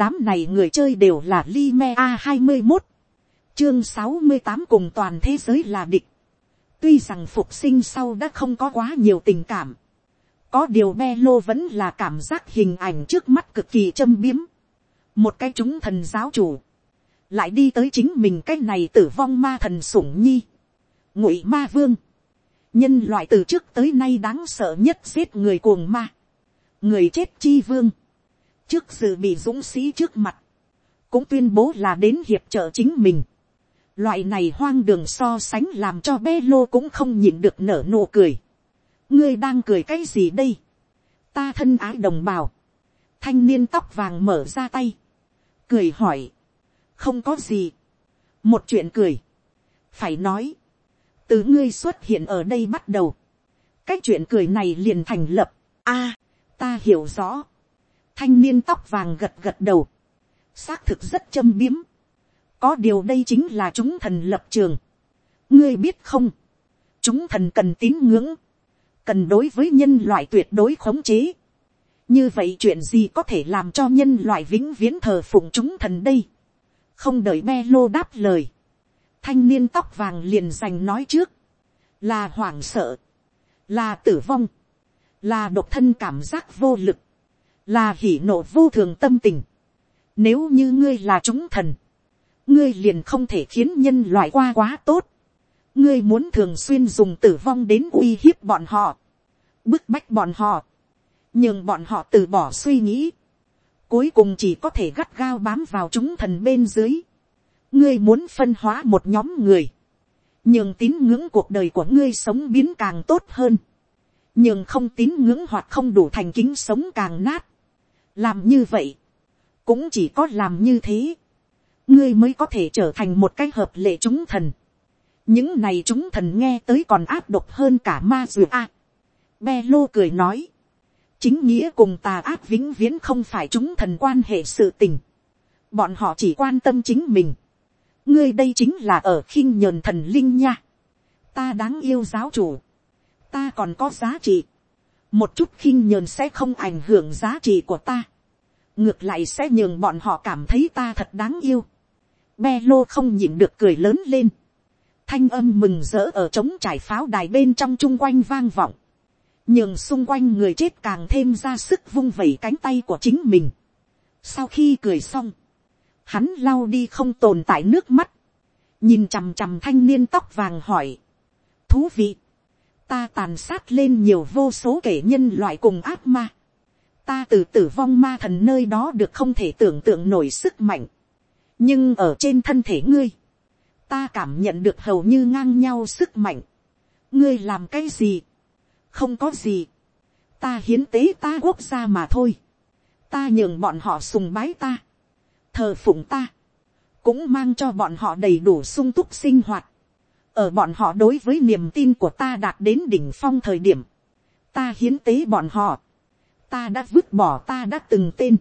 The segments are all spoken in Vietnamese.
đám này người chơi đều là Lime A21. Chương 68 cùng toàn thế giới là địch. Tuy rằng phục sinh sau đã không có quá nhiều tình cảm. Có điều Melo vẫn là cảm giác hình ảnh trước mắt cực kỳ châm biếm. Một cái chúng thần giáo chủ. Lại đi tới chính mình cái này tử vong ma thần sủng nhi. Ngụy ma vương. Nhân loại từ trước tới nay đáng sợ nhất giết người cuồng ma. Người chết chi vương trước sự bị dũng sĩ trước mặt, cũng tuyên bố là đến hiệp trợ chính mình. Loại này hoang đường so sánh làm cho bé lô cũng không nhịn được nở nụ cười. ngươi đang cười cái gì đây. ta thân ái đồng bào. thanh niên tóc vàng mở ra tay. cười hỏi. không có gì. một chuyện cười. phải nói. từ ngươi xuất hiện ở đây bắt đầu. cái chuyện cười này liền thành lập. a, ta hiểu rõ thanh niên tóc vàng gật gật đầu, xác thực rất châm biếm, có điều đây chính là chúng thần lập trường, ngươi biết không, chúng thần cần tín ngưỡng, cần đối với nhân loại tuyệt đối khống chế, như vậy chuyện gì có thể làm cho nhân loại vĩnh viễn thờ phụng chúng thần đây, không đợi Me lô đáp lời, thanh niên tóc vàng liền giành nói trước, là hoảng sợ, là tử vong, là độc thân cảm giác vô lực, là hỉ nộ vô thường tâm tình. Nếu như ngươi là chúng thần, ngươi liền không thể khiến nhân loại qua quá tốt. ngươi muốn thường xuyên dùng tử vong đến uy hiếp bọn họ, bức bách bọn họ, nhưng bọn họ từ bỏ suy nghĩ, cuối cùng chỉ có thể gắt gao bám vào chúng thần bên dưới. ngươi muốn phân hóa một nhóm người, nhưng tín ngưỡng cuộc đời của ngươi sống biến càng tốt hơn, nhưng không tín ngưỡng hoặc không đủ thành kính sống càng nát làm như vậy, cũng chỉ có làm như thế, ngươi mới có thể trở thành một cái hợp lệ chúng thần. những này chúng thần nghe tới còn áp độc hơn cả ma dù a. be lô cười nói, chính nghĩa cùng tà áp vĩnh viễn không phải chúng thần quan hệ sự tình. bọn họ chỉ quan tâm chính mình. ngươi đây chính là ở khinh nhờn thần linh nha. ta đáng yêu giáo chủ. ta còn có giá trị một chút khinh nhờn sẽ không ảnh hưởng giá trị của ta, ngược lại sẽ nhường bọn họ cảm thấy ta thật đáng yêu. Be lô không nhịn được cười lớn lên, thanh âm mừng rỡ ở trống trải pháo đài bên trong chung quanh vang vọng, nhường xung quanh người chết càng thêm ra sức vung vẩy cánh tay của chính mình. Sau khi cười xong, hắn lau đi không tồn tại nước mắt, nhìn chằm chằm thanh niên tóc vàng hỏi, thú vị, ta tàn sát lên nhiều vô số kể nhân loại cùng ác ma. Ta từ tử vong ma thần nơi đó được không thể tưởng tượng nổi sức mạnh. Nhưng ở trên thân thể ngươi, ta cảm nhận được hầu như ngang nhau sức mạnh. Ngươi làm cái gì? Không có gì. Ta hiến tế ta quốc gia mà thôi. Ta nhường bọn họ sùng bái ta. Thờ phụng ta. Cũng mang cho bọn họ đầy đủ sung túc sinh hoạt ở bọn họ đối với niềm tin của ta đạt đến đỉnh phong thời điểm, ta hiến tế bọn họ, ta đã vứt bỏ ta đã từng tên,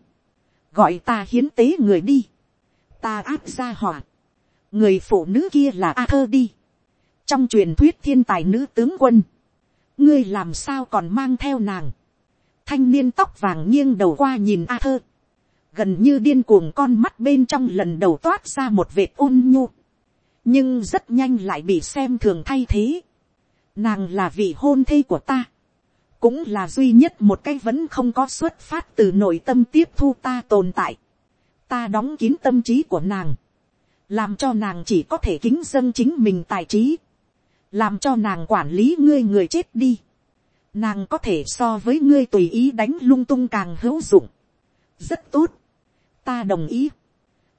gọi ta hiến tế người đi, ta áp ra hỏa người phụ nữ kia là a thơ đi, trong truyền thuyết thiên tài nữ tướng quân, ngươi làm sao còn mang theo nàng, thanh niên tóc vàng nghiêng đầu qua nhìn a thơ, gần như điên cuồng con mắt bên trong lần đầu toát ra một vệt ôn nhu, nhưng rất nhanh lại bị xem thường thay thế. Nàng là vị hôn thê của ta, cũng là duy nhất một cái vẫn không có xuất phát từ nội tâm tiếp thu ta tồn tại. Ta đóng kín tâm trí của nàng, làm cho nàng chỉ có thể kính dân chính mình tài trí, làm cho nàng quản lý ngươi người chết đi. Nàng có thể so với ngươi tùy ý đánh lung tung càng hữu dụng. rất tốt, ta đồng ý.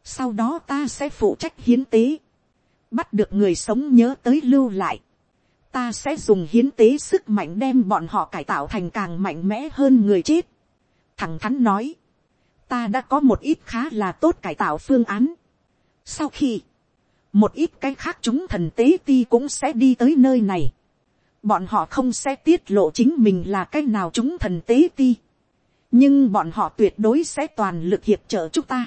sau đó ta sẽ phụ trách hiến tế bắt được người sống nhớ tới lưu lại, ta sẽ dùng hiến tế sức mạnh đem bọn họ cải tạo thành càng mạnh mẽ hơn người chết. Thằng thắn nói, ta đã có một ít khá là tốt cải tạo phương án. Sau khi, một ít cái khác chúng thần tế ti cũng sẽ đi tới nơi này. Bọn họ không sẽ tiết lộ chính mình là cái nào chúng thần tế ti. Nhưng bọn họ tuyệt đối sẽ toàn lực hiệp trợ chúng ta.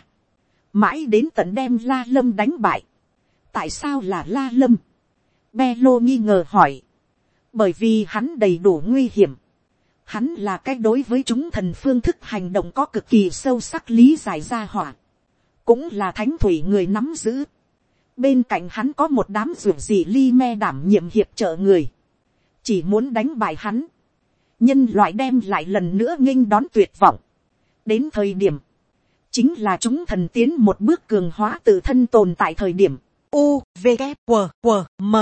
Mãi đến tận đem la lâm đánh bại tại sao là la lâm, be lô nghi ngờ hỏi, bởi vì hắn đầy đủ nguy hiểm, Hắn là cái đối với chúng thần phương thức hành động có cực kỳ sâu sắc lý giải ra hỏa. Cũng là thánh thủy người nắm giữ. Bên cạnh hắn có một đám ruột dị ly me đảm nhiệm hiệp trợ người. Chỉ muốn đánh bại hắn. Nhân loại đem lại lần nữa nghênh đón tuyệt vọng. Đến thời điểm. Chính là chúng thần tiến một bước cường hóa tự thân tồn tại thời điểm. U, V, K, W, W, M.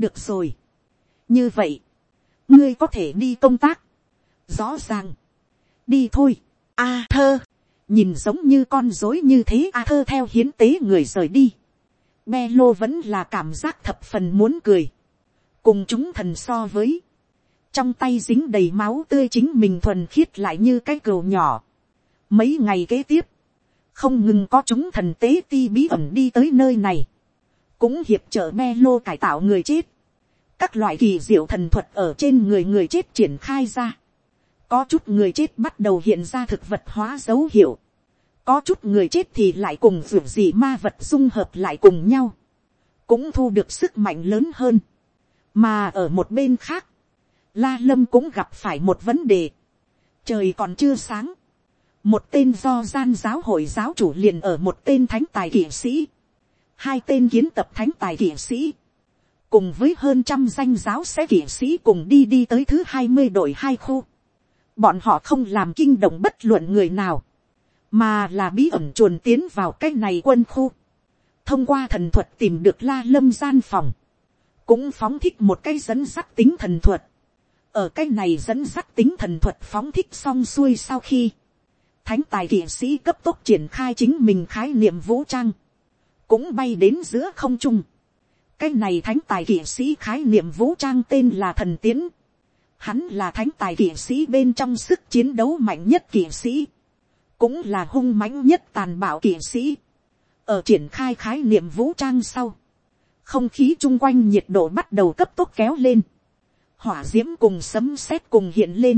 Được rồi. Như vậy. Ngươi có thể đi công tác. Rõ ràng. Đi thôi. A thơ. Nhìn giống như con dối như thế A thơ theo hiến tế người rời đi me lô vẫn là cảm giác thập phần muốn cười. cùng chúng thần so với, trong tay dính đầy máu tươi chính mình thuần khiết lại như cái cừu nhỏ. mấy ngày kế tiếp, không ngừng có chúng thần tế ti bí ẩn đi tới nơi này, cũng hiệp trợ me lô cải tạo người chết. các loại kỳ diệu thần thuật ở trên người người chết triển khai ra. có chút người chết bắt đầu hiện ra thực vật hóa dấu hiệu. Có chút người chết thì lại cùng ruột gì ma vật dung hợp lại cùng nhau, cũng thu được sức mạnh lớn hơn, mà ở một bên khác, la lâm cũng gặp phải một vấn đề, trời còn chưa sáng, một tên do gian giáo hội giáo chủ liền ở một tên thánh tài kỵ sĩ, hai tên kiến tập thánh tài kỵ sĩ, cùng với hơn trăm danh giáo sẽ kỵ sĩ cùng đi đi tới thứ hai mươi đội hai khu. Bọn họ không làm kinh động bất luận người nào. Mà là bí ẩn chuồn tiến vào cái này quân khu, thông qua thần thuật tìm được la lâm gian phòng, cũng phóng thích một cái dẫn sắc tính thần thuật, ở cái này dẫn sắc tính thần thuật phóng thích xong xuôi sau khi, thánh tài kỵ sĩ cấp tốc triển khai chính mình khái niệm vũ trang, cũng bay đến giữa không trung. cái này thánh tài kỵ sĩ khái niệm vũ trang tên là thần tiến, hắn là thánh tài kỵ sĩ bên trong sức chiến đấu mạnh nhất kỵ sĩ cũng là hung mãnh nhất tàn bạo kỵ sĩ. ở triển khai khái niệm vũ trang sau, không khí chung quanh nhiệt độ bắt đầu cấp tốc kéo lên, hỏa d i ễ m cùng sấm sét cùng hiện lên,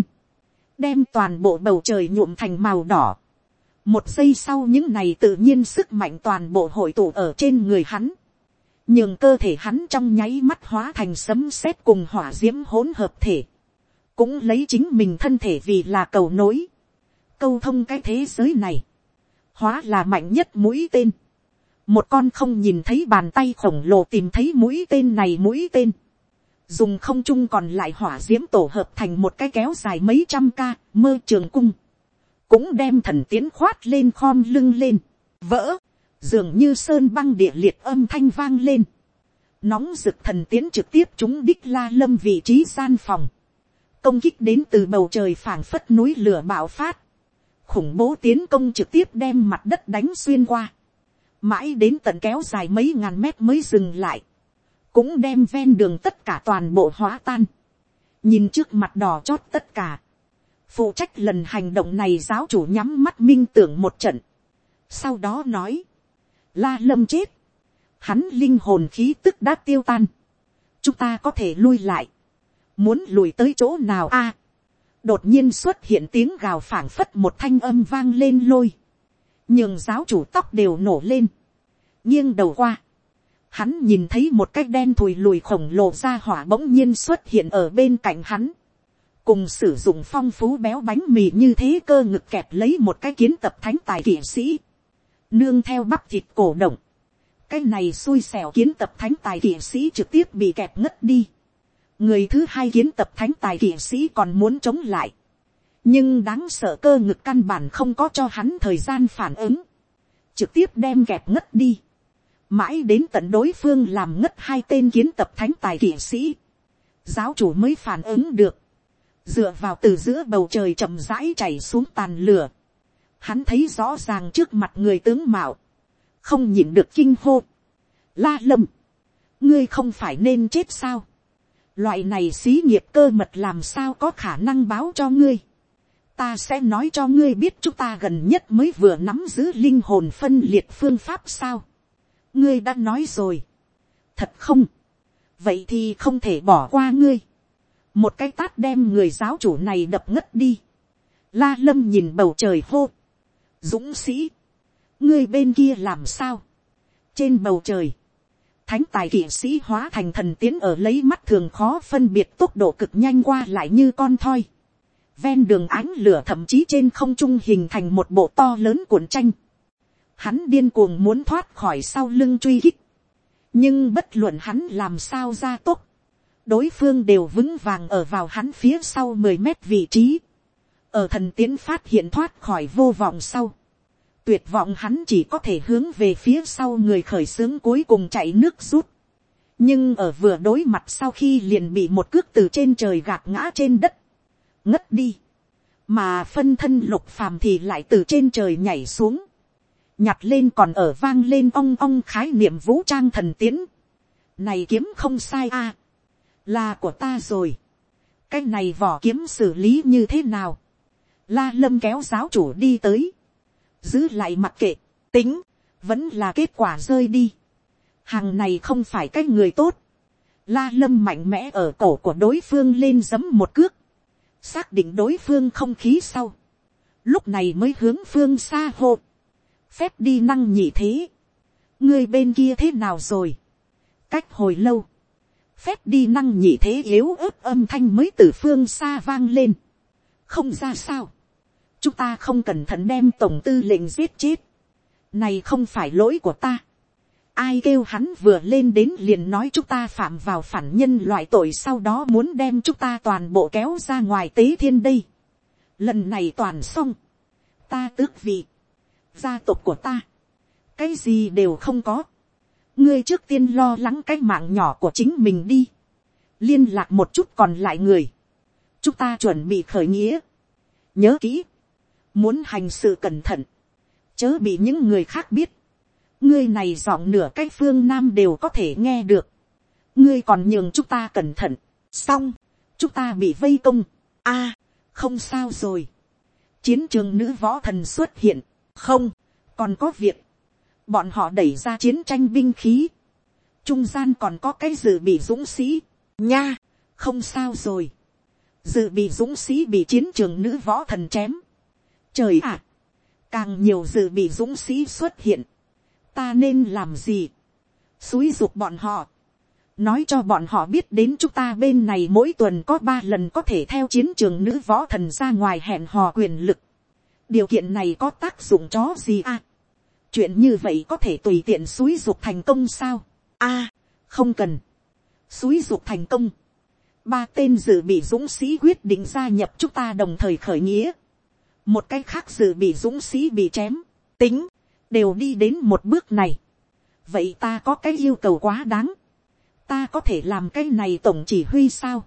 đem toàn bộ bầu trời nhuộm thành màu đỏ một giây sau những này tự nhiên sức mạnh toàn bộ hội tụ ở trên người hắn, nhưng cơ thể hắn trong nháy mắt hóa thành sấm sét cùng hỏa diễm hỗn hợp thể, cũng lấy chính mình thân thể vì là cầu nối, câu thông cái thế giới này, hóa là mạnh nhất mũi tên. một con không nhìn thấy bàn tay khổng lồ tìm thấy mũi tên này mũi tên, dùng không trung còn lại hỏa diễm tổ hợp thành một cái kéo dài mấy trăm ca mơ trường cung, cũng đem thần tiến khoát lên khom lưng lên, vỡ, dường như sơn băng địa liệt âm thanh vang lên, nóng rực thần tiến trực tiếp chúng đích la lâm vị trí gian phòng, công kích đến từ bầu trời phảng phất núi lửa bạo phát, khủng bố tiến công trực tiếp đem mặt đất đánh xuyên qua, mãi đến tận kéo dài mấy ngàn mét mới dừng lại, cũng đem ven đường tất cả toàn bộ hóa tan, nhìn trước mặt đỏ chót tất cả, phụ trách lần hành động này giáo chủ nhắm mắt minh tưởng một trận, sau đó nói, la lâm chết, hắn linh hồn khí tức đã tiêu tan, chúng ta có thể lui lại, muốn lùi tới chỗ nào a, đột nhiên xuất hiện tiếng gào phảng phất một thanh âm vang lên lôi, nhường giáo chủ tóc đều nổ lên, nghiêng đầu qua, hắn nhìn thấy một cái đen thùi lùi khổng lồ ra hỏa bỗng nhiên xuất hiện ở bên cạnh hắn, cùng sử dụng phong phú béo bánh mì như thế cơ ngực kẹp lấy một cái kiến tập thánh tài kỵ sĩ, nương theo bắp thịt cổ động, cái này xui xẻo kiến tập thánh tài kỵ sĩ trực tiếp bị kẹp ngất đi, người thứ hai kiến tập thánh tài kỵ sĩ còn muốn chống lại. nhưng đáng sợ cơ ngực căn bản không có cho hắn thời gian phản ứng. trực tiếp đem kẹp ngất đi. mãi đến tận đối phương làm ngất hai tên kiến tập thánh tài kỵ sĩ. giáo chủ mới phản ứng được dựa vào từ giữa bầu trời chậm rãi chảy xuống tàn lửa. hắn thấy rõ ràng trước mặt người tướng mạo. không nhìn được kinh hô. la lâm. ngươi không phải nên chết sao Loại này xí nghiệp cơ mật làm sao có khả năng báo cho ngươi. Ta sẽ nói cho ngươi biết chúng ta gần nhất mới vừa nắm giữ linh hồn phân liệt phương pháp sao. Ngươi đã nói rồi. Thật không. Vậy thì không thể bỏ qua ngươi. Một cái tát đem người giáo chủ này đập ngất đi. La lâm nhìn bầu trời hô. Dũng sĩ. Ngươi bên kia làm sao? Trên bầu trời thánh tài kỵ sĩ hóa thành thần tiến ở lấy mắt thường khó phân biệt tốc độ cực nhanh qua lại như con thoi. ven đường ánh lửa thậm chí trên không trung hình thành một bộ to lớn cuộn tranh, hắn điên cuồng muốn thoát khỏi sau lưng truy hích, nhưng bất luận hắn làm sao ra tốt, đối phương đều vững vàng ở vào hắn phía sau mười mét vị trí, ở thần tiến phát hiện thoát khỏi vô vọng sau, tuyệt vọng hắn chỉ có thể hướng về phía sau người khởi xướng cuối cùng chạy nước rút, nhưng ở vừa đối mặt sau khi liền bị một cước từ trên trời gạt ngã trên đất, ngất đi, mà phân thân lục phàm thì lại từ trên trời nhảy xuống, nhặt lên còn ở vang lên ong ong khái niệm vũ trang thần tiến, này kiếm không sai a, là của ta rồi, cái này vỏ kiếm xử lý như thế nào, la lâm kéo giáo chủ đi tới, giữ lại mặc kệ, tính, vẫn là kết quả rơi đi, hàng này không phải cái người tốt, la lâm mạnh mẽ ở cổ của đối phương lên giấm một cước, xác định đối phương không khí sau, lúc này mới hướng phương xa hộ, phép đi năng nhị thế, ngươi bên kia thế nào rồi, cách hồi lâu, phép đi năng nhị thế yếu ớt âm thanh mới từ phương xa vang lên, không ra sao, chúng ta không cẩn thận đem tổng tư lệnh giết chết, này không phải lỗi của ta, ai kêu hắn vừa lên đến liền nói chúng ta phạm vào phản nhân loại tội sau đó muốn đem chúng ta toàn bộ kéo ra ngoài tế thiên đây. Lần này toàn xong. Ta tước vị. Gia tộc của ta. Cái gì đều không có. Ngươi trước tiên lo lắng cái mạng nhỏ của chính mình đi. Liên lạc một chút còn lại người. Chúng ta chuẩn bị khởi nghĩa. Nhớ kỹ. Muốn hành sự cẩn thận. Chớ bị những người khác biết ngươi này dọn nửa cái phương nam đều có thể nghe được, ngươi còn nhường chúng ta cẩn thận, xong, chúng ta bị vây công, a, không sao rồi, chiến trường nữ võ thần xuất hiện, không, còn có việc, bọn họ đẩy ra chiến tranh binh khí, trung gian còn có cái dự bị dũng sĩ, nha, không sao rồi, dự bị dũng sĩ bị chiến trường nữ võ thần chém, trời ạ, càng nhiều dự bị dũng sĩ xuất hiện, ta nên làm gì, xúi dục bọn họ, nói cho bọn họ biết đến chúng ta bên này mỗi tuần có ba lần có thể theo chiến trường nữ võ thần ra ngoài hẹn hò quyền lực. điều kiện này có tác dụng chó gì à chuyện như vậy có thể tùy tiện xúi dục thành công sao. a, à, không cần. xúi dục thành công. ba tên dự bị dũng sĩ quyết định gia nhập chúng ta đồng thời khởi nghĩa. một cái khác dự bị dũng sĩ bị chém. tính đều đi đến một bước này. vậy ta có cái yêu cầu quá đáng. ta có thể làm cái này tổng chỉ huy sao.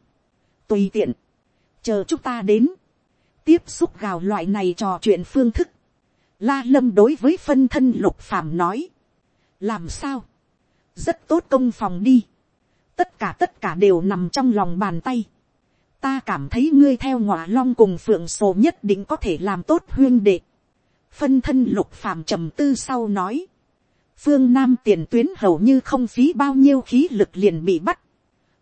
tùy tiện. chờ chúng ta đến. tiếp xúc gào loại này trò chuyện phương thức la lâm đối với phân thân lục phàm nói. làm sao. rất tốt công phòng đi. tất cả tất cả đều nằm trong lòng bàn tay ta cảm thấy ngươi theo ngọa long cùng phượng sổ nhất định có thể làm tốt huyên đệ phân thân lục phàm trầm tư sau nói, phương nam tiền tuyến hầu như không phí bao nhiêu khí lực liền bị bắt,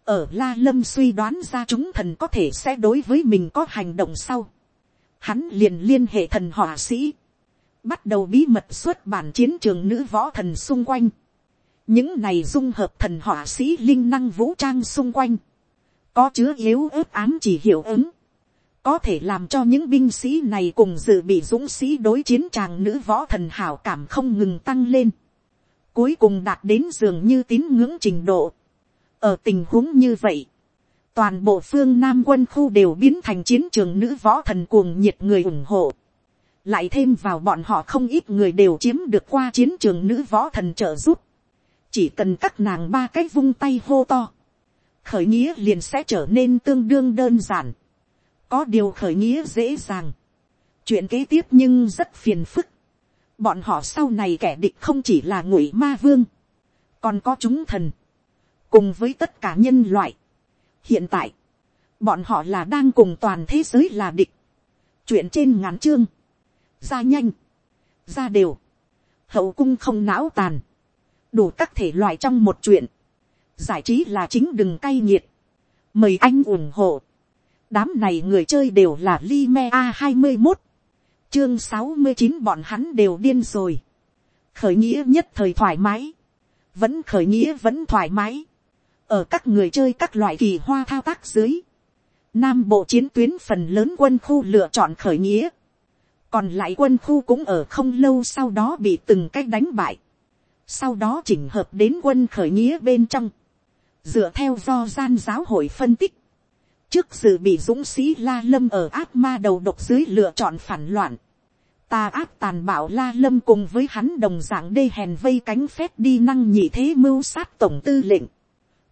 ở la lâm suy đoán ra chúng thần có thể sẽ đối với mình có hành động sau, hắn liền liên hệ thần họa sĩ, bắt đầu bí mật xuất bản chiến trường nữ võ thần xung quanh, những này dung hợp thần họa sĩ linh năng vũ trang xung quanh, có chứa yếu ớt ám chỉ hiệu ứng, có thể làm cho những binh sĩ này cùng dự bị dũng sĩ đối chiến tràng nữ võ thần hảo cảm không ngừng tăng lên, cuối cùng đạt đến dường như tín ngưỡng trình độ. ở tình huống như vậy, toàn bộ phương nam quân khu đều biến thành chiến trường nữ võ thần cuồng nhiệt người ủng hộ, lại thêm vào bọn họ không ít người đều chiếm được qua chiến trường nữ võ thần trợ giúp, chỉ cần các nàng ba cái vung tay hô to, khởi nghĩa liền sẽ trở nên tương đương đơn giản có điều khởi nghĩa dễ dàng. chuyện kế tiếp nhưng rất phiền phức. bọn họ sau này kẻ địch không chỉ là ngụy ma vương, còn có chúng thần, cùng với tất cả nhân loại. hiện tại, bọn họ là đang cùng toàn thế giới là địch. chuyện trên ngắn chương, ra nhanh, ra đều, hậu cung không não tàn, đủ các thể loại trong một chuyện, giải trí là chính đừng cay nghiệt, mời anh ủng hộ đám này người chơi đều là Lime A21. Chương 69 bọn hắn đều điên rồi. Khởi nghĩa nhất thời thoải mái. Vẫn khởi nghĩa vẫn thoải mái. Ở các người chơi các loại kỳ hoa thao tác dưới. Nam bộ chiến tuyến phần lớn quân khu lựa chọn khởi nghĩa. Còn lại quân khu cũng ở không lâu sau đó bị từng cách đánh bại. Sau đó chỉnh hợp đến quân khởi nghĩa bên trong. Dựa theo do gian giáo hội phân tích. Trước sự bị dũng sĩ La Lâm ở ác ma đầu độc dưới lựa chọn phản loạn. Ta ác tàn bạo La Lâm cùng với hắn đồng dạng đê hèn vây cánh phép đi năng nhị thế mưu sát tổng tư lệnh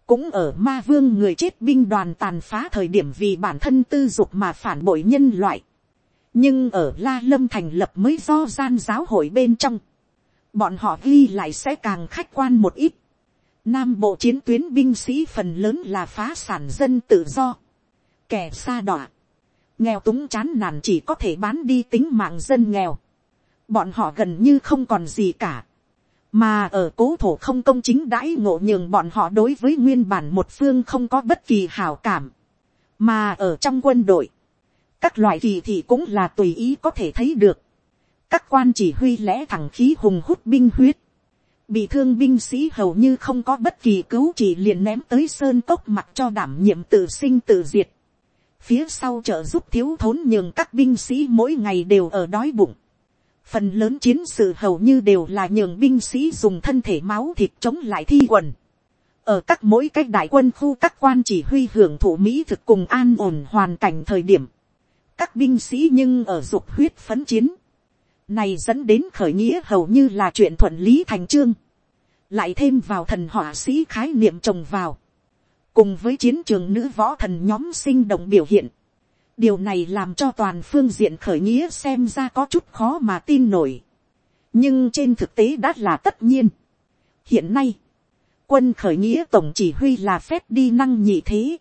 cũng ở ma vương người chết binh đoàn tàn phá thời điểm vì bản thân tư dục mà phản bội nhân loại nhưng ở la lâm thành lập mới do gian giáo hội bên trong, bọn họ ghi lại sẽ càng khách quan một ít. Nam bộ chiến tuyến binh sĩ phần lớn là phá sản dân tự do, kẻ xa đọa, nghèo túng chán nản chỉ có thể bán đi tính mạng dân nghèo. Bọn họ gần như không còn gì cả. Mà ở cố thổ không công chính đãi ngộ nhường bọn họ đối với nguyên bản một phương không có bất kỳ hảo cảm, mà ở trong quân đội, các loại kỳ thị cũng là tùy ý có thể thấy được, các quan chỉ huy lẽ thẳng khí hùng hút binh huyết, bị thương binh sĩ hầu như không có bất kỳ cứu chỉ liền ném tới sơn cốc mặt cho đảm nhiệm tự sinh tự diệt, phía sau trợ giúp thiếu thốn nhường các binh sĩ mỗi ngày đều ở đói bụng, phần lớn chiến sự hầu như đều là nhường binh sĩ dùng thân thể máu thịt chống lại thi quần. ở các mỗi cách đại quân khu các quan chỉ huy hưởng thụ mỹ thực cùng an ổn hoàn cảnh thời điểm, các binh sĩ nhưng ở dục huyết phấn chiến, này dẫn đến khởi nghĩa hầu như là chuyện thuận lý thành trương, lại thêm vào thần họa sĩ khái niệm trồng vào, cùng với chiến trường nữ võ thần nhóm sinh động biểu hiện, điều này làm cho toàn phương diện khởi nghĩa xem ra có chút khó mà tin nổi. nhưng trên thực tế đã là tất nhiên. hiện nay, quân khởi nghĩa tổng chỉ huy là phép đi năng nhị thế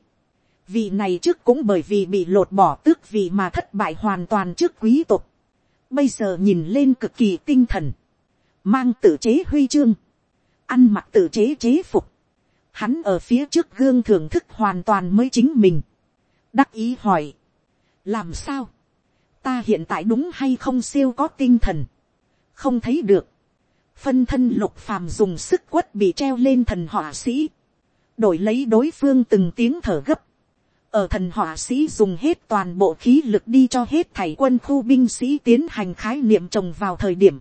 vì này trước cũng bởi vì bị lột bỏ tước vì mà thất bại hoàn toàn trước quý tộc. bây giờ nhìn lên cực kỳ tinh thần, mang tự chế huy chương, ăn mặc tự chế chế phục. hắn ở phía trước gương thưởng thức hoàn toàn mới chính mình. đắc ý hỏi, làm sao, ta hiện tại đúng hay không siêu có tinh thần, không thấy được, phân thân lục phàm dùng sức quất bị treo lên thần họa sĩ, đổi lấy đối phương từng tiếng thở gấp, ở thần họa sĩ dùng hết toàn bộ khí lực đi cho hết thảy quân khu binh sĩ tiến hành khái niệm trồng vào thời điểm,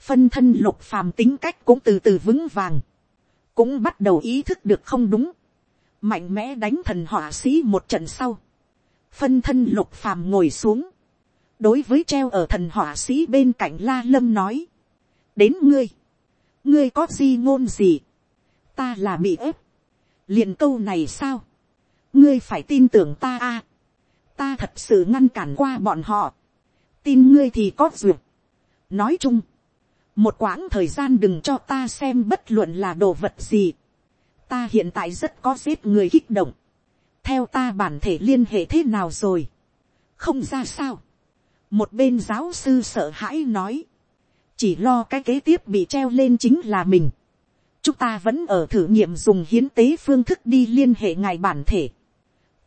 phân thân lục phàm tính cách cũng từ từ vững vàng, cũng bắt đầu ý thức được không đúng, mạnh mẽ đánh thần họa sĩ một trận sau, phân thân lục phàm ngồi xuống, đối với treo ở thần họa sĩ bên cạnh la lâm nói, đến ngươi, ngươi có gì ngôn gì, ta là bị ép, liền câu này sao, ngươi phải tin tưởng ta a, ta thật sự ngăn cản qua bọn họ, tin ngươi thì có duyệt. nói chung, một quãng thời gian đừng cho ta xem bất luận là đồ vật gì, ta hiện tại rất có giết người kích động, theo ta bản thể liên hệ thế nào rồi, không ra sao, một bên giáo sư sợ hãi nói, chỉ lo cái kế tiếp bị treo lên chính là mình, chúng ta vẫn ở thử nghiệm dùng hiến tế phương thức đi liên hệ ngài bản thể,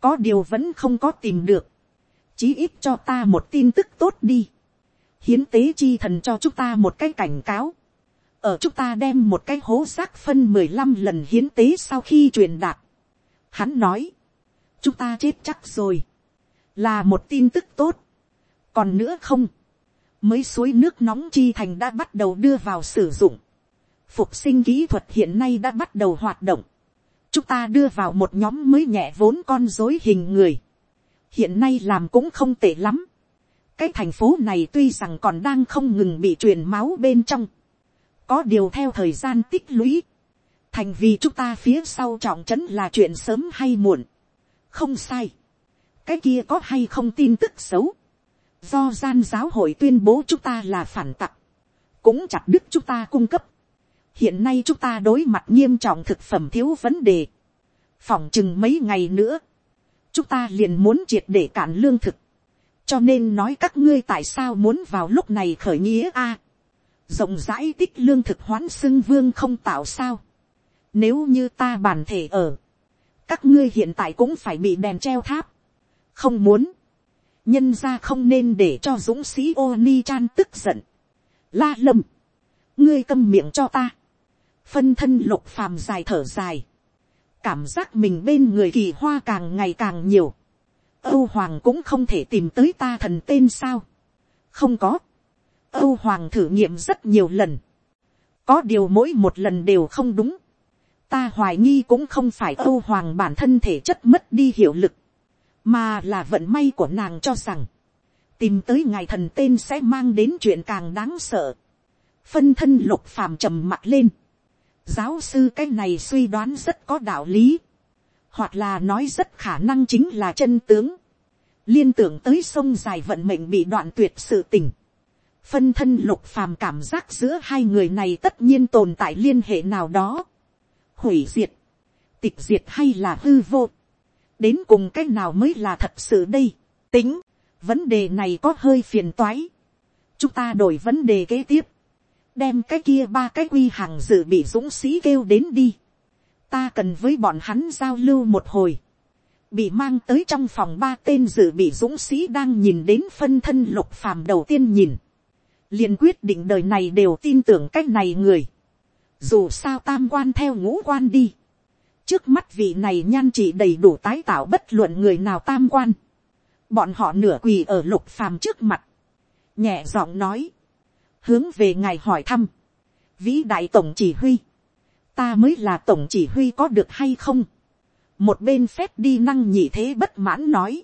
có điều vẫn không có tìm được, chí ít cho ta một tin tức tốt đi, hiến tế chi thần cho chúng ta một cái cảnh cáo, ở chúng ta đem một cái hố rác phân mười lăm lần hiến tế sau khi truyền đạt. Hắn nói, chúng ta chết chắc rồi, là một tin tức tốt, còn nữa không, mới suối nước nóng chi thành đã bắt đầu đưa vào sử dụng, phục sinh kỹ thuật hiện nay đã bắt đầu hoạt động, chúng ta đưa vào một nhóm mới nhẹ vốn con dối hình người, hiện nay làm cũng không tệ lắm, cái thành phố này tuy rằng còn đang không ngừng bị truyền máu bên trong, có điều theo thời gian tích lũy, thành vì chúng ta phía sau trọng trấn là chuyện sớm hay muộn, không sai. cái kia có hay không tin tức xấu. do gian giáo hội tuyên bố chúng ta là phản tặc. cũng chặt đứt chúng ta cung cấp hiện nay chúng ta đối mặt nghiêm trọng thực phẩm thiếu vấn đề. phỏng chừng mấy ngày nữa. chúng ta liền muốn triệt để cản lương thực. cho nên nói các ngươi tại sao muốn vào lúc này khởi nghĩa a. rộng rãi tích lương thực hoán xưng vương không tạo sao. nếu như ta bản thể ở các ngươi hiện tại cũng phải bị đèn treo tháp, không muốn, nhân ra không nên để cho dũng sĩ ô ni chan tức giận, la lâm, ngươi câm miệng cho ta, phân thân lục phàm dài thở dài, cảm giác mình bên người kỳ hoa càng ngày càng nhiều, âu hoàng cũng không thể tìm tới ta thần tên sao, không có, âu hoàng thử nghiệm rất nhiều lần, có điều mỗi một lần đều không đúng, ta hoài nghi cũng không phải âu hoàng bản thân thể chất mất đi hiệu lực, mà là vận may của nàng cho rằng, tìm tới ngài thần tên sẽ mang đến chuyện càng đáng sợ. phân thân lục phàm trầm mặt lên giáo sư cái này suy đoán rất có đạo lý, hoặc là nói rất khả năng chính là chân tướng. liên tưởng tới sông dài vận mệnh bị đoạn tuyệt sự tình. phân thân lục phàm cảm giác giữa hai người này tất nhiên tồn tại liên hệ nào đó. hủy diệt, tịch diệt hay là hư vô. đến cùng cái nào mới là thật sự đây. tính, vấn đề này có hơi phiền toái. chúng ta đổi vấn đề kế tiếp đem cái kia ba cái quy hàng dự bị dũng sĩ kêu đến đi. ta cần với bọn hắn giao lưu một hồi. bị mang tới trong phòng ba tên dự bị dũng sĩ đang nhìn đến phân thân lục phàm đầu tiên nhìn. liền quyết định đời này đều tin tưởng cái này người. dù sao tam quan theo ngũ quan đi. trước mắt vị này nhan chỉ đầy đủ tái tạo bất luận người nào tam quan bọn họ nửa quỳ ở lục phàm trước mặt, nhẹ giọng nói, hướng về ngài hỏi thăm, vĩ đại tổng chỉ huy, ta mới là tổng chỉ huy có được hay không, một bên phép đi năng nhị thế bất mãn nói,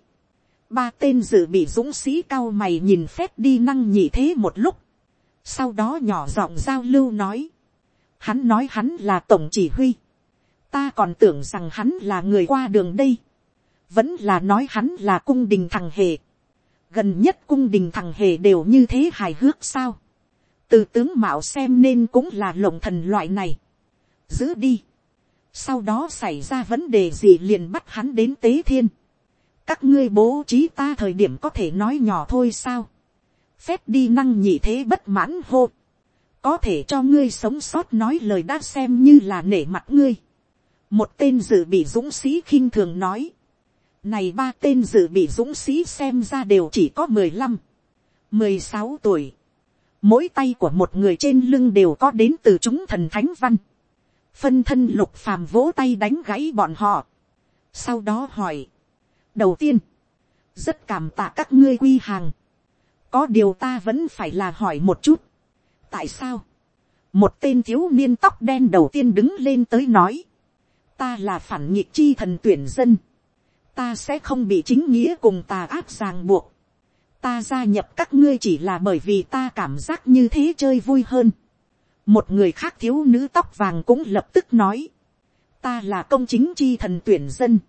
ba tên dự bị dũng sĩ cao mày nhìn phép đi năng nhị thế một lúc, sau đó nhỏ giọng giao lưu nói, hắn nói hắn là tổng chỉ huy, ta còn tưởng rằng hắn là người qua đường đây, vẫn là nói hắn là cung đình thằng hề. gần nhất cung đình thằng hề đều như thế hài hước sao từ tướng mạo xem nên cũng là lộng thần loại này. giữ đi. sau đó xảy ra vấn đề gì liền bắt hắn đến tế thiên. các ngươi bố trí ta thời điểm có thể nói nhỏ thôi sao. phép đi năng nhị thế bất mãn hô. có thể cho ngươi sống sót nói lời đã xem như là nể mặt ngươi. một tên dự bị dũng sĩ khinh thường nói này ba tên dự bị dũng sĩ xem ra đều chỉ có mười lăm, mười sáu tuổi. Mỗi tay của một người trên lưng đều có đến từ chúng thần thánh văn. Phân thân lục phàm vỗ tay đánh gãy bọn họ. Sau đó hỏi. Đầu tiên. Rất cảm tạ các ngươi quy hàng. Có điều ta vẫn phải là hỏi một chút. Tại sao? Một tên thiếu niên tóc đen đầu tiên đứng lên tới nói. Ta là phản nghịch chi thần tuyển dân ta sẽ không bị chính nghĩa cùng tà áp ràng buộc ta gia nhập các ngươi chỉ là bởi vì ta cảm giác như thế chơi vui hơn. một người khác thiếu nữ tóc vàng cũng lập tức nói. ta là công chính chi thần tuyển dân.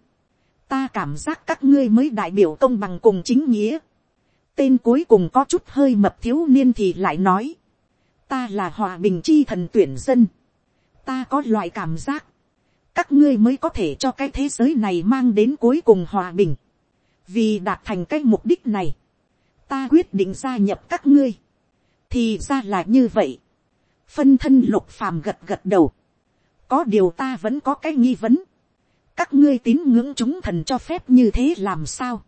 ta cảm giác các ngươi mới đại biểu công bằng cùng chính nghĩa. tên cuối cùng có chút hơi mập thiếu niên thì lại nói. ta là hòa bình chi thần tuyển dân. ta có loại cảm giác các ngươi mới có thể cho cái thế giới này mang đến cuối cùng hòa bình. vì đạt thành cái mục đích này, ta quyết định gia nhập các ngươi. thì ra là như vậy. phân thân lục phàm gật gật đầu. có điều ta vẫn có cái nghi vấn. các ngươi tín ngưỡng chúng thần cho phép như thế làm sao.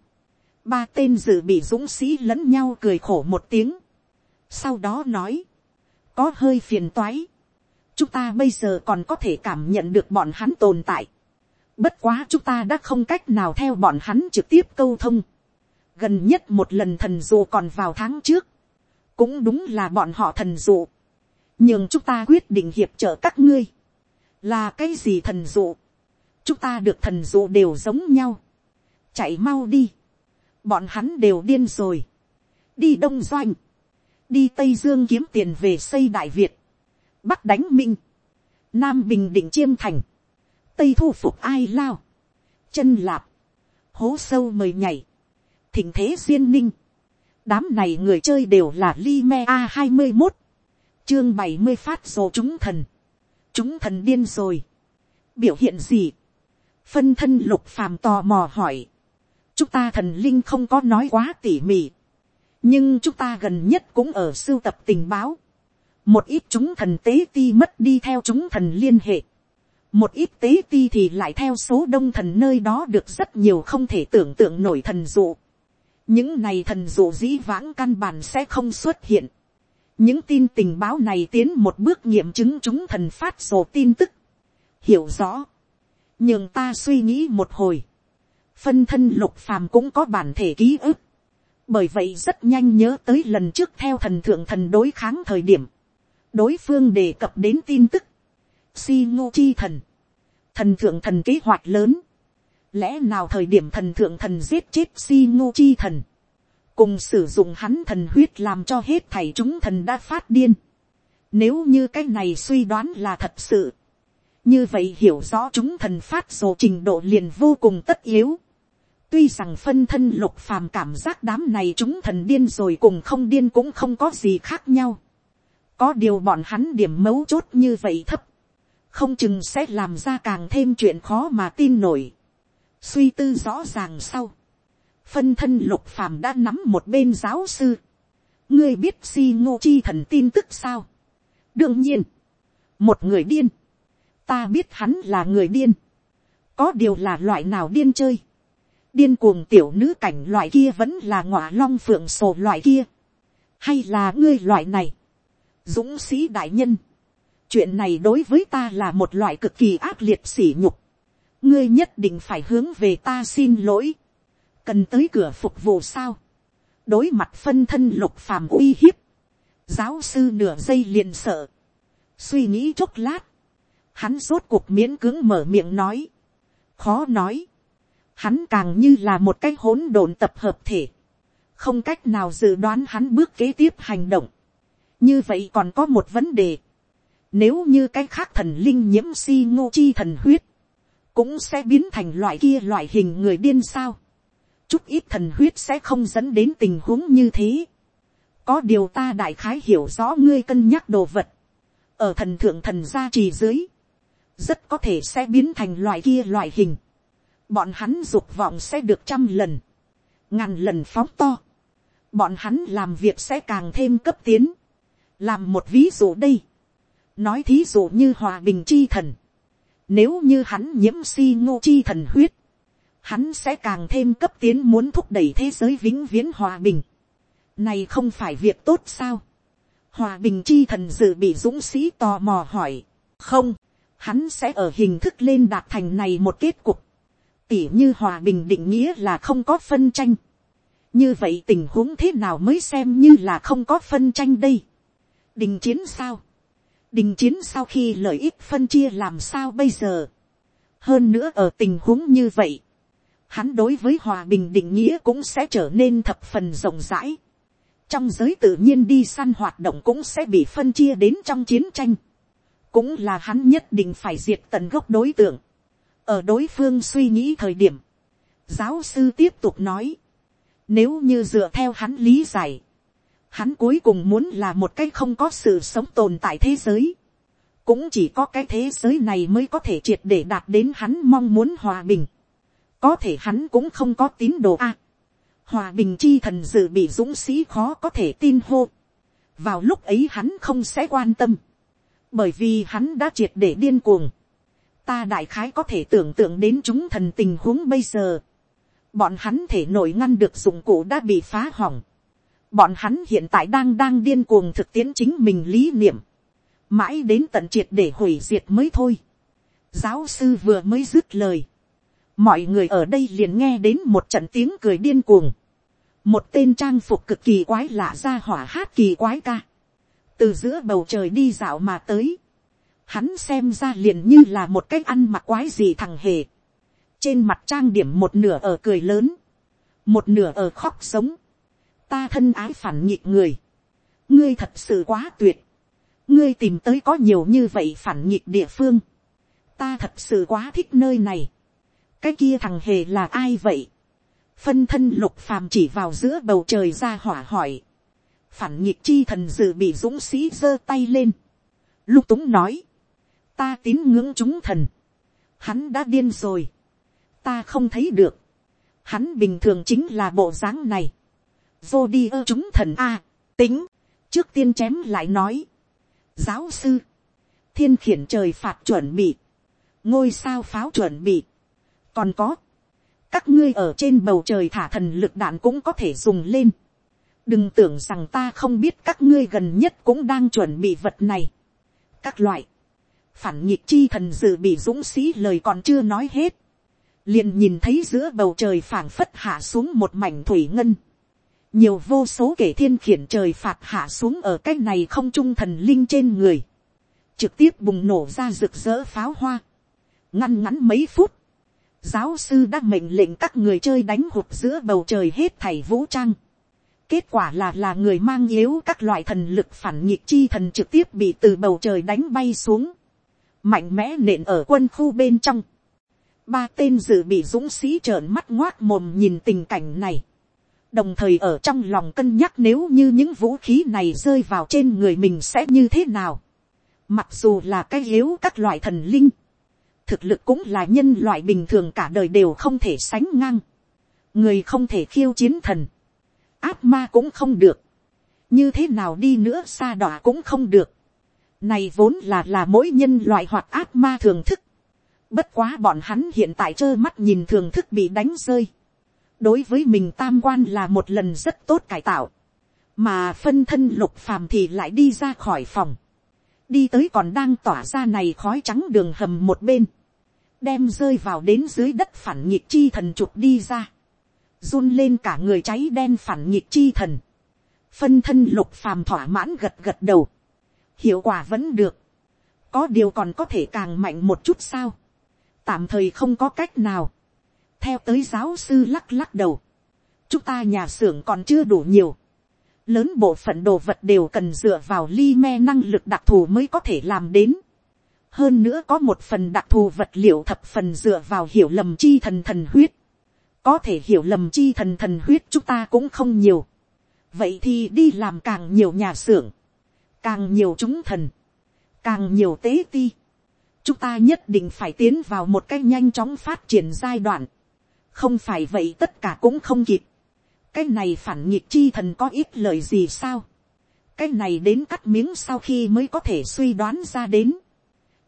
ba tên dự bị dũng sĩ lẫn nhau cười khổ một tiếng. sau đó nói, có hơi phiền toái chúng ta bây giờ còn có thể cảm nhận được bọn hắn tồn tại. Bất quá chúng ta đã không cách nào theo bọn hắn trực tiếp câu thông. Gần nhất một lần thần dụ còn vào tháng trước. Cũng đúng là bọn họ thần dụ. Nhưng chúng ta quyết định hiệp trợ các ngươi. Là cái gì thần dụ? Chúng ta được thần dụ đều giống nhau. Chạy mau đi. Bọn hắn đều điên rồi. Đi Đông Doanh. Đi Tây Dương kiếm tiền về xây Đại Việt bắc đánh minh, nam bình định chiêm thành, tây thu phục ai lao, chân lạp, hố sâu mời nhảy, thình thế duyên ninh, đám này người chơi đều là li me a hai mươi một, chương bảy mươi phát rồ chúng thần, chúng thần điên rồi, biểu hiện gì, phân thân lục phàm tò mò hỏi, chúng ta thần linh không có nói quá tỉ mỉ, nhưng chúng ta gần nhất cũng ở sưu tập tình báo, một ít chúng thần tế ti mất đi theo chúng thần liên hệ, một ít tế ti thì lại theo số đông thần nơi đó được rất nhiều không thể tưởng tượng nổi thần dụ những này thần dụ dĩ vãng căn bản sẽ không xuất hiện. những tin tình báo này tiến một bước nghiệm chứng chúng thần phát sổ tin tức. hiểu rõ. nhưng ta suy nghĩ một hồi. phân thân lục phàm cũng có bản thể ký ức, bởi vậy rất nhanh nhớ tới lần trước theo thần thượng thần đối kháng thời điểm, đối phương đề cập đến tin tức, si ngô chi thần, thần thượng thần kế hoạch lớn, lẽ nào thời điểm thần thượng thần giết chết si ngô chi thần, cùng sử dụng hắn thần huyết làm cho hết thảy chúng thần đã phát điên. Nếu như cái này suy đoán là thật sự, như vậy hiểu rõ chúng thần phát dồ trình độ liền vô cùng tất yếu. tuy rằng phân thân lục phàm cảm giác đám này chúng thần điên rồi cùng không điên cũng không có gì khác nhau. có điều bọn hắn điểm mấu chốt như vậy thấp, không chừng sẽ làm ra càng thêm chuyện khó mà tin nổi suy tư rõ ràng sau, phân thân lục phàm đã nắm một bên giáo sư. ngươi biết si ngô chi thần tin tức sao. đương nhiên, một người điên, ta biết hắn là người điên, có điều là loại nào điên chơi, điên cuồng tiểu nữ cảnh loại kia vẫn là ngọa long phượng sổ loại kia, hay là ngươi loại này, dũng sĩ đại nhân, chuyện này đối với ta là một loại cực kỳ ác liệt sỉ nhục, ngươi nhất định phải hướng về ta xin lỗi, cần tới cửa phục vụ sao, đối mặt phân thân lục phàm uy hiếp, giáo sư nửa giây liền sợ, suy nghĩ chốc lát, hắn rốt cuộc miễn cưỡng mở miệng nói, khó nói, hắn càng như là một cái hỗn độn tập hợp thể, không cách nào dự đoán hắn bước kế tiếp hành động. như vậy còn có một vấn đề, nếu như cái khác thần linh nhiễm si ngô chi thần huyết, cũng sẽ biến thành loại kia loại hình người điên sao. chút ít thần huyết sẽ không dẫn đến tình huống như thế. có điều ta đại khái hiểu rõ ngươi cân nhắc đồ vật. ở thần thượng thần gia trì dưới, rất có thể sẽ biến thành loại kia loại hình. bọn hắn dục vọng sẽ được trăm lần, ngàn lần phóng to. bọn hắn làm việc sẽ càng thêm cấp tiến. làm một ví dụ đây. nói thí dụ như hòa bình chi thần nếu như hắn nhiễm si ngô chi thần huyết, hắn sẽ càng thêm cấp tiến muốn thúc đẩy thế giới vĩnh viễn hòa bình. này không phải việc tốt sao. hòa bình chi thần dự bị dũng sĩ tò mò hỏi. không, hắn sẽ ở hình thức lên đạt thành này một kết cục, tỉ như hòa bình định nghĩa là không có phân tranh, như vậy tình huống thế nào mới xem như là không có phân tranh đây, đình chiến sao, đình chiến sau khi lợi ích phân chia làm sao bây giờ, hơn nữa ở tình huống như vậy, hắn đối với hòa bình định nghĩa cũng sẽ trở nên thập phần rộng rãi, trong giới tự nhiên đi săn hoạt động cũng sẽ bị phân chia đến trong chiến tranh. Cũng là hắn nhất định phải diệt tận gốc đối tượng. ở đối phương suy nghĩ thời điểm, giáo sư tiếp tục nói, nếu như dựa theo hắn lý giải, hắn cuối cùng muốn là một cái không có sự sống tồn tại thế giới, cũng chỉ có cái thế giới này mới có thể triệt để đạt đến hắn mong muốn hòa bình, có thể hắn cũng không có tín đồ a, hòa bình chi thần dự bị dũng sĩ khó có thể tin hô, vào lúc ấy hắn không sẽ quan tâm, bởi vì hắn đã triệt để điên cuồng. Ta đại khái có thể tưởng tượng đến chúng thần tình huống bây giờ. Bọn hắn thể nổi ngăn được dụng cụ đã bị phá hỏng. Bọn hắn hiện tại đang đang điên cuồng thực tiễn chính mình lý niệm. Mãi đến tận triệt để hủy diệt mới thôi. Giáo sư vừa mới dứt lời. Mọi người ở đây liền nghe đến một trận tiếng cười điên cuồng. Một tên trang phục cực kỳ quái lạ ra hỏa hát kỳ quái ca từ giữa bầu trời đi dạo mà tới, hắn xem ra liền như là một cái ăn mặc quái gì thằng hề, trên mặt trang điểm một nửa ở cười lớn, một nửa ở khóc sống, ta thân ái phản nhịp người, ngươi thật sự quá tuyệt, ngươi tìm tới có nhiều như vậy phản nhịp địa phương, ta thật sự quá thích nơi này, cái kia thằng hề là ai vậy, phân thân lục phàm chỉ vào giữa bầu trời ra hỏa hỏi, phản nhịp chi thần dự bị dũng sĩ giơ tay lên. Lục túng nói, ta tín ngưỡng chúng thần, hắn đã điên rồi, ta không thấy được, hắn bình thường chính là bộ dáng này, vô đi ơ chúng thần a, tính, trước tiên chém lại nói, giáo sư, thiên khiển trời phạt chuẩn bị, ngôi sao pháo chuẩn bị, còn có, các ngươi ở trên bầu trời thả thần lực đạn cũng có thể dùng lên, đừng tưởng rằng ta không biết các ngươi gần nhất cũng đang chuẩn bị vật này. các loại, phản nhịp chi thần dự bị dũng sĩ lời còn chưa nói hết, liền nhìn thấy giữa bầu trời phảng phất hạ xuống một mảnh thủy ngân, nhiều vô số kể thiên khiển trời phạt hạ xuống ở cái này không trung thần linh trên người, trực tiếp bùng nổ ra rực rỡ pháo hoa, ngăn ngắn mấy phút, giáo sư đã mệnh lệnh các người chơi đánh hụt giữa bầu trời hết thảy vũ trang, kết quả là là người mang yếu các loại thần lực phản nhiệt chi thần trực tiếp bị từ bầu trời đánh bay xuống, mạnh mẽ nện ở quân khu bên trong, ba tên dự bị dũng sĩ trợn mắt ngoác mồm nhìn tình cảnh này, đồng thời ở trong lòng cân nhắc nếu như những vũ khí này rơi vào trên người mình sẽ như thế nào. Mặc dù là cái yếu các loại thần linh, thực lực cũng là nhân loại bình thường cả đời đều không thể sánh ngang. người không thể khiêu chiến thần, áp ma cũng không được, như thế nào đi nữa xa đỏ cũng không được. này vốn là là mỗi nhân loại hoặc áp ma thường thức. bất quá bọn hắn hiện tại trơ mắt nhìn thường thức bị đánh rơi đối với mình tam quan là một lần rất tốt cải tạo, mà phân thân lục phàm thì lại đi ra khỏi phòng, đi tới còn đang tỏa ra này khói trắng đường hầm một bên, đem rơi vào đến dưới đất phản nhịp chi thần chụp đi ra, run lên cả người cháy đen phản nhịp chi thần, phân thân lục phàm thỏa mãn gật gật đầu, hiệu quả vẫn được, có điều còn có thể càng mạnh một chút sao, tạm thời không có cách nào, theo tới giáo sư lắc lắc đầu. chúng ta nhà xưởng còn chưa đủ nhiều. lớn bộ phận đồ vật đều cần dựa vào ly me năng lực đặc thù mới có thể làm đến. hơn nữa có một phần đặc thù vật liệu thập phần dựa vào hiểu lầm chi thần thần huyết. có thể hiểu lầm chi thần thần huyết chúng ta cũng không nhiều. vậy thì đi làm càng nhiều nhà xưởng, càng nhiều chúng thần, càng nhiều tế ti chúng ta nhất định phải tiến vào một cách nhanh chóng phát triển giai đoạn không phải vậy tất cả cũng không kịp. cái này phản nghịch chi thần có ít lời gì sao. cái này đến cắt miếng sau khi mới có thể suy đoán ra đến.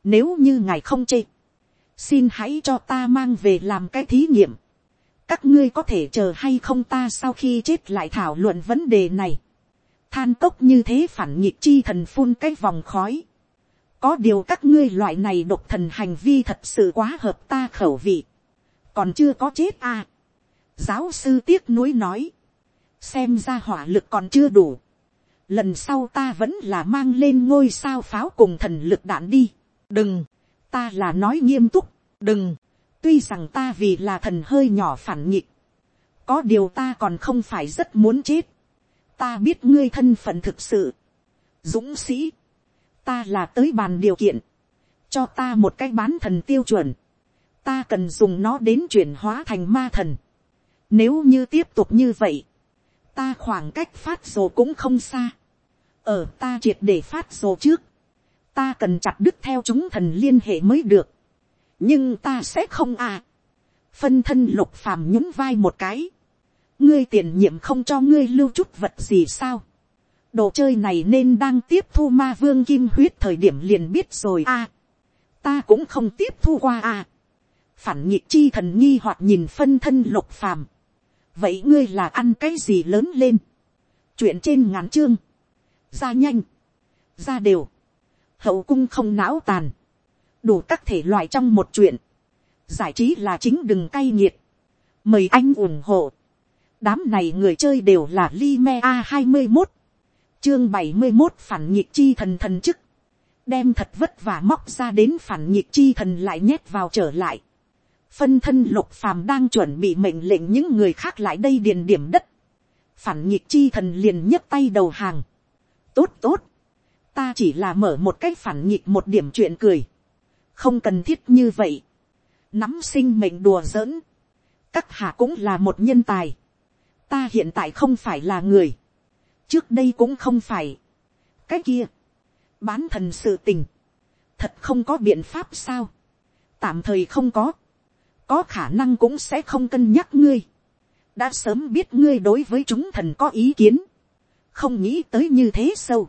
nếu như ngài không chê, xin hãy cho ta mang về làm cái thí nghiệm. các ngươi có thể chờ hay không ta sau khi chết lại thảo luận vấn đề này. than cốc như thế phản nghịch chi thần phun cái vòng khói. có điều các ngươi loại này độc thần hành vi thật sự quá hợp ta khẩu vị còn chưa có chết à. giáo sư tiếc nuối nói, xem ra hỏa lực còn chưa đủ. lần sau ta vẫn là mang lên ngôi sao pháo cùng thần lực đạn đi. đừng, ta là nói nghiêm túc, đừng, tuy rằng ta vì là thần hơi nhỏ phản nhịp, có điều ta còn không phải rất muốn chết. ta biết ngươi thân phận thực sự, dũng sĩ, ta là tới bàn điều kiện, cho ta một cái bán thần tiêu chuẩn, ta cần dùng nó đến chuyển hóa thành ma thần. Nếu như tiếp tục như vậy, ta khoảng cách phát rồ cũng không xa. Ở ta triệt để phát rồ trước, ta cần chặt đứt theo chúng thần liên hệ mới được. nhưng ta sẽ không à. phân thân lục phàm nhún vai một cái. ngươi tiền nhiệm không cho ngươi lưu chút vật gì sao. đồ chơi này nên đang tiếp thu ma vương kim huyết thời điểm liền biết rồi à. ta cũng không tiếp thu qua à phản nhịp chi thần nghi hoặc nhìn phân thân lục phàm. vậy ngươi là ăn cái gì lớn lên. chuyện trên ngắn chương. ra nhanh. ra đều. hậu cung không não tàn. đủ các thể loại trong một chuyện. giải trí là chính đừng cay nghiệt. mời anh ủng hộ. đám này người chơi đều là Lime a hai mươi một chương bảy mươi một phản nhịp chi thần thần chức đem thật vất vả móc ra đến phản nhịp chi thần lại nhét vào trở lại phân thân lục phàm đang chuẩn bị mệnh lệnh những người khác lại đây điền điểm đất, phản nhịp chi thần liền nhấc tay đầu hàng, tốt tốt, ta chỉ là mở một cái phản nhịp một điểm chuyện cười, không cần thiết như vậy, nắm sinh mệnh đùa giỡn, các hạ cũng là một nhân tài, ta hiện tại không phải là người, trước đây cũng không phải, cái kia, bán thần sự tình, thật không có biện pháp sao, tạm thời không có, có khả năng cũng sẽ không cân nhắc ngươi. đã sớm biết ngươi đối với chúng thần có ý kiến, không nghĩ tới như thế sâu.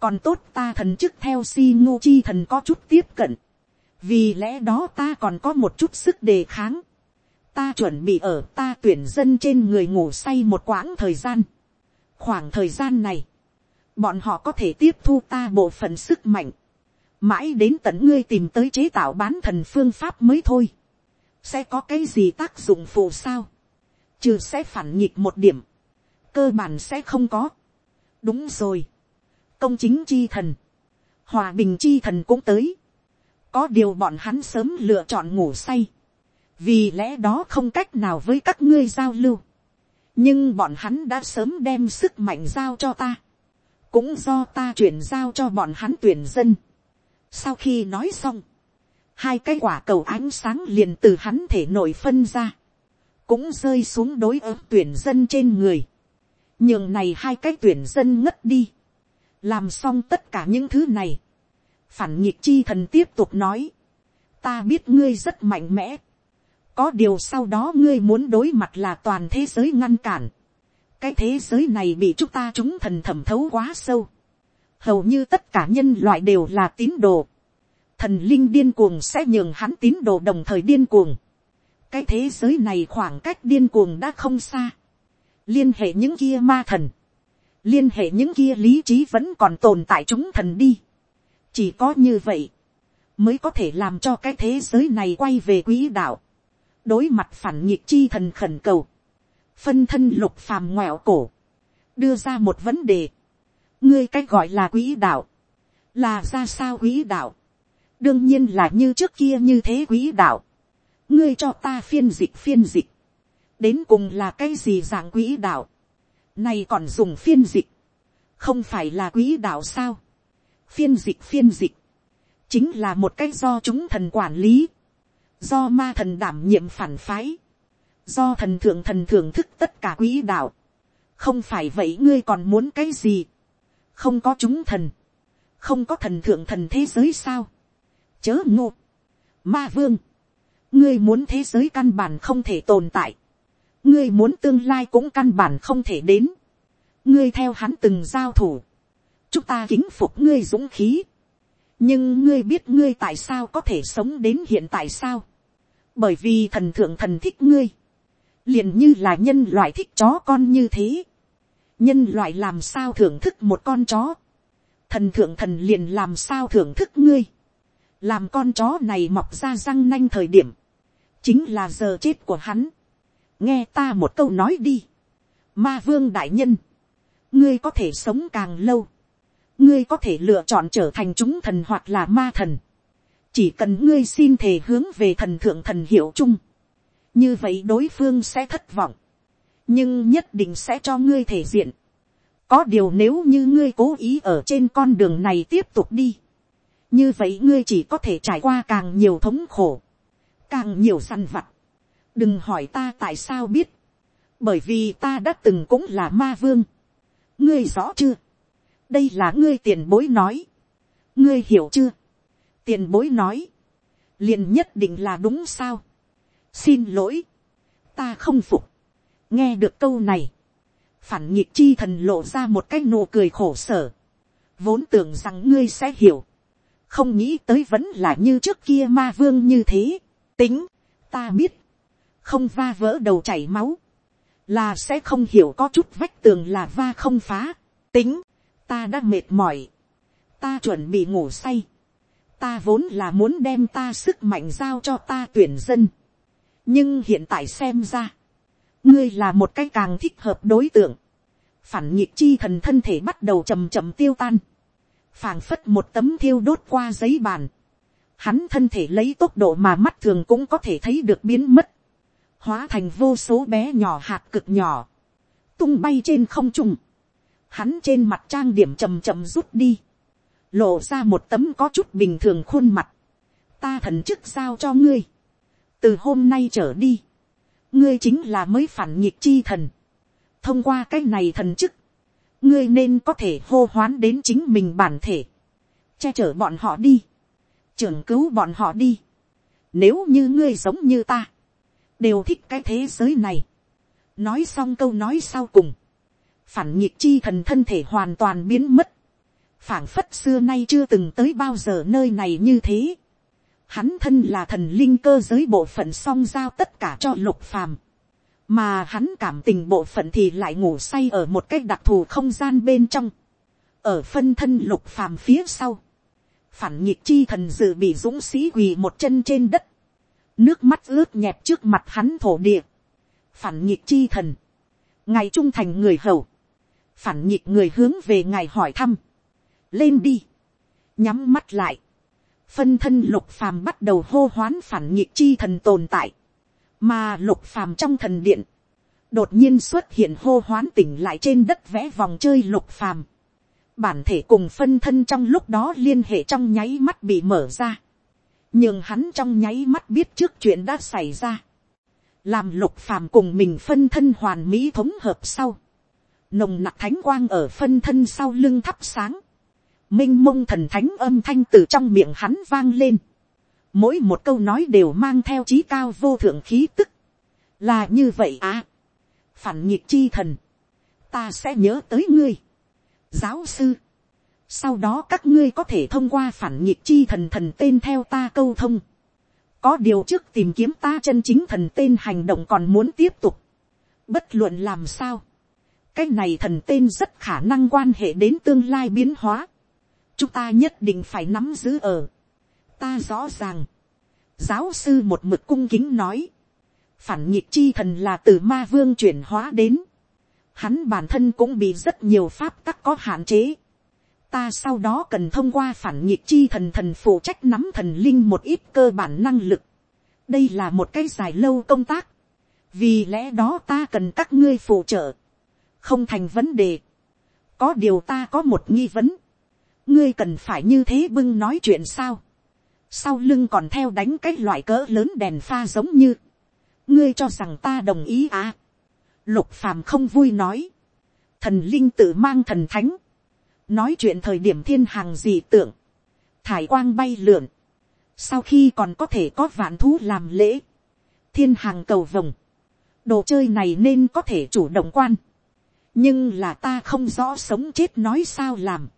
còn tốt ta thần chức theo si ngô chi thần có chút tiếp cận, vì lẽ đó ta còn có một chút sức đề kháng. ta chuẩn bị ở ta tuyển dân trên người ngủ say một quãng thời gian. khoảng thời gian này, bọn họ có thể tiếp thu ta bộ phận sức mạnh, mãi đến tận ngươi tìm tới chế tạo bán thần phương pháp mới thôi sẽ có cái gì tác dụng phụ sao, trừ sẽ phản nghịch một điểm, cơ bản sẽ không có. đúng rồi, công chính chi thần, hòa bình chi thần cũng tới, có điều bọn hắn sớm lựa chọn ngủ say, vì lẽ đó không cách nào với các ngươi giao lưu, nhưng bọn hắn đã sớm đem sức mạnh giao cho ta, cũng do ta chuyển giao cho bọn hắn tuyển dân. sau khi nói xong, hai cái quả cầu ánh sáng liền từ hắn thể nội phân ra, cũng rơi xuống đối ứng tuyển dân trên người, nhường này hai cái tuyển dân ngất đi, làm xong tất cả những thứ này, phản nhịp chi thần tiếp tục nói, ta biết ngươi rất mạnh mẽ, có điều sau đó ngươi muốn đối mặt là toàn thế giới ngăn cản, cái thế giới này bị chúng ta chúng thần thẩm thấu quá sâu, hầu như tất cả nhân loại đều là tín đồ, thần linh điên cuồng sẽ nhường hắn tín đồ đồng thời điên cuồng, cái thế giới này khoảng cách điên cuồng đã không xa, liên hệ những kia ma thần, liên hệ những kia lý trí vẫn còn tồn tại chúng thần đi, chỉ có như vậy, mới có thể làm cho cái thế giới này quay về quỹ đạo, đối mặt phản nhiệt chi thần khẩn cầu, phân thân lục phàm ngoẹo cổ, đưa ra một vấn đề, ngươi cách gọi là quỹ đạo, là ra sao quỹ đạo, đương nhiên là như trước kia như thế quý đạo, ngươi cho ta phiên dịch phiên dịch, đến cùng là cái gì dạng quý đạo, này còn dùng phiên dịch, không phải là quý đạo sao, phiên dịch phiên dịch, chính là một cái do chúng thần quản lý, do ma thần đảm nhiệm phản phái, do thần thượng thần thưởng thức tất cả quý đạo, không phải vậy ngươi còn muốn cái gì, không có chúng thần, không có thần thượng thần thế giới sao, chớ ngô, ma vương, ngươi muốn thế giới căn bản không thể tồn tại, ngươi muốn tương lai cũng căn bản không thể đến, ngươi theo hắn từng giao thủ, chúng ta kính phục ngươi dũng khí, nhưng ngươi biết ngươi tại sao có thể sống đến hiện tại sao, bởi vì thần thượng thần thích ngươi, liền như là nhân loại thích chó con như thế, nhân loại làm sao thưởng thức một con chó, thần thượng thần liền làm sao thưởng thức ngươi, làm con chó này mọc ra răng nanh thời điểm, chính là giờ chết của hắn. nghe ta một câu nói đi, ma vương đại nhân, ngươi có thể sống càng lâu, ngươi có thể lựa chọn trở thành chúng thần hoặc là ma thần, chỉ cần ngươi xin thề hướng về thần thượng thần hiệu chung, như vậy đối phương sẽ thất vọng, nhưng nhất định sẽ cho ngươi thể diện. có điều nếu như ngươi cố ý ở trên con đường này tiếp tục đi, như vậy ngươi chỉ có thể trải qua càng nhiều thống khổ, càng nhiều săn vặt. đừng hỏi ta tại sao biết, bởi vì ta đã từng cũng là ma vương. ngươi rõ chưa, đây là ngươi tiền bối nói, ngươi hiểu chưa, tiền bối nói, liền nhất định là đúng sao, xin lỗi, ta không phục, nghe được câu này, phản nhịp chi thần lộ ra một cái nụ cười khổ sở, vốn tưởng rằng ngươi sẽ hiểu, không nghĩ tới vẫn là như trước kia ma vương như thế, tính, ta biết, không va vỡ đầu chảy máu, là sẽ không hiểu có chút vách tường là va không phá, tính, ta đã mệt mỏi, ta chuẩn bị ngủ say, ta vốn là muốn đem ta sức mạnh giao cho ta tuyển dân, nhưng hiện tại xem ra, ngươi là một cái càng thích hợp đối tượng, phản nhịp chi thần thân thể bắt đầu chầm chậm tiêu tan, phảng phất một tấm thiêu đốt qua giấy bàn, hắn thân thể lấy tốc độ mà mắt thường cũng có thể thấy được biến mất, hóa thành vô số bé nhỏ hạt cực nhỏ, tung bay trên không trung, hắn trên mặt trang điểm chầm chậm rút đi, lộ ra một tấm có chút bình thường khuôn mặt, ta thần chức sao cho ngươi, từ hôm nay trở đi, ngươi chính là mới phản nghịch chi thần, thông qua cái này thần chức, ngươi nên có thể hô hoán đến chính mình bản thể, che chở bọn họ đi, trưởng cứu bọn họ đi, nếu như ngươi giống như ta, đều thích cái thế giới này, nói xong câu nói sau cùng, phản nhiệt chi thần thân thể hoàn toàn biến mất, phảng phất xưa nay chưa từng tới bao giờ nơi này như thế. Hắn thân là thần linh cơ giới bộ phận song giao tất cả cho lục phàm. Mà hắn cảm tình bộ phận thì lại ngủ say ở một cách đặc thù không gian bên trong. Ở phân thân lục phàm phía sau. Phản nhịp chi thần dự bị dũng sĩ quỳ một chân trên đất. nước mắt ướt nhẹp trước mặt hắn thổ địa, phản nhịp chi thần, ngài trung thành người hầu, phản nhịp người hướng về ngài hỏi thăm, lên đi, nhắm mắt lại, phân thân lục phàm bắt đầu hô hoán phản nhịp chi thần tồn tại, mà lục phàm trong thần điện, đột nhiên xuất hiện hô hoán tỉnh lại trên đất vẽ vòng chơi lục phàm, bản thể cùng phân thân trong lúc đó liên hệ trong nháy mắt bị mở ra, nhưng hắn trong nháy mắt biết trước chuyện đã xảy ra, làm lục phàm cùng mình phân thân hoàn mỹ thống hợp sau, nồng nặc thánh quang ở phân thân sau lưng thắp sáng, m i n h mông thần thánh âm thanh từ trong miệng hắn vang lên, mỗi một câu nói đều mang theo trí cao vô thượng khí tức, là như vậy à, phản nhịp chi thần, ta sẽ nhớ tới ngươi, giáo sư, sau đó các ngươi có thể thông qua phản nhịp chi thần thần tên theo ta câu thông, có điều trước tìm kiếm ta chân chính thần tên hành động còn muốn tiếp tục, bất luận làm sao, cái này thần tên rất khả năng quan hệ đến tương lai biến hóa. chúng ta nhất định phải nắm giữ ở ta rõ ràng. giáo sư một mực cung kính nói. phản nhịp chi thần là từ ma vương chuyển hóa đến. hắn bản thân cũng bị rất nhiều pháp tắc có hạn chế. ta sau đó cần thông qua phản nhịp chi thần thần phụ trách nắm thần linh một ít cơ bản năng lực. đây là một cái dài lâu công tác. vì lẽ đó ta cần các ngươi phụ trợ không thành vấn đề. có điều ta có một nghi vấn. ngươi cần phải như thế bưng nói chuyện sao sau lưng còn theo đánh cái loại cỡ lớn đèn pha giống như. ngươi cho rằng ta đồng ý à. lục phàm không vui nói. thần linh tự mang thần thánh. nói chuyện thời điểm thiên hàng gì tưởng. thải quang bay lượn. sau khi còn có thể có vạn thú làm lễ. thiên hàng cầu vồng. đồ chơi này nên có thể chủ động quan nhưng là ta không rõ sống chết nói sao làm.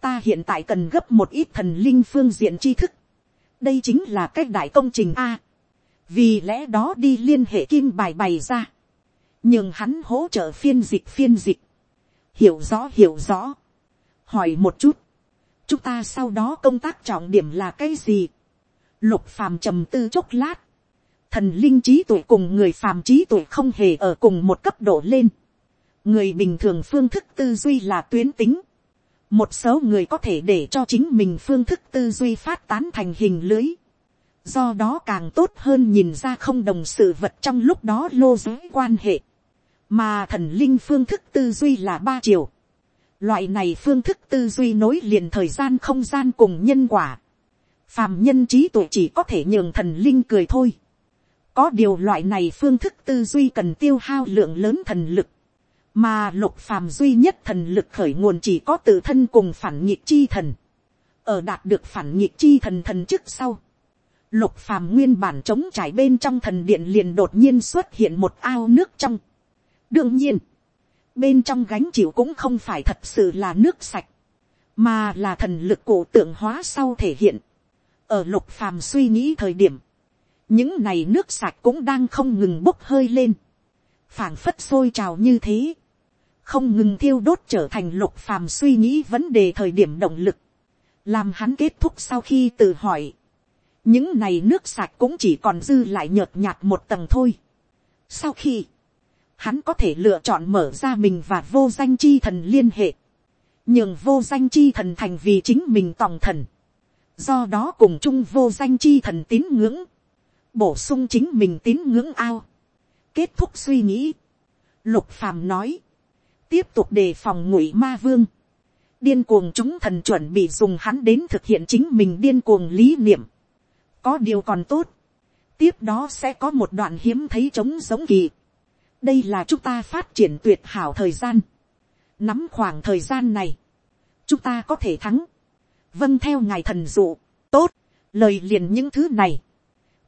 ta hiện tại cần gấp một ít thần linh phương diện tri thức đây chính là cách đại công trình a. vì lẽ đó đi liên hệ kim bài bày ra. nhưng hắn hỗ trợ phiên dịch phiên dịch. hiểu rõ hiểu rõ. hỏi một chút. chúng ta sau đó công tác trọng điểm là cái gì. lục phàm trầm tư chốc lát. thần linh trí tuổi cùng người phàm trí tuổi không hề ở cùng một cấp độ lên người bình thường phương thức tư duy là tuyến tính một số người có thể để cho chính mình phương thức tư duy phát tán thành hình lưới. do đó càng tốt hơn nhìn ra không đồng sự vật trong lúc đó lô giới quan hệ. mà thần linh phương thức tư duy là ba chiều. loại này phương thức tư duy nối liền thời gian không gian cùng nhân quả. phàm nhân trí tuệ chỉ có thể nhường thần linh cười thôi. có điều loại này phương thức tư duy cần tiêu hao lượng lớn thần lực mà lục phàm duy nhất thần lực khởi nguồn chỉ có tự thân cùng phản nhịp chi thần. ở đạt được phản nhịp chi thần thần trước sau. lục phàm nguyên bản chống trải bên trong thần điện liền đột nhiên xuất hiện một ao nước trong. đương nhiên, bên trong gánh chịu cũng không phải thật sự là nước sạch, mà là thần lực cổ tượng hóa sau thể hiện. ở lục phàm suy nghĩ thời điểm, những này nước sạch cũng đang không ngừng bốc hơi lên, phảng phất sôi trào như thế không ngừng thiêu đốt trở thành lục phàm suy nghĩ vấn đề thời điểm động lực, làm hắn kết thúc sau khi tự hỏi, những này nước sạch cũng chỉ còn dư lại nhợt nhạt một tầng thôi. Sau khi, hắn có thể lựa chọn mở ra mình và vô danh chi thần liên hệ, nhường vô danh chi thần thành vì chính mình tòng thần, do đó cùng chung vô danh chi thần tín ngưỡng, bổ sung chính mình tín ngưỡng ao. kết thúc suy nghĩ, lục phàm nói, tiếp tục đề phòng ngụy ma vương. điên cuồng chúng thần chuẩn bị dùng hắn đến thực hiện chính mình điên cuồng lý niệm. có điều còn tốt. tiếp đó sẽ có một đoạn hiếm thấy trống giống kỳ. đây là chúng ta phát triển tuyệt hảo thời gian. nắm khoảng thời gian này, chúng ta có thể thắng. vâng theo ngài thần dụ, tốt, lời liền những thứ này.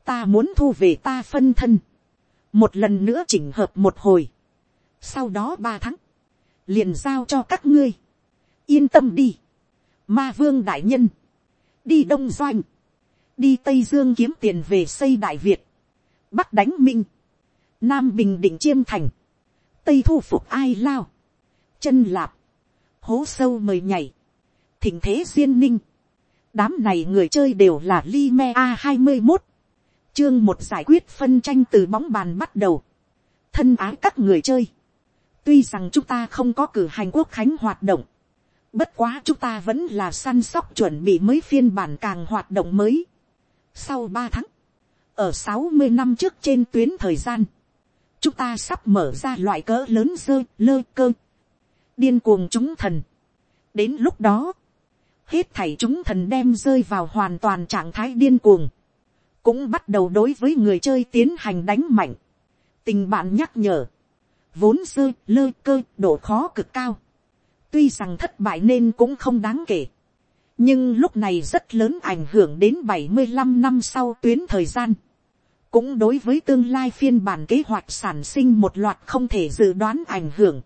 ta muốn thu về ta phân thân. một lần nữa chỉnh hợp một hồi. sau đó ba tháng, liền giao cho các ngươi, yên tâm đi, ma vương đại nhân, đi đông doanh, đi tây dương kiếm tiền về xây đại việt, bắc đánh minh, nam bình định chiêm thành, tây thu phục ai lao, chân lạp, hố sâu mời nhảy, thỉnh thế duyên ninh, đám này người chơi đều là li me a hai mươi một, chương một giải quyết phân tranh từ bóng bàn bắt đầu. thân ái các người chơi tuy rằng chúng ta không có cử hành quốc khánh hoạt động. bất quá chúng ta vẫn là săn sóc chuẩn bị mới phiên bản càng hoạt động mới. sau ba tháng, ở sáu mươi năm trước trên tuyến thời gian, chúng ta sắp mở ra loại cỡ lớn dơ lơ cơ. điên cuồng chúng thần. đến lúc đó, hết thảy chúng thần đem rơi vào hoàn toàn trạng thái điên cuồng cũng bắt đầu đối với người chơi tiến hành đánh mạnh. tình bạn nhắc nhở, vốn sơ lơ cơ độ khó cực cao. tuy rằng thất bại nên cũng không đáng kể. nhưng lúc này rất lớn ảnh hưởng đến bảy mươi 75 năm sau tuyến thời gian. cũng đối với tương lai phiên bản kế hoạch sản sinh một loạt không thể dự đoán ảnh hưởng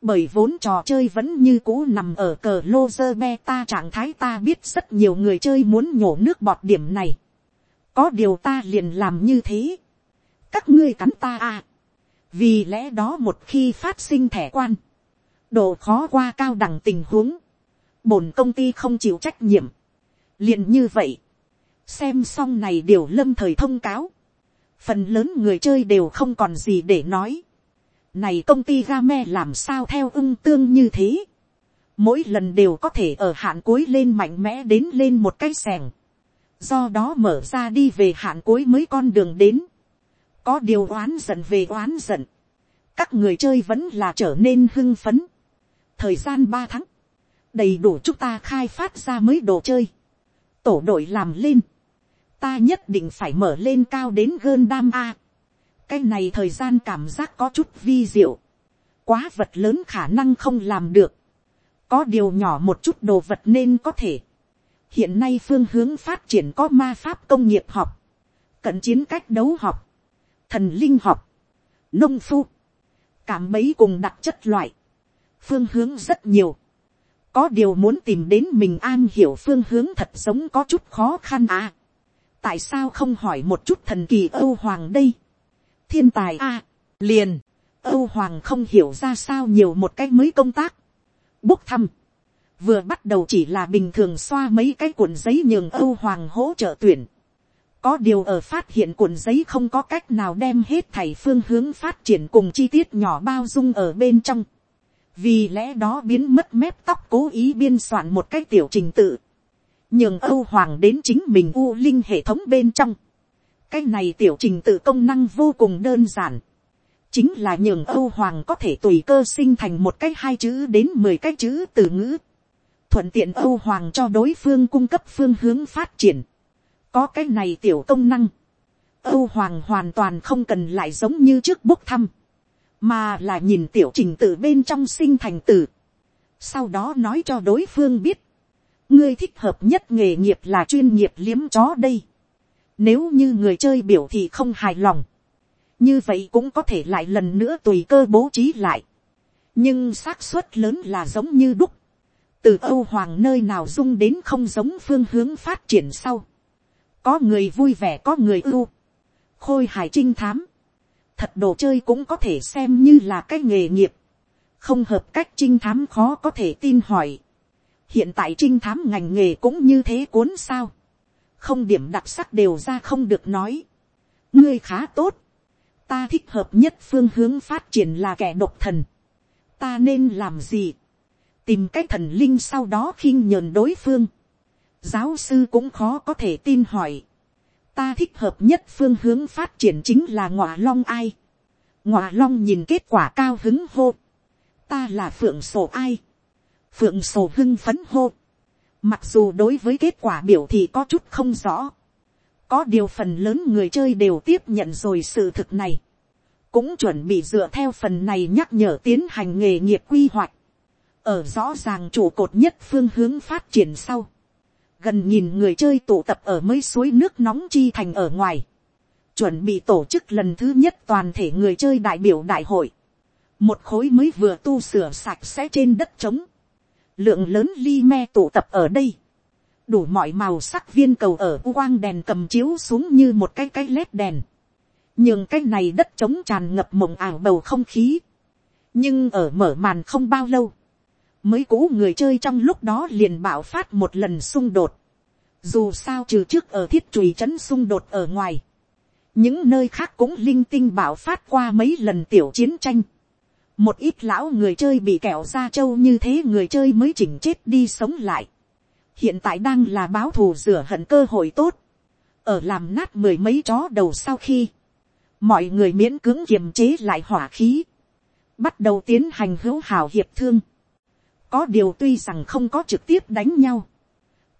bởi vốn trò chơi vẫn như cũ nằm ở cờ lô dơ beta trạng thái ta biết rất nhiều người chơi muốn nhổ nước bọt điểm này có điều ta liền làm như thế, các ngươi cắn ta à, vì lẽ đó một khi phát sinh thẻ quan, độ khó qua cao đẳng tình huống, bổn công ty không chịu trách nhiệm, liền như vậy, xem xong này điều lâm thời thông cáo, phần lớn người chơi đều không còn gì để nói, này công ty game làm sao theo ưng tương như thế, mỗi lần đều có thể ở hạn cuối lên mạnh mẽ đến lên một cái sẻng, do đó mở ra đi về hạn cuối mới con đường đến, có điều oán giận về oán giận, các người chơi vẫn là trở nên hưng phấn, thời gian ba tháng, đầy đủ chúng ta khai phát ra mới đồ chơi, tổ đội làm lên, ta nhất định phải mở lên cao đến gơn đam a, cái này thời gian cảm giác có chút vi diệu, quá vật lớn khả năng không làm được, có điều nhỏ một chút đồ vật nên có thể, hiện nay phương hướng phát triển có ma pháp công nghiệp học, cận chiến cách đấu học, thần linh học, nông phu, cảm mấy cùng đặc chất loại, phương hướng rất nhiều, có điều muốn tìm đến mình an hiểu phương hướng thật sống có chút khó khăn à. tại sao không hỏi một chút thần kỳ âu hoàng đây, thiên tài à, liền, âu hoàng không hiểu ra sao nhiều một cách mới công tác, bốc thăm, vừa bắt đầu chỉ là bình thường xoa mấy cái cuộn giấy nhường âu hoàng hỗ trợ tuyển có điều ở phát hiện cuộn giấy không có cách nào đem hết thảy phương hướng phát triển cùng chi tiết nhỏ bao dung ở bên trong. vì lẽ đó biến mất mép tóc cố ý biên soạn một cái tiểu trình tự. nhường âu hoàng đến chính mình u linh hệ thống bên trong. cái này tiểu trình tự công năng vô cùng đơn giản chính là nhường âu hoàng có thể tùy cơ sinh thành một cái hai chữ đến mười cái chữ từ ngữ thuận tiện âu hoàng cho đối phương cung cấp phương hướng phát triển có cái này tiểu công năng. âu hoàng hoàn toàn không cần lại giống như trước bốc thăm. mà là nhìn tiểu trình tự bên trong sinh thành tử sau đó nói cho đối phương biết. ngươi thích hợp nhất nghề nghiệp là chuyên nghiệp liếm chó đây. nếu như người chơi biểu thì không hài lòng. như vậy cũng có thể lại lần nữa tùy cơ bố trí lại. nhưng xác suất lớn là giống như đúc, từ âu hoàng nơi nào dung đến không giống phương hướng phát triển sau có người vui vẻ, có người ưu. khôi hài trinh thám. thật đồ chơi cũng có thể xem như là cái nghề nghiệp. không hợp cách trinh thám khó có thể tin hỏi. hiện tại trinh thám ngành nghề cũng như thế cuốn sao. không điểm đặc sắc đều ra không được nói. ngươi khá tốt. ta thích hợp nhất phương hướng phát triển là kẻ độc thần. ta nên làm gì tìm cái thần linh sau đó khinh nhờn đối phương giáo sư cũng khó có thể tin hỏi. ta thích hợp nhất phương hướng phát triển chính là ngọa long ai. ngọa long nhìn kết quả cao hứng hô. ta là phượng sổ ai. phượng sổ hưng phấn hô. mặc dù đối với kết quả biểu thì có chút không rõ. có điều phần lớn người chơi đều tiếp nhận rồi sự thực này. cũng chuẩn bị dựa theo phần này nhắc nhở tiến hành nghề nghiệp quy hoạch ở rõ ràng trụ cột nhất phương hướng phát triển sau, gần nhìn người chơi tụ tập ở mấy suối nước nóng chi thành ở ngoài, chuẩn bị tổ chức lần thứ nhất toàn thể người chơi đại biểu đại hội, một khối mới vừa tu sửa sạch sẽ trên đất trống, lượng lớn ly me tụ tập ở đây, đủ mọi màu sắc viên cầu ở quang đèn cầm chiếu xuống như một cái cái led đèn, nhưng cái này đất trống tràn ngập mộng ảo bầu không khí, nhưng ở mở màn không bao lâu, mới cũ người chơi trong lúc đó liền bạo phát một lần xung đột. Dù sao trừ trước ở thiết trùy trấn xung đột ở ngoài. những nơi khác cũng linh tinh bảo phát qua mấy lần tiểu chiến tranh. một ít lão người chơi bị kẹo ra châu như thế người chơi mới chỉnh chết đi sống lại. hiện tại đang là báo thù rửa hận cơ hội tốt. ở làm nát mười mấy chó đầu sau khi, mọi người miễn cưỡng kiềm chế lại hỏa khí, bắt đầu tiến hành hữu hảo hiệp thương có điều tuy rằng không có trực tiếp đánh nhau,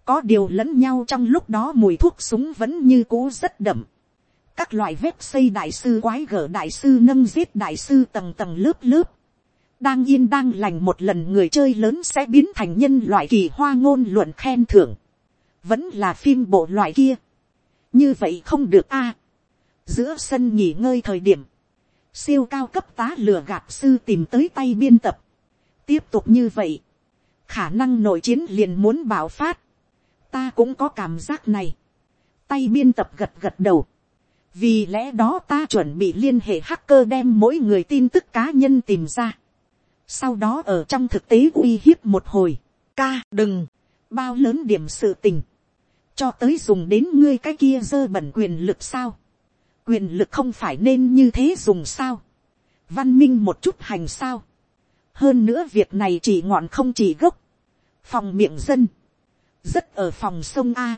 có điều lẫn nhau trong lúc đó mùi thuốc súng vẫn như cũ rất đậm các loại vết xây đại sư quái gở đại sư nâng giết đại sư tầng tầng lớp lớp. đang yên đang lành một lần người chơi lớn sẽ biến thành nhân loại kỳ hoa ngôn luận khen thưởng. vẫn là phim bộ loại kia. như vậy không được a. giữa sân nghỉ ngơi thời điểm, siêu cao cấp tá lừa gạt sư tìm tới tay biên tập. tiếp tục như vậy, khả năng nội chiến liền muốn bảo phát. ta cũng có cảm giác này. tay biên tập gật gật đầu vì lẽ đó ta chuẩn bị liên hệ hacker đem mỗi người tin tức cá nhân tìm ra. sau đó ở trong thực tế uy hiếp một hồi. ca đừng, bao lớn điểm sự tình. cho tới dùng đến ngươi cái kia dơ bẩn quyền lực sao. quyền lực không phải nên như thế dùng sao. văn minh một chút hành sao hơn nữa việc này chỉ ngọn không chỉ gốc. phòng miệng dân. rất ở phòng sông a.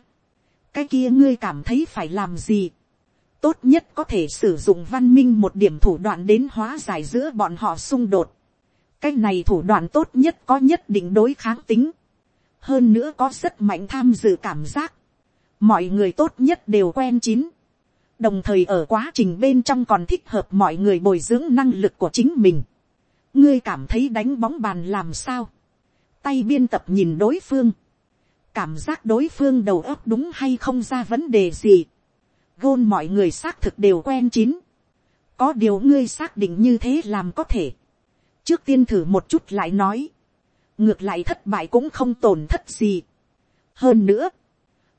cái kia ngươi cảm thấy phải làm gì tốt nhất có thể sử dụng văn minh một điểm thủ đoạn đến hóa giải giữa bọn họ xung đột. cái này thủ đoạn tốt nhất có nhất định đối kháng tính. hơn nữa có rất mạnh tham dự cảm giác. mọi người tốt nhất đều quen chín. đồng thời ở quá trình bên trong còn thích hợp mọi người bồi dưỡng năng lực của chính mình ngươi cảm thấy đánh bóng bàn làm sao. tay biên tập nhìn đối phương. cảm giác đối phương đầu óc đúng hay không ra vấn đề gì gôn mọi người xác thực đều quen chín. có điều ngươi xác định như thế làm có thể. trước tiên thử một chút lại nói. ngược lại thất bại cũng không tổn thất gì. hơn nữa,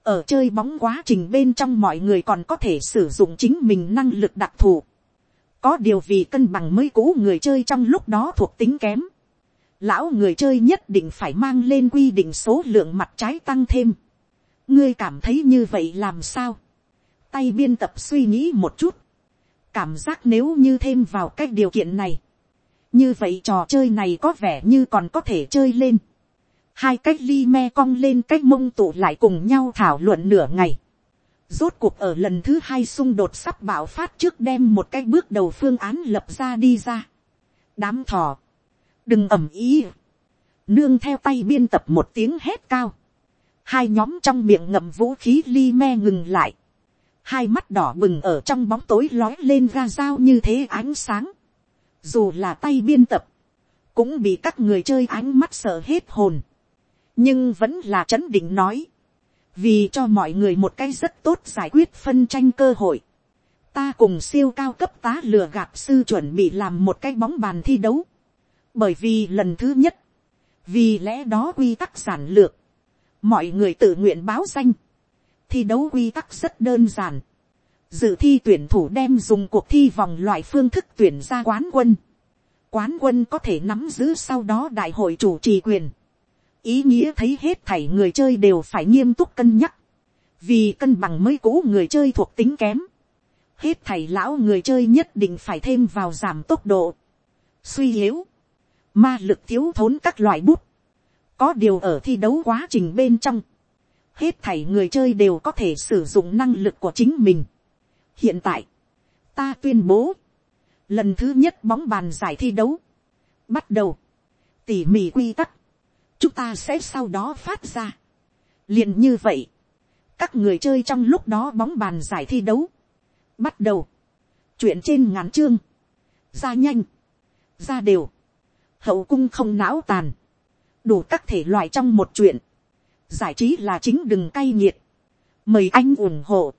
ở chơi bóng quá trình bên trong mọi người còn có thể sử dụng chính mình năng lực đặc thù có điều vì cân bằng mới cũ người chơi trong lúc đó thuộc tính kém. lão người chơi nhất định phải mang lên quy định số lượng mặt trái tăng thêm. ngươi cảm thấy như vậy làm sao tay biên tập suy nghĩ một chút, cảm giác nếu như thêm vào cái điều kiện này, như vậy trò chơi này có vẻ như còn có thể chơi lên. hai cái ly me cong lên cái mông tụ lại cùng nhau thảo luận nửa ngày rốt cuộc ở lần thứ hai xung đột sắp bạo phát trước đem một cái bước đầu phương án lập ra đi ra. đám thò, đừng ẩm ý, nương theo tay biên tập một tiếng hét cao. hai nhóm trong miệng ngậm vũ khí li me ngừng lại hai mắt đỏ bừng ở trong bóng tối lói lên ra dao như thế ánh sáng. Dù là tay biên tập, cũng bị các người chơi ánh mắt sợ hết hồn. Nhưng vẫn là chấn định nói. Vì cho mọi người một cái rất tốt giải quyết phân tranh cơ hội. Ta cùng siêu cao cấp tá lừa gạt sư chuẩn bị làm một cái bóng bàn thi đấu. Bởi vì lần thứ nhất, vì lẽ đó quy tắc giản lược, mọi người tự nguyện báo danh thi đấu quy tắc rất đơn giản. Dự thi tuyển thủ đem dùng cuộc thi vòng loại phương thức tuyển ra quán quân. Quán quân có thể nắm giữ sau đó đại hội chủ trì quyền. Ý nghĩa thấy hết thảy người chơi đều phải nghiêm túc cân nhắc. Vì cân bằng mới cũ người chơi thuộc tính kém. Hết thảy lão người chơi nhất định phải thêm vào giảm tốc độ. Suy yếu. Ma lực thiếu thốn các loại bút. Có điều ở thi đấu quá trình bên trong hết thảy người chơi đều có thể sử dụng năng lực của chính mình. hiện tại, ta tuyên bố, lần thứ nhất bóng bàn giải thi đấu, bắt đầu, tỉ mỉ quy tắc, chúng ta sẽ sau đó phát ra. liền như vậy, các người chơi trong lúc đó bóng bàn giải thi đấu, bắt đầu, chuyện trên ngắn chương, ra nhanh, ra đều, hậu cung không não tàn, đủ các thể loại trong một chuyện, giải trí là chính đừng cay nghiệt, mời anh ủng hộ,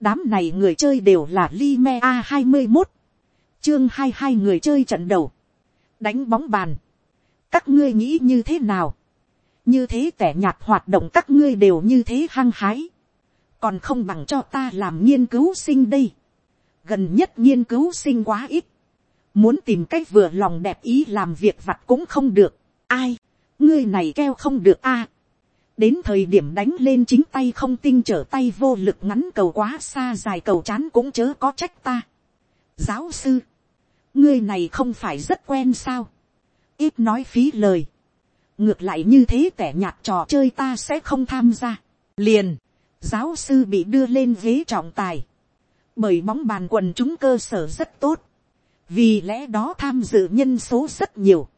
đám này người chơi đều là Lime a hai mươi một, chương hai hai người chơi trận đầu, đánh bóng bàn, các ngươi nghĩ như thế nào, như thế tẻ nhạt hoạt động các ngươi đều như thế hăng hái, còn không bằng cho ta làm nghiên cứu sinh đây, gần nhất nghiên cứu sinh quá ít, muốn tìm cách vừa lòng đẹp ý làm việc vặt cũng không được, ai, ngươi này keo không được a, đến thời điểm đánh lên chính tay không tinh trở tay vô lực ngắn cầu quá xa dài cầu chán cũng chớ có trách ta. giáo sư, ngươi này không phải rất quen sao, ít nói phí lời, ngược lại như thế tẻ nhạt trò chơi ta sẽ không tham gia, liền, giáo sư bị đưa lên ghế trọng tài, bởi bóng bàn quần chúng cơ sở rất tốt, vì lẽ đó tham dự nhân số rất nhiều,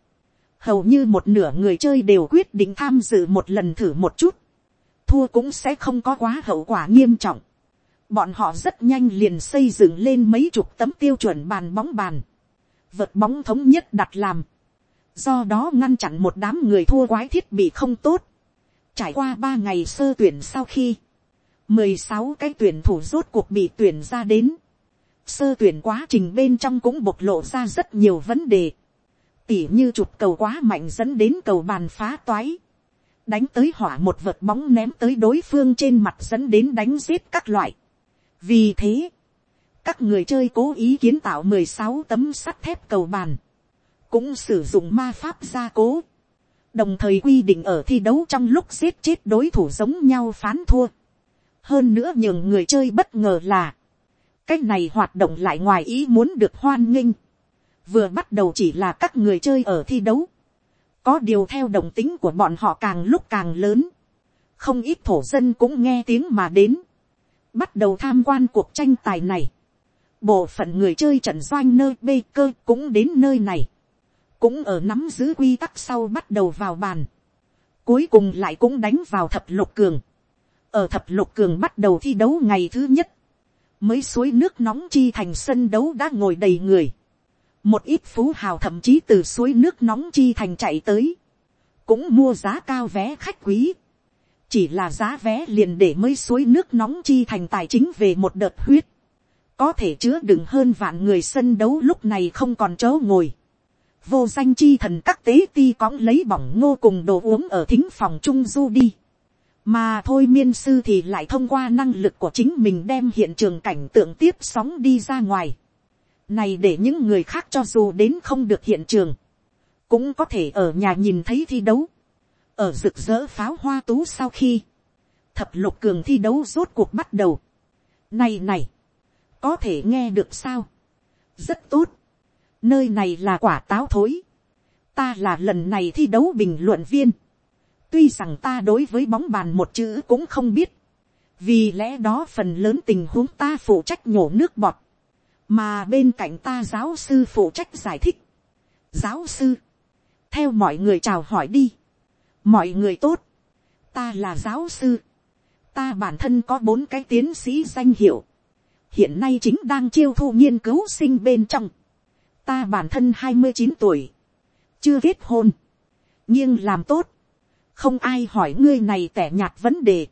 hầu như một nửa người chơi đều quyết định tham dự một lần thử một chút, thua cũng sẽ không có quá hậu quả nghiêm trọng. Bọn họ rất nhanh liền xây dựng lên mấy chục tấm tiêu chuẩn bàn bóng bàn, vật bóng thống nhất đặt làm, do đó ngăn chặn một đám người thua quái thiết bị không tốt. Trải qua ba ngày sơ tuyển sau khi, mười sáu cái tuyển thủ rốt cuộc bị tuyển ra đến. Sơ tuyển quá trình bên trong cũng bộc lộ ra rất nhiều vấn đề tỉ như chụp cầu quá mạnh dẫn đến cầu bàn phá toái, đánh tới hỏa một vật bóng ném tới đối phương trên mặt dẫn đến đánh giết các loại. vì thế, các người chơi cố ý kiến tạo mười sáu tấm sắt thép cầu bàn, cũng sử dụng ma pháp gia cố, đồng thời quy định ở thi đấu trong lúc giết chết đối thủ giống nhau phán thua. hơn nữa nhường người chơi bất ngờ là, cái này hoạt động lại ngoài ý muốn được hoan nghênh. Vừa bắt đầu chỉ là các người chơi ở thi đấu, có điều theo đồng tính của bọn họ càng lúc càng lớn, không ít thổ dân cũng nghe tiếng mà đến, bắt đầu tham quan cuộc tranh tài này, bộ phận người chơi trận doanh nơi bê cơ cũng đến nơi này, cũng ở nắm giữ quy tắc sau bắt đầu vào bàn, cuối cùng lại cũng đánh vào thập lục cường, ở thập lục cường bắt đầu thi đấu ngày thứ nhất, mới suối nước nóng chi thành sân đấu đã ngồi đầy người, một ít phú hào thậm chí từ suối nước nóng chi thành chạy tới, cũng mua giá cao vé khách quý, chỉ là giá vé liền để mới suối nước nóng chi thành tài chính về một đợt huyết, có thể chứa đựng hơn vạn người sân đấu lúc này không còn chỗ ngồi, vô danh chi thần các tế ti cõng lấy bỏng ngô cùng đồ uống ở thính phòng trung du đi, mà thôi miên sư thì lại thông qua năng lực của chính mình đem hiện trường cảnh tượng tiếp sóng đi ra ngoài, này để những người khác cho dù đến không được hiện trường. Cũng có thể ở nhà nhìn thấy thi đấu. Ở rực rỡ pháo hoa tú sau khi. Thập lục cường thi đấu rốt cuộc bắt đầu. Này này. Có thể nghe được sao? Rất tốt. Nơi này là quả táo thối. Ta là lần này thi đấu bình luận viên. Tuy rằng ta đối với bóng bàn một chữ cũng không biết. Vì lẽ đó phần lớn tình huống ta phụ trách nhổ nước bọt mà bên cạnh ta giáo sư phụ trách giải thích. giáo sư, theo mọi người chào hỏi đi. mọi người tốt, ta là giáo sư, ta bản thân có bốn cái tiến sĩ danh hiệu, hiện nay chính đang chiêu thu nghiên cứu sinh bên trong, ta bản thân hai mươi chín tuổi, chưa kết hôn, nhưng làm tốt, không ai hỏi ngươi này tẻ nhạt vấn đề,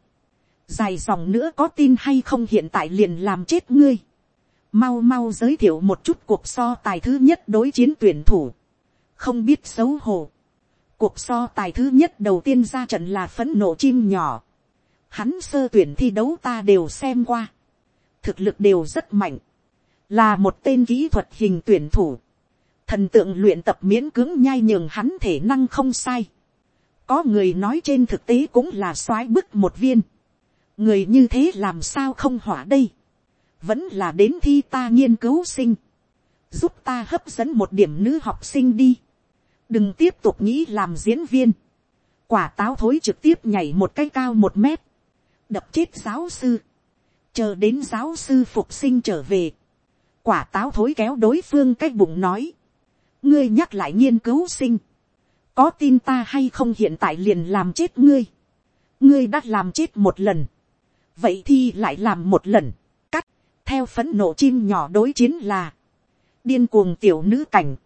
dài dòng nữa có tin hay không hiện tại liền làm chết ngươi, mau mau giới thiệu một chút cuộc so tài thứ nhất đối chiến tuyển thủ, không biết xấu hổ. cuộc so tài thứ nhất đầu tiên ra trận là phấn nộ chim nhỏ, hắn sơ tuyển thi đấu ta đều xem qua, thực lực đều rất mạnh, là một tên kỹ thuật hình tuyển thủ, thần tượng luyện tập miễn cưỡng nhai nhường hắn thể năng không sai, có người nói trên thực tế cũng là soái bức một viên, người như thế làm sao không hỏa đây, vẫn là đến thi ta nghiên cứu sinh, giúp ta hấp dẫn một điểm nữ học sinh đi, đừng tiếp tục nghĩ làm diễn viên, quả táo thối trực tiếp nhảy một cái cao một mét, đập chết giáo sư, chờ đến giáo sư phục sinh trở về, quả táo thối kéo đối phương cái bụng nói, ngươi nhắc lại nghiên cứu sinh, có tin ta hay không hiện tại liền làm chết ngươi, ngươi đã làm chết một lần, vậy thì lại làm một lần, cắt. Theo phấn nộ chim nhỏ đối chiến là, điên cuồng tiểu nữ cảnh,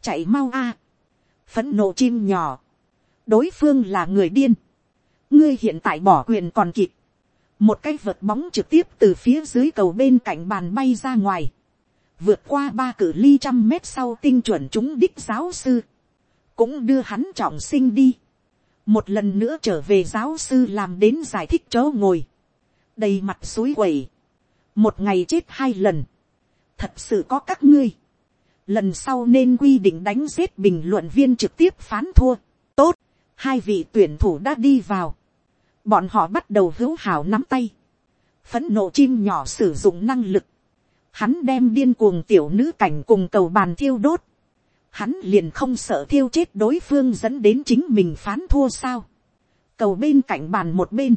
chạy mau a, phấn nộ chim nhỏ, đối phương là người điên, ngươi hiện tại bỏ quyền còn kịp, một cái vật bóng trực tiếp từ phía dưới cầu bên cạnh bàn bay ra ngoài, vượt qua ba cử ly trăm mét sau tinh chuẩn chúng đích giáo sư, cũng đưa hắn trọng sinh đi, một lần nữa trở về giáo sư làm đến giải thích chỗ ngồi, đầy mặt suối quẩy, một ngày chết hai lần, thật sự có các ngươi, lần sau nên quy định đánh giết bình luận viên trực tiếp phán thua, tốt, hai vị tuyển thủ đã đi vào, bọn họ bắt đầu hữu hảo nắm tay, phấn nộ chim nhỏ sử dụng năng lực, hắn đem điên cuồng tiểu nữ cảnh cùng cầu bàn thiêu đốt, hắn liền không sợ thiêu chết đối phương dẫn đến chính mình phán thua sao, cầu bên cạnh bàn một bên,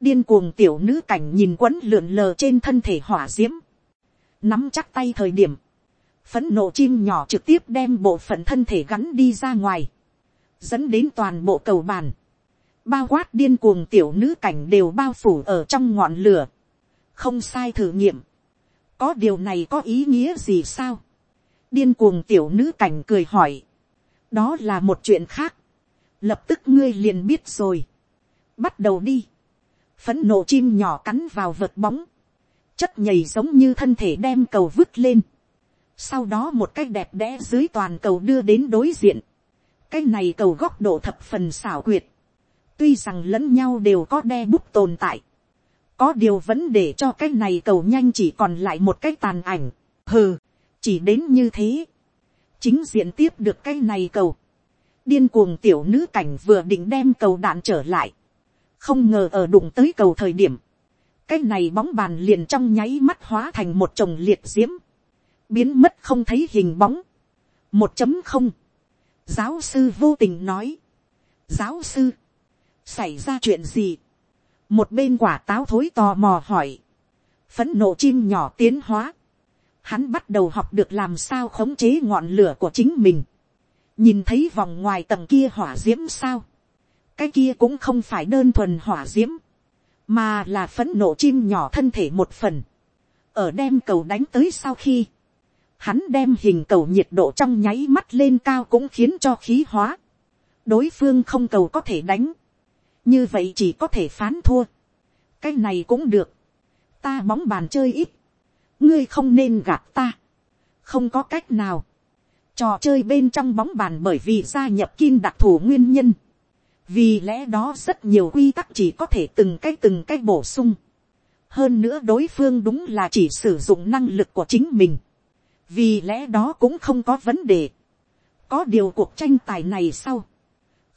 điên cuồng tiểu nữ cảnh nhìn quấn lượn lờ trên thân thể hỏa d i ễ m nắm chắc tay thời điểm, phấn nộ chim nhỏ trực tiếp đem bộ phận thân thể gắn đi ra ngoài, dẫn đến toàn bộ cầu bàn, bao quát điên cuồng tiểu nữ cảnh đều bao phủ ở trong ngọn lửa, không sai thử nghiệm, có điều này có ý nghĩa gì sao, điên cuồng tiểu nữ cảnh cười hỏi, đó là một chuyện khác, lập tức ngươi liền biết rồi, bắt đầu đi, phấn nộ chim nhỏ cắn vào vật bóng, chất nhầy giống như thân thể đem cầu vứt lên, sau đó một cái đẹp đẽ dưới toàn cầu đưa đến đối diện, cái này cầu góc độ thập phần xảo quyệt, tuy rằng lẫn nhau đều có đe bút tồn tại, có điều vẫn để cho cái này cầu nhanh chỉ còn lại một cái tàn ảnh, hừ, chỉ đến như thế, chính diện tiếp được cái này cầu, điên cuồng tiểu nữ cảnh vừa định đem cầu đạn trở lại, không ngờ ở đụng tới cầu thời điểm, cái này bóng bàn liền trong nháy mắt hóa thành một chồng liệt diễm, biến mất không thấy hình bóng, một chấm không, giáo sư vô tình nói, giáo sư, xảy ra chuyện gì, một bên quả táo thối tò mò hỏi, phấn nộ chim nhỏ tiến hóa, hắn bắt đầu học được làm sao khống chế ngọn lửa của chính mình, nhìn thấy vòng ngoài tầng kia hỏa d i ễ m sao, cái kia cũng không phải đơn thuần hỏa d i ễ m mà là phấn nộ chim nhỏ thân thể một phần, ở đem cầu đánh tới sau khi, hắn đem hình cầu nhiệt độ trong nháy mắt lên cao cũng khiến cho khí hóa, đối phương không cầu có thể đánh, như vậy chỉ có thể phán thua, cái này cũng được, ta bóng bàn chơi ít, ngươi không nên gạt ta, không có cách nào, trò chơi bên trong bóng bàn bởi vì gia nhập kim đặc thù nguyên nhân, vì lẽ đó rất nhiều quy tắc chỉ có thể từng cái từng cái bổ sung. hơn nữa đối phương đúng là chỉ sử dụng năng lực của chính mình. vì lẽ đó cũng không có vấn đề. có điều cuộc tranh tài này sau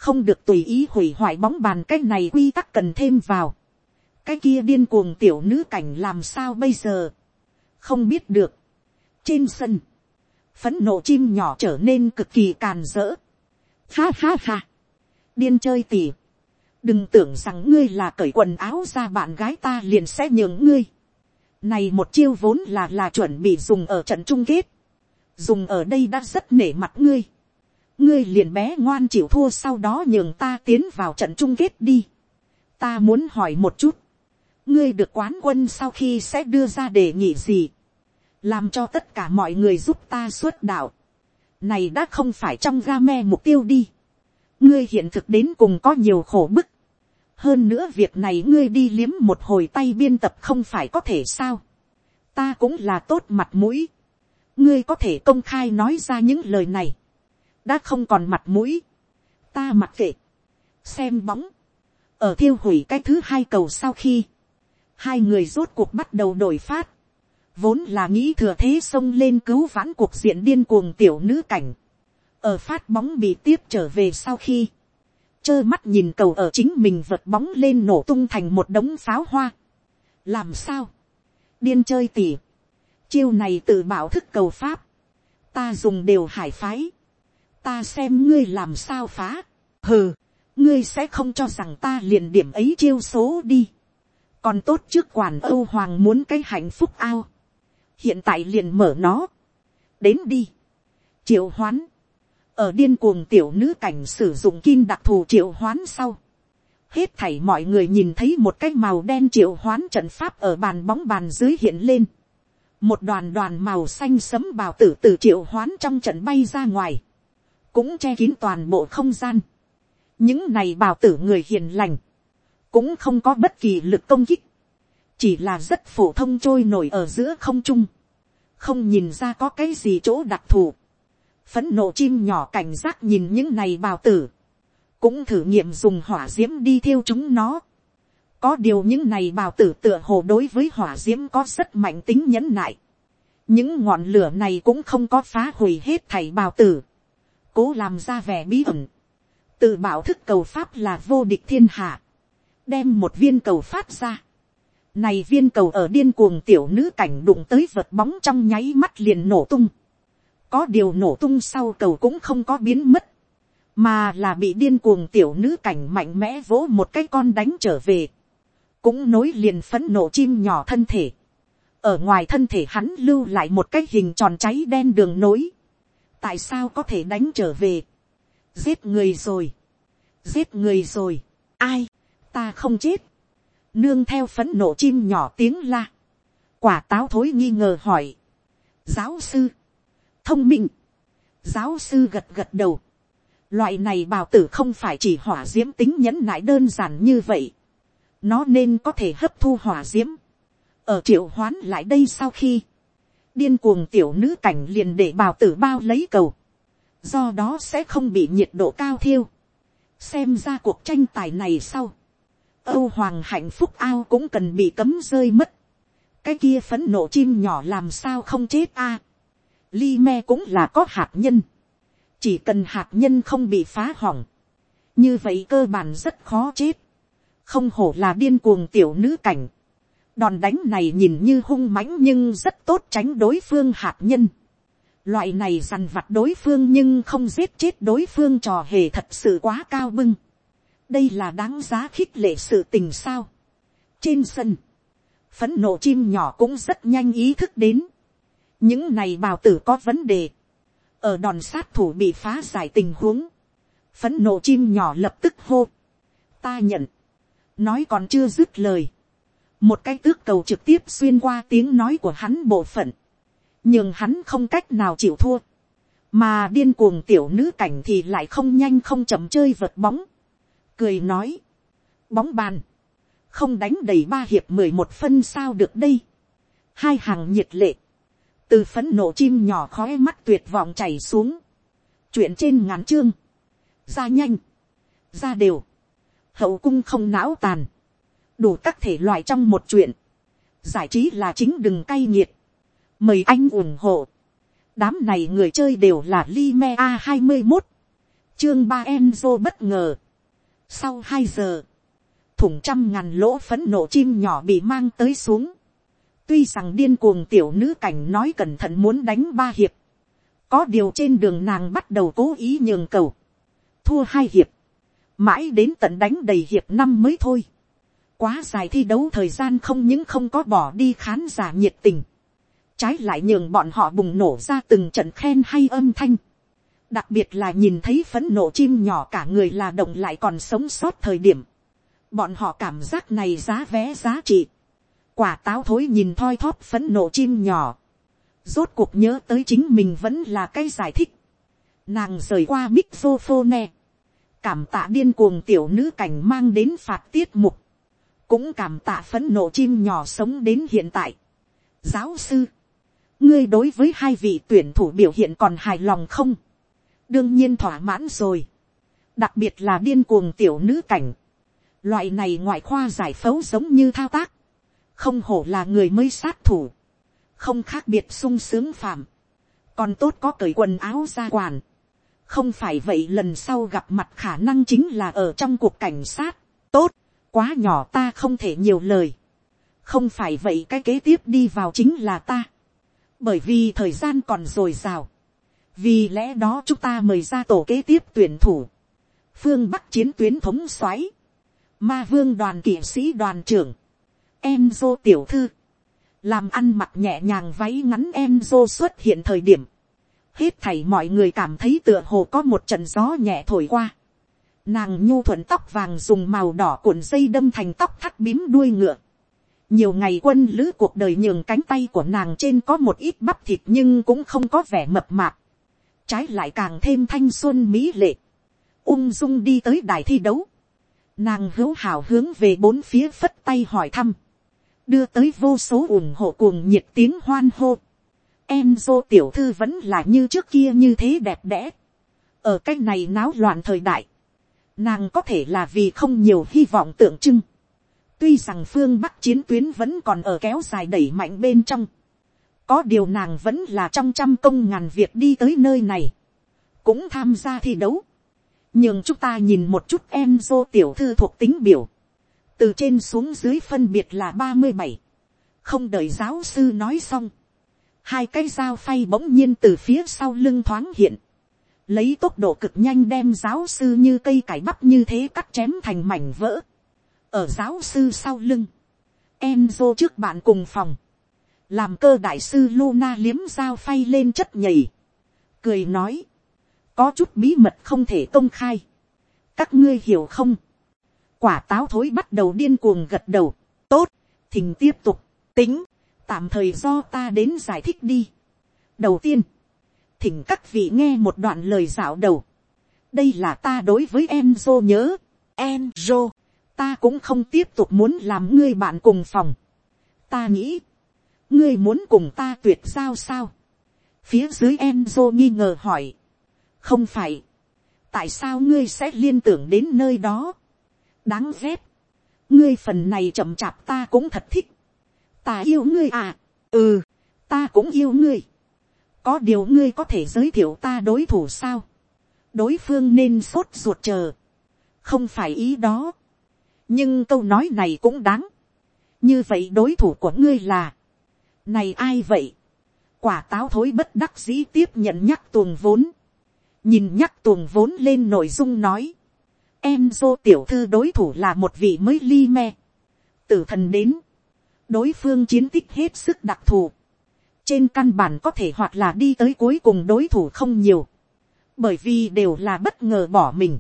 không được tùy ý hủy hoại bóng bàn cái này quy tắc cần thêm vào. cái kia điên cuồng tiểu nữ cảnh làm sao bây giờ. không biết được. trên sân, phấn nộ chim nhỏ trở nên cực kỳ càn rỡ. ha ha ha điên chơi tỉ. đừng tưởng rằng ngươi là cởi quần áo ra bạn gái ta liền sẽ nhường ngươi. này một chiêu vốn là là chuẩn bị dùng ở trận chung kết. dùng ở đây đã rất nể mặt ngươi ngươi liền bé ngoan chịu thua sau đó nhường ta tiến vào trận chung kết đi. ta muốn hỏi một chút. ngươi được quán quân sau khi sẽ đưa ra đề nghị gì. làm cho tất cả mọi người giúp ta xuất đạo. này đã không phải trong ga me mục tiêu đi ngươi hiện thực đến cùng có nhiều khổ bức. hơn nữa việc này ngươi đi liếm một hồi tay biên tập không phải có thể sao. ta cũng là tốt mặt mũi. ngươi có thể công khai nói ra những lời này đã không còn mặt mũi. ta mặc kệ. xem bóng. ở thiêu hủy cái thứ hai cầu sau khi, hai người rốt cuộc bắt đầu đổi phát. vốn là nghĩ thừa thế xông lên cứu vãn cuộc diện điên cuồng tiểu nữ cảnh ở phát bóng bị tiếp trở về sau khi, trơ mắt nhìn cầu ở chính mình vật bóng lên nổ tung thành một đống pháo hoa. làm sao, điên chơi tỉ, chiêu này tự bảo thức cầu pháp, ta dùng đều hải phái, ta xem ngươi làm sao phá, hừ, ngươi sẽ không cho rằng ta liền điểm ấy chiêu số đi, còn tốt trước quản âu hoàng muốn cái hạnh phúc ao, hiện tại liền mở nó, đến đi, triệu hoán, ở điên cuồng tiểu nữ cảnh sử dụng kim đặc thù triệu hoán sau. Hết thảy mọi người nhìn thấy một cái màu đen triệu hoán trận pháp ở bàn bóng bàn dưới hiện lên. Một đoàn đoàn màu xanh sấm bào tử từ triệu hoán trong trận bay ra ngoài. Cũng che kín toàn bộ không gian. Những này bào tử người hiền lành. Cũng không có bất kỳ lực công kích. Chỉ là rất phổ thông trôi nổi ở giữa không trung. Không nhìn ra có cái gì chỗ đặc thù phấn nộ chim nhỏ cảnh giác nhìn những này bào tử, cũng thử nghiệm dùng hỏa d i ễ m đi thiêu chúng nó. có điều những này bào tử tựa hồ đối với hỏa d i ễ m có rất mạnh tính nhẫn nại. những ngọn lửa này cũng không có phá hủy hết thảy bào tử, cố làm ra vẻ bí ẩn. tự bảo thức cầu pháp là vô địch thiên hạ, đem một viên cầu phát ra. Này viên cầu ở điên cuồng tiểu nữ cảnh đụng tới vật bóng trong nháy mắt liền nổ tung. Có điều nổ tung sau cầu cũng không có biến mất. Mà là bị điên cuồng tiểu nữ cảnh mạnh mẽ vỗ một cái con đánh trở về. Cũng nối liền phấn nổ chim nhỏ thân thể. Ở ngoài thân thể hắn lưu lại một cái hình tròn cháy đen đường nối. Tại sao có thể đánh trở về? Giết người rồi. Giết người rồi. Ai? Ta không chết nương theo phấn nộ chim nhỏ tiếng la, quả táo thối nghi ngờ hỏi, giáo sư, thông minh, giáo sư gật gật đầu, loại này bào tử không phải chỉ hỏa d i ễ m tính nhẫn nại đơn giản như vậy, nó nên có thể hấp thu hỏa d i ễ m ở triệu hoán lại đây sau khi, điên cuồng tiểu nữ cảnh liền để bào tử bao lấy cầu, do đó sẽ không bị nhiệt độ cao thiêu, xem ra cuộc tranh tài này sau, Âu Hoàng hạnh phúc ao cũng cần bị cấm rơi mất. Cái kia phấn nộ chim nhỏ làm sao không chết a? Li me cũng là có hạt nhân. Chỉ cần hạt nhân không bị phá hỏng. Như vậy cơ bản rất khó chết. Không hổ là điên cuồng tiểu nữ cảnh. Đòn đánh này nhìn như hung mãnh nhưng rất tốt tránh đối phương hạt nhân. Loại này dằn vặt đối phương nhưng không giết chết đối phương trò hề thật sự quá cao bưng đây là đáng giá khích lệ sự tình sao. trên sân, phấn nộ chim nhỏ cũng rất nhanh ý thức đến. những này bào tử có vấn đề. ở đòn sát thủ bị phá giải tình huống, phấn nộ chim nhỏ lập tức hô. ta nhận, nói còn chưa dứt lời một cái tước cầu trực tiếp xuyên qua tiếng nói của hắn bộ phận, nhưng hắn không cách nào chịu thua. Mà điên cuồng tiểu nữ cảnh thì lại không nhanh không chậm chơi vật bóng, cười nói, bóng bàn, không đánh đầy ba hiệp mười một phân sao được đây, hai hàng nhiệt lệ, từ phấn nổ chim nhỏ khói mắt tuyệt vọng chảy xuống, chuyện trên ngắn chương, ra nhanh, ra đều, hậu cung không não tàn, đủ các thể loại trong một chuyện, giải trí là chính đừng cay nghiệt, mời anh ủng hộ, đám này người chơi đều là Lime A hai mươi một, chương ba Enzo bất ngờ, sau hai giờ, thủng trăm ngàn lỗ phấn nộ chim nhỏ bị mang tới xuống. Tuy rằng điên cuồng tiểu nữ cảnh nói cẩn thận muốn đánh ba hiệp. Có điều trên đường nàng bắt đầu cố ý nhường cầu. Thua hai hiệp. Mãi đến tận đánh đầy hiệp năm mới thôi. Quá dài thi đấu thời gian không những không có bỏ đi khán giả nhiệt tình. Trái lại nhường bọn họ bùng nổ ra từng trận khen hay âm thanh. Đặc biệt là nhìn thấy phấn nộ chim nhỏ cả người là động lại còn sống sót thời điểm, bọn họ cảm giác này giá vé giá trị, quả táo thối nhìn thoi thóp phấn nộ chim nhỏ, rốt cuộc nhớ tới chính mình vẫn là cái giải thích, nàng rời qua mixophone, cảm tạ điên cuồng tiểu nữ cảnh mang đến phạt tiết mục, cũng cảm tạ phấn nộ chim nhỏ sống đến hiện tại. giáo sư, ngươi đối với hai vị tuyển thủ biểu hiện còn hài lòng không, đương nhiên thỏa mãn rồi. đặc biệt là điên cuồng tiểu nữ cảnh. loại này ngoại khoa giải phẫu giống như thao tác. không hổ là người mới sát thủ. không khác biệt sung sướng phạm. còn tốt có cởi quần áo ra quản. không phải vậy lần sau gặp mặt khả năng chính là ở trong cuộc cảnh sát. tốt, quá nhỏ ta không thể nhiều lời. không phải vậy cái kế tiếp đi vào chính là ta. bởi vì thời gian còn dồi dào. Vì lẽ đó chúng ta mời ra tổ kế tiếp tuyển thủ, phương bắc chiến tuyến thống soái, ma vương đoàn kỵ sĩ đoàn trưởng, em dô tiểu thư, làm ăn mặc nhẹ nhàng váy ngắn em dô xuất hiện thời điểm, hết thảy mọi người cảm thấy tựa hồ có một trận gió nhẹ thổi qua, nàng nhu thuận tóc vàng dùng màu đỏ cuộn dây đâm thành tóc thắt bím đuôi ngựa, nhiều ngày quân lữ cuộc đời nhường cánh tay của nàng trên có một ít bắp thịt nhưng cũng không có vẻ mập mạp. Trái lại càng thêm thanh xuân mỹ lệ, ung dung đi tới đài thi đấu, nàng hữu hảo hướng về bốn phía phất tay hỏi thăm, đưa tới vô số ủng hộ cuồng nhiệt tiếng hoan hô. Enzo tiểu thư vẫn là như trước kia như thế đẹp đẽ. ở cách này náo loạn thời đại, nàng có thể là vì không nhiều hy vọng tượng trưng. tuy rằng phương bắc chiến tuyến vẫn còn ở kéo dài đẩy mạnh bên trong, có điều nàng vẫn là trong trăm công ngàn việc đi tới nơi này, cũng tham gia thi đấu, nhưng chúng ta nhìn một chút em dô tiểu thư thuộc tính biểu, từ trên xuống dưới phân biệt là ba mươi bảy, không đợi giáo sư nói xong, hai cái dao phay bỗng nhiên từ phía sau lưng thoáng hiện, lấy tốc độ cực nhanh đem giáo sư như cây cải bắp như thế cắt chém thành mảnh vỡ, ở giáo sư sau lưng, Enzo trước bạn cùng phòng, làm cơ đại sư Luna liếm dao phay lên chất nhầy, cười nói, có chút bí mật không thể công khai, các ngươi hiểu không, quả táo thối bắt đầu điên cuồng gật đầu, tốt, thình tiếp tục, tính, tạm thời do ta đến giải thích đi. đầu tiên, thỉnh các vị nghe một đoạn lời dạo đầu, đây là ta đối với Enzo nhớ, Enzo, ta cũng không tiếp tục muốn làm ngươi bạn cùng phòng, ta nghĩ, ngươi muốn cùng ta tuyệt giao sao, phía dưới Enzo nghi ngờ hỏi, không phải, tại sao ngươi sẽ liên tưởng đến nơi đó, đáng ghét, ngươi phần này chậm chạp ta cũng thật thích, ta yêu ngươi à, ừ, ta cũng yêu ngươi, có điều ngươi có thể giới thiệu ta đối thủ sao, đối phương nên sốt ruột chờ, không phải ý đó, nhưng câu nói này cũng đáng, như vậy đối thủ của ngươi là, này ai vậy, quả táo thối bất đắc dĩ tiếp nhận nhắc tuồng vốn, nhìn nhắc tuồng vốn lên nội dung nói, em dô tiểu thư đối thủ là một vị mới li me. Tử thần đến. Đối phương chiến tích hết sức đặc thù. Trên căn bản có thể hoặc là đi tới cuối cùng đối thủ không nhiều. Bởi vì đều là bất ngờ bỏ mình.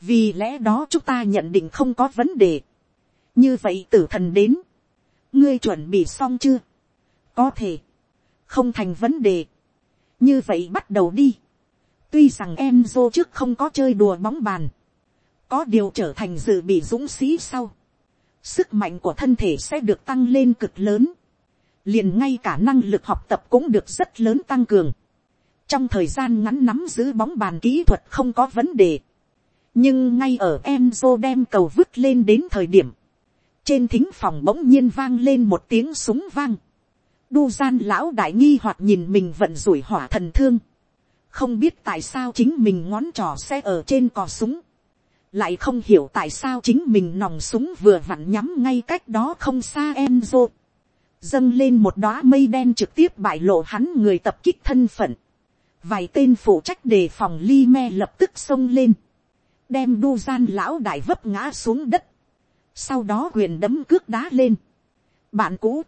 Vì lẽ đó chúng ta nhận định không có vấn đề. Như vậy tử thần đến. Ngươi chuẩn bị xong chưa? Có thể. Không thành vấn đề. Như vậy bắt đầu đi. Tuy rằng em dô trước không có chơi đùa bóng bàn có điều trở thành dự bị dũng sĩ sau, sức mạnh của thân thể sẽ được tăng lên cực lớn, liền ngay cả năng lực học tập cũng được rất lớn tăng cường. trong thời gian ngắn nắm giữ bóng bàn kỹ thuật không có vấn đề, nhưng ngay ở Enzo đem cầu vứt lên đến thời điểm, trên thính phòng bỗng nhiên vang lên một tiếng súng vang, đu gian lão đại nghi hoặc nhìn mình vận rủi hỏa thần thương, không biết tại sao chính mình ngón trò sẽ ở trên cò súng, lại không hiểu tại sao chính mình nòng súng vừa vặn nhắm ngay cách đó không xa Enzo. Dâng lên một đóa mây đen trực tiếp bại lộ hắn người tập kích thân phận. Vài tên phụ trách đề phòng ly me lập tức xông lên. Đem đu gian lão đại vấp ngã xuống đất. Sau đó quyền đấm cước đá lên. Bạn cũ.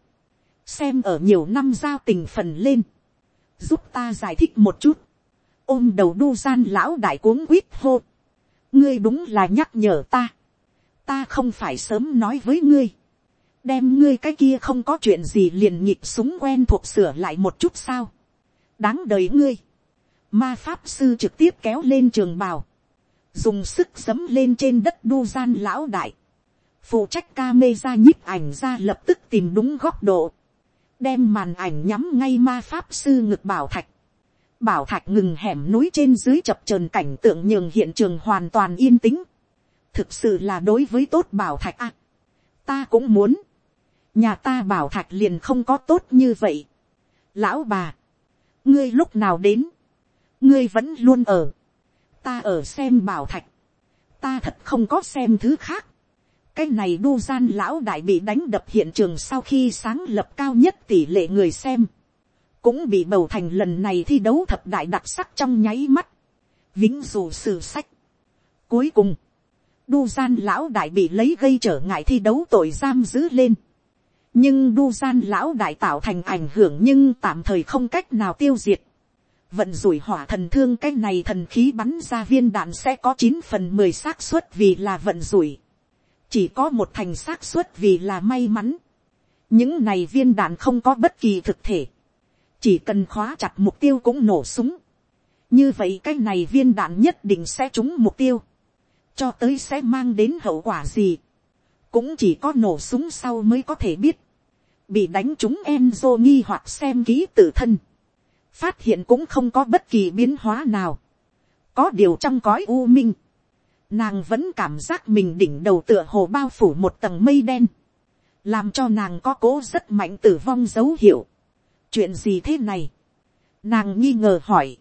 Xem ở nhiều năm giao tình phần lên. Giúp ta giải thích một chút. Ôm đầu đu gian lão đại cuống quýt hô ngươi đúng là nhắc nhở ta. ta không phải sớm nói với ngươi đem ngươi cái kia không có chuyện gì liền nhịp súng quen thuộc sửa lại một chút sao. đáng đời ngươi. ma pháp sư trực tiếp kéo lên trường bào. dùng sức dấm lên trên đất đu gian lão đại. phụ trách ca mê ra nhíp ảnh ra lập tức tìm đúng góc độ. đem màn ảnh nhắm ngay ma pháp sư ngực bảo thạch bảo thạch ngừng hẻm núi trên dưới chập trờn cảnh tượng nhường hiện trường hoàn toàn yên tĩnh. thực sự là đối với tốt bảo thạch à. ta cũng muốn nhà ta bảo thạch liền không có tốt như vậy. lão bà, ngươi lúc nào đến, ngươi vẫn luôn ở. ta ở xem bảo thạch. ta thật không có xem thứ khác. cái này đu gian lão đại bị đánh đập hiện trường sau khi sáng lập cao nhất tỷ lệ người xem cũng bị bầu thành lần này thi đấu thập đại đặc sắc trong nháy mắt, vĩnh dù sử sách. Cuối cùng, đu gian lão đại bị lấy gây trở ngại thi đấu tội giam giữ lên nhưng đu gian lão đại tạo thành ảnh hưởng nhưng tạm thời không cách nào tiêu diệt. vận rủi hỏa thần thương cái này thần khí bắn ra viên đạn sẽ có chín phần mười xác suất vì là vận rủi. chỉ có một thành xác suất vì là may mắn. những này viên đạn không có bất kỳ thực thể chỉ cần khóa chặt mục tiêu cũng nổ súng. như vậy cái này viên đạn nhất định sẽ trúng mục tiêu, cho tới sẽ mang đến hậu quả gì. cũng chỉ có nổ súng sau mới có thể biết bị đánh trúng Enzo nghi hoặc xem ký tự thân. phát hiện cũng không có bất kỳ biến hóa nào. có điều trong cõi u minh. nàng vẫn cảm giác mình đỉnh đầu tựa hồ bao phủ một tầng mây đen làm cho nàng có cố rất mạnh tử vong dấu hiệu chuyện gì thế này, nàng nghi ngờ hỏi,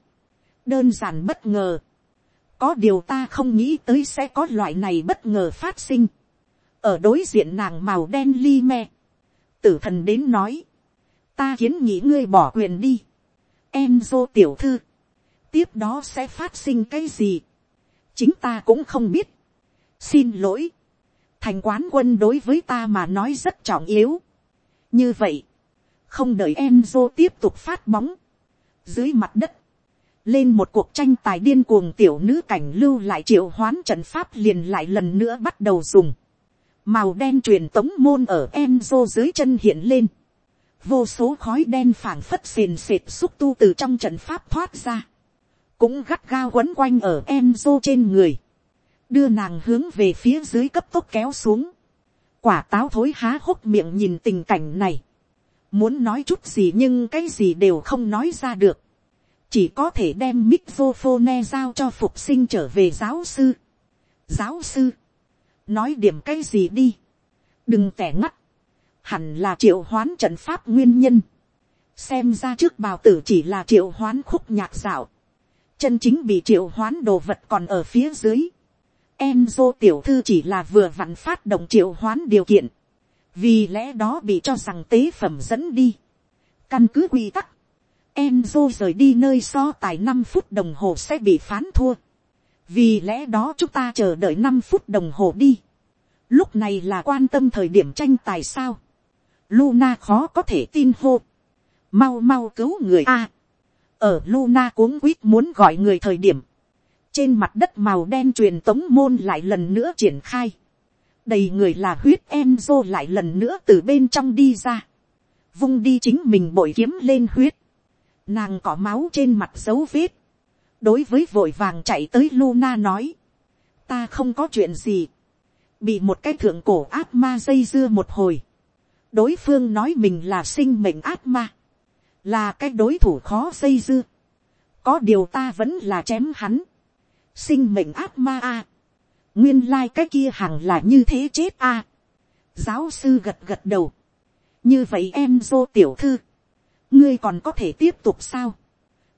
đơn giản bất ngờ, có điều ta không nghĩ tới sẽ có loại này bất ngờ phát sinh, ở đối diện nàng màu đen li me, tử thần đến nói, ta kiến nghĩ ngươi bỏ quyền đi, Enzo tiểu thư, tiếp đó sẽ phát sinh cái gì, chính ta cũng không biết, xin lỗi, thành quán quân đối với ta mà nói rất trọng yếu, như vậy, không đợi Enzo tiếp tục phát bóng, dưới mặt đất, lên một cuộc tranh tài điên cuồng tiểu nữ cảnh lưu lại triệu hoán trận pháp liền lại lần nữa bắt đầu dùng. Màu đen truyền tống môn ở Enzo dưới chân hiện lên. Vô số khói đen phảng phất sền sệt xúc tu từ trong trận pháp thoát ra. Cũng gắt gao quấn quanh ở Enzo trên người. Đưa nàng hướng về phía dưới cấp tốc kéo xuống. Quả táo thối há hốc miệng nhìn tình cảnh này. Muốn nói chút gì nhưng cái gì đều không nói ra được chỉ có thể đem microphone giao cho phục sinh trở về giáo sư. giáo sư, nói điểm cái gì đi, đừng tẻ ngắt, hẳn là triệu hoán trận pháp nguyên nhân, xem ra trước bào tử chỉ là triệu hoán khúc nhạc dạo, chân chính bị triệu hoán đồ vật còn ở phía dưới, em dô tiểu thư chỉ là vừa vặn phát động triệu hoán điều kiện, vì lẽ đó bị cho rằng tế phẩm dẫn đi, căn cứ quy tắc, em dô rời đi nơi so tài năm phút đồng hồ sẽ bị phán thua. Vì lẽ đó chúng ta chờ đợi năm phút đồng hồ đi. Lúc này là quan tâm thời điểm tranh tài sao. Luna khó có thể tin hô. Mau mau cứu người A. ở Luna cuống quýt muốn gọi người thời điểm. Trên mặt đất màu đen truyền tống môn lại lần nữa triển khai. Đầy người là huyết Enzo lại lần nữa từ bên trong đi ra. Vung đi chính mình bội kiếm lên huyết Nàng có máu trên mặt dấu vết. Đối với vội vàng chạy tới Luna nói. Ta không có chuyện gì. Bị một cái thượng cổ ác ma dây dưa một hồi. Đối phương nói mình là sinh mệnh ác ma. Là cái đối thủ khó dây dưa. Có điều ta vẫn là chém hắn. Sinh mệnh ác ma a. Nguyên lai kia hằng là như thế chết a. Giáo sư gật gật đầu. Như vậy em dô tiểu thư ngươi còn có thể tiếp tục sao,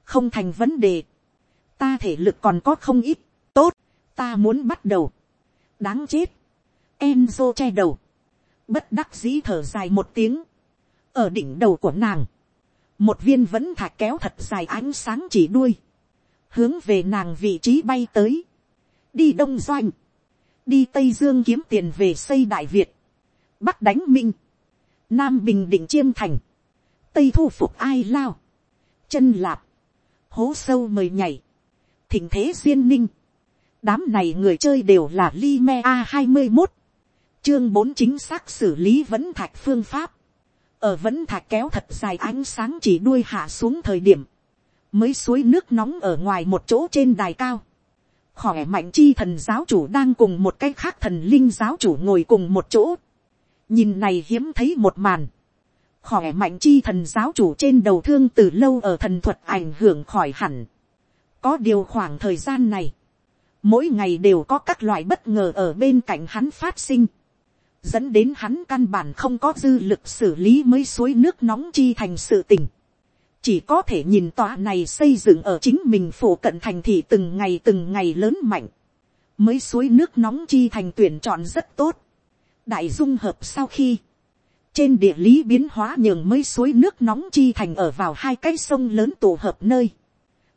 không thành vấn đề, ta thể lực còn có không ít, tốt, ta muốn bắt đầu, đáng chết, Enzo che đầu, bất đắc dĩ thở dài một tiếng, ở đỉnh đầu của nàng, một viên vẫn thạch kéo thật dài ánh sáng chỉ đuôi, hướng về nàng vị trí bay tới, đi đông doanh, đi tây dương kiếm tiền về xây đại việt, bắc đánh minh, nam bình định chiêm thành, tây thu phục ai lao, chân lạp, hố sâu mời nhảy, thỉnh thế duyên ninh, đám này người chơi đều là li me a hai mươi một, chương bốn chính xác xử lý vẫn thạch phương pháp, ở vẫn thạch kéo thật dài ánh sáng chỉ đuôi hạ xuống thời điểm, mới suối nước nóng ở ngoài một chỗ trên đài cao, khỏe mạnh chi thần giáo chủ đang cùng một cái khác thần linh giáo chủ ngồi cùng một chỗ, nhìn này hiếm thấy một màn, khỏe mạnh chi thần giáo chủ trên đầu thương từ lâu ở thần thuật ảnh hưởng khỏi hẳn có điều khoảng thời gian này, mỗi ngày đều có các loại bất ngờ ở bên cạnh hắn phát sinh, dẫn đến hắn căn bản không có dư lực xử lý mới suối nước nóng chi thành sự tình. chỉ có thể nhìn tòa này xây dựng ở chính mình phủ cận thành thị từng ngày từng ngày lớn mạnh, mới suối nước nóng chi thành tuyển chọn rất tốt. đại dung hợp sau khi, trên địa lý biến hóa nhường mới suối nước nóng chi thành ở vào hai cái sông lớn tụ hợp nơi.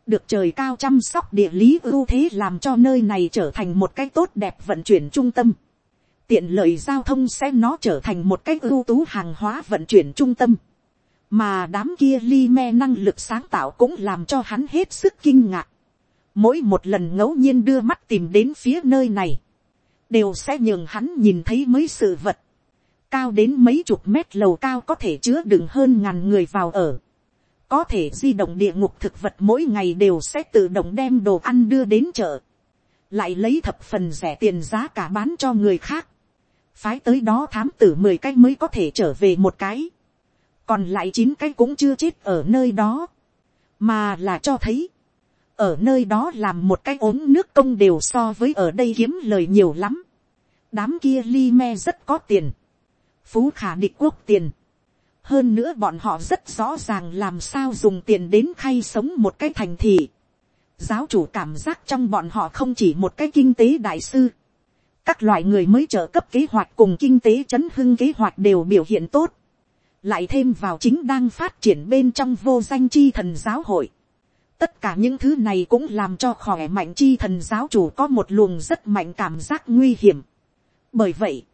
Được trời cao chăm sóc địa lý ưu thế làm cho nơi này trở thành một cái tốt đẹp vận chuyển trung tâm. Tiện lợi giao thông sẽ nó trở thành một cái ưu tú hàng hóa vận chuyển trung tâm. Mà đám kia ly me năng lực sáng tạo cũng làm cho hắn hết sức kinh ngạc. Mỗi một lần ngẫu nhiên đưa mắt tìm đến phía nơi này. Đều sẽ nhường hắn nhìn thấy mấy sự vật cao đến mấy chục mét lầu cao có thể chứa đựng hơn ngàn người vào ở. Có thể di động địa ngục thực vật mỗi ngày đều sẽ tự động đem đồ ăn đưa đến chợ. Lại lấy thập phần rẻ tiền giá cả bán cho người khác. Phái tới đó thám tử mười cái mới có thể trở về một cái. Còn lại chín cái cũng chưa chết ở nơi đó. Mà là cho thấy. Ở nơi đó làm một cái ốm nước công đều so với ở đây kiếm lời nhiều lắm. Đám kia li me rất có tiền phú khả địch quốc tiền hơn nữa bọn họ rất rõ ràng làm sao dùng tiền đến khay sống một cái thành thị. giáo chủ cảm giác trong bọn họ không chỉ một cái kinh tế đại sư, các loại người mới trợ cấp kế hoạch cùng kinh tế chấn hưng kế hoạch đều biểu hiện tốt, lại thêm vào chính đang phát triển bên trong vô danh chi thần giáo hội. Tất cả những thứ này cũng làm cho khỏe mạnh chi thần giáo chủ có một luồng rất mạnh cảm giác nguy hiểm. Bởi vậy,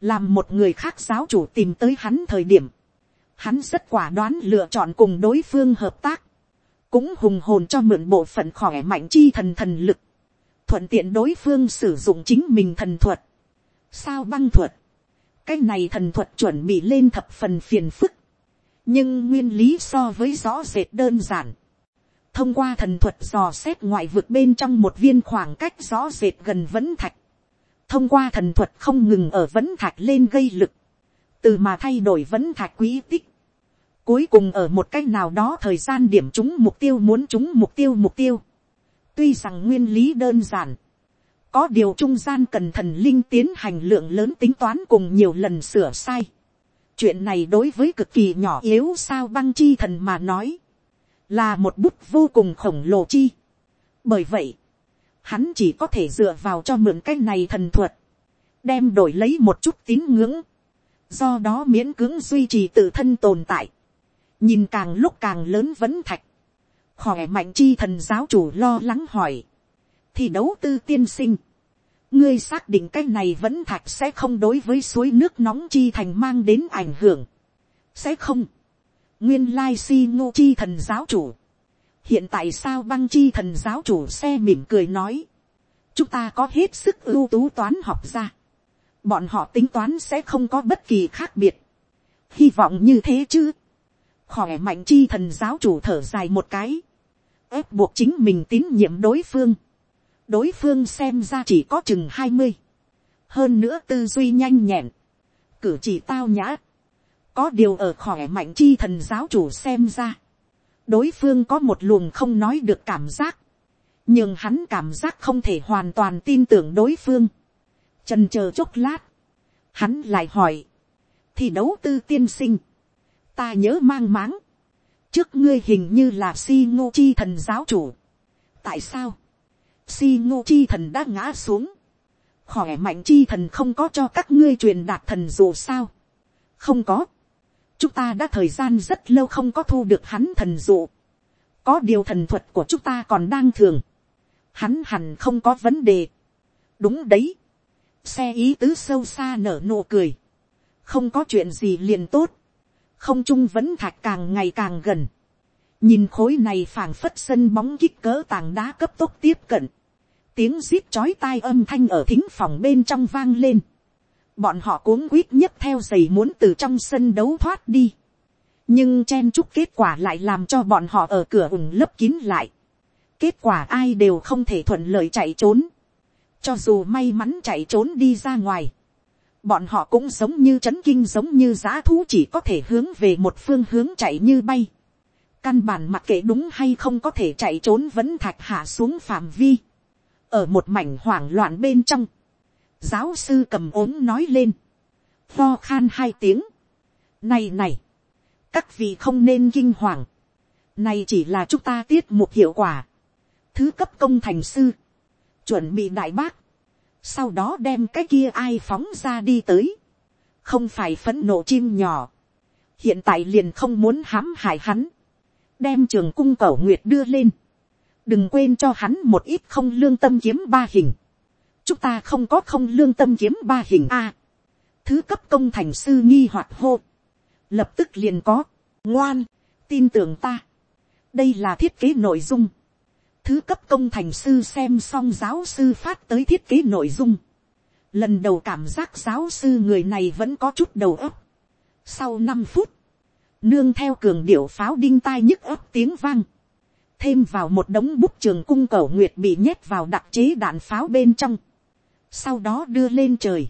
làm một người khác giáo chủ tìm tới hắn thời điểm, hắn rất quả đoán lựa chọn cùng đối phương hợp tác, cũng hùng hồn cho mượn bộ phận khỏe mạnh chi thần thần lực, thuận tiện đối phương sử dụng chính mình thần thuật, sao băng thuật, cái này thần thuật chuẩn bị lên thập phần phiền phức, nhưng nguyên lý so với rõ rệt đơn giản, thông qua thần thuật dò xét ngoại vực bên trong một viên khoảng cách rõ rệt gần vẫn thạch, thông qua thần thuật không ngừng ở vẫn thạch lên gây lực, từ mà thay đổi vẫn thạch quý tích, cuối cùng ở một cách nào đó thời gian điểm chúng mục tiêu muốn chúng mục tiêu mục tiêu, tuy rằng nguyên lý đơn giản, có điều trung gian cần thần linh tiến hành lượng lớn tính toán cùng nhiều lần sửa sai. chuyện này đối với cực kỳ nhỏ yếu sao băng chi thần mà nói, là một bút vô cùng khổng lồ chi. bởi vậy, hắn chỉ có thể dựa vào cho mượn cái này thần thuật, đem đổi lấy một chút tín ngưỡng, do đó miễn cưỡng duy trì tự thân tồn tại, nhìn càng lúc càng lớn vẫn thạch, khỏe mạnh chi thần giáo chủ lo lắng hỏi, thì đấu tư tiên sinh, ngươi xác định cái này vẫn thạch sẽ không đối với suối nước nóng chi thành mang đến ảnh hưởng, sẽ không, nguyên lai si ngô chi thần giáo chủ, hiện tại sao băng chi thần giáo chủ xe mỉm cười nói, chúng ta có hết sức ưu tú toán học ra, bọn họ tính toán sẽ không có bất kỳ khác biệt, hy vọng như thế chứ, khỏe mạnh chi thần giáo chủ thở dài một cái, ép buộc chính mình tín nhiệm đối phương, đối phương xem ra chỉ có chừng hai mươi, hơn nữa tư duy nhanh nhẹn, cử chỉ tao nhã, có điều ở khỏe mạnh chi thần giáo chủ xem ra, đối phương có một luồng không nói được cảm giác, nhưng hắn cảm giác không thể hoàn toàn tin tưởng đối phương. Trần chờ chốc lát, hắn lại hỏi, thì đấu tư tiên sinh, ta nhớ mang máng, trước ngươi hình như là si ngô chi thần giáo chủ. tại sao, si ngô chi thần đã ngã xuống, khỏe mạnh chi thần không có cho các ngươi truyền đạt thần dù sao, không có, chúng ta đã thời gian rất lâu không có thu được hắn thần dụ, có điều thần thuật của chúng ta còn đang thường, hắn hẳn không có vấn đề, đúng đấy, xe ý tứ sâu xa nở nụ cười, không có chuyện gì liền tốt, không trung vẫn thạch càng ngày càng gần, nhìn khối này phảng phất sân bóng kích cỡ tảng đá cấp tốc tiếp cận, tiếng zip chói tai âm thanh ở thính phòng bên trong vang lên, bọn họ cuống quýt nhất theo giày muốn từ trong sân đấu thoát đi, nhưng chen chúc kết quả lại làm cho bọn họ ở cửa ủng lấp kín lại, kết quả ai đều không thể thuận lợi chạy trốn, cho dù may mắn chạy trốn đi ra ngoài, bọn họ cũng giống như c h ấ n kinh giống như g thú chỉ có thể hướng về một phương hướng chạy như bay. căn bản mặc kệ đúng hay không có thể chạy trốn vẫn thạch hạ xuống phạm vi. ở một mảnh hoảng loạn bên trong, giáo sư cầm ốm nói lên, lo khan hai tiếng. này này, các vị không nên kinh hoàng, này chỉ là chúng ta tiết một hiệu quả, thứ cấp công thành sư, chuẩn bị đại bác, sau đó đem cái kia ai phóng ra đi tới, không phải phấn nộ chim nhỏ, hiện tại liền không muốn hãm hại hắn, đem trường cung cẩu nguyệt đưa lên, đừng quên cho hắn một ít không lương tâm kiếm ba hình, chúng ta không có không lương tâm kiếm ba hình a, thứ cấp công thành sư nghi hoạt hô, lập tức liền có, ngoan, tin tưởng ta, đây là thiết kế nội dung, thứ cấp công thành sư xem xong giáo sư phát tới thiết kế nội dung. Lần đầu cảm giác giáo sư người này vẫn có chút đầu óc. Sau năm phút, nương theo cường điệu pháo đinh tai nhức ấp tiếng vang. Thêm vào một đống bút trường cung cầu nguyệt bị nhét vào đặc chế đạn pháo bên trong. Sau đó đưa lên trời.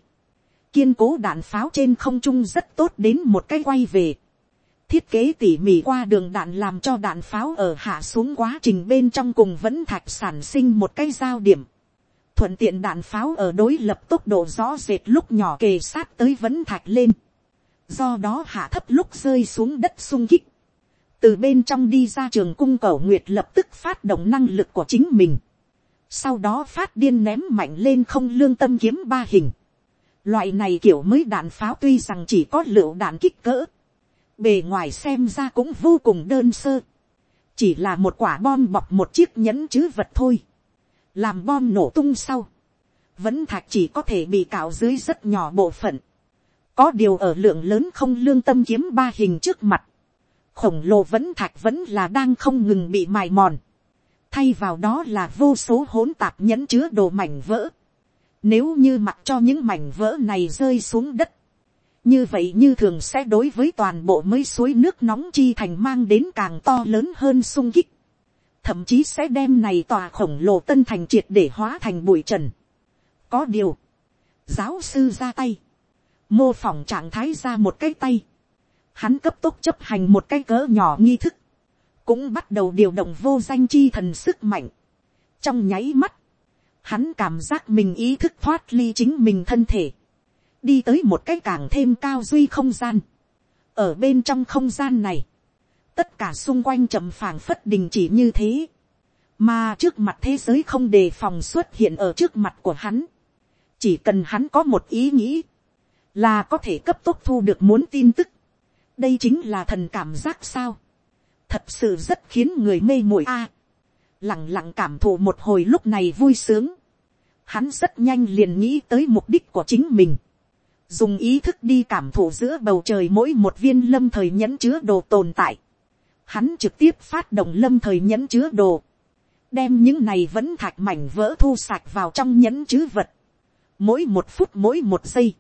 Kiên cố đạn pháo trên không trung rất tốt đến một cái quay về thiết kế tỉ mỉ qua đường đạn làm cho đạn pháo ở hạ xuống quá trình bên trong cùng vẫn thạch sản sinh một cái giao điểm. Thuận tiện đạn pháo ở đối lập tốc độ rõ rệt lúc nhỏ kề sát tới vẫn thạch lên. Do đó hạ thấp lúc rơi xuống đất sung kích. Từ bên trong đi ra trường cung cầu nguyệt lập tức phát động năng lực của chính mình. sau đó phát điên ném mạnh lên không lương tâm kiếm ba hình. Loại này kiểu mới đạn pháo tuy rằng chỉ có lựu đạn kích cỡ, bề ngoài xem ra cũng vô cùng đơn sơ, chỉ là một quả bom bọc một chiếc nhẫn chứ vật thôi, làm bom nổ tung sau, vẫn thạch chỉ có thể bị cạo dưới rất nhỏ bộ phận, có điều ở lượng lớn không lương tâm kiếm ba hình trước mặt, khổng lồ vẫn thạch vẫn là đang không ngừng bị mài mòn, thay vào đó là vô số hỗn tạp nhẫn chứa đồ mảnh vỡ, nếu như mặc cho những mảnh vỡ này rơi xuống đất, như vậy như thường sẽ đối với toàn bộ mấy suối nước nóng chi thành mang đến càng to lớn hơn sung kích, thậm chí sẽ đem này tòa khổng lồ tân thành triệt để hóa thành bụi trần. có điều, giáo sư ra tay, mô phỏng trạng thái ra một cái tay, hắn cấp tốc chấp hành một cái cỡ nhỏ nghi thức, cũng bắt đầu điều động vô danh chi thần sức mạnh. trong nháy mắt, hắn cảm giác mình ý thức thoát ly chính mình thân thể, đi tới một cái càng thêm cao duy không gian. ở bên trong không gian này, tất cả xung quanh chậm phảng phất đình chỉ như thế, mà trước mặt thế giới không đề phòng xuất hiện ở trước mặt của hắn, chỉ cần hắn có một ý nghĩ, là có thể cấp tốc thu được muốn tin tức, đây chính là thần cảm giác sao, thật sự rất khiến người mê muội a, lẳng lặng cảm thụ một hồi lúc này vui sướng, hắn rất nhanh liền nghĩ tới mục đích của chính mình, dùng ý thức đi cảm thụ giữa bầu trời mỗi một viên lâm thời nhẫn chứa đồ tồn tại, hắn trực tiếp phát động lâm thời nhẫn chứa đồ, đem những này vẫn thạch mảnh vỡ thu sạch vào trong nhẫn chứa vật, mỗi một phút mỗi một giây,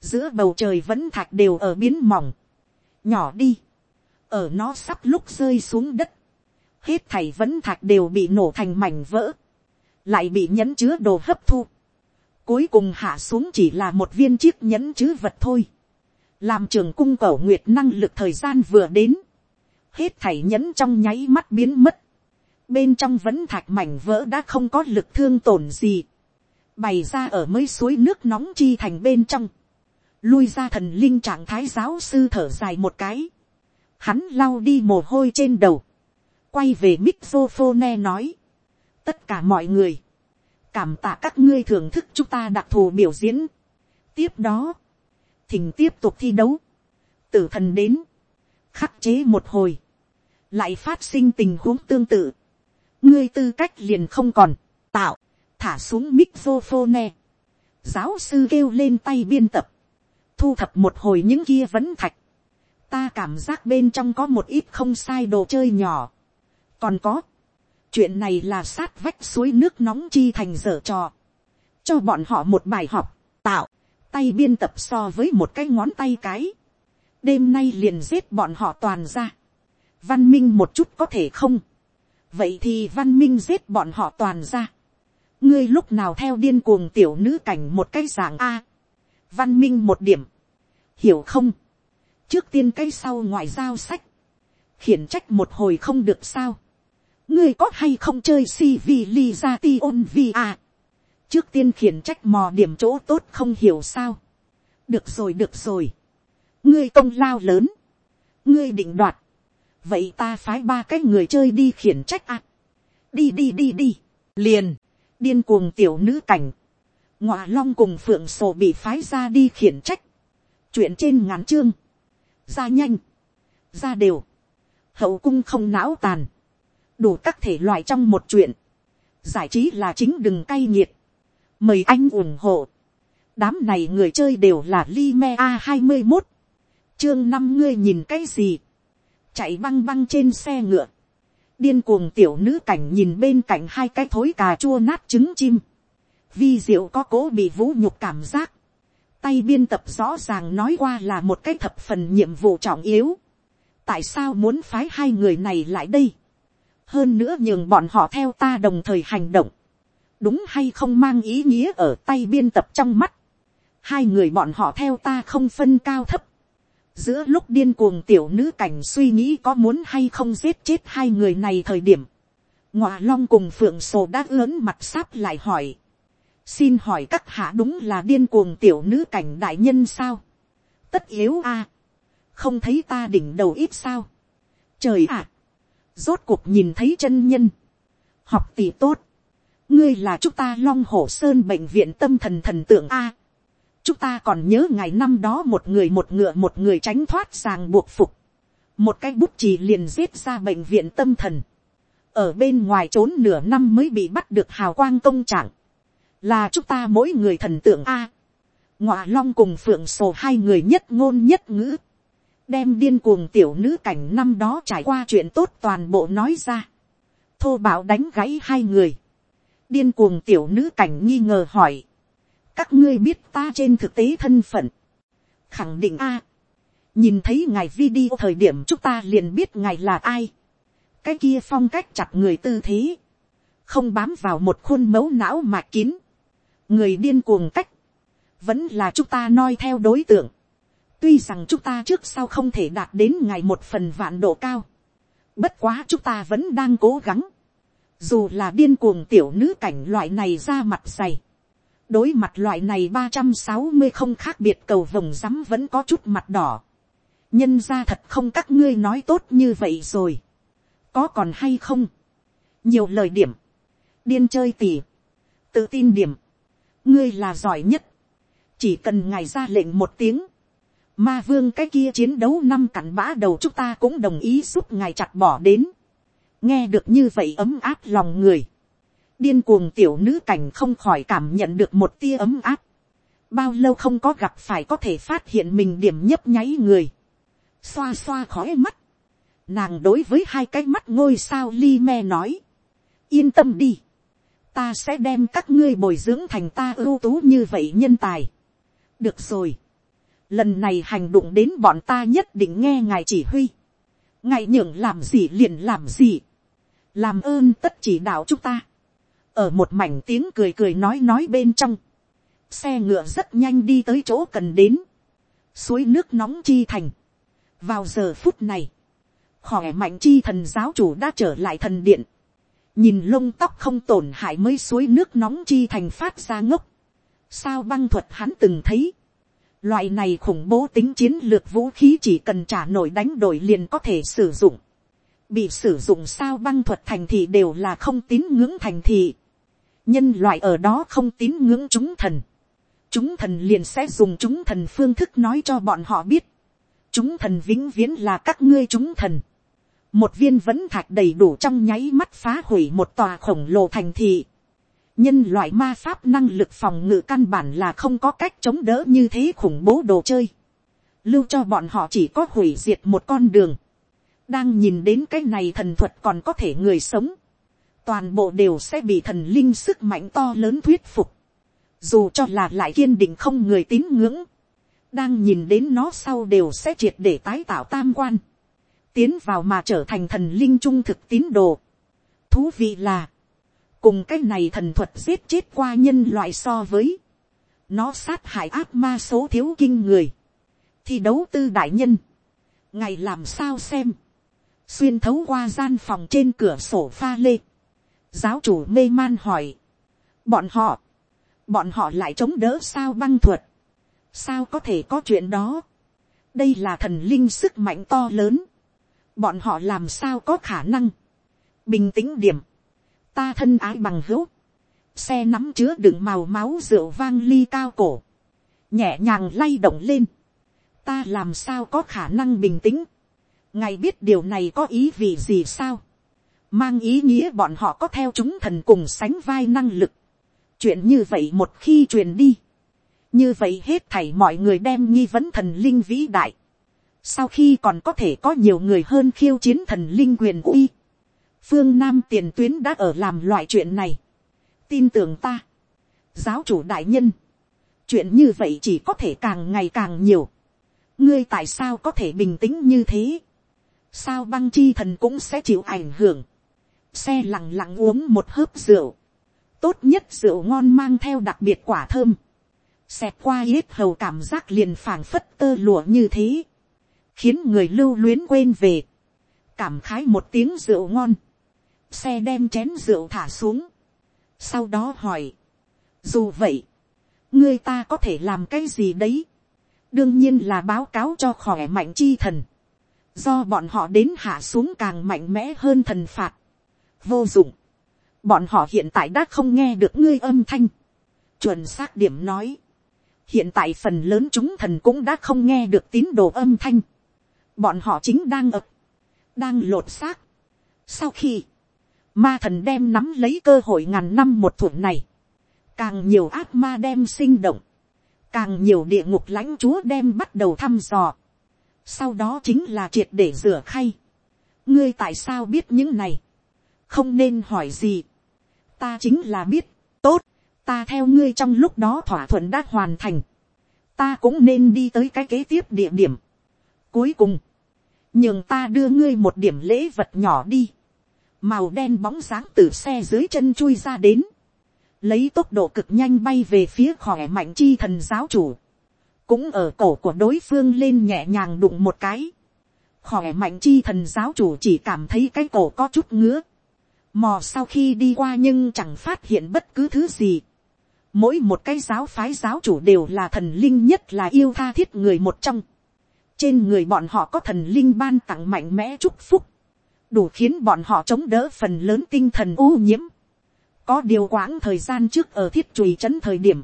giữa bầu trời vẫn thạch đều ở biến mỏng, nhỏ đi, ở nó sắp lúc rơi xuống đất, hết thảy vẫn thạch đều bị nổ thành mảnh vỡ, lại bị nhẫn chứa đồ hấp thu, cuối cùng hạ xuống chỉ là một viên chiếc nhẫn chứ vật thôi, làm trường cung cầu nguyệt năng lực thời gian vừa đến, hết thảy nhẫn trong nháy mắt biến mất, bên trong vẫn thạch mảnh vỡ đã không có lực thương tổn gì, bày ra ở mấy suối nước nóng chi thành bên trong, lui ra thần linh trạng thái giáo sư thở dài một cái, hắn lau đi mồ hôi trên đầu, quay về mixophone nói, tất cả mọi người, cảm tạ các ngươi thưởng thức chúng ta đặc thù biểu diễn. tiếp đó, thỉnh tiếp tục thi đấu, tử thần đến, khắc chế một hồi, lại phát sinh tình huống tương tự, ngươi tư cách liền không còn, tạo, thả xuống mixophone, giáo sư kêu lên tay biên tập, thu thập một hồi những kia vẫn thạch, ta cảm giác bên trong có một ít không sai đồ chơi nhỏ, còn có, chuyện này là sát vách suối nước nóng chi thành dở trò, cho bọn họ một bài học, tạo, tay biên tập so với một cái ngón tay cái, đêm nay liền giết bọn họ toàn ra, văn minh một chút có thể không, vậy thì văn minh giết bọn họ toàn ra, ngươi lúc nào theo điên cuồng tiểu nữ cảnh một cái giảng a, văn minh một điểm, hiểu không, trước tiên cái sau ngoại giao sách, khiển trách một hồi không được sao, ngươi có hay không chơi si vi li ra ti ôn vi à. trước tiên khiển trách mò điểm chỗ tốt không hiểu sao. được rồi được rồi. ngươi công lao lớn. ngươi định đoạt. vậy ta phái ba cái người chơi đi khiển trách à. đi đi đi đi. liền. điên cuồng tiểu nữ cảnh. ngọa long cùng phượng sổ bị phái ra đi khiển trách. chuyện trên ngắn chương. ra nhanh. ra đều. hậu cung không não tàn đủ các thể loại trong một chuyện. Giải trí là chính đừng cay nghiệt. Mời anh ủng hộ. Đám này người chơi đều là Lime A21. Chương năm ngươi nhìn cái gì? Chạy băng băng trên xe ngựa. Điên cuồng tiểu nữ cảnh nhìn bên cạnh hai cái thối cà chua nát trứng chim. Vi diệu có cố bị vũ nhục cảm giác. Tay biên tập rõ ràng nói qua là một cái thập phần nhiệm vụ trọng yếu. Tại sao muốn phái hai người này lại đây? Hơn nữa nhường bọn họ theo ta đồng thời hành động, đúng hay không mang ý nghĩa ở tay biên tập trong mắt, hai người bọn họ theo ta không phân cao thấp, giữa lúc điên cuồng tiểu nữ cảnh suy nghĩ có muốn hay không giết chết hai người này thời điểm, ngọa long cùng phượng sổ đã lớn mặt sáp lại hỏi, xin hỏi các hạ đúng là điên cuồng tiểu nữ cảnh đại nhân sao, tất yếu a, không thấy ta đỉnh đầu ít sao, trời ạ, rốt cuộc nhìn thấy chân nhân, học tỷ tốt, ngươi là chúng ta long hổ sơn bệnh viện tâm thần thần tượng a. chúng ta còn nhớ ngày năm đó một người một ngựa một người tránh thoát ràng buộc phục. một cái bút chì liền giết ra bệnh viện tâm thần. ở bên ngoài trốn nửa năm mới bị bắt được hào quang công trạng. là chúng ta mỗi người thần tượng a. ngọa long cùng phượng sổ hai người nhất ngôn nhất ngữ đem điên cuồng tiểu nữ cảnh năm đó trải qua chuyện tốt toàn bộ nói ra. thô bảo đánh gãy hai người. Điên cuồng tiểu nữ cảnh nghi ngờ hỏi, các ngươi biết ta trên thực tế thân phận, khẳng định a, nhìn thấy ngài video thời điểm chúng ta liền biết ngài là ai, cái kia phong cách chặt người tư thế, không bám vào một khuôn mẫu não mà kín, người điên cuồng cách, vẫn là chúng ta noi theo đối tượng, tuy rằng chúng ta trước sau không thể đạt đến ngày một phần vạn độ cao, bất quá chúng ta vẫn đang cố gắng, dù là điên cuồng tiểu nữ cảnh loại này ra mặt dày, đối mặt loại này ba trăm sáu mươi không khác biệt cầu vồng rắm vẫn có chút mặt đỏ. nhân ra thật không các ngươi nói tốt như vậy rồi. có còn hay không. nhiều lời điểm. điên chơi tỉ. tự tin điểm. ngươi là giỏi nhất. chỉ cần ngài ra lệnh một tiếng ma vương cái kia chiến đấu năm cặn bã đầu chúng ta cũng đồng ý giúp ngài chặt bỏ đến. Nghe được như vậy ấm áp lòng người, điên cuồng tiểu nữ cảnh không khỏi cảm nhận được một tia ấm áp, bao lâu không có gặp phải có thể phát hiện mình điểm nhấp nháy người, xoa xoa khói mắt, nàng đối với hai cái mắt ngôi sao li me nói, yên tâm đi, ta sẽ đem các ngươi bồi dưỡng thành ta ưu tú như vậy nhân tài. được rồi, lần này hành động đến bọn ta nhất định nghe ngài chỉ huy, ngài nhường làm gì liền làm gì, làm ơn tất chỉ đạo chúng ta, ở một mảnh tiếng cười cười nói nói bên trong, xe ngựa rất nhanh đi tới chỗ cần đến, suối nước nóng chi thành. vào giờ phút này, khỏe mạnh chi thần giáo chủ đã trở lại thần điện, nhìn lông tóc không tổn hại mới suối nước nóng chi thành phát ra ngốc, sao băng thuật hắn từng thấy, loại này khủng bố tính chiến lược vũ khí chỉ cần trả nổi đánh đổi liền có thể sử dụng, bị sử dụng sao băng thuật thành thị đều là không tín ngưỡng thành thị. nhân loại ở đó không tín ngưỡng chúng thần. chúng thần liền sẽ dùng chúng thần phương thức nói cho bọn họ biết. chúng thần vĩnh viễn là các ngươi chúng thần. một viên vẫn thạch đầy đủ trong nháy mắt phá hủy một tòa khổng lồ thành thị nhân loại ma pháp năng lực phòng ngự căn bản là không có cách chống đỡ như thế khủng bố đồ chơi. lưu cho bọn họ chỉ có hủy diệt một con đường. Đang nhìn đến cái này thần thuật còn có thể người sống, toàn bộ đều sẽ bị thần linh sức mạnh to lớn thuyết phục, dù cho là lại kiên định không người tín ngưỡng, đang nhìn đến nó sau đều sẽ triệt để tái tạo tam quan, tiến vào mà trở thành thần linh trung thực tín đồ. Thú vị là, cùng cái này thần thuật giết chết qua nhân loại so với, nó sát hại ác ma số thiếu kinh người, thi đấu tư đại nhân, ngày làm sao xem, xuyên thấu qua gian phòng trên cửa sổ pha lê. giáo chủ mê man hỏi, bọn họ, bọn họ lại chống đỡ sao băng thuật, sao có thể có chuyện đó, đây là thần linh sức mạnh to lớn, bọn họ làm sao có khả năng, bình tĩnh điểm, ta thân ái bằng hữu, xe nắm chứa đựng màu máu rượu vang ly cao cổ, nhẹ nhàng lay động lên, ta làm sao có khả năng bình tĩnh, ngài biết điều này có ý vì gì sao, mang ý nghĩa bọn họ có theo chúng thần cùng sánh vai năng lực, chuyện như vậy một khi truyền đi, như vậy hết thảy mọi người đem nghi vấn thần linh vĩ đại, sau khi còn có thể có nhiều người hơn khiêu chiến thần linh quyền uy, phương nam tiền tuyến đã ở làm loại chuyện này, tin tưởng ta, giáo chủ đại nhân, chuyện như vậy chỉ có thể càng ngày càng nhiều, ngươi tại sao có thể bình tĩnh như thế, sao băng chi thần cũng sẽ chịu ảnh hưởng, xe lẳng lặng uống một hớp rượu, tốt nhất rượu ngon mang theo đặc biệt quả thơm, xẹt qua yết hầu cảm giác liền phảng phất tơ lụa như thế, khiến người lưu luyến quên về, cảm khái một tiếng rượu ngon, xe đem chén rượu thả xuống, sau đó hỏi, dù vậy, người ta có thể làm cái gì đấy, đương nhiên là báo cáo cho khỏe mạnh chi thần, do bọn họ đến hạ xuống càng mạnh mẽ hơn thần phạt, vô dụng, bọn họ hiện tại đã không nghe được ngươi âm thanh, chuẩn xác điểm nói, hiện tại phần lớn chúng thần cũng đã không nghe được tín đồ âm thanh, bọn họ chính đang ập, đang lột xác. Sau khi, ma thần đem nắm lấy cơ hội ngàn năm một thuận này, càng nhiều ác ma đem sinh động, càng nhiều địa ngục lãnh chúa đem bắt đầu thăm dò, sau đó chính là triệt để rửa khay. ngươi tại sao biết những này, không nên hỏi gì, ta chính là biết, tốt, ta theo ngươi trong lúc đó thỏa thuận đã hoàn thành, ta cũng nên đi tới cái kế tiếp địa điểm. Cuối cùng, nhường ta đưa ngươi một điểm lễ vật nhỏ đi, màu đen bóng dáng từ xe dưới chân chui ra đến, lấy tốc độ cực nhanh bay về phía khỏe mạnh chi thần giáo chủ, cũng ở cổ của đối phương lên nhẹ nhàng đụng một cái, khỏe mạnh chi thần giáo chủ chỉ cảm thấy cái cổ có chút ngứa, mò sau khi đi qua nhưng chẳng phát hiện bất cứ thứ gì, mỗi một cái giáo phái giáo chủ đều là thần linh nhất là yêu tha thiết người một trong, trên người bọn họ có thần linh ban tặng mạnh mẽ chúc phúc, đủ khiến bọn họ chống đỡ phần lớn tinh thần ô nhiễm. có điều quãng thời gian trước ở thiết chùy trấn thời điểm,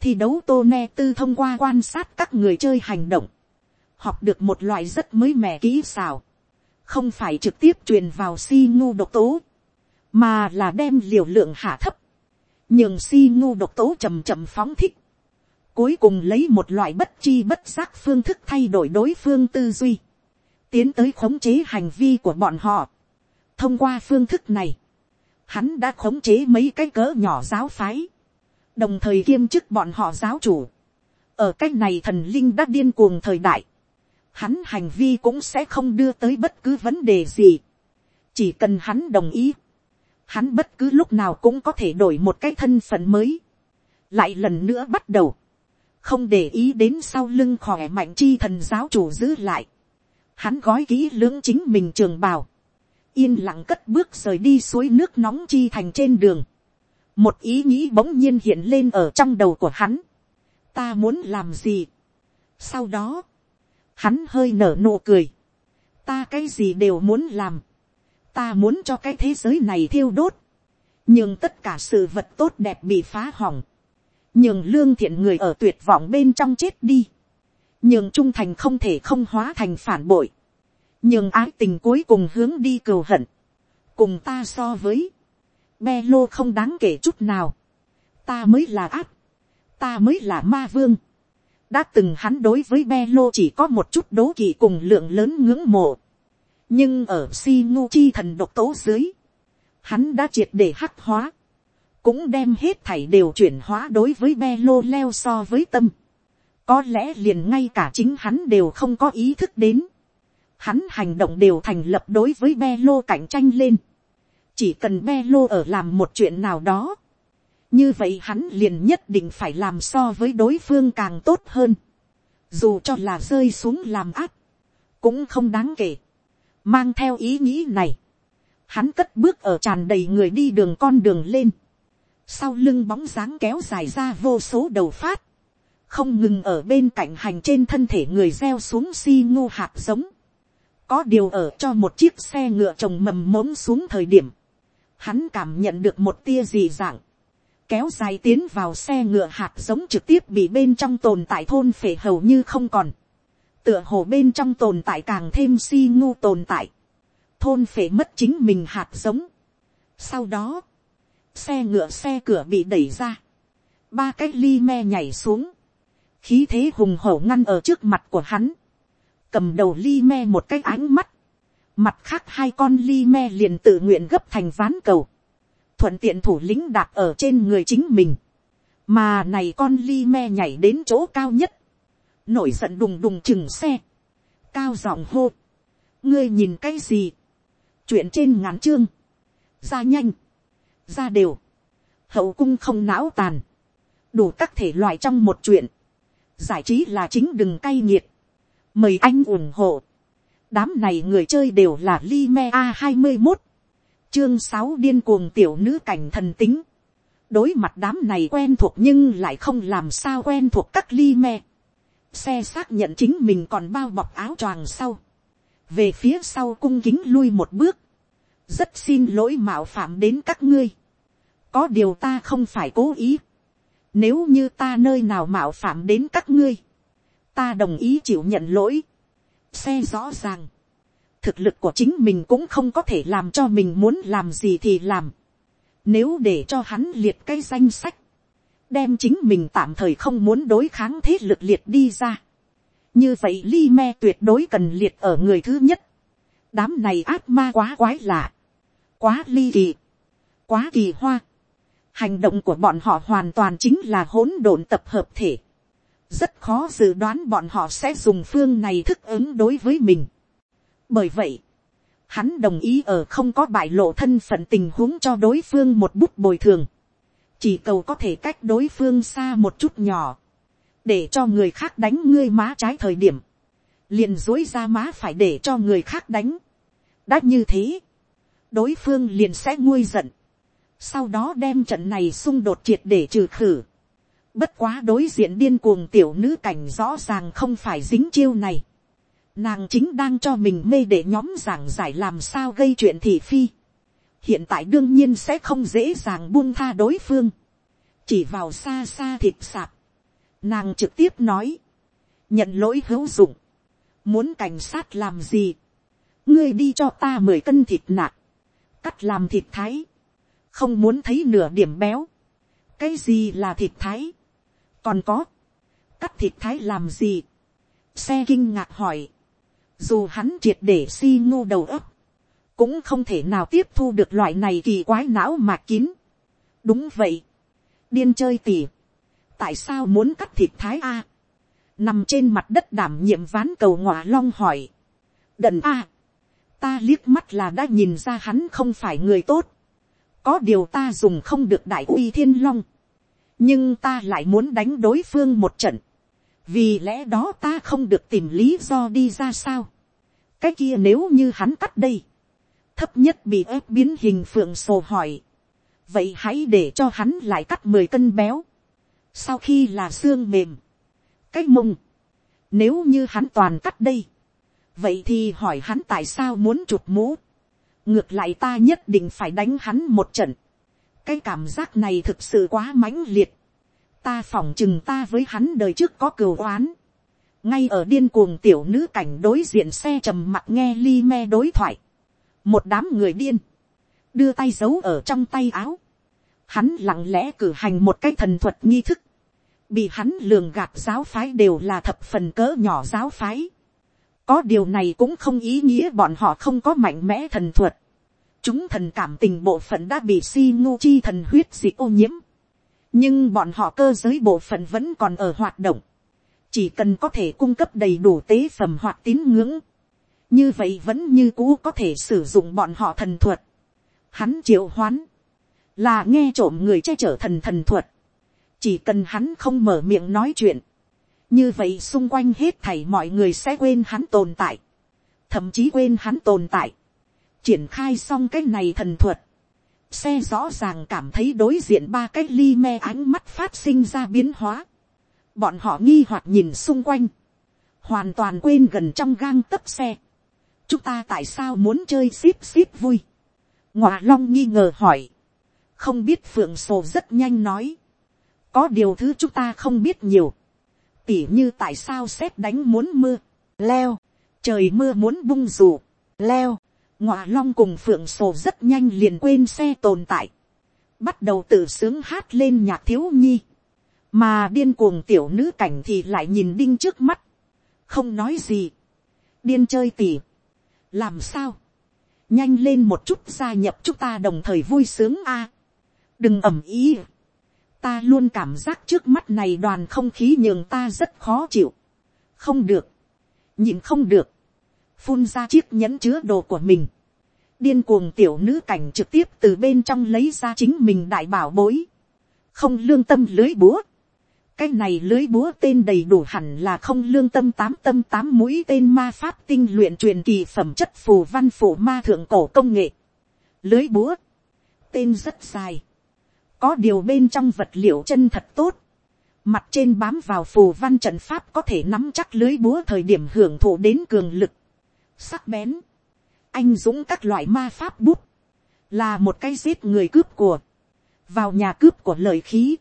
thi đấu tô ne tư thông qua quan sát các người chơi hành động, học được một loại rất mới mẻ kỹ xào, không phải trực tiếp truyền vào si ngu độc tố, mà là đem liều lượng hạ thấp, nhường si ngu độc tố chầm chậm phóng thích, cuối cùng lấy một loại bất chi bất giác phương thức thay đổi đối phương tư duy, tiến tới khống chế hành vi của bọn họ. thông qua phương thức này, hắn đã khống chế mấy cái cỡ nhỏ giáo phái, đồng thời kiêm chức bọn họ giáo chủ. ở c á c h này thần linh đã điên cuồng thời đại, hắn hành vi cũng sẽ không đưa tới bất cứ vấn đề gì, chỉ cần hắn đồng ý, hắn bất cứ lúc nào cũng có thể đổi một cái thân phận mới, lại lần nữa bắt đầu, không để ý đến sau lưng khỏe mạnh chi thần giáo chủ giữ lại, hắn gói kỹ lưỡng chính mình trường bào, yên lặng cất bước rời đi suối nước nóng chi thành trên đường, một ý nghĩ bỗng nhiên hiện lên ở trong đầu của hắn, ta muốn làm gì. sau đó, hắn hơi nở nụ cười, ta cái gì đều muốn làm, ta muốn cho cái thế giới này thiêu đốt, nhưng tất cả sự vật tốt đẹp bị phá hỏng, nhưng lương thiện người ở tuyệt vọng bên trong chết đi, nhường trung thành không thể không hóa thành phản bội, nhường ái tình cuối cùng hướng đi cừu hận, cùng ta so với, be lô không đáng kể chút nào, ta mới là áp, ta mới là ma vương, đã từng hắn đối với be lô chỉ có một chút đố kỵ cùng lượng lớn ngưỡng mộ, nhưng ở si ngu chi thần độc tố dưới, hắn đã triệt để hắc hóa, cũng đem hết thảy đều chuyển hóa đối với be lô leo so với tâm, có lẽ liền ngay cả chính hắn đều không có ý thức đến. Hắn hành động đều thành lập đối với be lô cạnh tranh lên. Chỉ cần be lô ở làm một chuyện nào đó. Như vậy hắn liền nhất định phải làm so với đối phương càng tốt hơn. Dù cho là rơi xuống làm áp. Cũng không đáng kể. Mang theo ý nghĩ này. Hắn cất bước ở tràn đầy người đi đường con đường lên. Sau lưng bóng dáng kéo dài ra vô số đầu phát không ngừng ở bên cạnh hành trên thân thể người gieo xuống si ngu hạt giống. có điều ở cho một chiếc xe ngựa trồng mầm mống xuống thời điểm, hắn cảm nhận được một tia dị dạng, kéo dài tiến vào xe ngựa hạt giống trực tiếp bị bên trong tồn tại thôn phể hầu như không còn, tựa hồ bên trong tồn tại càng thêm si ngu tồn tại, thôn phể mất chính mình hạt giống. sau đó, xe ngựa xe cửa bị đẩy ra, ba cái ly me nhảy xuống, khí thế hùng hổ ngăn ở trước mặt của hắn, cầm đầu ly me một cái ánh mắt, mặt khác hai con ly me liền tự nguyện gấp thành ván cầu, thuận tiện thủ lĩnh đạp ở trên người chính mình, mà này con ly me nhảy đến chỗ cao nhất, nổi giận đùng đùng chừng xe, cao giọng hô, ngươi nhìn cái gì, chuyện trên ngắn chương, ra nhanh, ra đều, hậu cung không não tàn, đủ các thể loại trong một chuyện, giải trí là chính đừng cay nghiệt, mời anh ủng hộ, đám này người chơi đều là Lime a hai mươi một, chương sáu điên cuồng tiểu nữ cảnh thần tính, đối mặt đám này quen thuộc nhưng lại không làm sao quen thuộc các Lime, xe xác nhận chính mình còn bao bọc áo choàng sau, về phía sau cung kính lui một bước, rất xin lỗi mạo phạm đến các ngươi, có điều ta không phải cố ý, nếu như ta nơi nào mạo phạm đến các ngươi, ta đồng ý chịu nhận lỗi, xe rõ ràng, thực lực của chính mình cũng không có thể làm cho mình muốn làm gì thì làm, nếu để cho hắn liệt cái danh sách, đem chính mình tạm thời không muốn đối kháng thế lực liệt đi ra. như vậy li me tuyệt đối cần liệt ở người thứ nhất. đám này ác ma quá quái lạ, quá ly kỳ, quá kỳ hoa hành động của bọn họ hoàn toàn chính là hỗn độn tập hợp thể. rất khó dự đoán bọn họ sẽ dùng phương này thức ứng đối với mình. bởi vậy, hắn đồng ý ở không có bại lộ thân phận tình huống cho đối phương một bút bồi thường chỉ cầu có thể cách đối phương xa một chút nhỏ, để cho người khác đánh ngươi má trái thời điểm, liền dối ra má phải để cho người khác đánh. đã như thế, đối phương liền sẽ nguôi giận, sau đó đem trận này xung đột triệt để trừ khử. bất quá đối diện điên cuồng tiểu nữ cảnh rõ ràng không phải dính chiêu này. Nàng chính đang cho mình mê để nhóm giảng giải làm sao gây chuyện thị phi. Hiện tại đương nhiên sẽ không dễ dàng buông tha đối phương, chỉ vào xa xa thịt sạp, nàng trực tiếp nói, nhận lỗi hữu dụng, muốn cảnh sát làm gì, ngươi đi cho ta mười cân thịt nạc, cắt làm thịt thái, không muốn thấy nửa điểm béo, cái gì là thịt thái, còn có, cắt thịt thái làm gì, xe kinh ngạc hỏi, dù hắn triệt để si ngô đầu ấp, cũng không thể nào tiếp thu được loại này kỳ quái não mạc kín. đúng vậy, điên chơi tỉ, tại sao muốn cắt thịt thái a, nằm trên mặt đất đảm nhiệm ván cầu ngọa long hỏi, đần a, ta liếc mắt là đã nhìn ra hắn không phải người tốt, có điều ta dùng không được đại uy thiên long, nhưng ta lại muốn đánh đối phương một trận, vì lẽ đó ta không được tìm lý do đi ra sao, cái kia nếu như hắn cắt đây, thấp nhất bị ép biến hình phượng sồ hỏi. vậy hãy để cho hắn lại cắt mười cân béo. sau khi là xương mềm, cái mông, nếu như hắn toàn cắt đây, vậy thì hỏi hắn tại sao muốn chụp mũ ngược lại ta nhất định phải đánh hắn một trận. cái cảm giác này thực sự quá mãnh liệt. ta phỏng chừng ta với hắn đời trước có cừu oán. ngay ở điên cuồng tiểu nữ cảnh đối diện xe trầm mặt nghe li me đối thoại một đám người điên, đưa tay giấu ở trong tay áo, hắn lặng lẽ cử hành một cái thần thuật nghi thức, bị hắn lường gạt giáo phái đều là thập phần cỡ nhỏ giáo phái có điều này cũng không ý nghĩa bọn họ không có mạnh mẽ thần thuật. chúng thần cảm tình bộ phận đã bị si ngu chi thần huyết dị ô nhiễm. nhưng bọn họ cơ giới bộ phận vẫn còn ở hoạt động. chỉ cần có thể cung cấp đầy đủ tế phẩm hoặc tín ngưỡng như vậy vẫn như cũ có thể sử dụng bọn họ thần thuật. Hắn triệu hoán, là nghe trộm người che chở thần thần thuật. chỉ cần hắn không mở miệng nói chuyện, như vậy xung quanh hết thảy mọi người sẽ quên hắn tồn tại, thậm chí quên hắn tồn tại. triển khai xong cái này thần thuật, xe rõ ràng cảm thấy đối diện ba cái ly me ánh mắt phát sinh ra biến hóa. bọn họ nghi hoặc nhìn xung quanh, hoàn toàn quên gần trong gang tấc xe chúng ta tại sao muốn chơi ship ship vui. ngọa long nghi ngờ hỏi. không biết phượng sổ rất nhanh nói. có điều thứ chúng ta không biết nhiều tỉ như tại sao xét đánh muốn mưa. leo. trời mưa muốn bung rủ. leo. ngọa long cùng phượng sổ rất nhanh liền quên xe tồn tại. bắt đầu tự sướng hát lên nhạc thiếu nhi. mà điên cuồng tiểu nữ cảnh thì lại nhìn đinh trước mắt. không nói gì. điên chơi tỉ làm sao, nhanh lên một chút gia nhập chúng ta đồng thời vui sướng a, đừng ẩm ý, ta luôn cảm giác trước mắt này đoàn không khí nhường ta rất khó chịu, không được, nhìn không được, phun ra chiếc nhẫn chứa đồ của mình, điên cuồng tiểu nữ cảnh trực tiếp từ bên trong lấy ra chính mình đại bảo bối, không lương tâm lưới búa, cái này lưới búa tên đầy đủ hẳn là không lương tâm tám tâm tám mũi tên ma pháp tinh luyện truyền kỳ phẩm chất phù văn phù ma thượng cổ công nghệ. Lưới búa. Tên rất dài. Có điều bên trong vật liệu chân thật tốt. Mặt trên bám vào phù văn trận pháp có thể nắm chắc lưới búa thời điểm hưởng thụ đến cường lực. Sắc bén. Anh dũng các loại ma pháp bút. là một cái giết người cướp của, vào nhà cướp của lợi khí,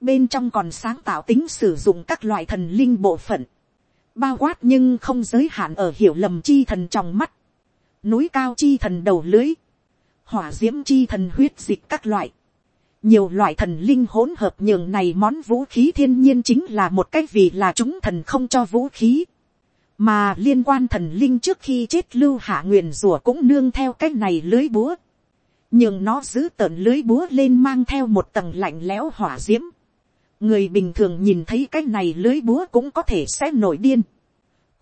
bên trong còn sáng tạo tính sử dụng các loại thần linh bộ phận, bao quát nhưng không giới hạn ở hiểu lầm chi thần trong mắt, núi cao chi thần đầu lưới, hỏa d i ễ m chi thần huyết dịch các loại, nhiều loại thần linh hỗn hợp nhường này món vũ khí thiên nhiên chính là một cái vì là chúng thần không cho vũ khí, mà liên quan thần linh trước khi chết lưu hạ nguyền rủa cũng nương theo cái này lưới búa, nhưng nó giữ tợn lưới búa lên mang theo một tầng lạnh lẽo hỏa d i ễ m người bình thường nhìn thấy cái này lưới búa cũng có thể sẽ nổi điên,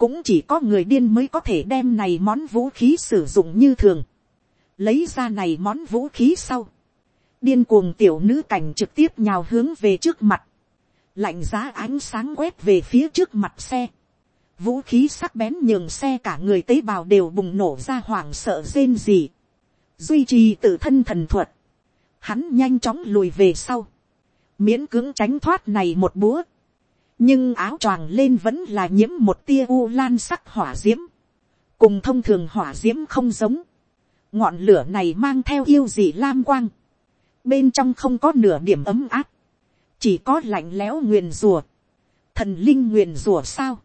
cũng chỉ có người điên mới có thể đem này món vũ khí sử dụng như thường, lấy ra này món vũ khí sau, điên cuồng tiểu nữ cảnh trực tiếp nhào hướng về trước mặt, lạnh giá ánh sáng quét về phía trước mặt xe, vũ khí sắc bén nhường xe cả người tế bào đều bùng nổ ra hoảng sợ rên gì, duy trì tự thân thần thuật, hắn nhanh chóng lùi về sau, miễn cưỡng tránh thoát này một búa, nhưng áo choàng lên vẫn là nhiễm một tia u lan sắc hỏa d i ễ m cùng thông thường hỏa d i ễ m không giống, ngọn lửa này mang theo yêu dị lam quang, bên trong không có nửa điểm ấm áp, chỉ có lạnh lẽo nguyền rùa, thần linh nguyền rùa sao,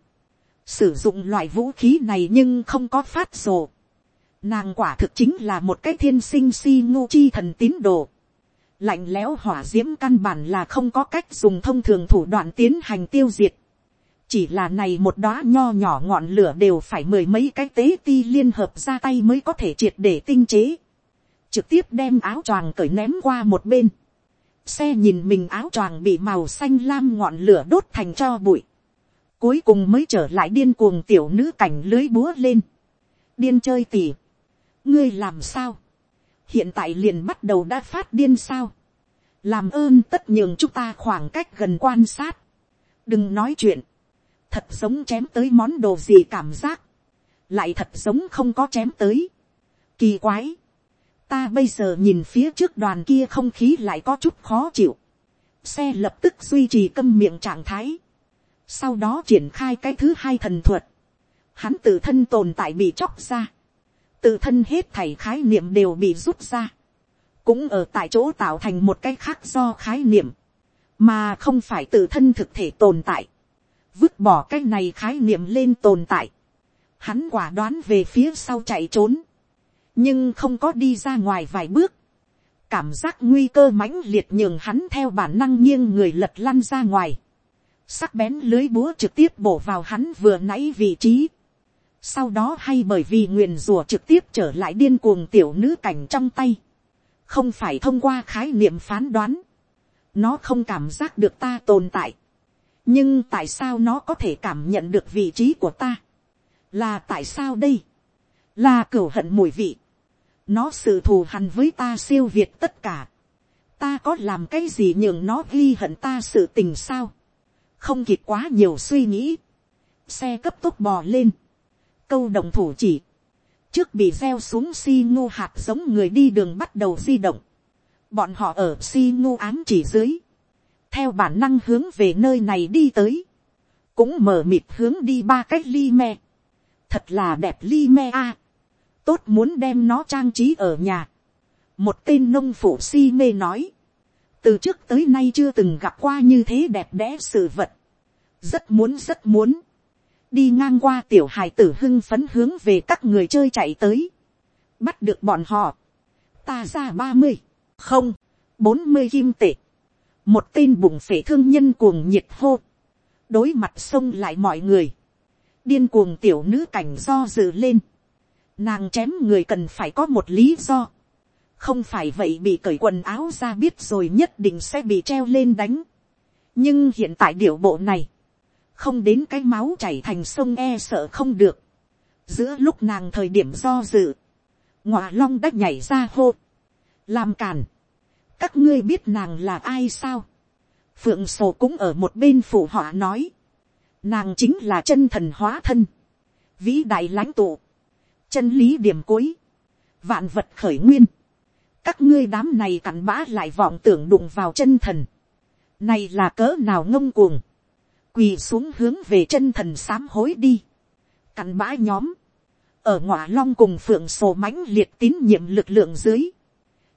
sử dụng loại vũ khí này nhưng không có phát rồ, nàng quả thực chính là một cái thiên sinh si ngô chi thần tín đồ, lạnh lẽo hỏa d i ễ m căn bản là không có cách dùng thông thường thủ đoạn tiến hành tiêu diệt, chỉ là này một đóa nho nhỏ ngọn lửa đều phải mười mấy cái tế ti liên hợp ra tay mới có thể triệt để tinh chế, trực tiếp đem áo choàng cởi ném qua một bên, xe nhìn mình áo choàng bị màu xanh lam ngọn lửa đốt thành cho bụi, cuối cùng mới trở lại điên cuồng tiểu nữ cảnh lưới búa lên, điên chơi tỉ, ngươi làm sao, hiện tại liền bắt đầu đã phát điên sao, làm ơn tất nhường chúng ta khoảng cách gần quan sát, đừng nói chuyện, thật giống chém tới món đồ gì cảm giác, lại thật giống không có chém tới. Kỳ quái, ta bây giờ nhìn phía trước đoàn kia không khí lại có chút khó chịu, xe lập tức duy trì câm miệng trạng thái, sau đó triển khai cái thứ hai thần thuật, hắn tự thân tồn tại bị chóc ra, tự thân hết thảy khái niệm đều bị rút ra, cũng ở tại chỗ tạo thành một cái khác do khái niệm, mà không phải tự thân thực thể tồn tại. Vứt bỏ cái này khái niệm lên tồn tại, hắn quả đoán về phía sau chạy trốn, nhưng không có đi ra ngoài vài bước, cảm giác nguy cơ mãnh liệt nhường hắn theo bản năng nghiêng người lật lăn ra ngoài, sắc bén lưới búa trực tiếp bổ vào hắn vừa nãy vị trí, sau đó hay bởi vì nguyền rùa trực tiếp trở lại điên cuồng tiểu nữ cảnh trong tay, không phải thông qua khái niệm phán đoán, nó không cảm giác được ta tồn tại, nhưng tại sao nó có thể cảm nhận được vị trí của ta, là tại sao đây, là cửu hận mùi vị, nó sự thù hằn với ta siêu việt tất cả, ta có làm cái gì nhường nó ghi hận ta sự tình sao, không kịp quá nhiều suy nghĩ, xe cấp tốc bò lên, câu động thủ chỉ, trước bị gieo xuống si ngô hạt giống người đi đường bắt đầu di động, bọn họ ở si ngô ám chỉ dưới, theo bản năng hướng về nơi này đi tới, cũng mở mịt hướng đi ba cách ly me, thật là đẹp ly me a, tốt muốn đem nó trang trí ở nhà, một tên nông phủ si mê nói, từ trước tới nay chưa từng gặp qua như thế đẹp đẽ sự vật, rất muốn rất muốn, đi ngang qua tiểu hài tử hưng phấn hướng về các người chơi chạy tới, bắt được bọn họ, ta ra ba mươi, không, bốn mươi kim tệ, một tên bụng phể thương nhân cuồng nhiệt hô, đối mặt xông lại mọi người, điên cuồng tiểu nữ cảnh do dự lên, nàng chém người cần phải có một lý do, không phải vậy bị cởi quần áo ra biết rồi nhất định sẽ bị treo lên đánh, nhưng hiện tại điệu bộ này, không đến cái máu chảy thành sông e sợ không được, giữa lúc nàng thời điểm do dự, ngọa long đã nhảy ra hô, làm càn, các ngươi biết nàng là ai sao. phượng sổ cũng ở một bên phụ họ nói. nàng chính là chân thần hóa thân. vĩ đại lãnh tụ chân lý điểm cuối. vạn vật khởi nguyên. các ngươi đám này cặn bã lại vọng tưởng đụng vào chân thần. này là cỡ nào ngông cuồng. quỳ xuống hướng về chân thần sám hối đi. cặn bã nhóm. ở ngọa long cùng phượng sổ mãnh liệt tín nhiệm lực lượng dưới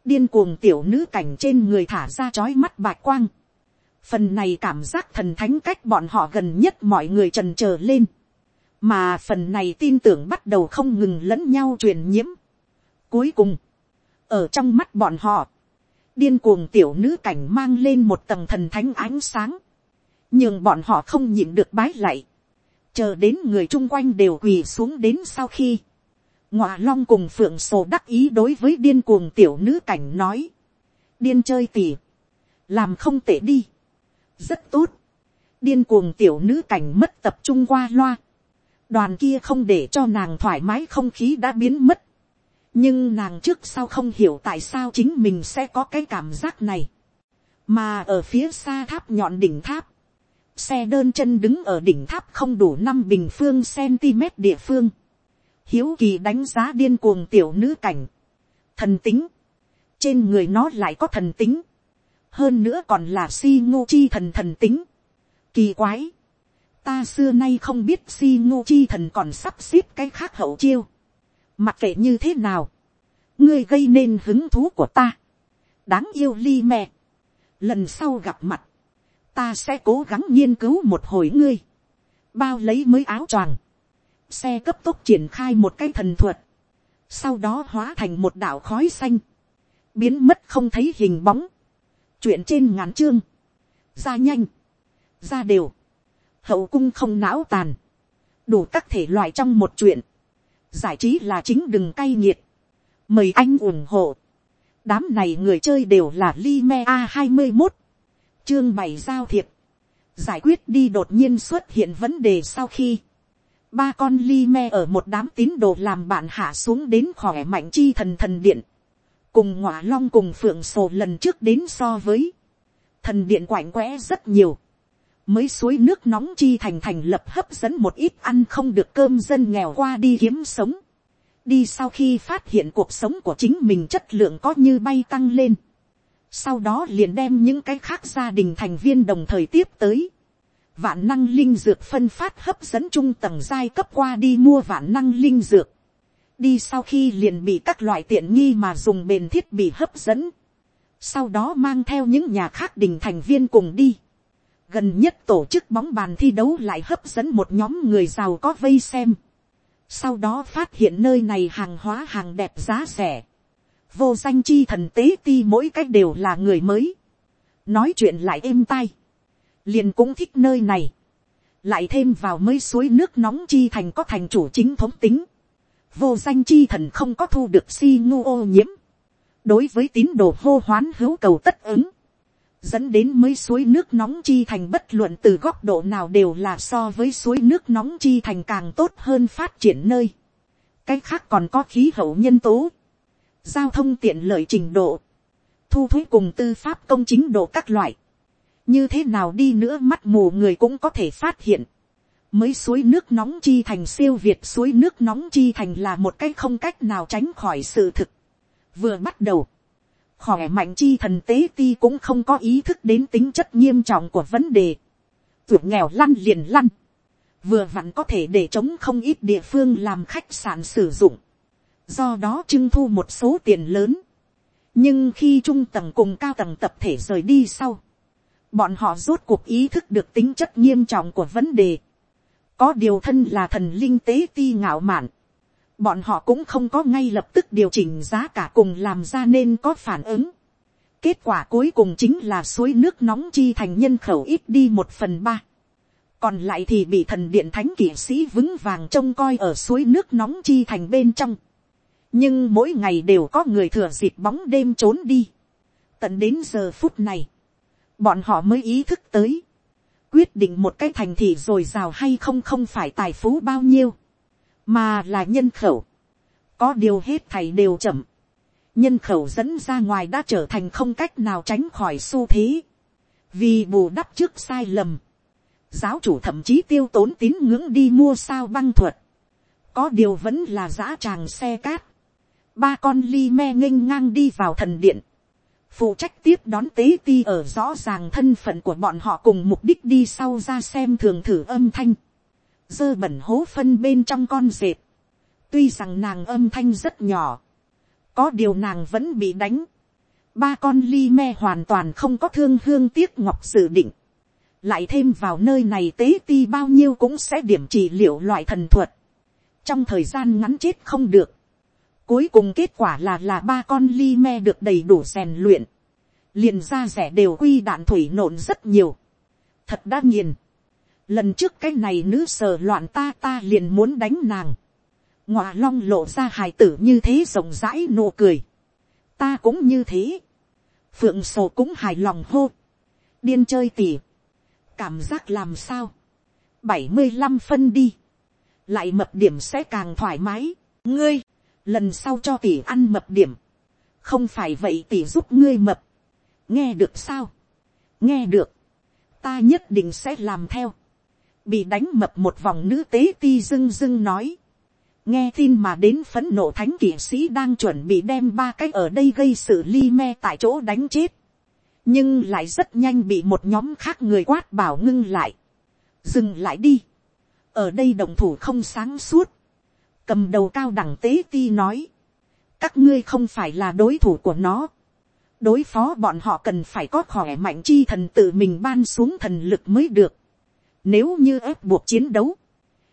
điên cuồng tiểu nữ cảnh trên người thả ra chói mắt bạch quang, phần này cảm giác thần thánh cách bọn họ gần nhất mọi người trần trờ lên, mà phần này tin tưởng bắt đầu không ngừng lẫn nhau truyền nhiễm. Cuối cùng, ở trong mắt bọn họ, điên cuồng tiểu nữ cảnh mang lên một tầng thần thánh ánh sáng, nhưng bọn họ không nhịn được bái lạy, chờ đến người chung quanh đều quỳ xuống đến sau khi, ngọa long cùng phượng sổ đắc ý đối với điên cuồng tiểu nữ cảnh nói, điên chơi tỉ, làm không tệ đi, rất tốt, điên cuồng tiểu nữ cảnh mất tập trung qua loa, đoàn kia không để cho nàng thoải mái không khí đã biến mất, nhưng nàng trước sau không hiểu tại sao chính mình sẽ có cái cảm giác này, mà ở phía xa tháp nhọn đỉnh tháp, xe đơn chân đứng ở đỉnh tháp không đủ năm bình phương cm địa phương, hiếu kỳ đánh giá điên cuồng tiểu nữ cảnh, thần tính, trên người nó lại có thần tính, hơn nữa còn là si ngô chi thần thần tính, kỳ quái, ta xưa nay không biết si ngô chi thần còn sắp xếp cái khác hậu chiêu, mặc kệ như thế nào, ngươi gây nên hứng thú của ta, đáng yêu ly mẹ, lần sau gặp mặt, ta sẽ cố gắng nghiên cứu một hồi ngươi, bao lấy mới áo choàng, xe cấp tốc triển khai một cái thần thuật, sau đó hóa thành một đảo khói xanh, biến mất không thấy hình bóng, chuyện trên ngắn chương, ra nhanh, ra đều, hậu cung không não tàn, đủ các thể loại trong một chuyện, giải trí là chính đừng cay nghiệt, mời anh ủng hộ, đám này người chơi đều là li me a hai mươi một, chương bảy giao thiệp, giải quyết đi đột nhiên xuất hiện vấn đề sau khi, ba con li me ở một đám tín đồ làm bạn hạ xuống đến khỏe mạnh chi thần thần điện, cùng ngọa long cùng phượng sổ lần trước đến so với, thần điện quạnh quẽ rất nhiều, mới suối nước nóng chi thành thành lập hấp dẫn một ít ăn không được cơm dân nghèo qua đi kiếm sống, đi sau khi phát hiện cuộc sống của chính mình chất lượng có như bay tăng lên, sau đó liền đem những cái khác gia đình thành viên đồng thời tiếp tới, vạn năng linh dược phân phát hấp dẫn trung tầng giai cấp qua đi mua vạn năng linh dược, đi sau khi liền bị các loại tiện nghi mà dùng bền thiết bị hấp dẫn, sau đó mang theo những nhà khác đình thành viên cùng đi, gần nhất tổ chức bóng bàn thi đấu lại hấp dẫn một nhóm người giàu có vây xem, sau đó phát hiện nơi này hàng hóa hàng đẹp giá rẻ, vô danh chi thần tế ti mỗi cách đều là người mới, nói chuyện lại êm tai, liền cũng thích nơi này, lại thêm vào mới suối nước nóng chi thành có thành chủ chính thống tính, vô danh chi thần không có thu được si ngu ô nhiễm, đối với tín đồ hô hoán hữu cầu tất ứng, dẫn đến mấy suối nước nóng chi thành bất luận từ góc độ nào đều là so với suối nước nóng chi thành càng tốt hơn phát triển nơi. cái khác còn có khí hậu nhân tố, giao thông tiện lợi trình độ, thu thuế cùng tư pháp công chính độ các loại, như thế nào đi nữa mắt mù người cũng có thể phát hiện, mấy suối nước nóng chi thành siêu việt suối nước nóng chi thành là một cái không cách nào tránh khỏi sự thực. vừa bắt đầu, khỏe mạnh chi thần tế ti cũng không có ý thức đến tính chất nghiêm trọng của vấn đề. Vượt nghèo lăn liền lăn. Vừa vặn có thể để chống không ít địa phương làm khách sạn sử dụng. Do đó trưng thu một số tiền lớn. Nhưng khi trung tầng cùng cao tầng tập thể rời đi sau. Bọn họ rốt cuộc ý thức được tính chất nghiêm trọng của vấn đề. Có điều thân là thần linh tế ti ngạo mạn bọn họ cũng không có ngay lập tức điều chỉnh giá cả cùng làm ra nên có phản ứng. Kết quả cuối cùng chính là suối nước nóng chi thành nhân khẩu ít đi một phần ba. Còn lại thì bị thần điện thánh kỷ sĩ vững vàng trông coi ở suối nước nóng chi thành bên trong. Nhưng mỗi ngày đều có người thừa dịp bóng đêm trốn đi. Tận đến giờ phút này, bọn họ mới ý thức tới. Quyết định một cái thành thị rồi rào hay không không phải tài phú bao nhiêu mà là nhân khẩu, có điều hết thầy đều chậm, nhân khẩu dẫn ra ngoài đã trở thành không cách nào tránh khỏi xu thế, vì bù đắp trước sai lầm, giáo chủ thậm chí tiêu tốn tín ngưỡng đi mua sao băng thuật, có điều vẫn là giã tràng xe cát, ba con ly me nghênh ngang đi vào thần điện, phụ trách tiếp đón tế ti ở rõ ràng thân phận của bọn họ cùng mục đích đi sau ra xem thường thử âm thanh dơ bẩn hố phân bên trong con dệt. Tuy rằng nàng âm thanh rất nhỏ, có điều nàng vẫn bị đánh. ba con ly me hoàn toàn không có thương hương tiếc ngọc dự định, lại thêm vào nơi này tế ti bao nhiêu cũng sẽ điểm trị liệu loại thần thuật, trong thời gian ngắn chết không được, cuối cùng kết quả là là ba con ly me được đầy đủ rèn luyện, liền ra rẻ đều quy đạn thủy nộn rất nhiều, thật đa nghiền, lần trước cái này nữ sờ loạn ta ta liền muốn đánh nàng, ngọa long lộ ra hài tử như thế rộng rãi nụ cười, ta cũng như thế, phượng sổ cũng hài lòng hô, điên chơi tỉ, cảm giác làm sao, bảy mươi năm phân đi, lại mập điểm sẽ càng thoải mái, ngươi, lần sau cho tỷ ăn mập điểm, không phải vậy tỷ giúp ngươi mập, nghe được sao, nghe được, ta nhất định sẽ làm theo, bị đánh mập một vòng nữ tế ti dưng dưng nói, nghe tin mà đến phấn nộ thánh kỵ sĩ đang chuẩn bị đem ba cái ở đây gây sự li me tại chỗ đánh chết, nhưng lại rất nhanh bị một nhóm khác người quát bảo ngưng lại, dừng lại đi, ở đây đồng thủ không sáng suốt, cầm đầu cao đẳng tế ti nói, các ngươi không phải là đối thủ của nó, đối phó bọn họ cần phải có khỏe mạnh chi thần tự mình ban xuống thần lực mới được, nếu như ép buộc chiến đấu,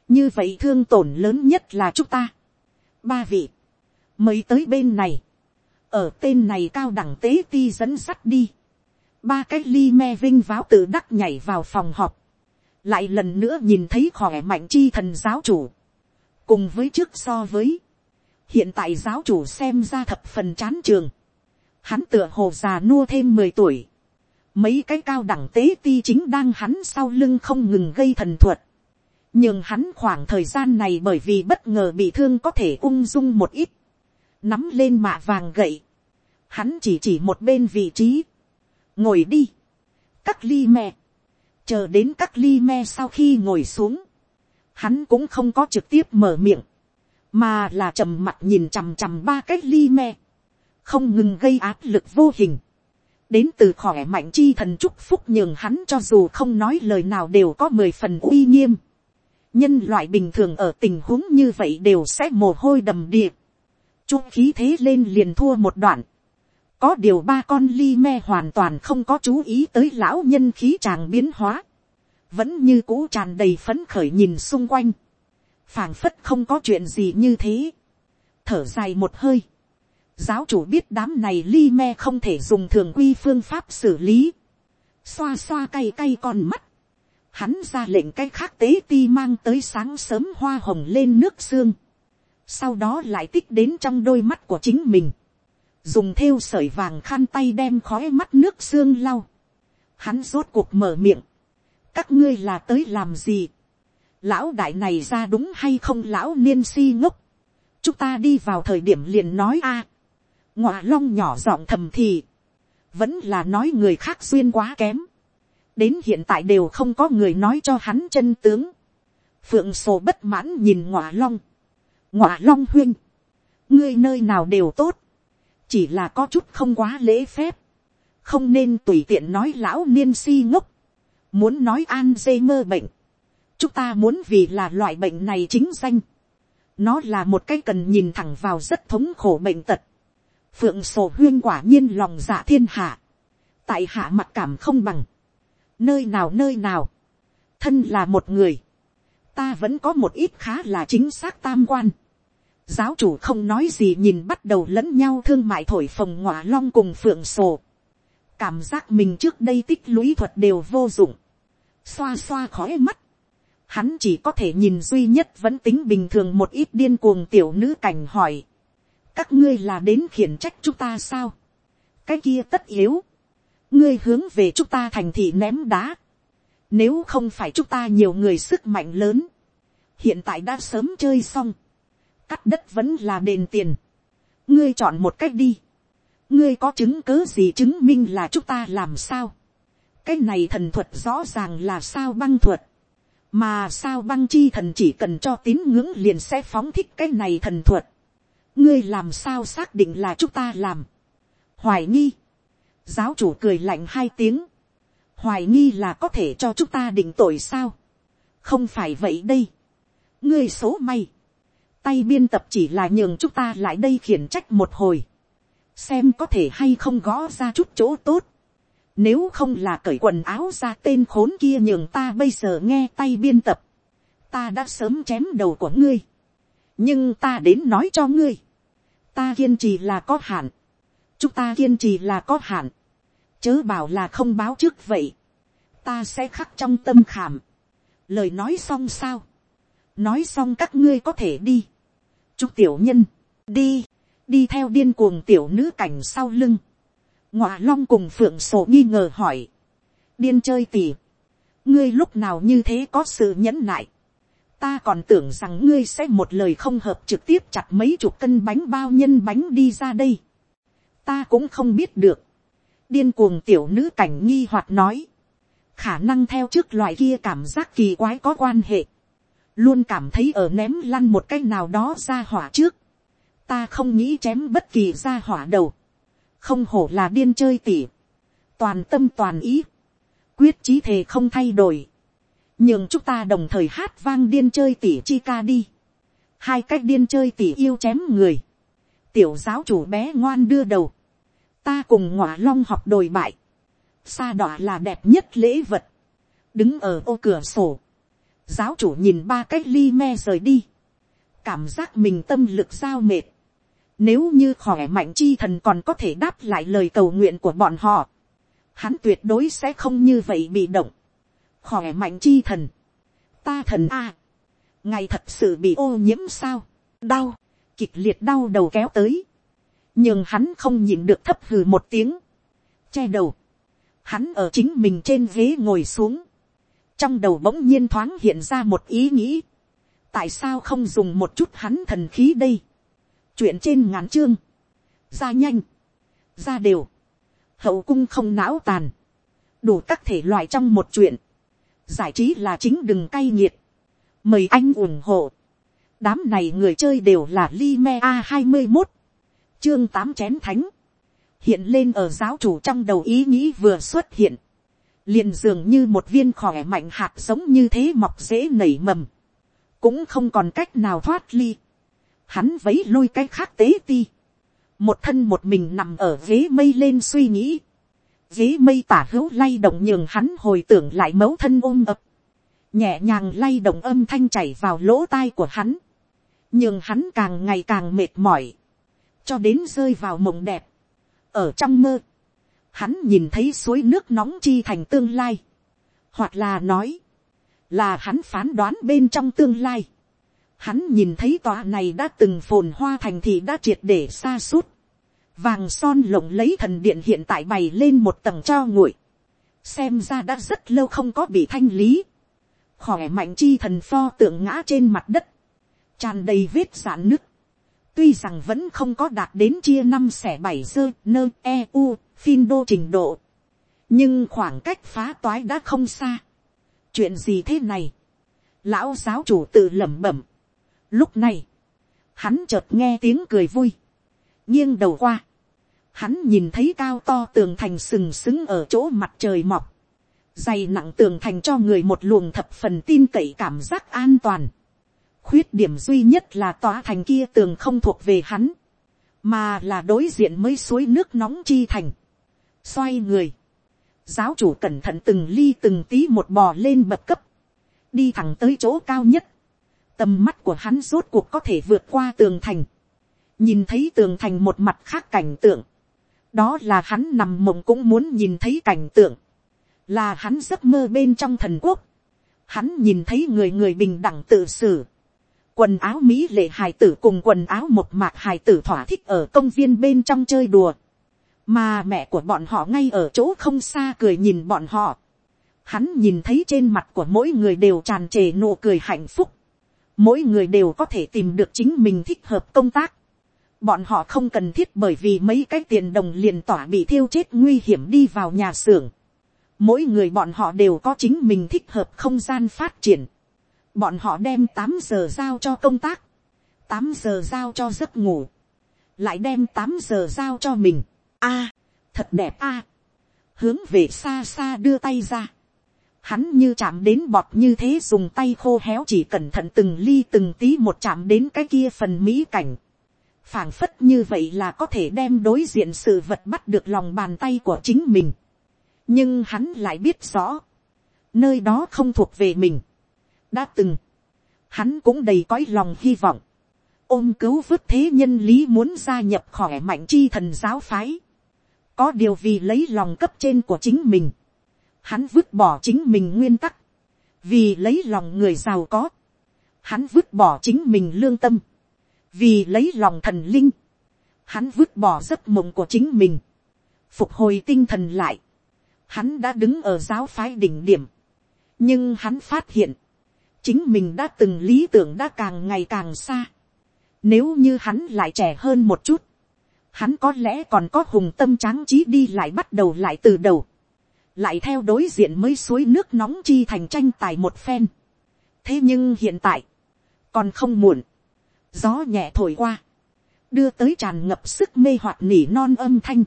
như vậy thương tổn lớn nhất là chúng ta. ba vị, mới tới bên này, ở tên này cao đẳng tế ti dẫn sắt đi, ba cái ly me vinh váo tự đắc nhảy vào phòng họp, lại lần nữa nhìn thấy khỏe mạnh chi thần giáo chủ, cùng với trước so với, hiện tại giáo chủ xem ra thập phần chán trường, hắn tựa hồ già nua thêm mười tuổi, mấy cái cao đẳng tế ti chính đang hắn sau lưng không ngừng gây thần thuật, nhưng hắn khoảng thời gian này bởi vì bất ngờ bị thương có thể ung dung một ít, nắm lên mạ vàng gậy, hắn chỉ chỉ một bên vị trí, ngồi đi, các ly mẹ, chờ đến các ly me sau khi ngồi xuống, hắn cũng không có trực tiếp mở miệng, mà là trầm mặt nhìn chằm chằm ba cái ly me, không ngừng gây áp lực vô hình, đến từ khỏe mạnh chi thần chúc phúc nhường hắn cho dù không nói lời nào đều có mười phần uy nghiêm. nhân loại bình thường ở tình huống như vậy đều sẽ mồ hôi đầm địa. trung khí thế lên liền thua một đoạn. có điều ba con ly me hoàn toàn không có chú ý tới lão nhân khí tràng biến hóa. vẫn như cũ tràn đầy phấn khởi nhìn xung quanh. phảng phất không có chuyện gì như thế. thở dài một hơi giáo chủ biết đám này ly me không thể dùng thường quy phương pháp xử lý, xoa xoa cay cay con mắt, hắn ra lệnh cái khác tế ti mang tới sáng sớm hoa hồng lên nước xương, sau đó lại tích đến trong đôi mắt của chính mình, dùng thêu sợi vàng khăn tay đem khói mắt nước xương lau, hắn rốt cuộc mở miệng, các ngươi là tới làm gì, lão đại này ra đúng hay không? Lão niên si ngốc, chúng ta đi vào thời điểm liền nói a, ngọa long nhỏ giọng thầm thì, vẫn là nói người khác duyên quá kém, đến hiện tại đều không có người nói cho hắn chân tướng, phượng sổ bất mãn nhìn ngọa long, ngọa long huynh, ngươi nơi nào đều tốt, chỉ là có chút không quá lễ phép, không nên tùy tiện nói lão niên si ngốc, muốn nói an dê mơ bệnh, chúng ta muốn vì là loại bệnh này chính danh, nó là một cái cần nhìn thẳng vào rất thống khổ bệnh tật, phượng sổ huyên quả nhiên lòng dạ thiên hạ, tại hạ mặt cảm không bằng, nơi nào nơi nào, thân là một người, ta vẫn có một ít khá là chính xác tam quan, giáo chủ không nói gì nhìn bắt đầu lẫn nhau thương mại thổi phồng ngọa long cùng phượng sổ, cảm giác mình trước đây tích lũy thuật đều vô dụng, xoa xoa khói mắt, hắn chỉ có thể nhìn duy nhất vẫn tính bình thường một ít điên cuồng tiểu nữ cảnh hỏi, các ngươi là đến khiển trách chúng ta sao, cái kia tất yếu, ngươi hướng về chúng ta thành thị ném đá, nếu không phải chúng ta nhiều người sức mạnh lớn, hiện tại đã sớm chơi xong, cắt đất vẫn là đền tiền, ngươi chọn một cách đi, ngươi có chứng cớ gì chứng minh là chúng ta làm sao, cái này thần thuật rõ ràng là sao băng thuật, mà sao băng chi thần chỉ cần cho tín ngưỡng liền sẽ phóng thích cái này thần thuật, ngươi làm sao xác định là chúng ta làm. hoài nghi. giáo chủ cười lạnh hai tiếng. hoài nghi là có thể cho chúng ta định tội sao. không phải vậy đây. ngươi số may. tay biên tập chỉ là nhường chúng ta lại đây khiển trách một hồi. xem có thể hay không gõ ra chút chỗ tốt, nếu không là cởi quần áo ra tên khốn kia nhường ta bây giờ nghe tay biên tập, ta đã sớm chém đầu của ngươi, nhưng ta đến nói cho ngươi, ta kiên trì là có hạn, chúng ta kiên trì là có hạn, chớ bảo là không báo trước vậy, ta sẽ khắc trong tâm khảm, lời nói xong sao, nói xong các ngươi có thể đi, chúc tiểu nhân, đi, đi theo điên cuồng tiểu nữ cảnh sau lưng, ngọa long cùng phượng sổ nghi ngờ hỏi, điên chơi tỉ, ngươi lúc nào như thế có sự nhẫn nại, ta còn tưởng rằng ngươi sẽ một lời không hợp trực tiếp chặt mấy chục cân bánh bao nhân bánh đi ra đây. ta cũng không biết được. điên cuồng tiểu nữ cảnh nghi hoạt nói. khả năng theo trước loại kia cảm giác kỳ quái có quan hệ. luôn cảm thấy ở ném lăn một cái nào đó ra hỏa trước. ta không nghĩ chém bất kỳ ra hỏa đầu. không hổ là điên chơi tỉ. toàn tâm toàn ý. quyết chí thề không thay đổi nhường chúng ta đồng thời hát vang điên chơi tỉ chi ca đi. hai cách điên chơi tỉ yêu chém người. tiểu giáo chủ bé ngoan đưa đầu. ta cùng ngọa long học đồi bại. xa đọa là đẹp nhất lễ vật. đứng ở ô cửa sổ. giáo chủ nhìn ba cách ly me rời đi. cảm giác mình tâm lực sao mệt. Nếu như khỏe mạnh chi thần còn có thể đáp lại lời cầu nguyện của bọn họ, hắn tuyệt đối sẽ không như vậy bị động khỏe mạnh chi thần, ta thần a, ngày thật sự bị ô nhiễm sao, đau, kịch liệt đau đầu kéo tới, nhưng hắn không nhìn được thấp hừ một tiếng, che đầu, hắn ở chính mình trên ghế ngồi xuống, trong đầu bỗng nhiên thoáng hiện ra một ý nghĩ, tại sao không dùng một chút hắn thần khí đây, chuyện trên ngắn chương, ra nhanh, ra đều, hậu cung không não tàn, đủ các thể loại trong một chuyện, giải trí là chính đừng cay nghiệt, mời anh ủng hộ, đám này người chơi đều là Lime a hai mươi một, chương tám chén thánh, hiện lên ở giáo chủ trong đầu ý nghĩ vừa xuất hiện, liền dường như một viên khỏe mạnh hạt giống như thế mọc dễ nảy mầm, cũng không còn cách nào thoát ly, hắn vấy lôi cái khác tế ti, một thân một mình nằm ở ghế mây lên suy nghĩ, ghế mây tả hữu lay động nhường hắn hồi tưởng lại mẫu thân ôm ập. Nhẹ nhàng lay động âm thanh chảy vào lỗ tai của hắn. nhường hắn càng ngày càng mệt mỏi. Cho đến rơi vào mộng đẹp. Ở trong mơ. Hắn nhìn thấy suối nước nóng chi thành tương lai. Hoặc là nói. Là hắn phán đoán bên trong tương lai. Hắn nhìn thấy tòa này đã từng phồn hoa thành thì đã triệt để xa suốt vàng son lộng lấy thần điện hiện tại bày lên một tầng cho nguội, xem ra đã rất lâu không có bị thanh lý, khỏe mạnh chi thần pho tượng ngã trên mặt đất, tràn đầy vết giãn nứt, tuy rằng vẫn không có đạt đến chia năm xẻ bảy dơ nơ e u phin đô trình độ, nhưng khoảng cách phá toái đã không xa. chuyện gì thế này, lão giáo chủ tự lẩm bẩm. lúc này, hắn chợt nghe tiếng cười vui, nghiêng đầu qua, hắn nhìn thấy cao to tường thành sừng sững ở chỗ mặt trời mọc, dày nặng tường thành cho người một luồng thập phần tin cậy cảm giác an toàn. khuyết điểm duy nhất là tòa thành kia tường không thuộc về hắn, mà là đối diện mấy suối nước nóng chi thành. xoay người, giáo chủ cẩn thận từng ly từng tí một bò lên bậc cấp, đi thẳng tới chỗ cao nhất, tầm mắt của hắn rốt cuộc có thể vượt qua tường thành, nhìn thấy tường thành một mặt khác cảnh tượng, đó là hắn nằm mộng cũng muốn nhìn thấy cảnh tượng, là hắn giấc mơ bên trong thần quốc, hắn nhìn thấy người người bình đẳng tự xử, quần áo mỹ lệ hài tử cùng quần áo một mạc hài tử thỏa thích ở công viên bên trong chơi đùa, mà mẹ của bọn họ ngay ở chỗ không xa cười nhìn bọn họ, hắn nhìn thấy trên mặt của mỗi người đều tràn trề nụ cười hạnh phúc, mỗi người đều có thể tìm được chính mình thích hợp công tác, bọn họ không cần thiết bởi vì mấy cái tiền đồng liền tỏa bị thiêu chết nguy hiểm đi vào nhà xưởng. Mỗi người bọn họ đều có chính mình thích hợp không gian phát triển. Bọn họ đem tám giờ giao cho công tác, tám giờ giao cho giấc ngủ, lại đem tám giờ giao cho mình. A, thật đẹp a. Hướng về xa xa đưa tay ra. Hắn như chạm đến bọt như thế dùng tay khô héo chỉ cẩn thận từng ly từng tí một chạm đến cái kia phần mỹ cảnh phảng phất như vậy là có thể đem đối diện sự vật bắt được lòng bàn tay của chính mình. nhưng hắn lại biết rõ, nơi đó không thuộc về mình. đã từng, hắn cũng đầy cõi lòng hy vọng, ôm cứu vớt thế nhân lý muốn gia nhập khỏe mạnh chi thần giáo phái. có điều vì lấy lòng cấp trên của chính mình, hắn vứt bỏ chính mình nguyên tắc, vì lấy lòng người giàu có, hắn vứt bỏ chính mình lương tâm, vì lấy lòng thần linh, hắn vứt bỏ giấc mộng của chính mình, phục hồi tinh thần lại, hắn đã đứng ở giáo phái đỉnh điểm, nhưng hắn phát hiện, chính mình đã từng lý tưởng đã càng ngày càng xa, nếu như hắn lại trẻ hơn một chút, hắn có lẽ còn có hùng tâm tráng trí đi lại bắt đầu lại từ đầu, lại theo đối diện mới suối nước nóng chi thành tranh tài một phen. thế nhưng hiện tại, còn không muộn, gió nhẹ thổi qua, đưa tới tràn ngập sức mê hoặc nỉ non âm thanh,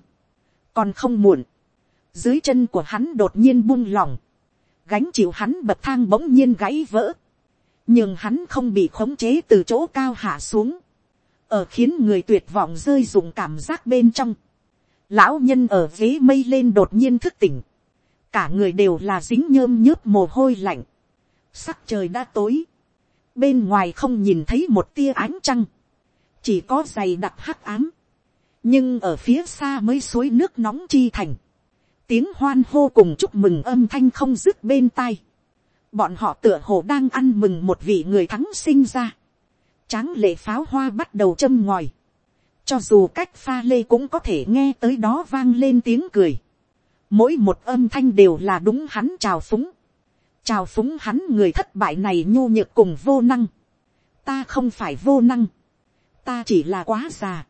còn không muộn, dưới chân của hắn đột nhiên buông lỏng, gánh chịu hắn bậc thang bỗng nhiên gãy vỡ, nhưng hắn không bị khống chế từ chỗ cao hạ xuống, ở khiến người tuyệt vọng rơi dùng cảm giác bên trong, lão nhân ở ghế mây lên đột nhiên thức tỉnh, cả người đều là dính nhơm nhớp mồ hôi lạnh, sắc trời đã tối, bên ngoài không nhìn thấy một tia ánh trăng, chỉ có giày đặc hắc ám, nhưng ở phía xa mới suối nước nóng chi thành, tiếng hoan hô cùng chúc mừng âm thanh không dứt bên tai, bọn họ tựa hồ đang ăn mừng một vị người thắng sinh ra, tráng lệ pháo hoa bắt đầu châm ngòi, cho dù cách pha lê cũng có thể nghe tới đó vang lên tiếng cười, mỗi một âm thanh đều là đúng hắn chào phúng, chào phúng hắn người thất bại này nhô nhược cùng vô năng, ta không phải vô năng, ta chỉ là quá già,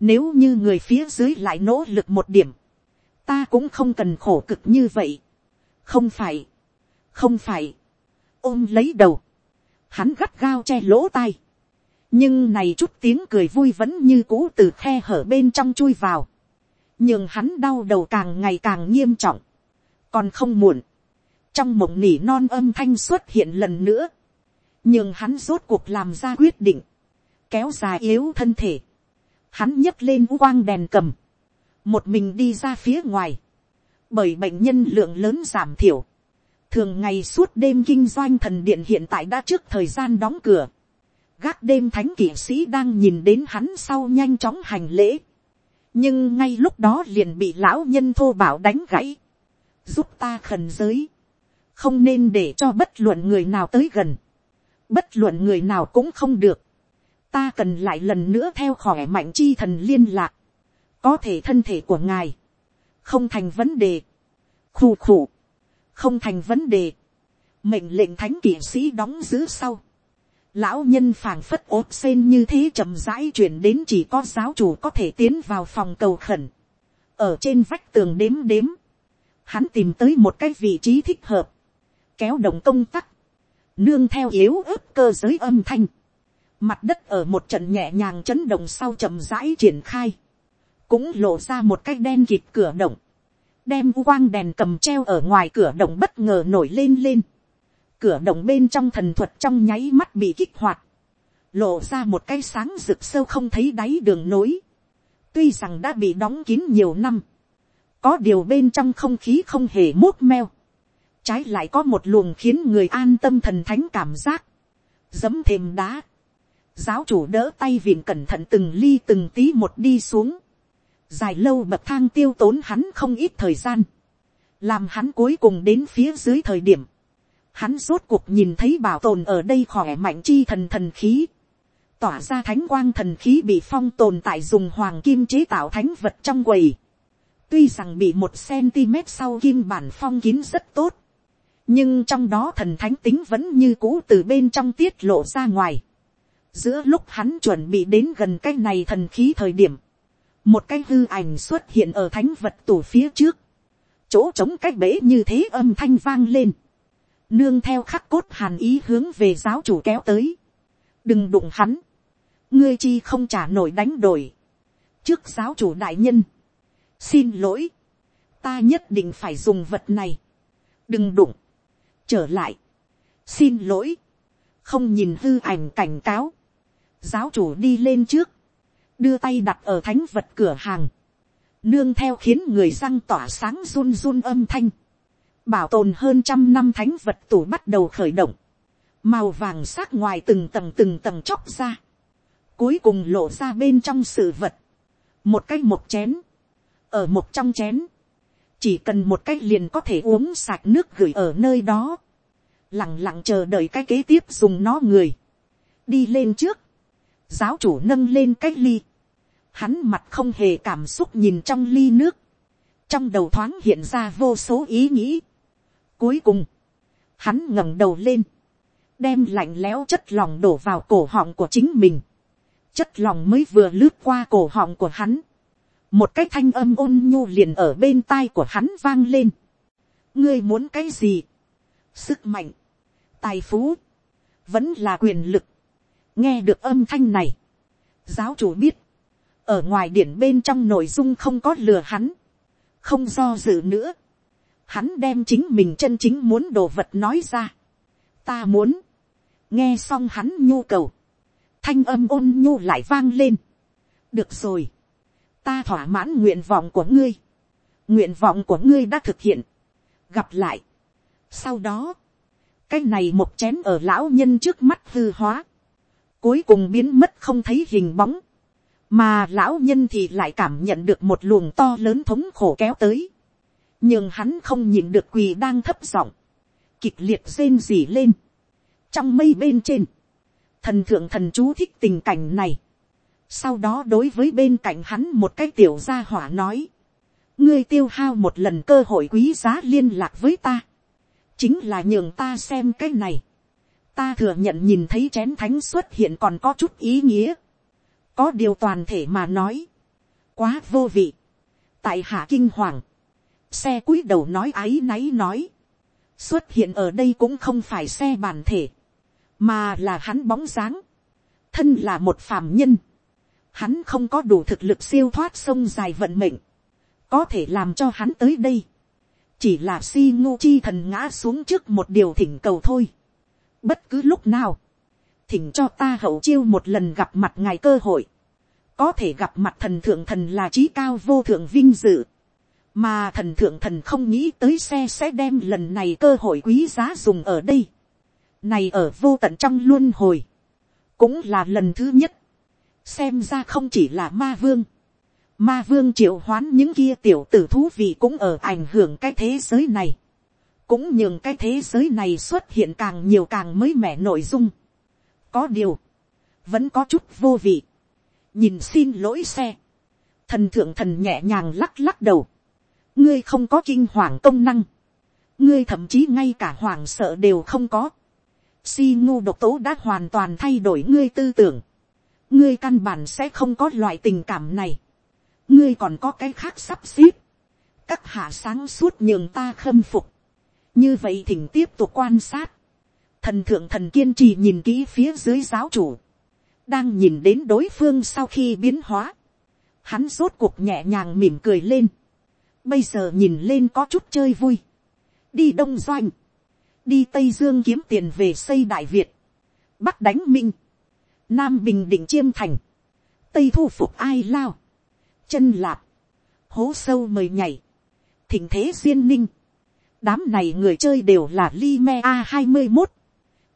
nếu như người phía dưới lại nỗ lực một điểm, ta cũng không cần khổ cực như vậy, không phải, không phải, ôm lấy đầu, hắn gắt gao che lỗ tai, nhưng này chút tiếng cười vui vẫn như cũ từ khe hở bên trong chui vào, nhưng hắn đau đầu càng ngày càng nghiêm trọng, còn không muộn, trong mộng nỉ non âm thanh xuất hiện lần nữa, nhưng hắn rốt cuộc làm ra quyết định, kéo dài yếu thân thể, hắn nhấc lên quang đèn cầm, một mình đi ra phía ngoài, bởi bệnh nhân lượng lớn giảm thiểu, thường ngày suốt đêm kinh doanh thần điện hiện tại đã trước thời gian đóng cửa, gác đêm thánh kỵ sĩ đang nhìn đến hắn sau nhanh chóng hành lễ, nhưng ngay lúc đó liền bị lão nhân thô bảo đánh gãy, giúp ta khẩn giới, không nên để cho bất luận người nào tới gần, bất luận người nào cũng không được, ta cần lại lần nữa theo khỏe mạnh chi thần liên lạc, có thể thân thể của ngài, không thành vấn đề, khù khù, không thành vấn đề, mệnh lệnh thánh kỵ sĩ đóng giữ sau, lão nhân phảng phất ốt sen như thế chậm rãi chuyển đến chỉ có giáo chủ có thể tiến vào phòng cầu khẩn, ở trên vách tường đếm đếm, hắn tìm tới một cái vị trí thích hợp, kéo đồng công tắc, nương theo yếu ớt cơ giới âm thanh, mặt đất ở một trận nhẹ nhàng chấn động sau chậm rãi triển khai, cũng lộ ra một cái đen kịt cửa động, đem quang đèn cầm treo ở ngoài cửa động bất ngờ nổi lên lên, cửa động bên trong thần thuật trong nháy mắt bị kích hoạt, lộ ra một cái sáng rực sâu không thấy đáy đường nối, tuy rằng đã bị đóng kín nhiều năm, có điều bên trong không khí không hề mốt meo, trái lại có một luồng khiến người an tâm thần thánh cảm giác, dấm thêm đá, giáo chủ đỡ tay viện cẩn thận từng ly từng tí một đi xuống, dài lâu bậc thang tiêu tốn hắn không ít thời gian, làm hắn cuối cùng đến phía dưới thời điểm, hắn rốt cuộc nhìn thấy bảo tồn ở đây khỏe mạnh chi thần thần khí, tỏa ra thánh quang thần khí bị phong tồn tại dùng hoàng kim chế tạo thánh vật trong quầy, tuy rằng bị một cm sau kim bản phong kín rất tốt, nhưng trong đó thần thánh tính vẫn như cũ từ bên trong tiết lộ ra ngoài. giữa lúc hắn chuẩn bị đến gần cái này thần khí thời điểm, một cái hư ảnh xuất hiện ở thánh vật tủ phía trước, chỗ trống cái bể như thế âm thanh vang lên, nương theo khắc cốt hàn ý hướng về giáo chủ kéo tới, đừng đụng hắn, ngươi chi không trả nổi đánh đổi, trước giáo chủ đại nhân, xin lỗi, ta nhất định phải dùng vật này, đừng đụng, trở lại, xin lỗi, không nhìn hư ảnh cảnh cáo, giáo chủ đi lên trước, đưa tay đặt ở thánh vật cửa hàng, nương theo khiến người răng tỏa sáng run run âm thanh, bảo tồn hơn trăm năm thánh vật tủ bắt đầu khởi động, màu vàng sắc ngoài từng tầng từng tầng chóc ra, cuối cùng lộ ra bên trong sự vật, một cái một chén, ở một trong chén, chỉ cần một cái liền có thể uống sạch nước gửi ở nơi đó, lẳng lặng chờ đợi cái kế tiếp dùng nó người, đi lên trước, giáo chủ nâng lên cái ly, hắn mặt không hề cảm xúc nhìn trong ly nước, trong đầu thoáng hiện ra vô số ý nghĩ. Cuối cùng, hắn ngẩng đầu lên, đem lạnh lẽo chất lòng đổ vào cổ họng của chính mình, chất lòng mới vừa lướt qua cổ họng của hắn, một cái thanh âm ôn nhu liền ở bên tai của hắn vang lên. ngươi muốn cái gì, sức mạnh, tài phú, vẫn là quyền lực, nghe được âm thanh này, giáo chủ biết, ở ngoài điển bên trong nội dung không có lừa hắn, không do dự nữa, hắn đem chính mình chân chính muốn đồ vật nói ra, ta muốn, nghe xong hắn nhu cầu, thanh âm ôn nhu lại vang lên, được rồi, ta thỏa mãn nguyện vọng của ngươi, nguyện vọng của ngươi đã thực hiện, gặp lại. sau đó, cái này một chén ở lão nhân trước mắt hư hóa, cuối cùng biến mất không thấy hình bóng, mà lão nhân thì lại cảm nhận được một luồng to lớn thống khổ kéo tới, nhưng hắn không nhìn được quỳ đang thấp giọng, kịch liệt rên rỉ lên, trong mây bên trên, thần thượng thần chú thích tình cảnh này, sau đó đối với bên cạnh hắn một cái tiểu gia hỏa nói, ngươi tiêu hao một lần cơ hội quý giá liên lạc với ta, chính là nhường ta xem cái này, ta thừa nhận nhìn thấy chén thánh xuất hiện còn có chút ý nghĩa, có điều toàn thể mà nói, quá vô vị, tại hạ kinh hoàng, xe cúi đầu nói áy náy nói, xuất hiện ở đây cũng không phải xe bản thể, mà là hắn bóng dáng, thân là một phàm nhân, hắn không có đủ thực lực siêu thoát sông dài vận mệnh, có thể làm cho hắn tới đây, chỉ là si ngô chi thần ngã xuống trước một điều thỉnh cầu thôi. bất cứ lúc nào, thỉnh cho ta hậu chiêu một lần gặp mặt ngài cơ hội, có thể gặp mặt thần thượng thần là trí cao vô thượng vinh dự, mà thần thượng thần không nghĩ tới xe sẽ đem lần này cơ hội quý giá dùng ở đây, này ở vô tận trong luân hồi, cũng là lần thứ nhất, xem ra không chỉ là ma vương, ma vương triệu hoán những kia tiểu tử thú vị cũng ở ảnh hưởng cái thế giới này, cũng nhường cái thế giới này xuất hiện càng nhiều càng mới mẻ nội dung. có điều, vẫn có chút vô vị, nhìn xin lỗi xe, thần thượng thần nhẹ nhàng lắc lắc đầu, ngươi không có kinh hoàng công năng, ngươi thậm chí ngay cả hoàng sợ đều không có, si ngu độc tố đã hoàn toàn thay đổi ngươi tư tưởng, ngươi căn bản sẽ không có loại tình cảm này, ngươi còn có cái khác sắp xếp, các hạ sáng suốt nhường ta khâm phục, như vậy thỉnh tiếp tục quan sát, thần thượng thần kiên trì nhìn kỹ phía dưới giáo chủ, đang nhìn đến đối phương sau khi biến hóa, hắn rốt cuộc nhẹ nhàng mỉm cười lên, bây giờ nhìn lên có chút chơi vui, đi đông doanh, đi tây dương kiếm tiền về xây đại việt, bắc đánh minh, nam bình định chiêm thành, tây thu phục ai lao, chân lạp, hố sâu mời nhảy, thỉnh thế duyên ninh, đám này người chơi đều là li me a hai mươi một,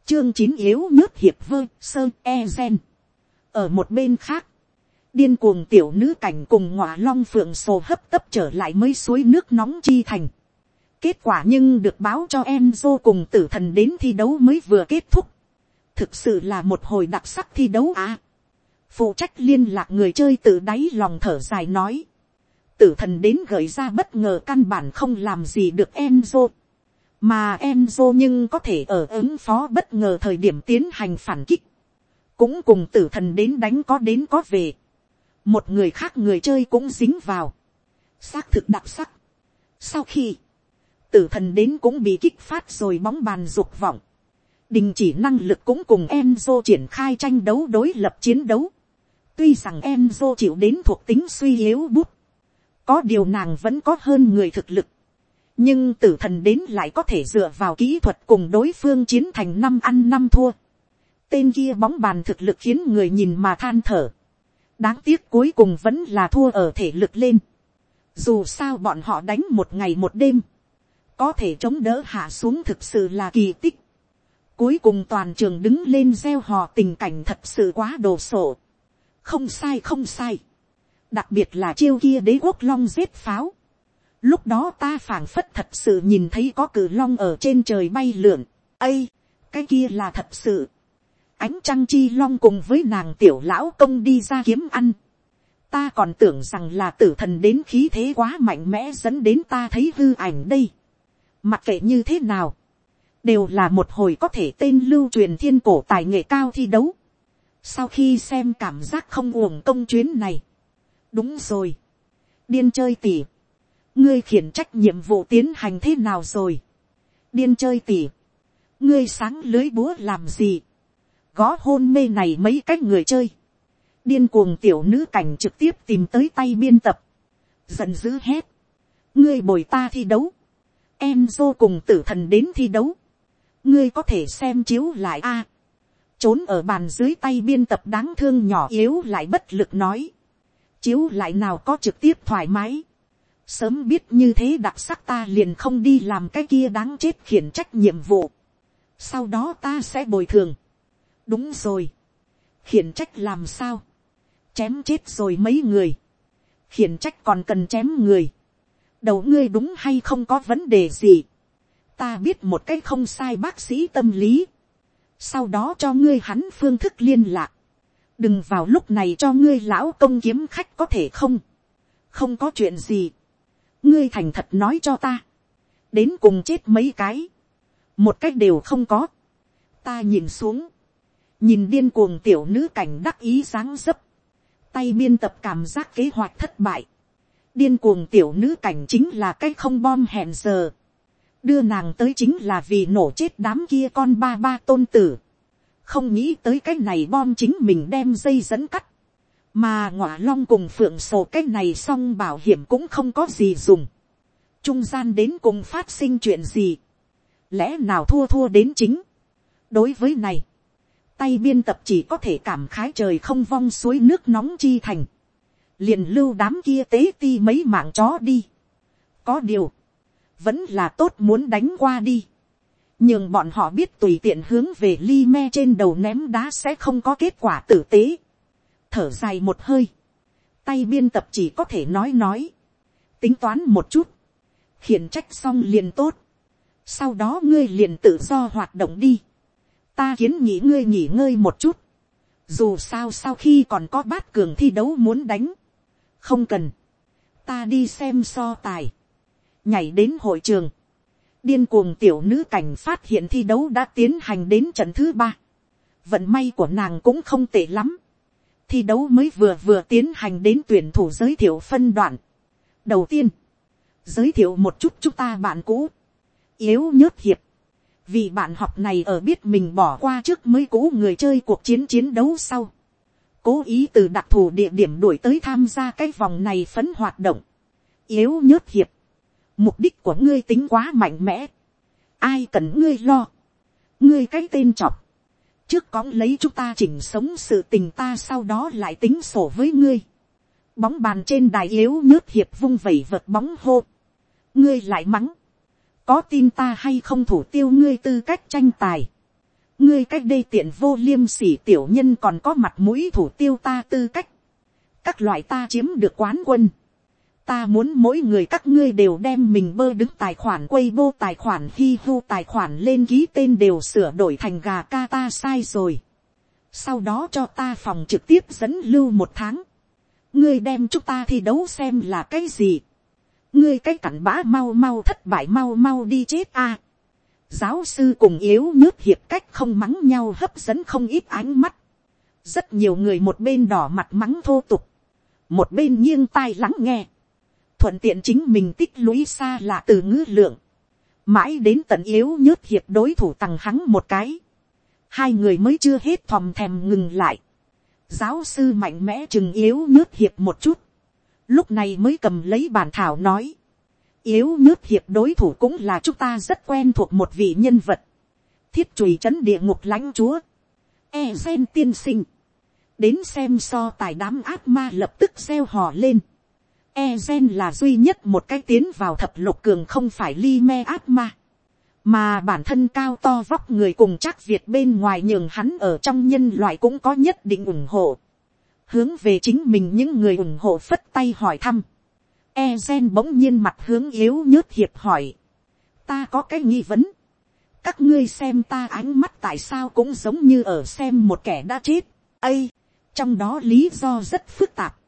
chương chín yếu nước hiệp vơ sơ e gen, ở một bên khác, điên cuồng tiểu nữ cảnh cùng ngọa long phượng sồ hấp tấp trở lại mấy suối nước nóng chi thành. kết quả nhưng được báo cho em dô cùng tử thần đến thi đấu mới vừa kết thúc thực sự là một hồi đặc sắc thi đấu à. phụ trách liên lạc người chơi từ đáy lòng thở dài nói. tử thần đến gợi ra bất ngờ căn bản không làm gì được Enzo. mà Enzo nhưng có thể ở ứng phó bất ngờ thời điểm tiến hành phản kích. cũng cùng tử thần đến đánh có đến có về. một người khác người chơi cũng dính vào. xác thực đặc sắc. sau khi, tử thần đến cũng bị kích phát rồi bóng bàn dục vọng đình chỉ năng lực cũng cùng Enzo triển khai tranh đấu đối lập chiến đấu. Tuy rằng Enzo chịu đến thuộc tính suy yếu bút, có điều nàng vẫn có hơn người thực lực. nhưng tử thần đến lại có thể dựa vào kỹ thuật cùng đối phương chiến thành năm ăn năm thua. tên kia bóng bàn thực lực khiến người nhìn mà than thở. đáng tiếc cuối cùng vẫn là thua ở thể lực lên. dù sao bọn họ đánh một ngày một đêm, có thể chống đỡ hạ xuống thực sự là kỳ tích cuối cùng toàn trường đứng lên gieo hò tình cảnh thật sự quá đồ sộ. không sai không sai. đặc biệt là chiêu kia đế quốc long giết pháo. lúc đó ta phảng phất thật sự nhìn thấy có cử long ở trên trời bay lượn. ây, cái kia là thật sự ánh trăng chi long cùng với nàng tiểu lão công đi ra kiếm ăn. Ta còn tưởng rằng là tử thần đến khí thế quá mạnh mẽ dẫn đến ta thấy hư ảnh đây. Mặc kệ như thế nào. Đều là một hồi có thể tên lưu truyền thiên cổ tài nghệ cao thi đấu. Sau khi xem cảm giác không uổng công chuyến này. Đúng rồi. Điên chơi tỉ. Ngươi khiển trách nhiệm vụ tiến hành thế nào rồi. Điên chơi tỉ. Ngươi sáng lưới búa làm gì gõ hôn mê này mấy cách người chơi. điên cuồng tiểu nữ cảnh trực tiếp tìm tới tay biên tập. giận dữ hét. ngươi bồi ta thi đấu. em vô cùng tử thần đến thi đấu ngươi có thể xem chiếu lại a. trốn ở bàn dưới tay biên tập đáng thương nhỏ yếu lại bất lực nói. chiếu lại nào có trực tiếp thoải mái. sớm biết như thế đặc sắc ta liền không đi làm cái kia đáng chết khiển trách nhiệm vụ. sau đó ta sẽ bồi thường đúng rồi, khiển trách làm sao, chém chết rồi mấy người, khiển trách còn cần chém người, đầu ngươi đúng hay không có vấn đề gì, ta biết một cái không sai bác sĩ tâm lý, sau đó cho ngươi hắn phương thức liên lạc, đừng vào lúc này cho ngươi lão công kiếm khách có thể không, không có chuyện gì, ngươi thành thật nói cho ta, đến cùng chết mấy cái, một cách đều không có, ta nhìn xuống, nhìn điên cuồng tiểu nữ cảnh đắc ý dáng dấp, tay biên tập cảm giác kế hoạch thất bại, điên cuồng tiểu nữ cảnh chính là cái không bom hẹn giờ, đưa nàng tới chính là vì nổ chết đám kia con ba ba tôn tử, không nghĩ tới cái này bom chính mình đem dây dẫn cắt, mà ngọa long cùng phượng sổ cái này xong bảo hiểm cũng không có gì dùng, trung gian đến cùng phát sinh chuyện gì, lẽ nào thua thua đến chính, đối với này, tay biên tập chỉ có thể cảm khái trời không vong suối nước nóng chi thành. liền lưu đám kia tế ti mấy mạng chó đi. có điều, vẫn là tốt muốn đánh qua đi. nhưng bọn họ biết tùy tiện hướng về ly me trên đầu ném đá sẽ không có kết quả tử tế. thở dài một hơi. tay biên tập chỉ có thể nói nói. tính toán một chút. khiển trách xong liền tốt. sau đó ngươi liền tự do hoạt động đi ta kiến nghĩ ngươi nghỉ ngơi một chút. Dù sao sau khi còn có bát cường thi đấu muốn đánh. Không cần. Ta đi xem so tài. Nhảy đến hội trường. Điên cuồng tiểu nữ cảnh phát hiện thi đấu đã tiến hành đến trận thứ ba. Vận may của nàng cũng không tệ lắm. Thi đấu mới vừa vừa tiến hành đến tuyển thủ giới thiệu phân đoạn. Đầu tiên. Giới thiệu một chút chúng ta bạn cũ. Yếu nhớt hiệp vì bạn học này ở biết mình bỏ qua trước mới cũ người chơi cuộc chiến chiến đấu sau. Cố ý từ đặc thù địa điểm đuổi tới tham gia cái vòng này phấn hoạt động. Yếu nhớt hiệp. Mục đích của ngươi tính quá mạnh mẽ. Ai cần ngươi lo. Ngươi cái tên chọc. Trước cóng lấy chúng ta chỉnh sống sự tình ta sau đó lại tính sổ với ngươi. Bóng bàn trên đài yếu nhớt hiệp vung vẩy vật bóng hô. Ngươi lại mắng có tin ta hay không thủ tiêu ngươi tư cách tranh tài. ngươi cách đây tiện vô liêm sỉ tiểu nhân còn có mặt mũi thủ tiêu ta tư cách. các loại ta chiếm được quán quân ta muốn mỗi người các ngươi đều đem mình bơ đứng tài khoản quay vô tài khoản hi hu tài khoản lên ký tên đều sửa đổi thành gà ca ta sai rồi. sau đó cho ta phòng trực tiếp dẫn lưu một tháng. ngươi đem chúng ta thi đấu xem là cái gì ngươi cái cảnh bã mau mau thất bại mau mau đi chết a. giáo sư cùng yếu nhớt hiệp cách không mắng nhau hấp dẫn không ít ánh mắt. rất nhiều người một bên đỏ mặt mắng thô tục, một bên nghiêng tai lắng nghe, thuận tiện chính mình tích lũy xa là từ ngữ lượng, mãi đến tận yếu nhớt hiệp đối thủ tằng hắn một cái, hai người mới chưa hết thòm thèm ngừng lại, giáo sư mạnh mẽ chừng yếu nhớt hiệp một chút, lúc này mới cầm lấy bản thảo nói, yếu nhớt hiệp đối thủ cũng là chúng ta rất quen thuộc một vị nhân vật, thiết chùi c địa ngục lãnh chúa, e gen tiên sinh, đến xem so tài đám ác ma lập tức gieo hò lên. Ezen là duy nhất một cái tiến vào thập lục cường không phải Li me ác ma. Mà bản thân cao to vóc người cùng chắc Việt bên ngoài nhường hắn ở trong nhân loại cũng có nhất định ủng hộ. Hướng về chính mình những người ủng hộ phất tay hỏi thăm. Ezen bỗng nhiên mặt hướng yếu nhớt hiệp hỏi. Ta có cái nghi vấn. Các ngươi xem ta ánh mắt tại sao cũng giống như ở xem một kẻ đã chết. Ây! Trong đó lý do rất phức tạp.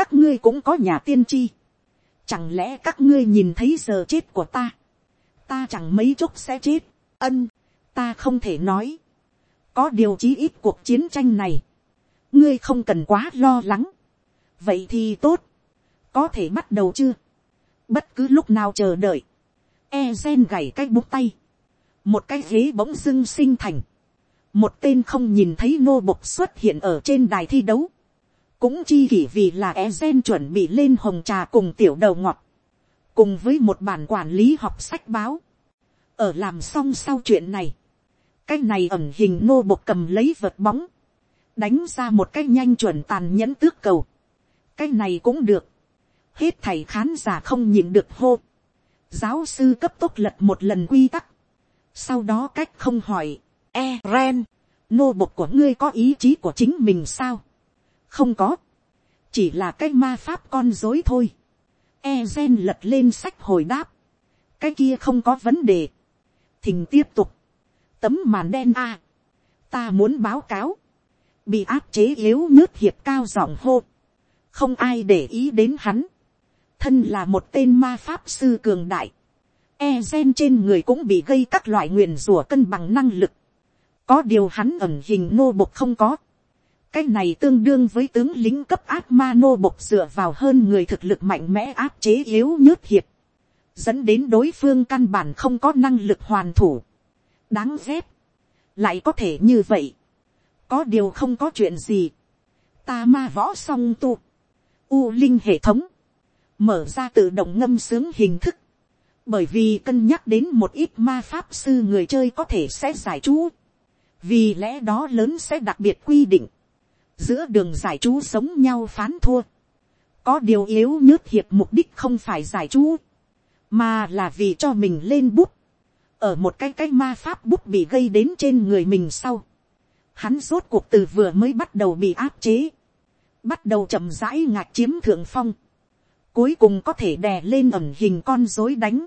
Các ngươi cũng có nhà tiên tri. Chẳng lẽ các ngươi nhìn thấy giờ chết của ta? Ta chẳng mấy chốc sẽ chết. Ân, ta không thể nói. Có điều chí ít cuộc chiến tranh này. Ngươi không cần quá lo lắng. Vậy thì tốt. Có thể bắt đầu chưa? Bất cứ lúc nào chờ đợi. E gen gảy cái bút tay. Một cái ghế bỗng dưng sinh thành một tên không nhìn thấy nô bộc xuất hiện ở trên đài thi đấu, cũng chi kỷ vì là e gen chuẩn bị lên hồng trà cùng tiểu đầu ngọt, cùng với một bản quản lý học sách báo, ở làm xong sau chuyện này, cái này ẩm hình nô bộc cầm lấy vật bóng, đánh ra một cái nhanh chuẩn tàn nhẫn tước cầu, cái này cũng được, hết thầy khán giả không nhìn được hô, giáo sư cấp tốc lật một lần quy tắc, sau đó cách không hỏi, E ren, nô bộc của ngươi có ý chí của chính mình sao? Không có. Chỉ là cái ma pháp con dối thôi. E gen lật lên sách hồi đáp. Cái kia không có vấn đề. Thình tiếp tục. Tấm màn đen a Ta muốn báo cáo. Bị áp chế yếu nước hiệp cao giọng hô. Không ai để ý đến hắn. Thân là một tên ma pháp sư cường đại. E gen trên người cũng bị gây các loại nguyền rủa cân bằng năng lực có điều hắn ẩn hình nô bộc không có cái này tương đương với tướng lính cấp áp ma nô bộc dựa vào hơn người thực lực mạnh mẽ áp chế yếu nhớt hiệp, dẫn đến đối phương căn bản không có năng lực hoàn thủ. đáng ghét, lại có thể như vậy, có điều không có chuyện gì, ta ma võ song tu, u linh hệ thống, mở ra tự động ngâm sướng hình thức, bởi vì cân nhắc đến một ít ma pháp sư người chơi có thể sẽ giải chú, vì lẽ đó lớn sẽ đặc biệt quy định, giữa đường giải chú sống nhau phán thua, có điều yếu nhớt hiệp mục đích không phải giải chú, mà là vì cho mình lên bút, ở một cái cái ma pháp bút bị gây đến trên người mình sau, hắn rốt cuộc từ vừa mới bắt đầu bị áp chế, bắt đầu chậm rãi ngạc chiếm thượng phong, cuối cùng có thể đè lên ẩn hình con dối đánh,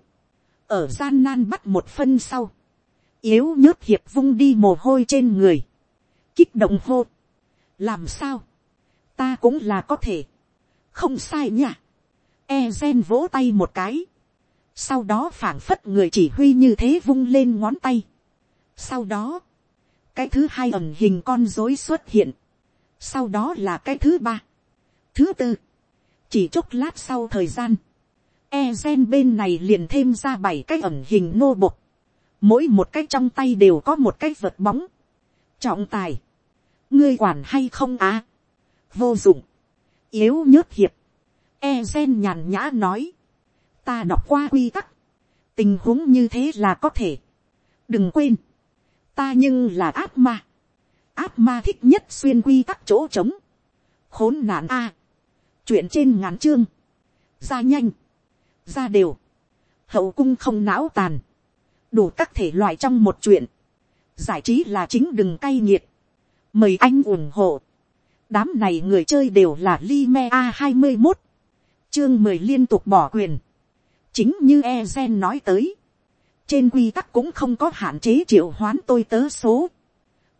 ở gian nan bắt một phân sau, yếu nhớt hiệp vung đi mồ hôi trên người, kích động hô, làm sao, ta cũng là có thể, không sai nhá, e gen vỗ tay một cái, sau đó phảng phất người chỉ huy như thế vung lên ngón tay, sau đó, cái thứ hai ẩn hình con dối xuất hiện, sau đó là cái thứ ba, thứ tư, chỉ chốc lát sau thời gian, e gen bên này liền thêm ra bảy cái ẩn hình nô bột, mỗi một cái trong tay đều có một cái vật bóng. trọng tài, ngươi quản hay không á, vô dụng, yếu nhớt hiệp, e gen nhàn nhã nói, ta đọc qua quy tắc, tình huống như thế là có thể, đừng quên, ta nhưng là ác ma, ác ma thích nhất xuyên quy tắc chỗ trống, khốn nạn a, chuyện trên ngắn chương, ra nhanh, ra đều, hậu cung không não tàn, đủ các thể loại trong một chuyện. Giải trí là chính đừng cay nghiệt. Mời anh ủng hộ. Đám này người chơi đều là Lime A21. Chương mười liên tục bỏ quyền. Chính như Ezen nói tới. Trên quy tắc cũng không có hạn chế triệu hoán tôi tớ số.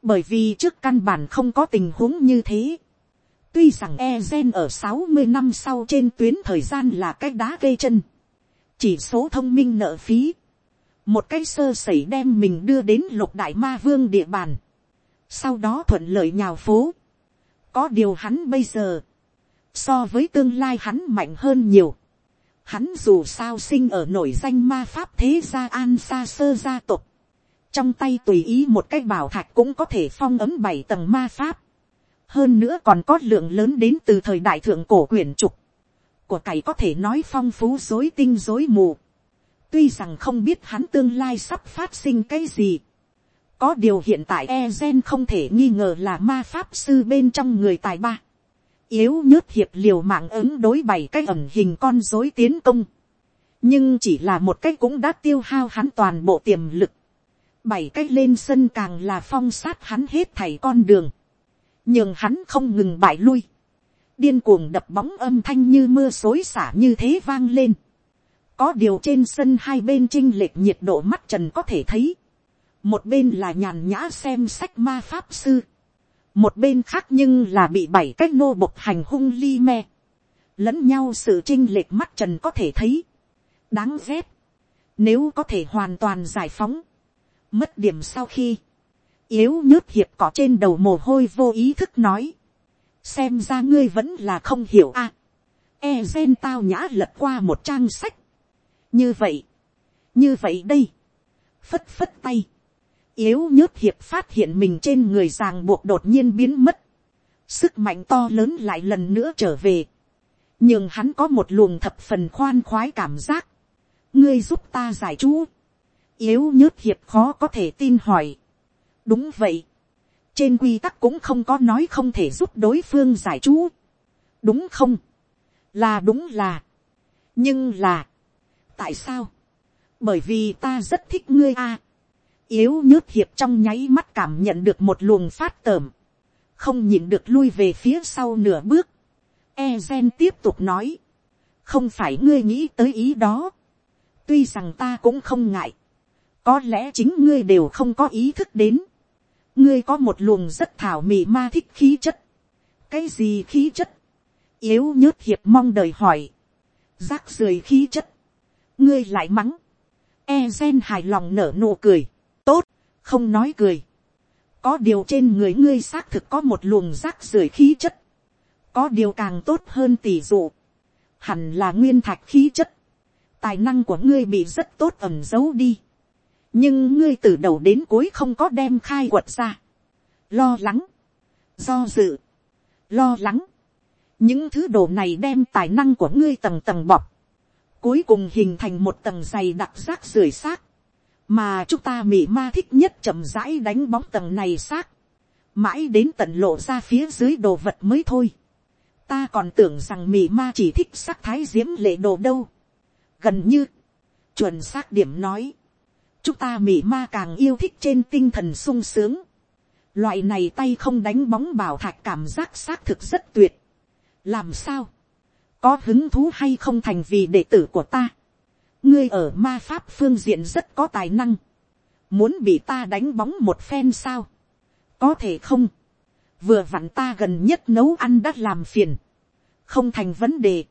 Bởi vì trước căn bản không có tình huống như thế. Tuy rằng Ezen ở sáu mươi năm sau trên tuyến thời gian là cái đá gây chân. Chỉ số thông minh nợ phí một cái sơ sẩy đem mình đưa đến lục đại ma vương địa bàn, sau đó thuận lợi nhào phố. có điều hắn bây giờ, so với tương lai hắn mạnh hơn nhiều. Hắn dù sao sinh ở nổi danh ma pháp thế gia an xa sơ gia tộc, trong tay tùy ý một cái bảo thạch cũng có thể phong ấm bảy tầng ma pháp. hơn nữa còn có lượng lớn đến từ thời đại thượng cổ quyển trục, của cải có thể nói phong phú dối tinh dối mù Tuy rằng không biết hắn tương lai sắp phát sinh cái gì có điều hiện tại Ezen không thể nghi ngờ là ma pháp sư bên trong người tài ba. yếu nhớt hiệp liều mạng ứng đối bảy cái ẩn hình con dối tiến công. nhưng chỉ là một cách cũng đã tiêu hao hắn toàn bộ tiềm lực. bảy cách lên sân càng là phong sát hắn hết thảy con đường. nhưng hắn không ngừng bại lui. điên cuồng đập bóng âm thanh như mưa xối xả như thế vang lên. có điều trên sân hai bên trinh lệch nhiệt độ mắt trần có thể thấy một bên là nhàn nhã xem sách ma pháp sư, một bên khác nhưng là bị bảy cái nô bộc hành hung li me, lẫn nhau sự chinh lệch mắt trần có thể thấy, đáng ghét, nếu có thể hoàn toàn giải phóng, mất điểm sau khi, yếu nhớt hiệp cỏ trên đầu mồ hôi vô ý thức nói, xem ra ngươi vẫn là không hiểu a, e gen tao nhã lật qua một trang sách, như vậy, như vậy đây, phất phất tay, yếu nhớt hiệp phát hiện mình trên người ràng buộc đột nhiên biến mất, sức mạnh to lớn lại lần nữa trở về, nhưng hắn có một luồng thập phần khoan khoái cảm giác, ngươi giúp ta giải chú, yếu nhớt hiệp khó có thể tin hỏi, đúng vậy, trên quy tắc cũng không có nói không thể giúp đối phương giải chú, đúng không, là đúng là, nhưng là, tại sao, bởi vì ta rất thích ngươi a, yếu nhớt hiệp trong nháy mắt cảm nhận được một luồng phát tởm, không nhìn được lui về phía sau nửa bước. E gen tiếp tục nói, không phải ngươi nghĩ tới ý đó, tuy rằng ta cũng không ngại, có lẽ chính ngươi đều không có ý thức đến, ngươi có một luồng rất thảo mị ma thích khí chất, cái gì khí chất, yếu nhớt hiệp mong đời hỏi, rác rưởi khí chất, ngươi lại mắng, e gen hài lòng nở nụ cười, tốt, không nói cười. có điều trên người ngươi xác thực có một luồng rác rưởi khí chất. có điều càng tốt hơn tỷ dụ. hẳn là nguyên thạch khí chất. tài năng của ngươi bị rất tốt ẩm giấu đi. nhưng ngươi từ đầu đến cuối không có đem khai quật ra. lo lắng, do dự, lo lắng. những thứ đồ này đem tài năng của ngươi tầng tầng bọc. cuối cùng hình thành một tầng dày đặc rác rưởi xác mà chúng ta mị ma thích nhất chậm rãi đánh bóng tầng này xác, mãi đến tận lộ ra phía dưới đồ vật mới thôi. ta còn tưởng rằng mị ma chỉ thích sắc thái diễm lệ đồ đâu. gần như, chuẩn xác điểm nói, chúng ta mị ma càng yêu thích trên tinh thần sung sướng. loại này tay không đánh bóng bảo thạch cảm giác xác thực rất tuyệt. làm sao, có hứng thú hay không thành vì đệ tử của ta ngươi ở ma pháp phương diện rất có tài năng, muốn bị ta đánh bóng một phen sao, có thể không, vừa vặn ta gần nhất nấu ăn đã làm phiền, không thành vấn đề,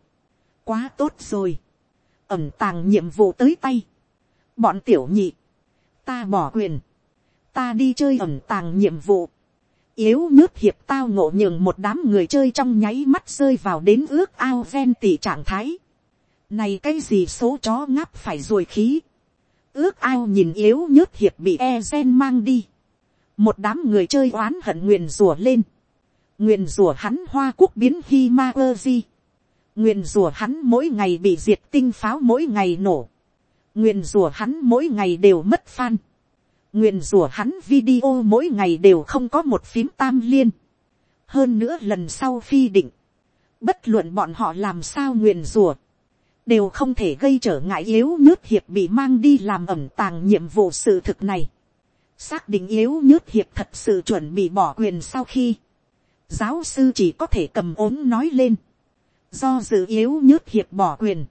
quá tốt rồi, ẩm tàng nhiệm vụ tới tay, bọn tiểu nhị, ta bỏ quyền, ta đi chơi ẩm tàng nhiệm vụ, yếu nước hiệp tao ngộ nhường một đám người chơi trong nháy mắt rơi vào đến ước ao ven tỷ trạng thái, này cái gì số chó ngáp phải ruồi khí. Ước ao nhìn yếu nhớt hiệp bị e gen mang đi. Một đám người chơi oán hận nguyền rủa lên. Nguyền rủa hắn hoa quốc biến hi ma ơ di. Nguyền rủa hắn mỗi ngày bị diệt tinh pháo mỗi ngày nổ. Nguyền rủa hắn mỗi ngày đều mất fan. Nguyền rủa hắn video mỗi ngày đều không có một phím tam liên. Hơn nữa lần sau phi định. Bất luận bọn họ làm sao nguyền rủa đều không thể gây trở ngại yếu nhớt hiệp bị mang đi làm ẩm tàng nhiệm vụ sự thực này. xác định yếu nhớt hiệp thật sự chuẩn bị bỏ quyền sau khi, giáo sư chỉ có thể cầm ốm nói lên, do dự yếu nhớt hiệp bỏ quyền,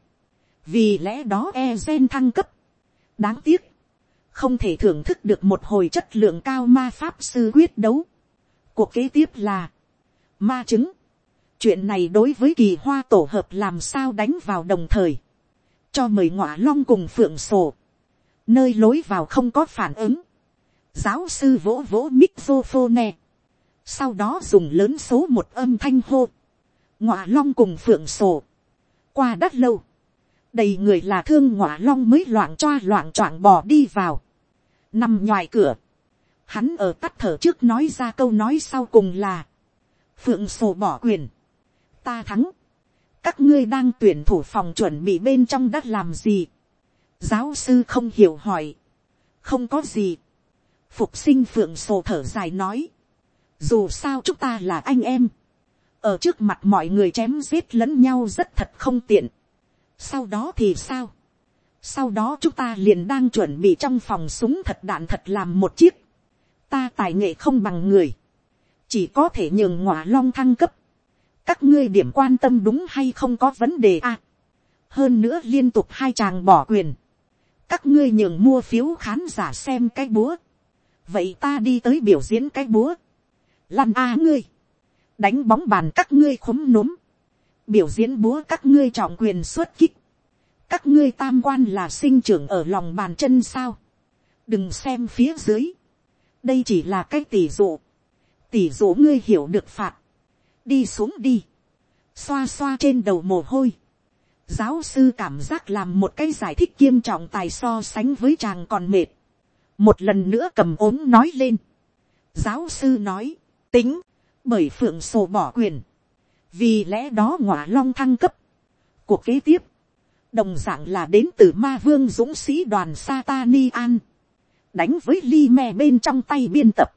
vì lẽ đó e gen thăng cấp. đáng tiếc, không thể thưởng thức được một hồi chất lượng cao ma pháp sư quyết đấu. cuộc kế tiếp là, ma chứng, chuyện này đối với kỳ hoa tổ hợp làm sao đánh vào đồng thời, cho mời ngọa long cùng phượng sổ, nơi lối vào không có phản ứng, giáo sư vỗ vỗ mixophone, sau đó dùng lớn số một âm thanh hô, ngọa long cùng phượng sổ, qua đất lâu, đầy người là thương ngọa long mới loạn choa loạn choạng bò đi vào, nằm ngoài cửa, hắn ở tắt thở trước nói ra câu nói sau cùng là, phượng sổ bỏ quyền, ta thắng, các ngươi đang tuyển thủ phòng chuẩn bị bên trong đã làm gì, giáo sư không hiểu hỏi, không có gì, phục sinh phượng sổ thở dài nói, dù sao chúng ta là anh em, ở trước mặt mọi người chém giết lẫn nhau rất thật không tiện. sau đó thì sao, sau đó chúng ta liền đang chuẩn bị trong phòng súng thật đạn thật làm một chiếc, ta tài nghệ không bằng người, chỉ có thể nhường ngọa long thăng cấp, các ngươi điểm quan tâm đúng hay không có vấn đề à. hơn nữa liên tục hai chàng bỏ quyền, các ngươi nhường mua phiếu khán giả xem cái búa, vậy ta đi tới biểu diễn cái búa, lăn a ngươi, đánh bóng bàn các ngươi khúm núm, biểu diễn búa các ngươi trọng quyền xuất kích, các ngươi tam quan là sinh trưởng ở lòng bàn chân sao, đừng xem phía dưới, đây chỉ là cái tỷ dụ, tỷ dụ ngươi hiểu được phạt, đi xuống đi, xoa xoa trên đầu mồ hôi, giáo sư cảm giác làm một cái giải thích kiêm trọng tài so sánh với chàng còn mệt, một lần nữa cầm ốm nói lên, giáo sư nói, tính, bởi phượng sổ bỏ quyền, vì lẽ đó ngọa long thăng cấp, cuộc kế tiếp, đồng d ạ n g là đến từ ma vương dũng sĩ đoàn Satani An, đánh với ly me bên trong tay biên tập,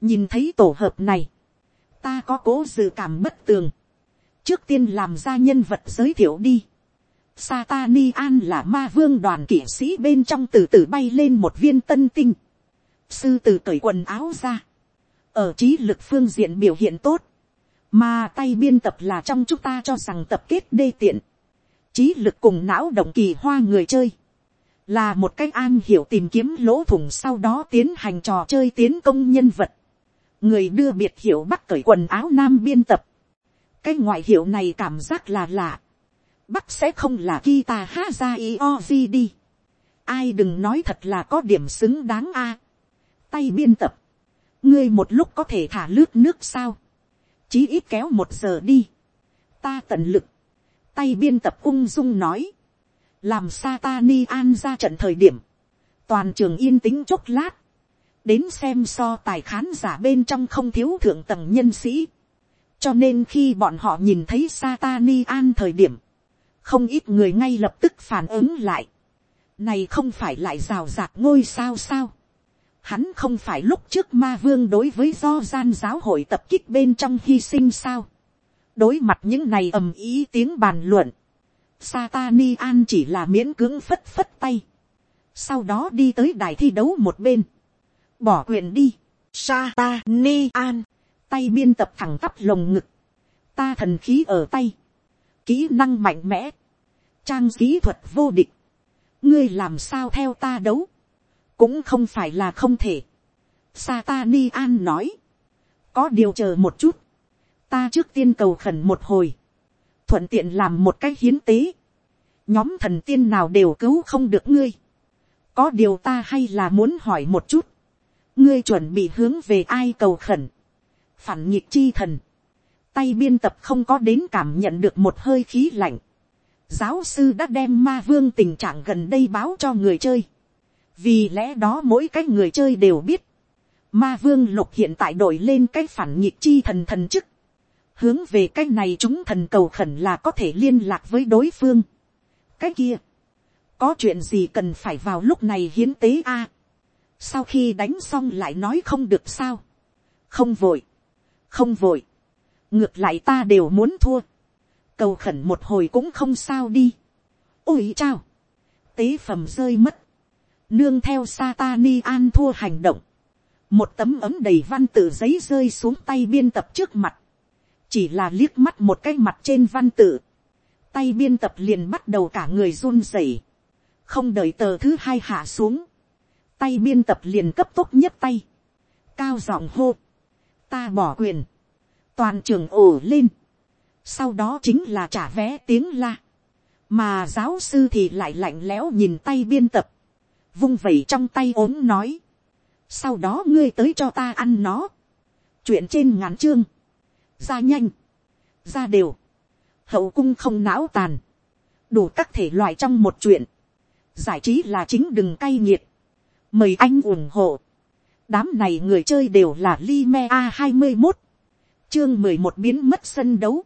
nhìn thấy tổ hợp này, ta có cố dự cảm bất tường, trước tiên làm ra nhân vật giới thiệu đi, Satani An là ma vương đoàn kỵ sĩ bên trong từ từ bay lên một viên tân tinh. Sư từ cởi quần áo ra. Ở trí lực phương diện biểu hiện tốt, mà tay biên tập là trong chúng ta cho rằng tập kết đê tiện, trí lực cùng não động kỳ hoa người chơi, là một cách an hiểu tìm kiếm lỗ thủng sau đó tiến hành trò chơi tiến công nhân vật, người đưa biệt hiệu bắt cởi quần áo nam biên tập, cái ngoại hiệu này cảm giác là lạ, bắc sẽ không là kita ha ra ioz đi, ai đừng nói thật là có điểm xứng đáng a, tay biên tập, ngươi một lúc có thể thả lướt nước sao, chí ít kéo một giờ đi, ta tận lực, tay biên tập ung dung nói, làm sa ta ni an ra trận thời điểm, toàn trường yên tĩnh chốc lát, đến xem so tài khán giả bên trong không thiếu thượng tầng nhân sĩ, cho nên khi bọn họ nhìn thấy Satani An thời điểm, không ít người ngay lập tức phản ứng lại. Này không phải lại rào rạc ngôi sao sao. Hắn không phải lúc trước ma vương đối với do gian giáo hội tập kích bên trong hy sinh sao. Đối mặt những này ầm ý tiếng bàn luận. Satani An chỉ là miễn cưỡng phất phất tay. Sau đó đi tới đài thi đấu một bên. Bỏ quyền đi. Satani An. Tay biên tập thẳng tắp lồng ngực. Ta thần khí ở tay. Kỹ năng mạnh mẽ. Trang kỹ thuật vô địch. Ngươi làm sao theo ta đấu cũng không phải là không thể. Satani An nói, có điều chờ một chút, ta trước tiên cầu khẩn một hồi, thuận tiện làm một cách hiến tế, nhóm thần tiên nào đều cứu không được ngươi, có điều ta hay là muốn hỏi một chút, ngươi chuẩn bị hướng về ai cầu khẩn, phản nhịp chi thần, tay biên tập không có đến cảm nhận được một hơi khí lạnh, giáo sư đã đem ma vương tình trạng gần đây báo cho người chơi, vì lẽ đó mỗi cái người chơi đều biết, ma vương lục hiện tại đổi lên cái phản nhịp chi thần thần chức, hướng về cái này chúng thần cầu khẩn là có thể liên lạc với đối phương. cái kia, có chuyện gì cần phải vào lúc này hiến tế a sau khi đánh xong lại nói không được sao. không vội, không vội, ngược lại ta đều muốn thua, cầu khẩn một hồi cũng không sao đi. ôi chao, tế phẩm rơi mất, nương theo Satani an thua hành động, một tấm ấm đầy văn tự giấy rơi xuống tay biên tập trước mặt, chỉ là liếc mắt một cái mặt trên văn tự, tay biên tập liền bắt đầu cả người run rẩy, không đợi tờ thứ hai hạ xuống, tay biên tập liền cấp tốc nhất tay, cao giọng hô, ta bỏ quyền, toàn trường ổ lên, sau đó chính là trả vé tiếng la, mà giáo sư thì lại lạnh lẽo nhìn tay biên tập, vung vẩy trong tay ốm nói, sau đó ngươi tới cho ta ăn nó, chuyện trên ngắn chương, ra nhanh, ra đều, hậu cung không não tàn, đủ các thể loại trong một chuyện, giải trí là chính đừng cay nghiệt, mời anh ủng hộ, đám này người chơi đều là Lime a hai mươi một, chương mười một biến mất sân đấu,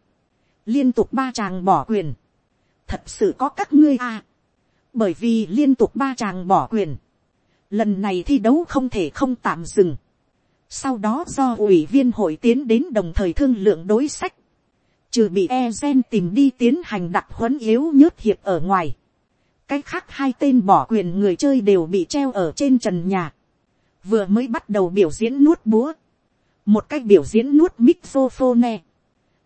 liên tục ba chàng bỏ quyền, thật sự có các ngươi a, bởi vì liên tục ba chàng bỏ quyền, lần này thi đấu không thể không tạm dừng. sau đó do ủy viên hội tiến đến đồng thời thương lượng đối sách, trừ bị e gen tìm đi tiến hành đặc huấn yếu nhớt hiệp ở ngoài cái khác hai tên bỏ quyền người chơi đều bị treo ở trên trần nhà. vừa mới bắt đầu biểu diễn nuốt búa. một cách biểu diễn nuốt mixophone.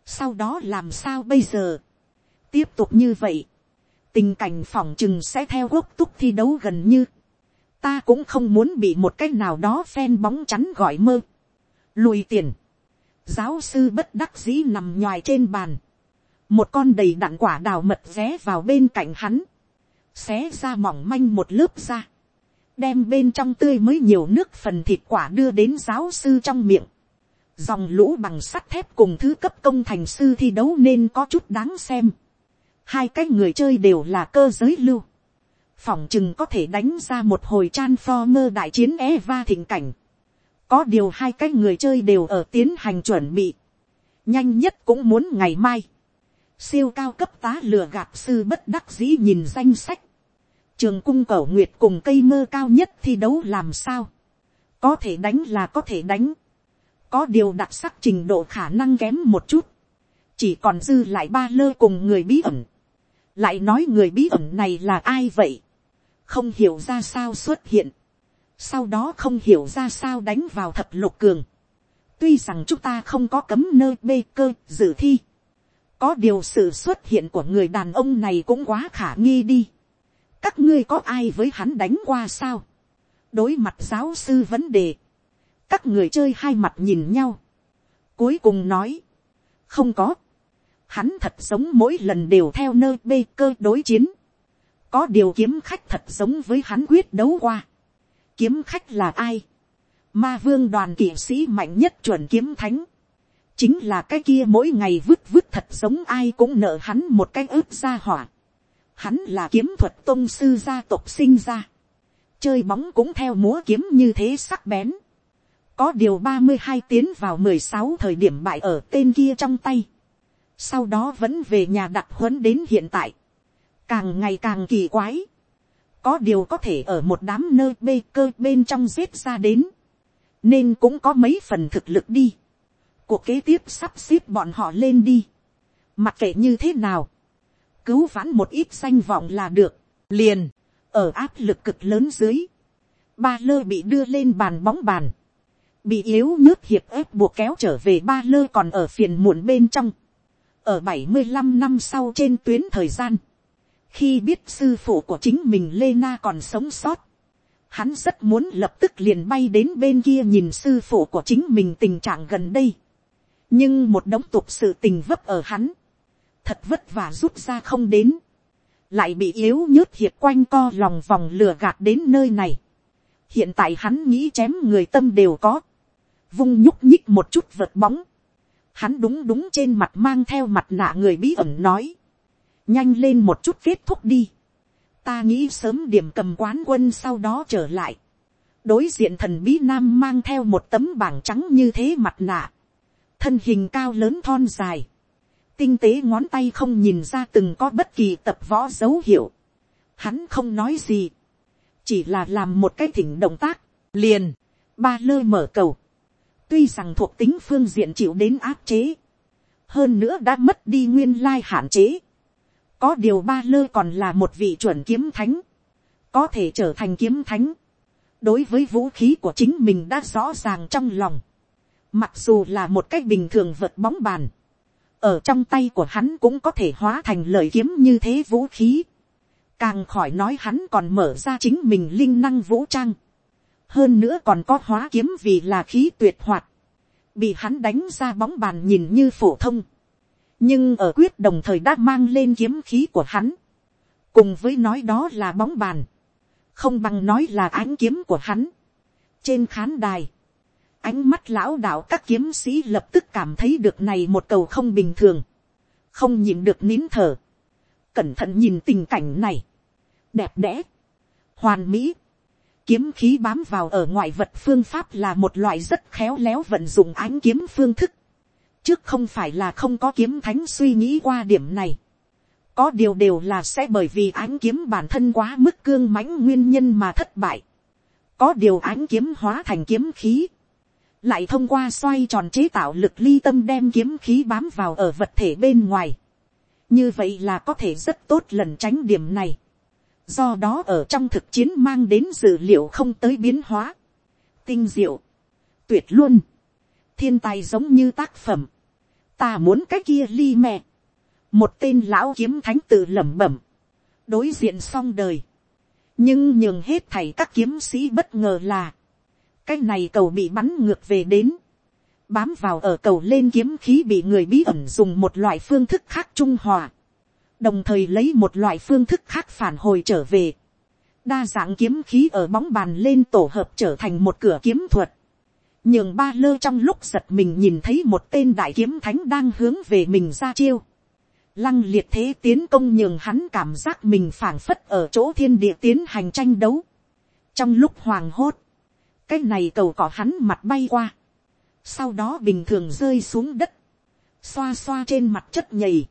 sau đó làm sao bây giờ. tiếp tục như vậy. tình cảnh phỏng chừng sẽ theo quốc túc thi đấu gần như. ta cũng không muốn bị một cách nào đó phen bóng chắn gọi mơ. lùi tiền Giáo sư bất đắc dĩ nằm nhòi trên bàn. Một con đầy đặn quả đào mật ré vào bên cạnh hắn. Xé ra mỏng manh một lớp ra. Đem bên trong tươi mới nhiều nước phần thịt quả đưa đến giáo sư trong miệng. Dòng lũ bằng sắt thép cùng thứ cấp công thành sư thi đấu nên có chút đáng xem. Hai cái người chơi đều là cơ giới lưu. Phỏng chừng có thể đánh ra một hồi Transformer đại chiến Eva thịnh cảnh có điều hai cái người chơi đều ở tiến hành chuẩn bị. nhanh nhất cũng muốn ngày mai. siêu cao cấp tá lừa gạt sư bất đắc dĩ nhìn danh sách trường cung cẩu nguyệt cùng cây mơ cao nhất thi đấu làm sao. có thể đánh là có thể đánh. có điều đặc sắc trình độ khả năng kém một chút. chỉ còn dư lại ba lơ cùng người bí ẩn. lại nói người bí ẩn này là ai vậy. không hiểu ra sao xuất hiện sau đó không hiểu ra sao đánh vào thập lục cường. tuy rằng chúng ta không có cấm nơi bê cơ dự thi. có điều sự xuất hiện của người đàn ông này cũng quá khả nghi đi các ngươi có ai với hắn đánh qua sao. đối mặt giáo sư vấn đề. các người chơi hai mặt nhìn nhau. cuối cùng nói. không có. hắn thật sống mỗi lần đều theo nơi bê cơ đối chiến. có điều kiếm khách thật sống với hắn quyết đấu qua kiếm khách là ai. Ma vương đoàn kỵ sĩ mạnh nhất chuẩn kiếm thánh. Chính là cái kia mỗi ngày vứt vứt thật sống ai cũng nợ hắn một cái ướp ra hỏa. Hắn là kiếm thuật tôn sư gia tộc sinh ra. Chơi bóng cũng theo múa kiếm như thế sắc bén. Có điều ba mươi hai tiến vào mười sáu thời điểm bại ở tên kia trong tay. Sau đó vẫn về nhà đặt huấn đến hiện tại. Càng ngày càng kỳ quái có điều có thể ở một đám nơi bê cơ bên trong giết ra đến, nên cũng có mấy phần thực lực đi. cuộc kế tiếp sắp xếp bọn họ lên đi, mặc kệ như thế nào, cứu vãn một ít danh vọng là được, liền, ở áp lực cực lớn dưới, ba lơ bị đưa lên bàn bóng bàn, bị yếu nhớt hiệp ép buộc kéo trở về ba lơ còn ở phiền muộn bên trong, ở bảy mươi 75 năm sau trên tuyến thời gian, khi biết sư phụ của chính mình lê na còn sống sót, hắn rất muốn lập tức liền bay đến bên kia nhìn sư phụ của chính mình tình trạng gần đây. nhưng một đống tục sự tình vấp ở hắn, thật vất vả rút ra không đến, lại bị yếu nhớt hiệt quanh co lòng vòng lừa gạt đến nơi này. hiện tại hắn nghĩ chém người tâm đều có, vung nhúc nhích một chút vật bóng, hắn đúng đúng trên mặt mang theo mặt nạ người bí ẩn nói, nhanh lên một chút kết thúc đi. ta nghĩ sớm điểm cầm quán quân sau đó trở lại. đối diện thần bí nam mang theo một tấm bảng trắng như thế mặt nạ. thân hình cao lớn thon dài tinh tế ngón tay không nhìn ra từng có bất kỳ tập võ dấu hiệu. hắn không nói gì. chỉ là làm một cái thỉnh động tác. liền, ba lơ mở cầu. tuy rằng thuộc tính phương diện chịu đến áp chế. hơn nữa đã mất đi nguyên lai hạn chế có điều ba lơ còn là một vị chuẩn kiếm thánh. Có thể trở thành kiếm thánh. Đối với vũ khí của chính mình đã rõ ràng trong lòng. Mặc dù là một cách bình thường vật bóng bàn. Ở trong tay của hắn cũng có thể hóa thành lời kiếm như thế vũ khí. Càng khỏi nói hắn còn mở ra chính mình linh năng vũ trang. Hơn nữa còn có hóa kiếm vì là khí tuyệt hoạt. Bị hắn đánh ra bóng bàn nhìn như phổ thông nhưng ở quyết đồng thời đã mang lên kiếm khí của hắn, cùng với nói đó là bóng bàn, không bằng nói là ánh kiếm của hắn. trên khán đài, ánh mắt lão đạo các kiếm sĩ lập tức cảm thấy được này một cầu không bình thường, không nhìn được nín thở, cẩn thận nhìn tình cảnh này, đẹp đẽ, hoàn mỹ, kiếm khí bám vào ở ngoại vật phương pháp là một loại rất khéo léo vận dụng ánh kiếm phương thức, trước không phải là không có kiếm thánh suy nghĩ qua điểm này. Có điều đều là sẽ bởi vì ánh kiếm bản thân quá mức cương mãnh nguyên nhân mà thất bại. có điều ánh kiếm hóa thành kiếm khí, lại thông qua xoay tròn chế tạo lực ly tâm đem kiếm khí bám vào ở vật thể bên ngoài. như vậy là có thể rất tốt lần tránh điểm này. do đó ở trong thực chiến mang đến dữ liệu không tới biến hóa. tinh diệu, tuyệt luôn, thiên tài giống như tác phẩm. ta muốn cái kia ly mẹ. một tên lão kiếm thánh tự lẩm bẩm, đối diện xong đời. nhưng nhường hết thảy các kiếm sĩ bất ngờ là, cái này cầu bị bắn ngược về đến, bám vào ở cầu lên kiếm khí bị người bí ẩn dùng một loại phương thức khác trung hòa, đồng thời lấy một loại phương thức khác phản hồi trở về, đa dạng kiếm khí ở bóng bàn lên tổ hợp trở thành một cửa kiếm thuật, nhường ba lơ trong lúc giật mình nhìn thấy một tên đại kiếm thánh đang hướng về mình ra chiêu, lăng liệt thế tiến công nhường hắn cảm giác mình phảng phất ở chỗ thiên địa tiến hành tranh đấu, trong lúc hoàng hốt, cái này cầu cỏ hắn mặt bay qua, sau đó bình thường rơi xuống đất, xoa xoa trên mặt chất nhầy,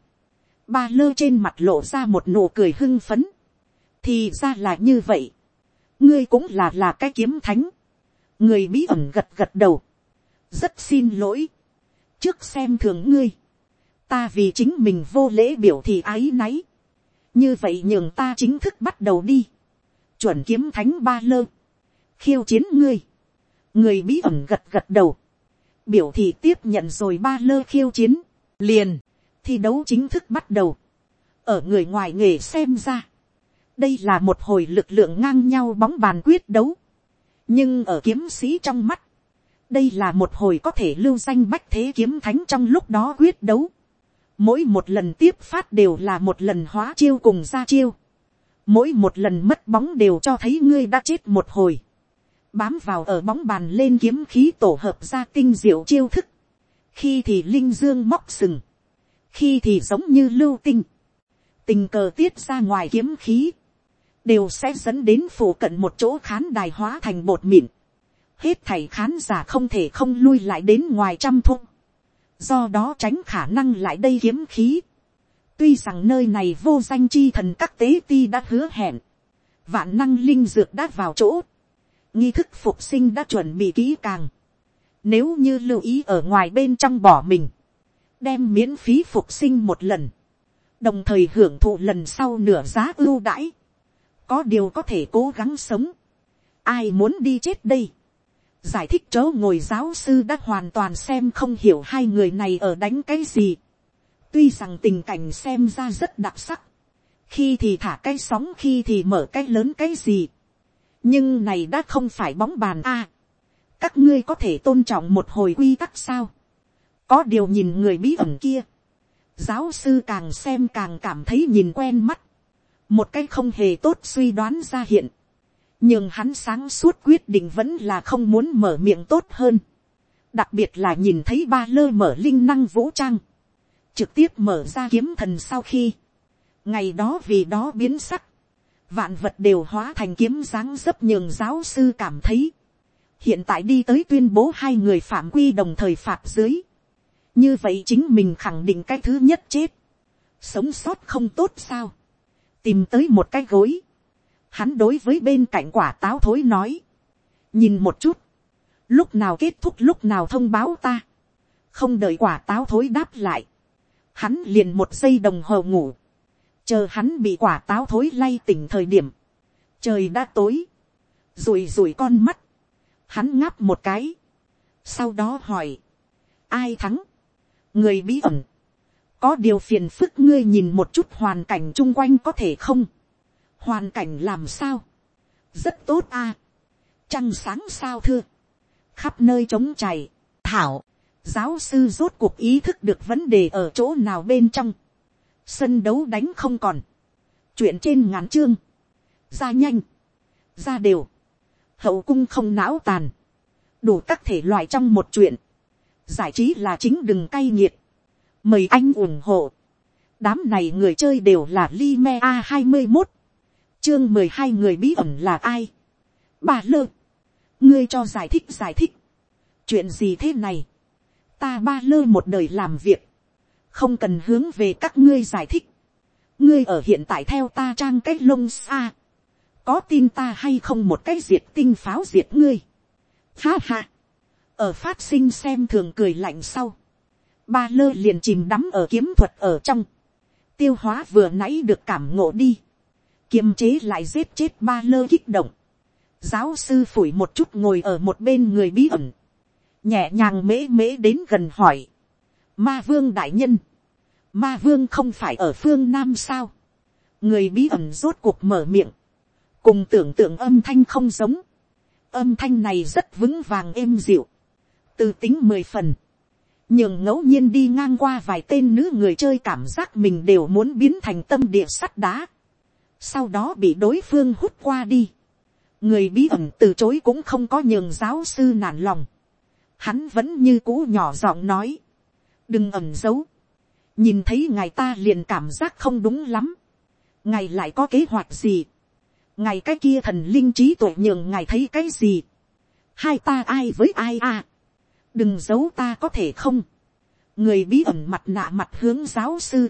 ba lơ trên mặt lộ ra một nụ cười hưng phấn, thì ra là như vậy, ngươi cũng là là cái kiếm thánh, người bí ẩn gật gật đầu, rất xin lỗi, trước xem thường ngươi, ta vì chính mình vô lễ biểu thì áy náy, như vậy nhường ta chính thức bắt đầu đi, chuẩn kiếm thánh ba lơ, khiêu chiến ngươi, người bí ẩn gật gật đầu, biểu thị tiếp nhận rồi ba lơ khiêu chiến, liền, thi đấu chính thức bắt đầu, ở người ngoài nghề xem ra, đây là một hồi lực lượng ngang nhau bóng bàn quyết đấu, nhưng ở kiếm sĩ trong mắt, đây là một hồi có thể lưu danh bách thế kiếm thánh trong lúc đó quyết đấu, mỗi một lần tiếp phát đều là một lần hóa chiêu cùng ra chiêu, mỗi một lần mất bóng đều cho thấy ngươi đã chết một hồi, bám vào ở bóng bàn lên kiếm khí tổ hợp ra tinh diệu chiêu thức, khi thì linh dương móc sừng, khi thì giống như lưu tinh, tình cờ tiết ra ngoài kiếm khí, đều sẽ dẫn đến phủ cận một chỗ khán đài hóa thành bột mịn, hết thầy khán giả không thể không lui lại đến ngoài trăm thung, do đó tránh khả năng lại đây kiếm khí, tuy rằng nơi này vô danh chi thần các tế ti đã hứa hẹn, vạn năng linh dược đã vào chỗ, nghi thức phục sinh đã chuẩn bị kỹ càng. Nếu như lưu ý ở ngoài bên trong bỏ mình, đem miễn phí phục sinh một lần, đồng thời hưởng thụ lần sau nửa giá ưu đãi, có điều có thể cố gắng sống. Ai muốn đi chết đây? Giải thích chỗ ngồi giáo sư đã hoàn toàn xem không hiểu hai người này ở đánh cái gì. Tuy rằng tình cảnh xem ra rất đặc sắc. Khi thì thả cái sóng khi thì mở cái lớn cái gì nhưng này đã không phải bóng bàn a. các ngươi có thể tôn trọng một hồi quy tắc sao. có điều nhìn người bí ẩn kia. giáo sư càng xem càng cảm thấy nhìn quen mắt. một cái không hề tốt suy đoán ra hiện. nhưng hắn sáng suốt quyết định vẫn là không muốn mở miệng tốt hơn. đặc biệt là nhìn thấy ba lơ mở linh năng vũ trang. trực tiếp mở ra kiếm thần sau khi. ngày đó vì đó biến sắc vạn vật đều hóa thành kiếm dáng dấp nhường giáo sư cảm thấy, hiện tại đi tới tuyên bố hai người phạm quy đồng thời phạt dưới, như vậy chính mình khẳng định cái thứ nhất chết, sống sót không tốt sao, tìm tới một cái gối, hắn đối với bên cạnh quả táo thối nói, nhìn một chút, lúc nào kết thúc lúc nào thông báo ta, không đợi quả táo thối đáp lại, hắn liền một giây đồng hồ ngủ, chờ hắn bị quả táo thối lay tỉnh thời điểm, trời đã tối, rùi rùi con mắt, hắn ngáp một cái, sau đó hỏi, ai thắng, người bí ẩn, có điều phiền phức ngươi nhìn một chút hoàn cảnh chung quanh có thể không, hoàn cảnh làm sao, rất tốt a, trăng sáng sao thưa, khắp nơi trống chảy, thảo, giáo sư rốt cuộc ý thức được vấn đề ở chỗ nào bên trong, sân đấu đánh không còn, chuyện trên ngắn chương, ra nhanh, ra đều, hậu cung không não tàn, đủ các thể loại trong một chuyện, giải trí là chính đừng cay nghiệt, mời anh ủng hộ, đám này người chơi đều là li me a hai mươi một, chương mười hai người bí ẩn là ai, bà lơ, ngươi cho giải thích giải thích, chuyện gì thế này, ta ba lơ một đời làm việc, không cần hướng về các ngươi giải thích. ngươi ở hiện tại theo ta trang cái lông xa, có tin ta hay không một cái diệt tinh pháo diệt ngươi. Ha ha, ở phát sinh xem thường cười lạnh sau, ba lơ liền chìm đắm ở kiếm thuật ở trong, tiêu hóa vừa nãy được cảm ngộ đi, kiềm chế lại giết chết ba lơ kích động, giáo sư phủi một chút ngồi ở một bên người bí ẩn, nhẹ nhàng mễ mễ đến gần hỏi, ma vương đại nhân, ma vương không phải ở phương nam sao, người bí ẩn rốt cuộc mở miệng, cùng tưởng tượng âm thanh không giống, âm thanh này rất vững vàng êm dịu, từ tính mười phần, Nhường ngẫu nhiên đi ngang qua vài tên nữ người chơi cảm giác mình đều muốn biến thành tâm địa sắt đá, sau đó bị đối phương hút qua đi, người bí ẩn từ chối cũng không có nhường giáo sư nản lòng, hắn vẫn như cũ nhỏ giọng nói, đừng ẩn giấu, nhìn thấy ngài ta liền cảm giác không đúng lắm, ngài lại có kế hoạch gì, ngài cái kia thần linh trí tuệ nhường ngài thấy cái gì, hai ta ai với ai à, đừng giấu ta có thể không, người bí ẩn mặt nạ mặt hướng giáo sư,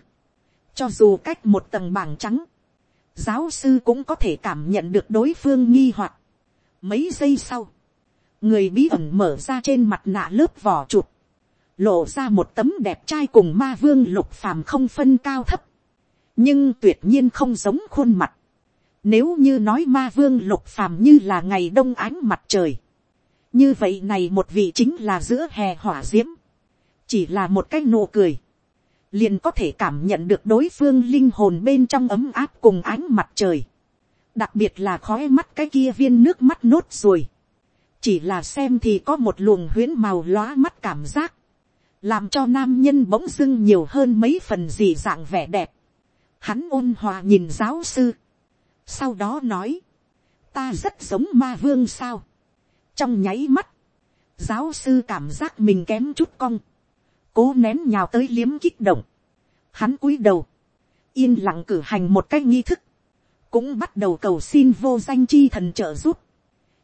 cho dù cách một tầng bảng trắng, giáo sư cũng có thể cảm nhận được đối phương nghi hoặc. mấy giây sau, người bí ẩn mở ra trên mặt nạ lớp vỏ chụp, lộ ra một tấm đẹp trai cùng ma vương lục phàm không phân cao thấp, nhưng tuyệt nhiên không giống khuôn mặt. Nếu như nói ma vương lục phàm như là ngày đông ánh mặt trời, như vậy này một vị chính là giữa hè hỏa diễm. Chỉ là một cái nụ cười, liền có thể cảm nhận được đối phương linh hồn bên trong ấm áp cùng ánh mặt trời, đặc biệt là khói mắt cái kia viên nước mắt nốt ruồi. Chỉ là xem thì có một luồng huyến màu lóa mắt cảm giác, làm cho nam nhân bỗng dưng nhiều hơn mấy phần gì dạng vẻ đẹp, hắn ôn hòa nhìn giáo sư, sau đó nói, ta rất giống ma vương sao, trong nháy mắt, giáo sư cảm giác mình kém chút cong, cố nén nhào tới liếm kích động, hắn cúi đầu, yên lặng cử hành một cách nghi thức, cũng bắt đầu cầu xin vô danh chi thần trợ giúp,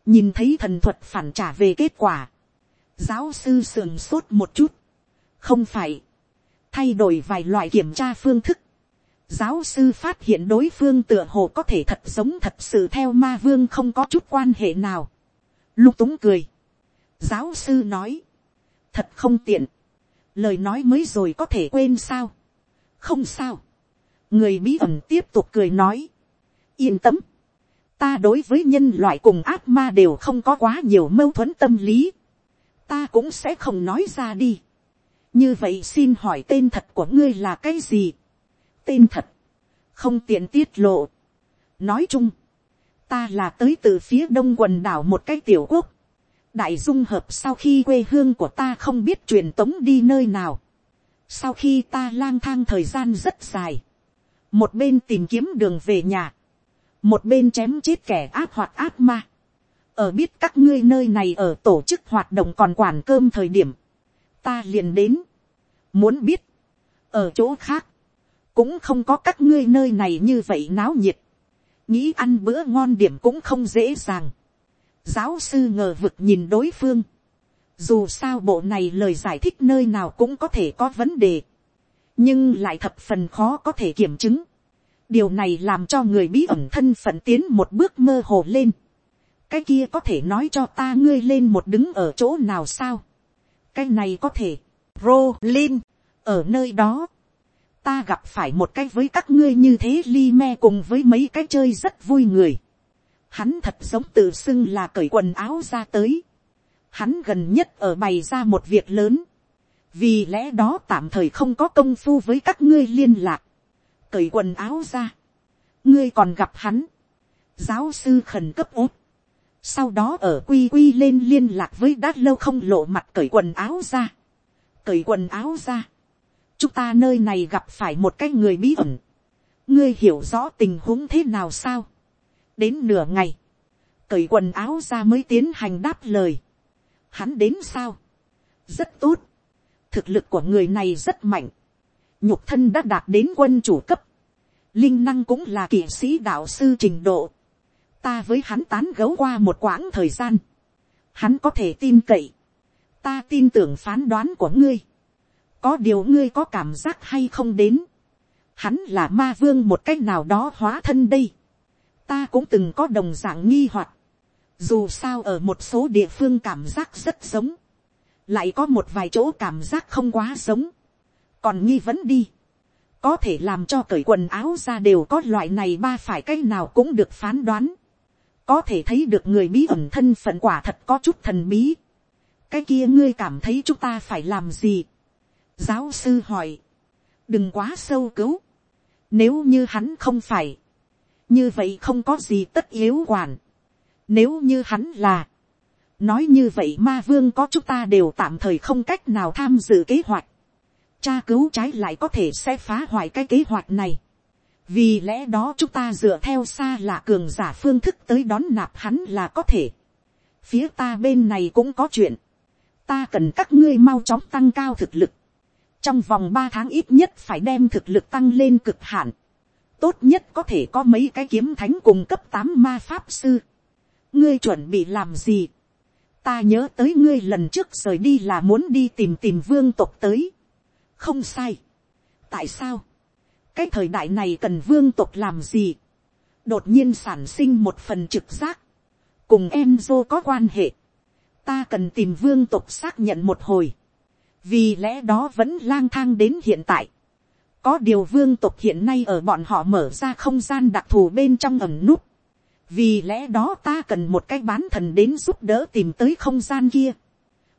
nhìn thấy thần thuật phản trả về kết quả, giáo sư sườn sốt một chút, không phải, thay đổi vài loại kiểm tra phương thức, giáo sư phát hiện đối phương tựa hồ có thể thật giống thật sự theo ma vương không có chút quan hệ nào. Lục túng cười. giáo sư nói, thật không tiện, lời nói mới rồi có thể quên sao, không sao, người bí ẩn tiếp tục cười nói, yên tâm, ta đối với nhân loại cùng ác ma đều không có quá nhiều mâu thuẫn tâm lý, ta cũng sẽ không nói ra đi như vậy xin hỏi tên thật của ngươi là cái gì, tên thật, không tiện tiết lộ. nói chung, ta là tới từ phía đông quần đảo một cái tiểu quốc. đại dung hợp sau khi quê hương của ta không biết truyền tống đi nơi nào. sau khi ta lang thang thời gian rất dài. một bên tìm kiếm đường về nhà. một bên chém chết kẻ ác hoặc ác ma. ở biết các ngươi nơi này ở tổ chức hoạt động còn quản cơm thời điểm ta liền đến. muốn biết. ở chỗ khác. cũng không có các ngươi nơi này như vậy náo nhiệt nghĩ ăn bữa ngon điểm cũng không dễ dàng. giáo sư ngờ vực nhìn đối phương. dù sao bộ này lời giải thích nơi nào cũng có thể có vấn đề. nhưng lại thập phần khó có thể kiểm chứng. điều này làm cho người bí ẩn thân phận tiến một bước mơ hồ lên. cái kia có thể nói cho ta ngươi lên một đứng ở chỗ nào sao cái này có thể. Rolin, ở nơi đó, ta gặp phải một cái với các ngươi như thế li me cùng với mấy cái chơi rất vui người. Hắn thật giống tự xưng là cởi quần áo ra tới. Hắn gần nhất ở bày ra một việc lớn. Vì lẽ đó tạm thời không có công phu với các ngươi liên lạc. Cởi quần áo ra. Ngươi còn gặp hắn. Giáo sư khẩn cấp ốt. Sau đó ở quy quy lên liên lạc với đát lâu không lộ mặt cởi quần áo ra. Cởi quần áo ra chúng ta nơi này gặp phải một cái người bí ẩn. ngươi hiểu rõ tình huống thế nào sao. đến nửa ngày, cởi quần áo ra mới tiến hành đáp lời. hắn đến sao. rất tốt. thực lực của người này rất mạnh. nhục thân đã đạt đến quân chủ cấp. linh năng cũng là kỵ sĩ đạo sư trình độ ta với hắn tán gấu qua một quãng thời gian. hắn có thể tin cậy. ta tin tưởng phán đoán của ngươi. Có điều ngươi có cảm giác hay không đến, hắn là ma vương một cách nào đó hóa thân đây, ta cũng từng có đồng dạng nghi hoặc, dù sao ở một số địa phương cảm giác rất giống, lại có một vài chỗ cảm giác không quá giống, còn nghi vấn đi, có thể làm cho cởi quần áo ra đều có loại này ba phải cái nào cũng được phán đoán, có thể thấy được người bí ẩn thân phận quả thật có chút thần bí, cái kia ngươi cảm thấy chúng ta phải làm gì, giáo sư hỏi, đừng quá sâu cứu, nếu như hắn không phải, như vậy không có gì tất yếu quản, nếu như hắn là, nói như vậy ma vương có chúng ta đều tạm thời không cách nào tham dự kế hoạch, tra cứu trái lại có thể sẽ phá hoại cái kế hoạch này vì lẽ đó chúng ta dựa theo xa là cường giả phương thức tới đón nạp hắn là có thể. phía ta bên này cũng có chuyện. ta cần các ngươi mau chóng tăng cao thực lực. trong vòng ba tháng ít nhất phải đem thực lực tăng lên cực hạn. tốt nhất có thể có mấy cái kiếm thánh cùng cấp tám ma pháp sư. ngươi chuẩn bị làm gì. ta nhớ tới ngươi lần trước rời đi là muốn đi tìm tìm vương tộc tới không sai. tại sao, cái thời đại này cần vương tộc làm gì, đột nhiên sản sinh một phần trực giác, cùng em dô có quan hệ, ta cần tìm vương tộc xác nhận một hồi, vì lẽ đó vẫn lang thang đến hiện tại. có điều vương tộc hiện nay ở bọn họ mở ra không gian đặc thù bên trong ẩm nút, vì lẽ đó ta cần một cái bán thần đến giúp đỡ tìm tới không gian kia.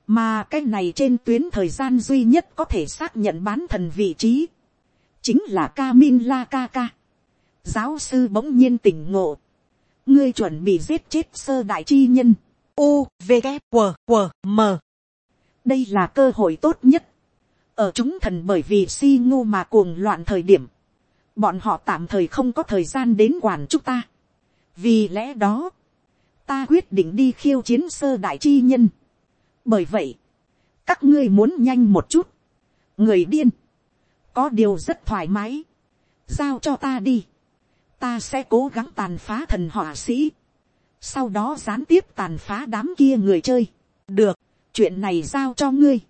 Mà cái này trên tuyến thời gian duy nhất có thể xác nhận bán thần vị trí, chính là Camin La Ca Ca. Giáo sư bỗng nhiên tỉnh ngộ, ngươi chuẩn bị giết chết sơ đại chi nhân, u, v, g, q, q, m. đây là cơ hội tốt nhất, ở chúng thần bởi vì si ngu mà cuồng loạn thời điểm, bọn họ tạm thời không có thời gian đến quản chúng ta. vì lẽ đó, ta quyết định đi khiêu chiến sơ đại chi nhân. Bởi vậy, các ngươi muốn nhanh một chút, người điên, có điều rất thoải mái, giao cho ta đi, ta sẽ cố gắng tàn phá thần họa sĩ, sau đó gián tiếp tàn phá đám kia người chơi, được, chuyện này giao cho ngươi,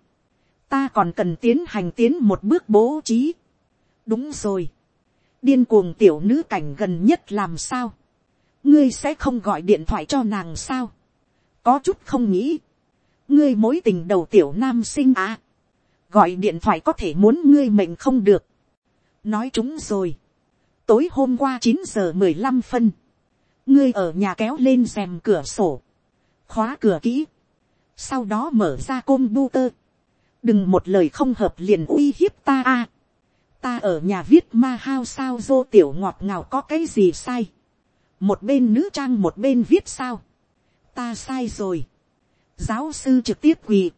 ta còn cần tiến hành tiến một bước bố trí, đúng rồi, điên cuồng tiểu nữ cảnh gần nhất làm sao, ngươi sẽ không gọi điện thoại cho nàng sao, có chút không nghĩ, ngươi mối tình đầu tiểu nam sinh à gọi điện thoại có thể muốn ngươi mệnh không được. nói chúng rồi. tối hôm qua chín giờ mười lăm phân. ngươi ở nhà kéo lên rèm cửa sổ. khóa cửa kỹ. sau đó mở ra côm bu tơ. đừng một lời không hợp liền uy hiếp ta a. ta ở nhà viết ma hao sao dô tiểu ngọt ngào có cái gì sai. một bên nữ trang một bên viết sao. ta sai rồi giáo sư trực tiếp quỳ,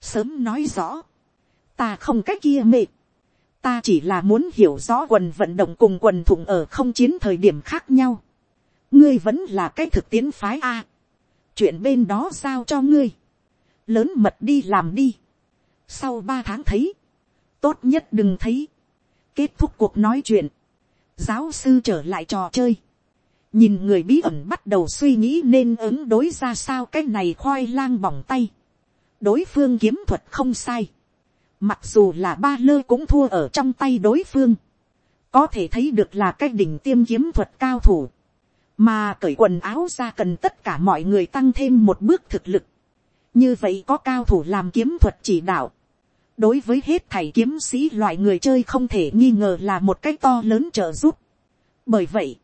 sớm nói rõ, ta không cách kia mệt, ta chỉ là muốn hiểu rõ quần vận động cùng quần thủng ở không chiến thời điểm khác nhau, ngươi vẫn là cái thực tiễn phái a, chuyện bên đó giao cho ngươi, lớn mật đi làm đi, sau ba tháng thấy, tốt nhất đừng thấy, kết thúc cuộc nói chuyện, giáo sư trở lại trò chơi, nhìn người bí ẩn bắt đầu suy nghĩ nên ứng đối ra sao cái này khoai lang bỏng tay. đối phương kiếm thuật không sai mặc dù là ba lơ cũng thua ở trong tay đối phương. có thể thấy được là cái đỉnh tiêm kiếm thuật cao thủ. mà cởi quần áo ra cần tất cả mọi người tăng thêm một bước thực lực. như vậy có cao thủ làm kiếm thuật chỉ đạo. đối với hết thầy kiếm sĩ loại người chơi không thể nghi ngờ là một cái to lớn trợ giúp. bởi vậy,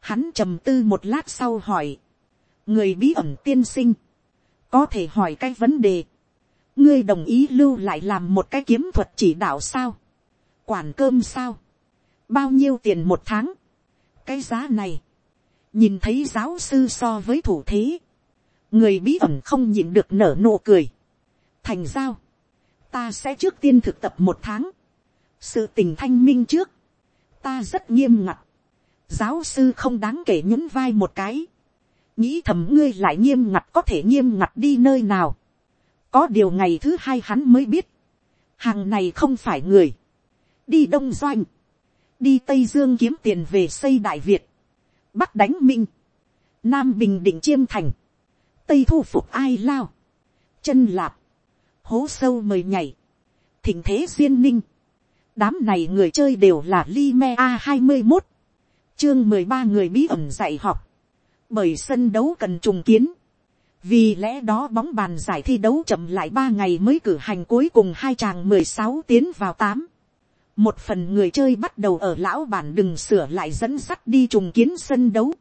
Hắn trầm tư một lát sau hỏi. Người bí ẩn tiên sinh. Có thể hỏi cái vấn đề. Ngươi đồng ý lưu lại làm một cái kiếm thuật chỉ đạo sao? Quản cơm sao? Bao nhiêu tiền một tháng? Cái giá này. Nhìn thấy giáo sư so với thủ thế. Người bí ẩn không nhịn được nở nụ cười. Thành giao. Ta sẽ trước tiên thực tập một tháng. Sự tình thanh minh trước. Ta rất nghiêm ngặt giáo sư không đáng kể nhún vai một cái, nghĩ thầm ngươi lại nghiêm ngặt có thể nghiêm ngặt đi nơi nào, có điều ngày thứ hai hắn mới biết, hàng này không phải người, đi đông doanh, đi tây dương kiếm tiền về xây đại việt, bắc đánh minh, nam bình định chiêm thành, tây thu phục ai lao, chân lạp, hố sâu mời nhảy, thỉnh thế duyên ninh, đám này người chơi đều là li me a hai mươi một chương mười ba người bí ẩn dạy học, bởi sân đấu cần trùng kiến, vì lẽ đó bóng bàn giải thi đấu chậm lại ba ngày mới cử hành cuối cùng hai chàng mười sáu tiến vào tám. Một phần người chơi bắt đầu ở lão bản đừng sửa lại dẫn sắt đi trùng kiến sân đấu,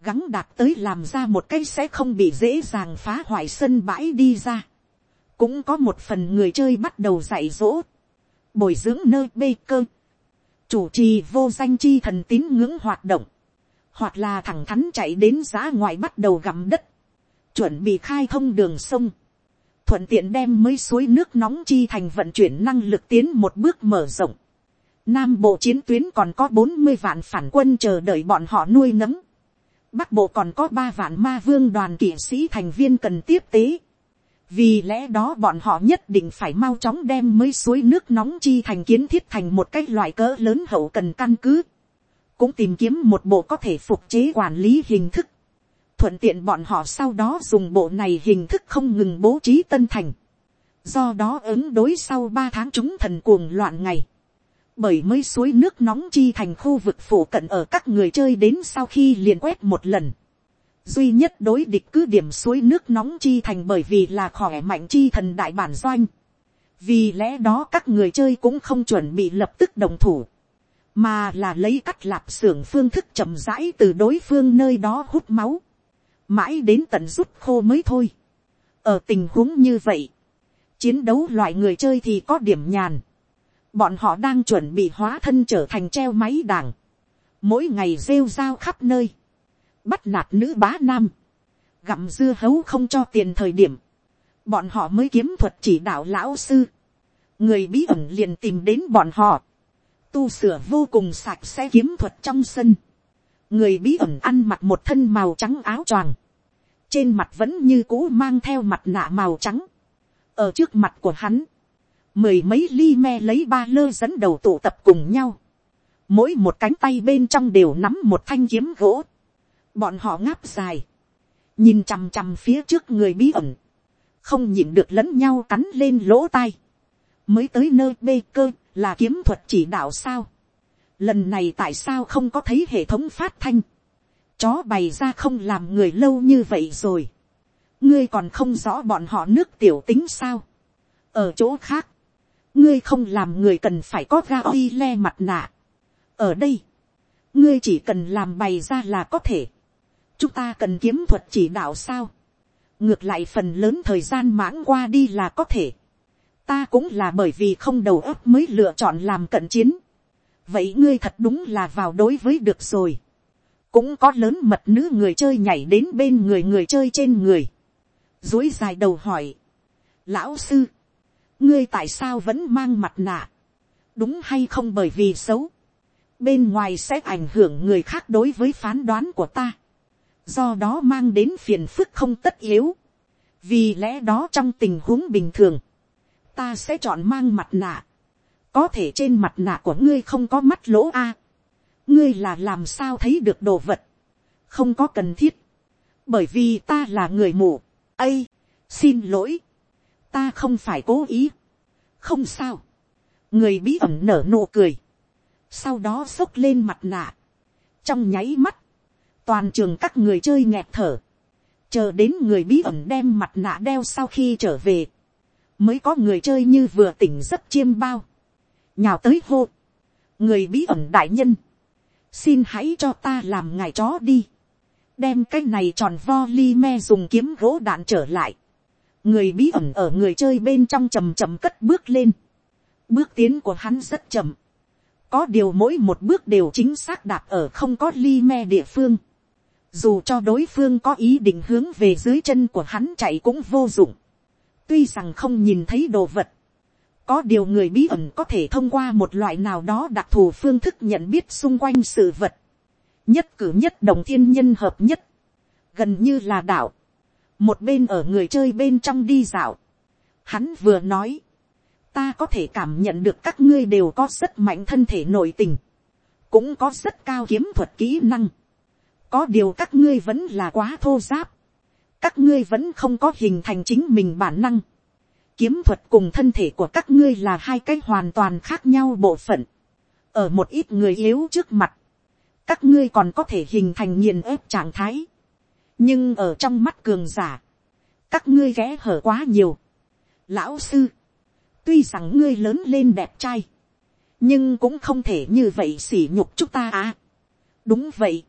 gắng đạt tới làm ra một cái sẽ không bị dễ dàng phá hoại sân bãi đi ra. cũng có một phần người chơi bắt đầu dạy dỗ, bồi dưỡng nơi bê cơ, chủ trì vô danh chi thần tín ngưỡng hoạt động, hoặc là thẳng thắn chạy đến giá ngoài bắt đầu gặm đất, chuẩn bị khai thông đường sông, thuận tiện đem mấy suối nước nóng chi thành vận chuyển năng lực tiến một bước mở rộng. Nam bộ chiến tuyến còn có bốn mươi vạn phản quân chờ đợi bọn họ nuôi nấng. Bắc bộ còn có ba vạn ma vương đoàn kỵ sĩ thành viên cần tiếp tế. Vì lẽ đó bọn họ nhất định phải mau chóng đem mấy suối nước nóng chi thành kiến thiết thành một cái loại cỡ lớn hậu cần căn cứ. Cũng tìm kiếm một bộ có thể phục chế quản lý hình thức. Thuận tiện bọn họ sau đó dùng bộ này hình thức không ngừng bố trí tân thành. Do đó ứng đối sau ba tháng chúng thần cuồng loạn ngày bởi mới suối nước nóng chi thành khu vực phủ cận ở các người chơi đến sau khi liền quét một lần. duy nhất đối địch cứ điểm suối nước nóng chi thành bởi vì là khỏe mạnh chi thần đại bản doanh. vì lẽ đó các người chơi cũng không chuẩn bị lập tức đồng thủ, mà là lấy cắt lạp xưởng phương thức chậm rãi từ đối phương nơi đó hút máu, mãi đến tận rút khô mới thôi. ở tình huống như vậy, chiến đấu loại người chơi thì có điểm nhàn. Bọn họ đang chuẩn bị hóa thân trở thành treo máy đảng, mỗi ngày rêu rao khắp nơi, bắt nạt nữ bá nam, gặm dưa hấu không cho tiền thời điểm, bọn họ mới kiếm thuật chỉ đạo lão sư, người bí ẩn liền tìm đến bọn họ, tu sửa vô cùng sạch sẽ kiếm thuật trong sân, người bí ẩn ăn mặc một thân màu trắng áo choàng, trên mặt vẫn như cũ mang theo mặt nạ màu trắng, ở trước mặt của hắn, mười mấy ly me lấy ba lơ dẫn đầu tụ tập cùng nhau, mỗi một cánh tay bên trong đều nắm một thanh kiếm gỗ, bọn họ ngáp dài, nhìn chằm chằm phía trước người bí ẩn, không nhìn được lẫn nhau cắn lên lỗ tai, mới tới nơi bê cơ là kiếm thuật chỉ đạo sao, lần này tại sao không có thấy hệ thống phát thanh, chó bày ra không làm người lâu như vậy rồi, ngươi còn không rõ bọn họ nước tiểu tính sao, ở chỗ khác, ngươi không làm người cần phải có ga oi le mặt nạ. ở đây, ngươi chỉ cần làm bày ra là có thể. chúng ta cần kiếm thuật chỉ đạo sao. ngược lại phần lớn thời gian mãng qua đi là có thể. ta cũng là bởi vì không đầu óc mới lựa chọn làm cận chiến vậy ngươi thật đúng là vào đối với được rồi. cũng có lớn mật nữ người chơi nhảy đến bên người người chơi trên người. dối dài đầu hỏi. lão sư, ngươi tại sao vẫn mang mặt nạ, đúng hay không bởi vì xấu, bên ngoài sẽ ảnh hưởng người khác đối với phán đoán của ta, do đó mang đến phiền phức không tất yếu, vì lẽ đó trong tình huống bình thường, ta sẽ chọn mang mặt nạ, có thể trên mặt nạ của ngươi không có mắt lỗ a, ngươi là làm sao thấy được đồ vật, không có cần thiết, bởi vì ta là người mù, ây, xin lỗi, ta không phải cố ý, không sao, người bí ẩn nở nụ cười, sau đó xốc lên mặt nạ, trong nháy mắt, toàn trường các người chơi nghẹt thở, chờ đến người bí ẩn đem mặt nạ đeo sau khi trở về, mới có người chơi như vừa tỉnh giấc chiêm bao, nhào tới hô, người bí ẩn đại nhân, xin hãy cho ta làm ngài chó đi, đem cái này tròn vo li me dùng kiếm gỗ đạn trở lại, người bí ẩn ở người chơi bên trong chầm chầm cất bước lên. bước tiến của hắn rất chậm. có điều mỗi một bước đều chính xác đạp ở không có li me địa phương. dù cho đối phương có ý định hướng về dưới chân của hắn chạy cũng vô dụng. tuy rằng không nhìn thấy đồ vật có điều người bí ẩn có thể thông qua một loại nào đó đặc thù phương thức nhận biết xung quanh sự vật. nhất cử nhất đồng thiên nhân hợp nhất. gần như là đạo. Một bên ở người chơi bên trong đi dạo, hắn vừa nói, ta có thể cảm nhận được các ngươi đều có rất mạnh thân thể nội tình, cũng có rất cao kiếm thuật kỹ năng, có điều các ngươi vẫn là quá thô giáp, các ngươi vẫn không có hình thành chính mình bản năng, kiếm thuật cùng thân thể của các ngươi là hai cái hoàn toàn khác nhau bộ phận, ở một ít người yếu trước mặt, các ngươi còn có thể hình thành nghiền ép trạng thái, nhưng ở trong mắt cường giả, các ngươi ghé hở quá nhiều. Lão sư, tuy rằng ngươi lớn lên đẹp trai, nhưng cũng không thể như vậy xỉ nhục chúng ta à. đúng vậy,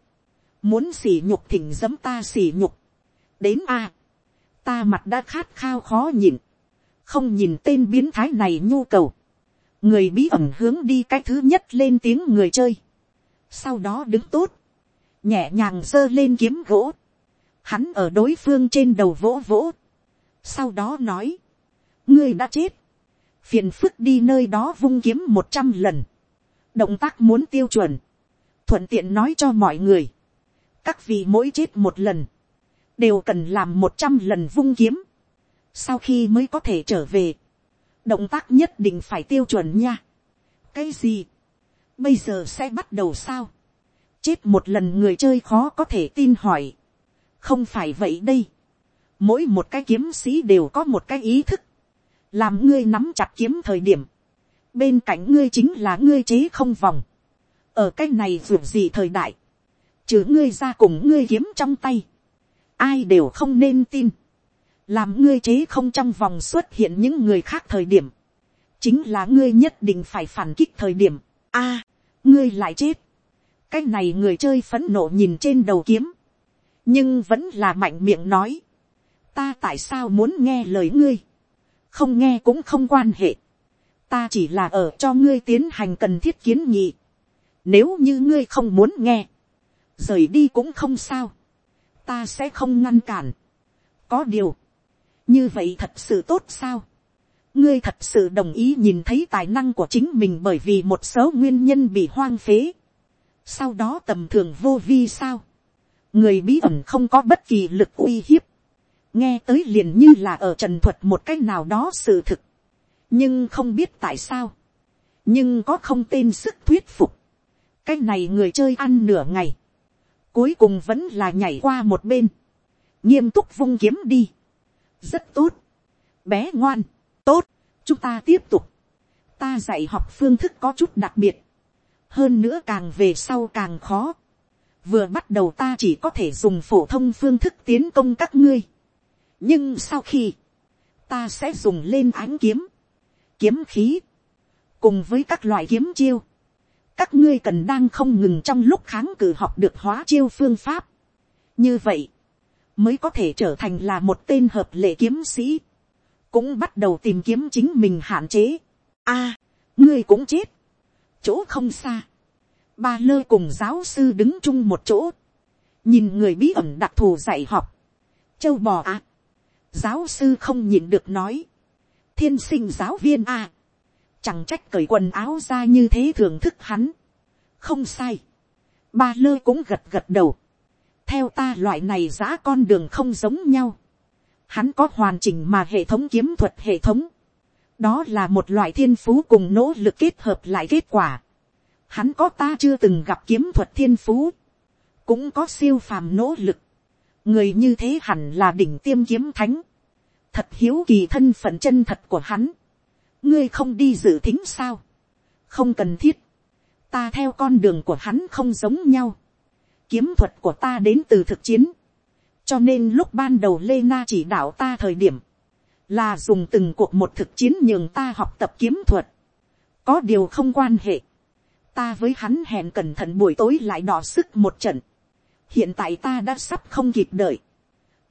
muốn xỉ nhục thỉnh dấm ta xỉ nhục, đến a, ta mặt đã khát khao khó nhịn, không nhìn tên biến thái này nhu cầu, người bí ẩn hướng đi cái thứ nhất lên tiếng người chơi, sau đó đứng tốt, nhẹ nhàng giơ lên kiếm gỗ, hắn ở đối phương trên đầu vỗ vỗ, sau đó nói, ngươi đã chết, phiền phức đi nơi đó vung kiếm một trăm lần, động tác muốn tiêu chuẩn, thuận tiện nói cho mọi người, các vị mỗi chết một lần, đều cần làm một trăm lần vung kiếm, sau khi mới có thể trở về, động tác nhất định phải tiêu chuẩn nha. cái gì, bây giờ sẽ bắt đầu sao, chết một lần người chơi khó có thể tin hỏi, không phải vậy đây, mỗi một cái kiếm sĩ đều có một cái ý thức, làm ngươi nắm chặt kiếm thời điểm, bên cạnh ngươi chính là ngươi chế không vòng, ở cái này ruột gì thời đại, trừ ngươi ra cùng ngươi kiếm trong tay, ai đều không nên tin, làm ngươi chế không trong vòng xuất hiện những người khác thời điểm, chính là ngươi nhất định phải phản kích thời điểm, a, ngươi lại chết, cái này người chơi phấn nộ nhìn trên đầu kiếm, nhưng vẫn là mạnh miệng nói, ta tại sao muốn nghe lời ngươi, không nghe cũng không quan hệ, ta chỉ là ở cho ngươi tiến hành cần thiết kiến nghị, nếu như ngươi không muốn nghe, rời đi cũng không sao, ta sẽ không ngăn cản. có điều, như vậy thật sự tốt sao, ngươi thật sự đồng ý nhìn thấy tài năng của chính mình bởi vì một số nguyên nhân bị hoang phế, sau đó tầm thường vô vi sao, người bí ẩn không có bất kỳ lực uy hiếp, nghe tới liền như là ở trần thuật một cách nào đó sự thực, nhưng không biết tại sao, nhưng có không tên sức thuyết phục, cái này người chơi ăn nửa ngày, cuối cùng vẫn là nhảy qua một bên, nghiêm túc vung kiếm đi, rất tốt, bé ngoan, tốt, chúng ta tiếp tục, ta dạy học phương thức có chút đặc biệt, hơn nữa càng về sau càng khó, vừa bắt đầu ta chỉ có thể dùng phổ thông phương thức tiến công các ngươi, nhưng sau khi, ta sẽ dùng lên ánh kiếm, kiếm khí, cùng với các loại kiếm chiêu, các ngươi cần đang không ngừng trong lúc kháng cự học được hóa chiêu phương pháp. như vậy, mới có thể trở thành là một tên hợp lệ kiếm sĩ, cũng bắt đầu tìm kiếm chính mình hạn chế. a, à, ngươi cũng chết, chỗ không xa, ba lơ cùng giáo sư đứng chung một chỗ, nhìn người bí ẩn đặc thù dạy học, châu bò ạ, giáo sư không nhìn được nói, thiên sinh giáo viên a, chẳng trách cởi quần áo ra như thế thưởng thức hắn. không sai. ba lơ cũng gật gật đầu theo ta loại này giã con đường không giống nhau. hắn có hoàn chỉnh mà hệ thống kiếm thuật hệ thống. đó là một loại thiên phú cùng nỗ lực kết hợp lại kết quả. hắn có ta chưa từng gặp kiếm thuật thiên phú. cũng có siêu phàm nỗ lực. người như thế hẳn là đỉnh tiêm kiếm thánh. thật hiếu kỳ thân phận chân thật của hắn ngươi không đi dự thính sao, không cần thiết, ta theo con đường của hắn không giống nhau, kiếm thuật của ta đến từ thực chiến, cho nên lúc ban đầu lê na chỉ đạo ta thời điểm, là dùng từng cuộc một thực chiến nhường ta học tập kiếm thuật, có điều không quan hệ, ta với hắn hẹn cẩn thận buổi tối lại đỏ sức một trận, hiện tại ta đã sắp không kịp đợi,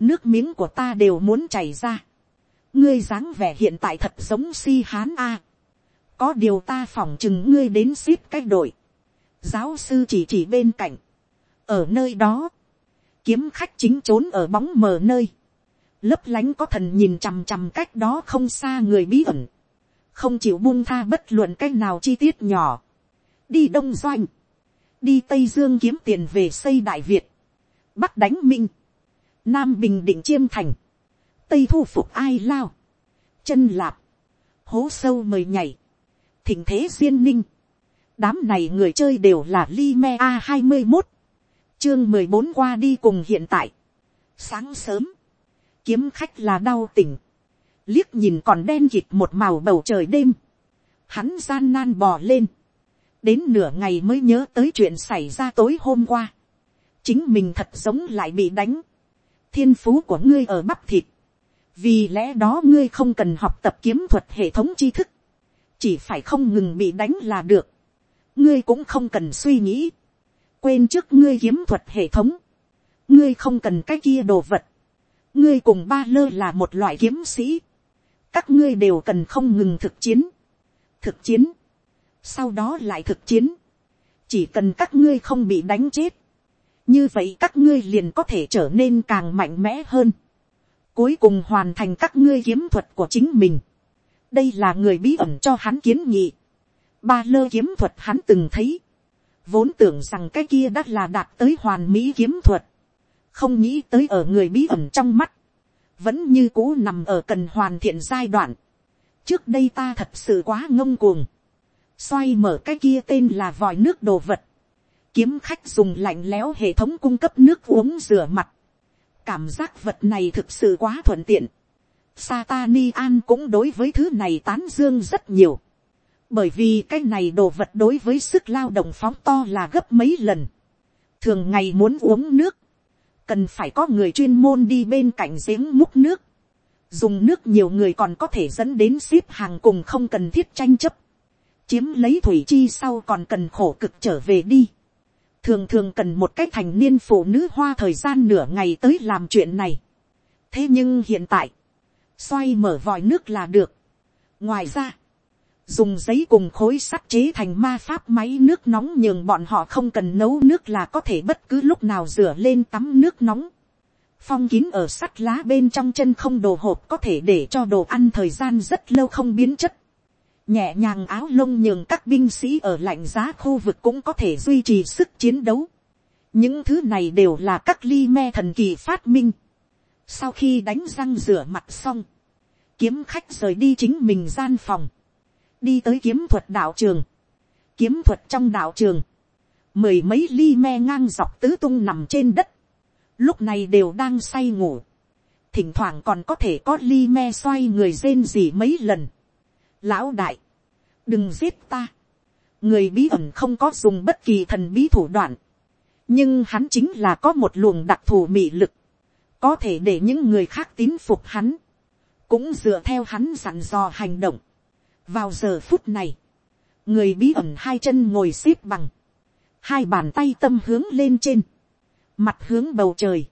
nước miếng của ta đều muốn chảy ra, ngươi dáng vẻ hiện tại thật giống si hán a. có điều ta phỏng chừng ngươi đến ship cách đội. giáo sư chỉ chỉ bên cạnh ở nơi đó, kiếm khách chính trốn ở bóng mờ nơi. lấp lánh có thần nhìn chằm chằm cách đó không xa người bí ẩn. không chịu buông tha bất luận cách nào chi tiết nhỏ. đi đông doanh. đi tây dương kiếm tiền về xây đại việt. bắc đánh minh. nam bình định chiêm thành tây thu phục ai lao, chân lạp, hố sâu mời nhảy, thỉnh thế duyên ninh, đám này người chơi đều là li me a hai mươi một, chương mười bốn qua đi cùng hiện tại, sáng sớm, kiếm khách là đau tỉnh, liếc nhìn còn đen kịt một màu bầu trời đêm, hắn gian nan bò lên, đến nửa ngày mới nhớ tới chuyện xảy ra tối hôm qua, chính mình thật giống lại bị đánh, thiên phú của ngươi ở bắp thịt, vì lẽ đó ngươi không cần học tập kiếm thuật hệ thống tri thức, chỉ phải không ngừng bị đánh là được, ngươi cũng không cần suy nghĩ, quên trước ngươi kiếm thuật hệ thống, ngươi không cần cái kia đồ vật, ngươi cùng ba lơ là một loại kiếm sĩ, các ngươi đều cần không ngừng thực chiến, thực chiến, sau đó lại thực chiến, chỉ cần các ngươi không bị đánh chết, như vậy các ngươi liền có thể trở nên càng mạnh mẽ hơn, cuối cùng hoàn thành các ngươi kiếm thuật của chính mình, đây là người bí ẩn cho hắn kiến nghị, ba lơ kiếm thuật hắn từng thấy, vốn tưởng rằng cái kia đã là đạt tới hoàn mỹ kiếm thuật, không nghĩ tới ở người bí ẩn trong mắt, vẫn như cũ nằm ở cần hoàn thiện giai đoạn. trước đây ta thật sự quá ngông cuồng, xoay mở cái kia tên là vòi nước đồ vật, kiếm khách dùng lạnh lẽo hệ thống cung cấp nước uống rửa mặt, cảm giác vật này thực sự quá thuận tiện. Satani An cũng đối với thứ này tán dương rất nhiều. Bởi vì cái này đồ vật đối với sức lao động phóng to là gấp mấy lần. Thường ngày muốn uống nước. Cần phải có người chuyên môn đi bên cạnh giếng múc nước. Dùng nước nhiều người còn có thể dẫn đến ship hàng cùng không cần thiết tranh chấp. Chiếm lấy thủy chi sau còn cần khổ cực trở về đi thường thường cần một cách thành niên phụ nữ hoa thời gian nửa ngày tới làm chuyện này. thế nhưng hiện tại, xoay mở vòi nước là được. ngoài ra, dùng giấy cùng khối sắt chế thành ma pháp máy nước nóng nhường bọn họ không cần nấu nước là có thể bất cứ lúc nào rửa lên tắm nước nóng. phong kín ở sắt lá bên trong chân không đồ hộp có thể để cho đồ ăn thời gian rất lâu không biến chất nhẹ nhàng áo lông nhường các binh sĩ ở lạnh giá khu vực cũng có thể duy trì sức chiến đấu. những thứ này đều là các ly me thần kỳ phát minh. sau khi đánh răng rửa mặt xong, kiếm khách rời đi chính mình gian phòng, đi tới kiếm thuật đạo trường, kiếm thuật trong đạo trường, mười mấy ly me ngang dọc tứ tung nằm trên đất, lúc này đều đang say ngủ, thỉnh thoảng còn có thể có ly me xoay người rên gì mấy lần, lão đại, đừng giết ta. người bí ẩn không có dùng bất kỳ thần bí thủ đoạn, nhưng hắn chính là có một luồng đặc thù mị lực, có thể để những người khác tín phục hắn, cũng dựa theo hắn dặn dò hành động vào giờ phút này, người bí ẩn hai chân ngồi x ế p bằng, hai bàn tay tâm hướng lên trên, mặt hướng bầu trời,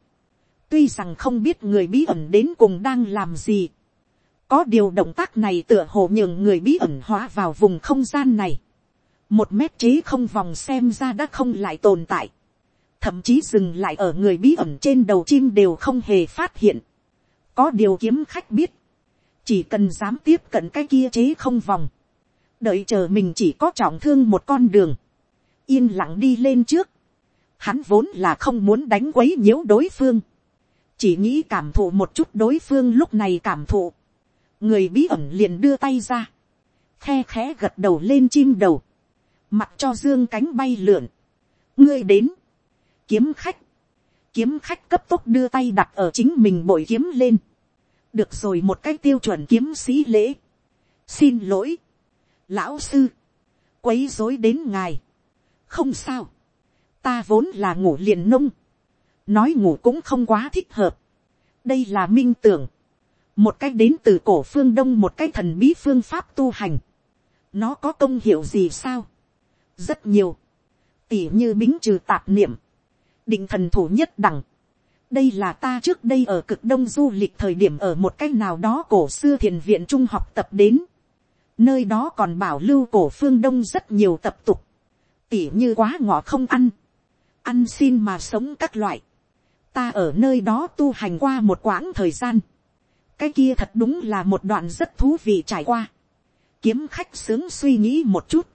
tuy rằng không biết người bí ẩn đến cùng đang làm gì, có điều động tác này tựa hồ nhường người bí ẩn hóa vào vùng không gian này. Một mét chế không vòng xem ra đã không lại tồn tại. Thậm chí dừng lại ở người bí ẩn trên đầu chim đều không hề phát hiện. Có điều kiếm khách biết. Chỉ cần dám tiếp cận cái kia chế không vòng. Đợi chờ mình chỉ có trọng thương một con đường. Yên lặng đi lên trước. Hắn vốn là không muốn đánh quấy nhiễu đối phương. Chỉ nghĩ cảm thụ một chút đối phương lúc này cảm thụ người bí ẩn liền đưa tay ra, khe khẽ gật đầu lên chim đầu, mặt cho dương cánh bay lượn, ngươi đến, kiếm khách, kiếm khách cấp tốc đưa tay đặt ở chính mình bội kiếm lên, được rồi một cách tiêu chuẩn kiếm sĩ lễ, xin lỗi, lão sư, quấy dối đến ngài, không sao, ta vốn là ngủ liền nông, nói ngủ cũng không quá thích hợp, đây là minh tưởng, một cách đến từ cổ phương đông một cái thần bí phương pháp tu hành, nó có công hiệu gì sao, rất nhiều, tỉ như bính trừ tạp niệm, định thần thủ nhất đẳng, đây là ta trước đây ở cực đông du lịch thời điểm ở một cái nào đó cổ xưa thiền viện trung học tập đến, nơi đó còn bảo lưu cổ phương đông rất nhiều tập tục, tỉ như quá ngọ không ăn, ăn xin mà sống các loại, ta ở nơi đó tu hành qua một quãng thời gian, cái kia thật đúng là một đoạn rất thú vị trải qua. kiếm khách sướng suy nghĩ một chút,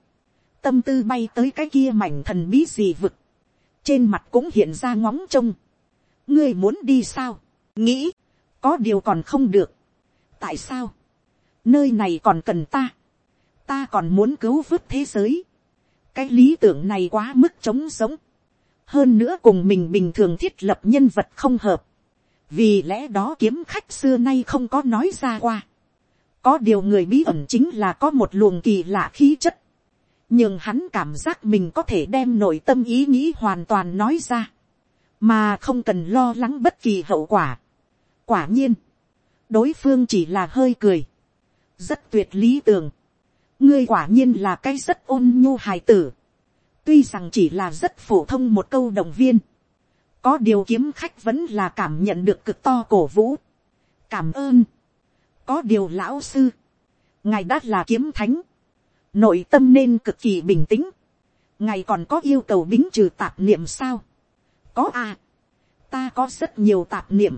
tâm tư bay tới cái kia mảnh thần bí gì vực, trên mặt cũng hiện ra ngóng trông ngươi muốn đi sao, nghĩ, có điều còn không được. tại sao, nơi này còn cần ta, ta còn muốn cứu vớt thế giới. cái lý tưởng này quá mức trống sống. hơn nữa cùng mình bình thường thiết lập nhân vật không hợp vì lẽ đó kiếm khách xưa nay không có nói ra qua. có điều người bí ẩn chính là có một luồng kỳ lạ khí chất. nhưng hắn cảm giác mình có thể đem nội tâm ý nghĩ hoàn toàn nói ra, mà không cần lo lắng bất kỳ hậu quả. quả nhiên, đối phương chỉ là hơi cười, rất tuyệt lý tưởng, ngươi quả nhiên là cái rất ôn nhu hài tử, tuy rằng chỉ là rất phổ thông một câu động viên, có điều kiếm khách vẫn là cảm nhận được cực to cổ vũ, cảm ơn, có điều lão sư, ngài đã là kiếm thánh, nội tâm nên cực kỳ bình tĩnh, ngài còn có yêu cầu bính trừ tạp niệm sao, có à, ta có rất nhiều tạp niệm,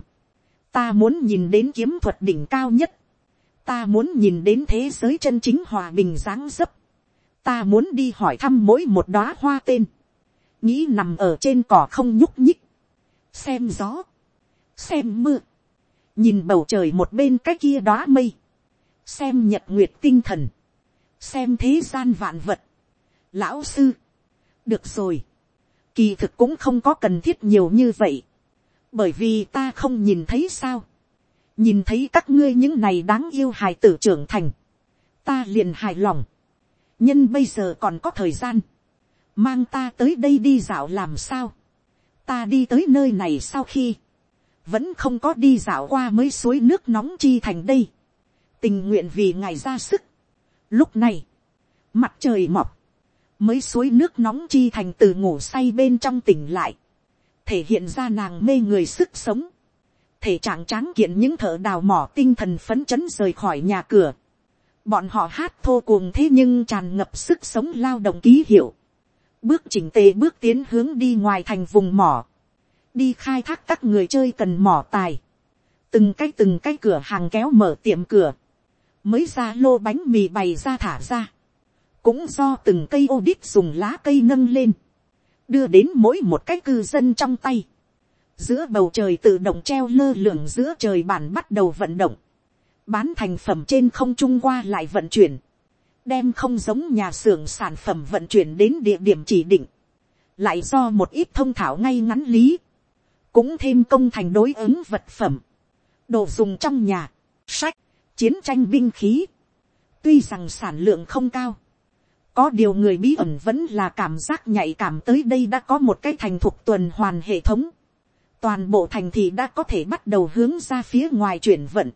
ta muốn nhìn đến kiếm thuật đỉnh cao nhất, ta muốn nhìn đến thế giới chân chính hòa bình dáng dấp, ta muốn đi hỏi thăm mỗi một đóa hoa tên, nghĩ nằm ở trên cỏ không nhúc nhích, xem gió, xem mưa, nhìn bầu trời một bên cái kia đóa mây, xem nhật nguyệt tinh thần, xem thế gian vạn vật. Lão sư, được rồi, kỳ thực cũng không có cần thiết nhiều như vậy, bởi vì ta không nhìn thấy sao, nhìn thấy các ngươi những này đáng yêu hài tử trưởng thành, ta liền hài lòng, nhân bây giờ còn có thời gian, mang ta tới đây đi dạo làm sao, ta đi tới nơi này sau khi, vẫn không có đi dạo qua mấy suối nước nóng chi thành đây, tình nguyện vì ngài ra sức. Lúc này, mặt trời mọc, mới suối nước nóng chi thành từ ngủ say bên trong tỉnh lại, thể hiện ra nàng mê người sức sống, thể trạng tráng kiện những thợ đào mỏ tinh thần phấn chấn rời khỏi nhà cửa. Bọn họ hát thô cuồng thế nhưng tràn ngập sức sống lao động ký hiệu. Bước chỉnh tề bước tiến hướng đi ngoài thành vùng mỏ. Đi khai thác các người chơi cần mỏ tài. Từng cái từng cái cửa hàng kéo mở tiệm cửa mới ra lô bánh mì bày ra thả ra, cũng do từng cây ô đít dùng lá cây nâng lên, đưa đến mỗi một cái cư dân trong tay, giữa bầu trời tự động treo lơ lửng giữa trời bản bắt đầu vận động, bán thành phẩm trên không trung qua lại vận chuyển, đem không giống nhà xưởng sản phẩm vận chuyển đến địa điểm chỉ định, lại do một ít thông thảo ngay ngắn lý, cũng thêm công thành đối ứng vật phẩm, đồ dùng trong nhà, sách, chiến tranh binh khí. Tuy rằng sản lượng không cao. Có điều người bí ẩn vẫn là cảm giác nhạy cảm tới đây đã có một cái thành thục tuần hoàn hệ thống. Toàn bộ thành thị đã có thể bắt đầu hướng ra phía ngoài chuyển vận.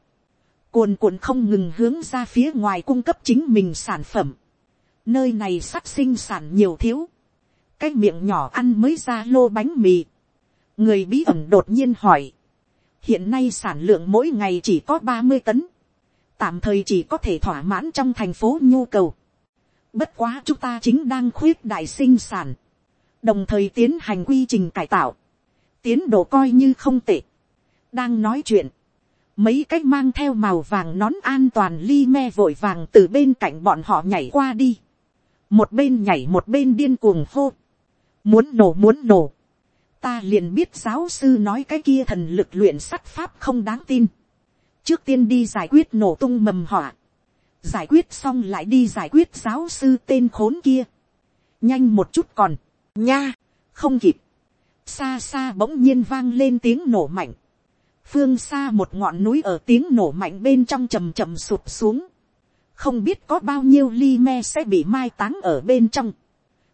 Cuồn cuộn không ngừng hướng ra phía ngoài cung cấp chính mình sản phẩm. Nơi này sắp sinh sản nhiều thiếu. Cái miệng nhỏ ăn mới ra lô bánh mì. Người bí ẩn đột nhiên hỏi. Hiện nay sản lượng mỗi ngày chỉ có ba mươi tấn tạm thời chỉ có thể thỏa mãn trong thành phố nhu cầu. Bất quá chúng ta chính đang khuyết đại sinh sản, đồng thời tiến hành quy trình cải tạo, tiến độ coi như không tệ. đang nói chuyện, mấy cách mang theo màu vàng nón an toàn li me vội vàng từ bên cạnh bọn họ nhảy qua đi, một bên nhảy một bên điên cuồng hô, muốn nổ muốn nổ, ta liền biết giáo sư nói cái kia thần lực luyện sắt pháp không đáng tin. Trước tiên đi giải quyết nổ tung mầm họa, giải quyết xong lại đi giải quyết giáo sư tên khốn kia, nhanh một chút còn, nha, không kịp, xa xa bỗng nhiên vang lên tiếng nổ mạnh, phương xa một ngọn núi ở tiếng nổ mạnh bên trong chầm chầm sụp xuống, không biết có bao nhiêu ly me sẽ bị mai táng ở bên trong,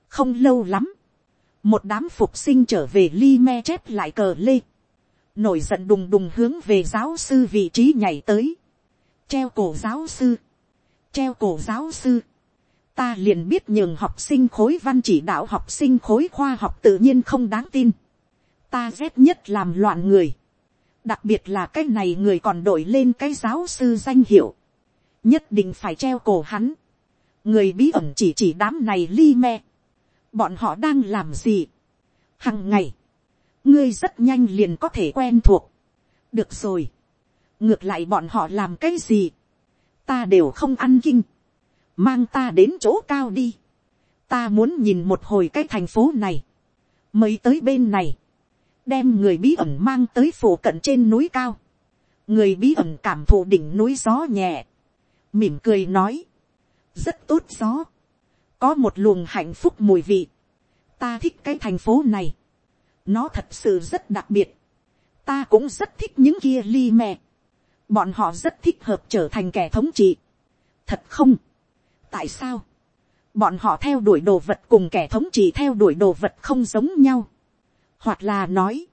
không lâu lắm, một đám phục sinh trở về ly me chép lại cờ lê, nổi giận đùng đùng hướng về giáo sư vị trí nhảy tới, treo cổ giáo sư, treo cổ giáo sư, ta liền biết nhường học sinh khối văn chỉ đạo học sinh khối khoa học tự nhiên không đáng tin, ta ghét nhất làm loạn người, đặc biệt là cái này người còn đổi lên cái giáo sư danh hiệu, nhất định phải treo cổ hắn, người bí ẩn chỉ chỉ đám này ly me, bọn họ đang làm gì, hằng ngày, ngươi rất nhanh liền có thể quen thuộc. được rồi. ngược lại bọn họ làm cái gì ta đều không ăn kinh. mang ta đến chỗ cao đi. ta muốn nhìn một hồi cái thành phố này. mới tới bên này. đem người bí ẩn mang tới phủ cận trên núi cao. người bí ẩn cảm thụ đỉnh núi gió nhẹ. mỉm cười nói. rất tốt gió. có một luồng hạnh phúc mùi vị. ta thích cái thành phố này nó thật sự rất đặc biệt. Ta cũng rất thích những kia ly mẹ. Bọn họ rất thích hợp trở thành kẻ thống trị. Thật không? Tại sao? bọn họ theo đuổi đồ vật cùng kẻ thống trị theo đuổi đồ vật không giống nhau, hoặc là nói,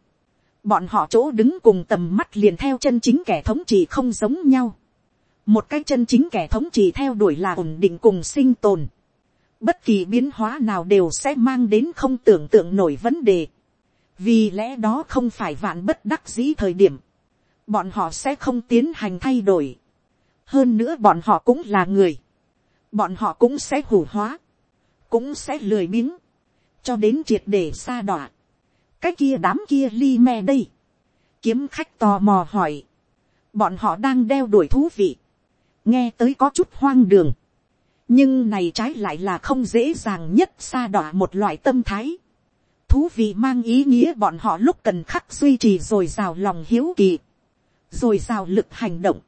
bọn họ chỗ đứng cùng tầm mắt liền theo chân chính kẻ thống trị không giống nhau, một cái chân chính kẻ thống trị theo đuổi là ổn định cùng sinh tồn, bất kỳ biến hóa nào đều sẽ mang đến không tưởng tượng nổi vấn đề, vì lẽ đó không phải vạn bất đắc dĩ thời điểm, bọn họ sẽ không tiến hành thay đổi, hơn nữa bọn họ cũng là người, bọn họ cũng sẽ hủ hóa, cũng sẽ lười biếng, cho đến triệt để xa đọa. cái kia đám kia li me đây, kiếm khách tò mò hỏi, bọn họ đang đeo đuổi thú vị, nghe tới có chút hoang đường, nhưng này trái lại là không dễ dàng nhất xa đọa một loại tâm thái. thú vị mang ý nghĩa bọn họ lúc cần khắc duy trì rồi rào lòng hiếu kỳ, rồi rào lực hành động.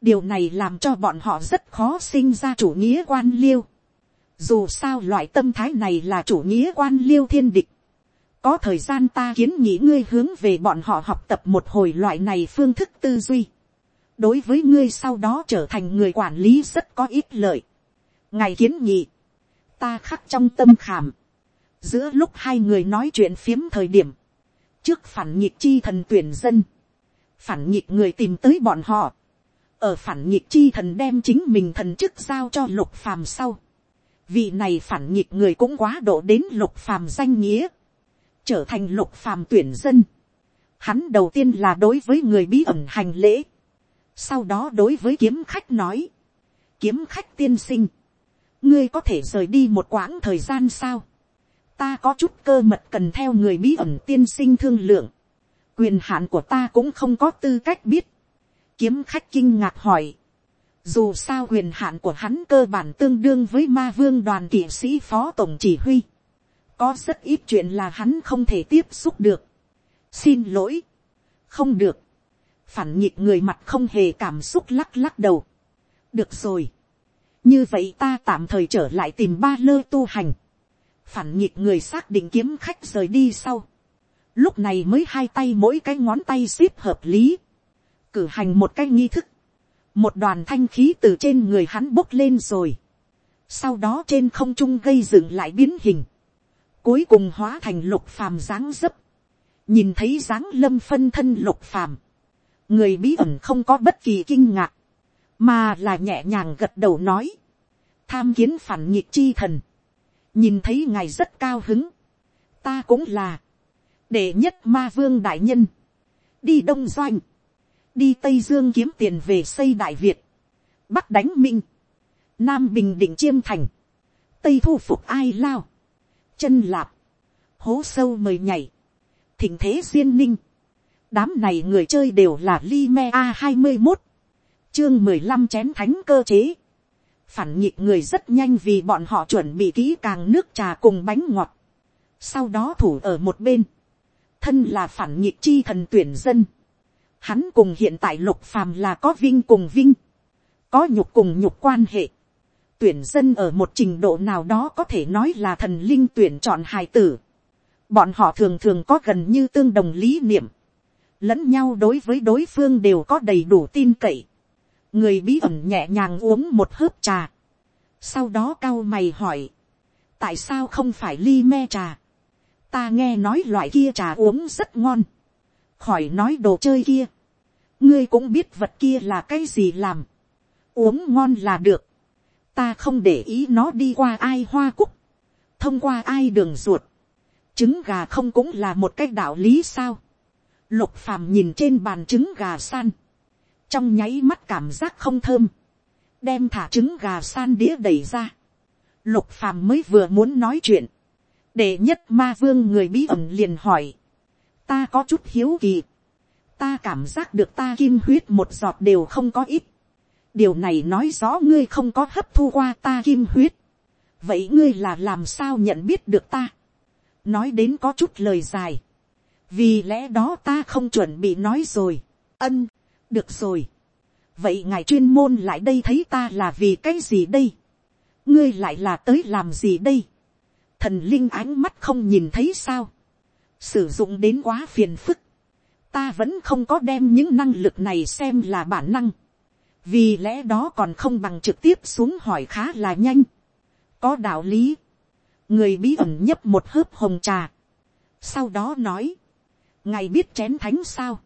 điều này làm cho bọn họ rất khó sinh ra chủ nghĩa quan liêu. dù sao loại tâm thái này là chủ nghĩa quan liêu thiên địch. có thời gian ta kiến nghĩ ngươi hướng về bọn họ học tập một hồi loại này phương thức tư duy. đối với ngươi sau đó trở thành người quản lý rất có ít lợi ngày kiến nghị, ta khắc trong tâm khảm, giữa lúc hai người nói chuyện phiếm thời điểm, trước phản nhịp chi thần tuyển dân, phản nhịp người tìm tới bọn họ, ở phản nhịp chi thần đem chính mình thần chức giao cho lục phàm sau, vị này phản nhịp người cũng quá độ đến lục phàm danh nghĩa, trở thành lục phàm tuyển dân. Hắn đầu tiên là đối với người bí ẩn hành lễ, sau đó đối với kiếm khách nói, kiếm khách tiên sinh, ngươi có thể rời đi một quãng thời gian sao. ta có chút cơ mật cần theo người bí ẩn tiên sinh thương lượng quyền hạn của ta cũng không có tư cách biết. kiếm khách kinh ngạc hỏi. dù sao quyền hạn của hắn cơ bản tương đương với ma vương đoàn kỵ sĩ phó tổng chỉ huy. có rất ít chuyện là hắn không thể tiếp xúc được. xin lỗi. không được. phản nhịp người mặt không hề cảm xúc lắc lắc đầu. được rồi như vậy ta tạm thời trở lại tìm ba lơ tu hành, phản nhịp người xác định kiếm khách rời đi sau, lúc này mới hai tay mỗi cái ngón tay xếp hợp lý, cử hành một cái nghi thức, một đoàn thanh khí từ trên người hắn bốc lên rồi, sau đó trên không trung gây dựng lại biến hình, cuối cùng hóa thành lục phàm dáng dấp, nhìn thấy dáng lâm phân thân lục phàm, người bí ẩn không có bất kỳ kinh ngạc, mà là nhẹ nhàng gật đầu nói, tham kiến phản nhiệt chi thần, nhìn thấy ngài rất cao hứng, ta cũng là, để nhất ma vương đại nhân, đi đông doanh, đi tây dương kiếm tiền về xây đại việt, bắc đánh minh, nam bình định chiêm thành, tây thu phục ai lao, chân lạp, hố sâu mời nhảy, thỉnh thế duyên ninh, đám này người chơi đều là li me a hai mươi một, chương mười lăm chén thánh cơ chế, phản nhịp người rất nhanh vì bọn họ chuẩn bị kỹ càng nước trà cùng bánh ngọt, sau đó thủ ở một bên, thân là phản nghịch chi thần tuyển dân, hắn cùng hiện tại lục phàm là có vinh cùng vinh, có nhục cùng nhục quan hệ, tuyển dân ở một trình độ nào đó có thể nói là thần linh tuyển chọn hài tử, bọn họ thường thường có gần như tương đồng lý niệm, lẫn nhau đối với đối phương đều có đầy đủ tin cậy, người bí ẩn nhẹ nhàng uống một hớp trà, sau đó cao mày hỏi, tại sao không phải ly me trà, ta nghe nói loại kia trà uống rất ngon, khỏi nói đồ chơi kia, ngươi cũng biết vật kia là cái gì làm, uống ngon là được, ta không để ý nó đi qua ai hoa cúc, thông qua ai đường ruột, trứng gà không cũng là một cái đạo lý sao, lục phàm nhìn trên bàn trứng gà san, trong nháy mắt cảm giác không thơm, đem thả trứng gà san đĩa đẩy ra, lục phàm mới vừa muốn nói chuyện, để nhất ma vương người bí ẩn liền hỏi, ta có chút hiếu kỳ, ta cảm giác được ta kim huyết một giọt đều không có ít, điều này nói rõ ngươi không có hấp thu qua ta kim huyết, vậy ngươi là làm sao nhận biết được ta, nói đến có chút lời dài, vì lẽ đó ta không chuẩn bị nói rồi, ân, được rồi. vậy ngài chuyên môn lại đây thấy ta là vì cái gì đây. ngươi lại là tới làm gì đây thần linh ánh mắt không nhìn thấy sao. sử dụng đến quá phiền phức. ta vẫn không có đem những năng lực này xem là bản năng. vì lẽ đó còn không bằng trực tiếp xuống hỏi khá là nhanh. có đạo lý, người bí ẩn nhấp một hớp hồng trà, sau đó nói, ngài biết chén thánh sao,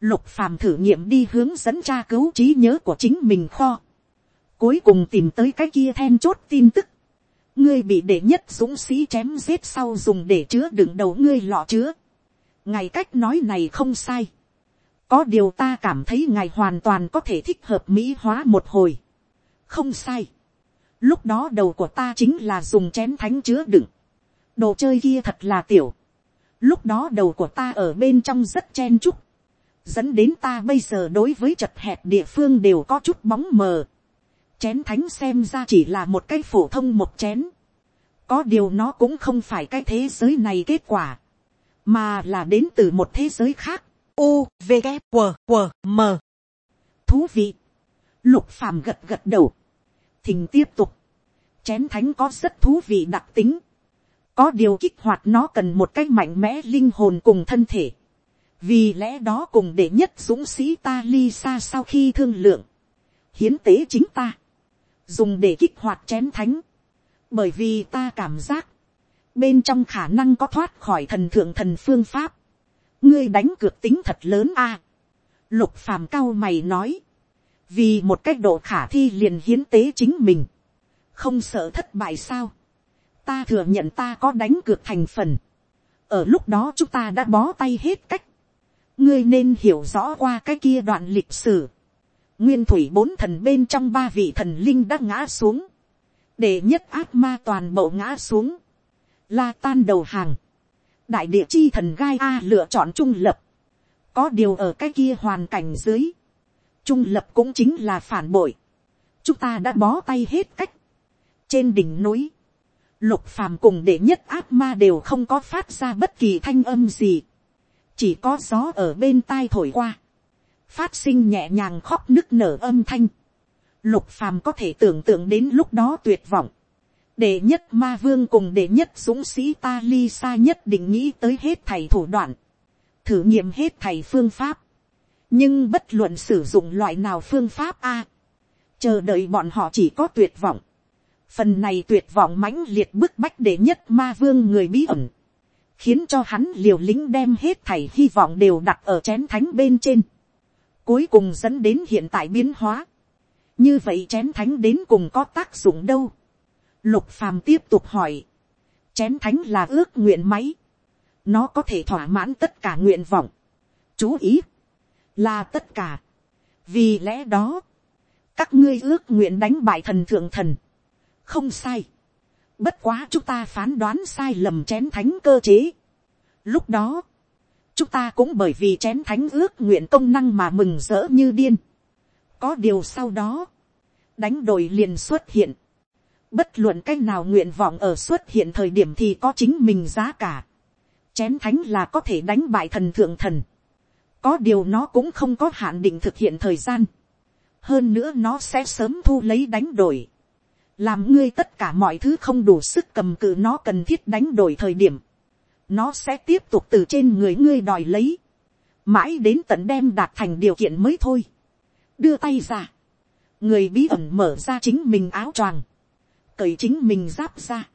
lục phàm thử nghiệm đi hướng dẫn tra cứu trí nhớ của chính mình kho, cuối cùng tìm tới cái kia then chốt tin tức, ngươi bị đệ nhất dũng sĩ chém giết sau dùng để chứa đựng đầu ngươi lọ chứa, ngài cách nói này không sai, có điều ta cảm thấy ngài hoàn toàn có thể thích hợp mỹ hóa một hồi, không sai, lúc đó đầu của ta chính là dùng chén thánh chứa đựng, đồ chơi kia thật là tiểu, lúc đó đầu của ta ở bên trong rất chen chúc, dẫn đến ta bây giờ đối với chật hẹp địa phương đều có chút bóng mờ, chén thánh xem ra chỉ là một cái phổ thông một chén, có điều nó cũng không phải cái thế giới này kết quả, mà là đến từ một thế giới khác, u v g W, q m. Thú vị, lục phàm gật gật đầu, thình tiếp tục, chén thánh có rất thú vị đặc tính, có điều kích hoạt nó cần một cách mạnh mẽ linh hồn cùng thân thể, vì lẽ đó cùng để nhất dũng sĩ ta ly xa sau khi thương lượng, hiến tế chính ta, dùng để kích hoạt chén thánh, bởi vì ta cảm giác, bên trong khả năng có thoát khỏi thần thượng thần phương pháp, ngươi đánh cược tính thật lớn a. lục phàm cao mày nói, vì một cách độ khả thi liền hiến tế chính mình, không sợ thất bại sao, ta thừa nhận ta có đánh cược thành phần, ở lúc đó chúng ta đã bó tay hết cách, ngươi nên hiểu rõ qua cái kia đoạn lịch sử, nguyên thủy bốn thần bên trong ba vị thần linh đã ngã xuống, để nhất ác ma toàn bộ ngã xuống, la tan đầu hàng, đại địa chi thần gai a lựa chọn trung lập, có điều ở cái kia hoàn cảnh dưới, trung lập cũng chính là phản bội, chúng ta đã bó tay hết cách, trên đỉnh núi, lục phàm cùng đệ nhất ác ma đều không có phát ra bất kỳ thanh âm gì, chỉ có gió ở bên tai thổi qua, phát sinh nhẹ nhàng khóc nức nở âm thanh, lục phàm có thể tưởng tượng đến lúc đó tuyệt vọng, đệ nhất ma vương cùng đệ nhất dũng sĩ ta ly xa nhất định nghĩ tới hết thầy thủ đoạn, thử nghiệm hết thầy phương pháp, nhưng bất luận sử dụng loại nào phương pháp a, chờ đợi bọn họ chỉ có tuyệt vọng, phần này tuyệt vọng mãnh liệt bức bách đệ nhất ma vương người bí ẩn, khiến cho hắn liều lĩnh đem hết thảy hy vọng đều đặt ở chén thánh bên trên, cuối cùng dẫn đến hiện tại biến hóa, như vậy chén thánh đến cùng có tác dụng đâu, Lục phàm tiếp tục hỏi. Chén thánh là ước nguyện máy. Nó có thể thỏa mãn tất cả nguyện vọng. Chú ý. Là tất cả. Vì lẽ đó. Các ngươi ước nguyện đánh bại thần thượng thần. Không sai. Bất quá chúng ta phán đoán sai lầm chén thánh cơ chế. Lúc đó. Chúng ta cũng bởi vì chén thánh ước nguyện công năng mà mừng rỡ như điên. Có điều sau đó. Đánh đổi liền xuất hiện Bất luận cái nào nguyện vọng ở xuất hiện thời điểm thì có chính mình giá cả. Chén thánh là có thể đánh bại thần thượng thần. Có điều nó cũng không có hạn định thực hiện thời gian. Hơn nữa nó sẽ sớm thu lấy đánh đổi. Làm ngươi tất cả mọi thứ không đủ sức cầm cự nó cần thiết đánh đổi thời điểm. Nó sẽ tiếp tục từ trên người ngươi đòi lấy. Mãi đến tận đem đạt thành điều kiện mới thôi. Đưa tay ra. Người bí ẩn mở ra chính mình áo choàng cởi chính mình giáp ra,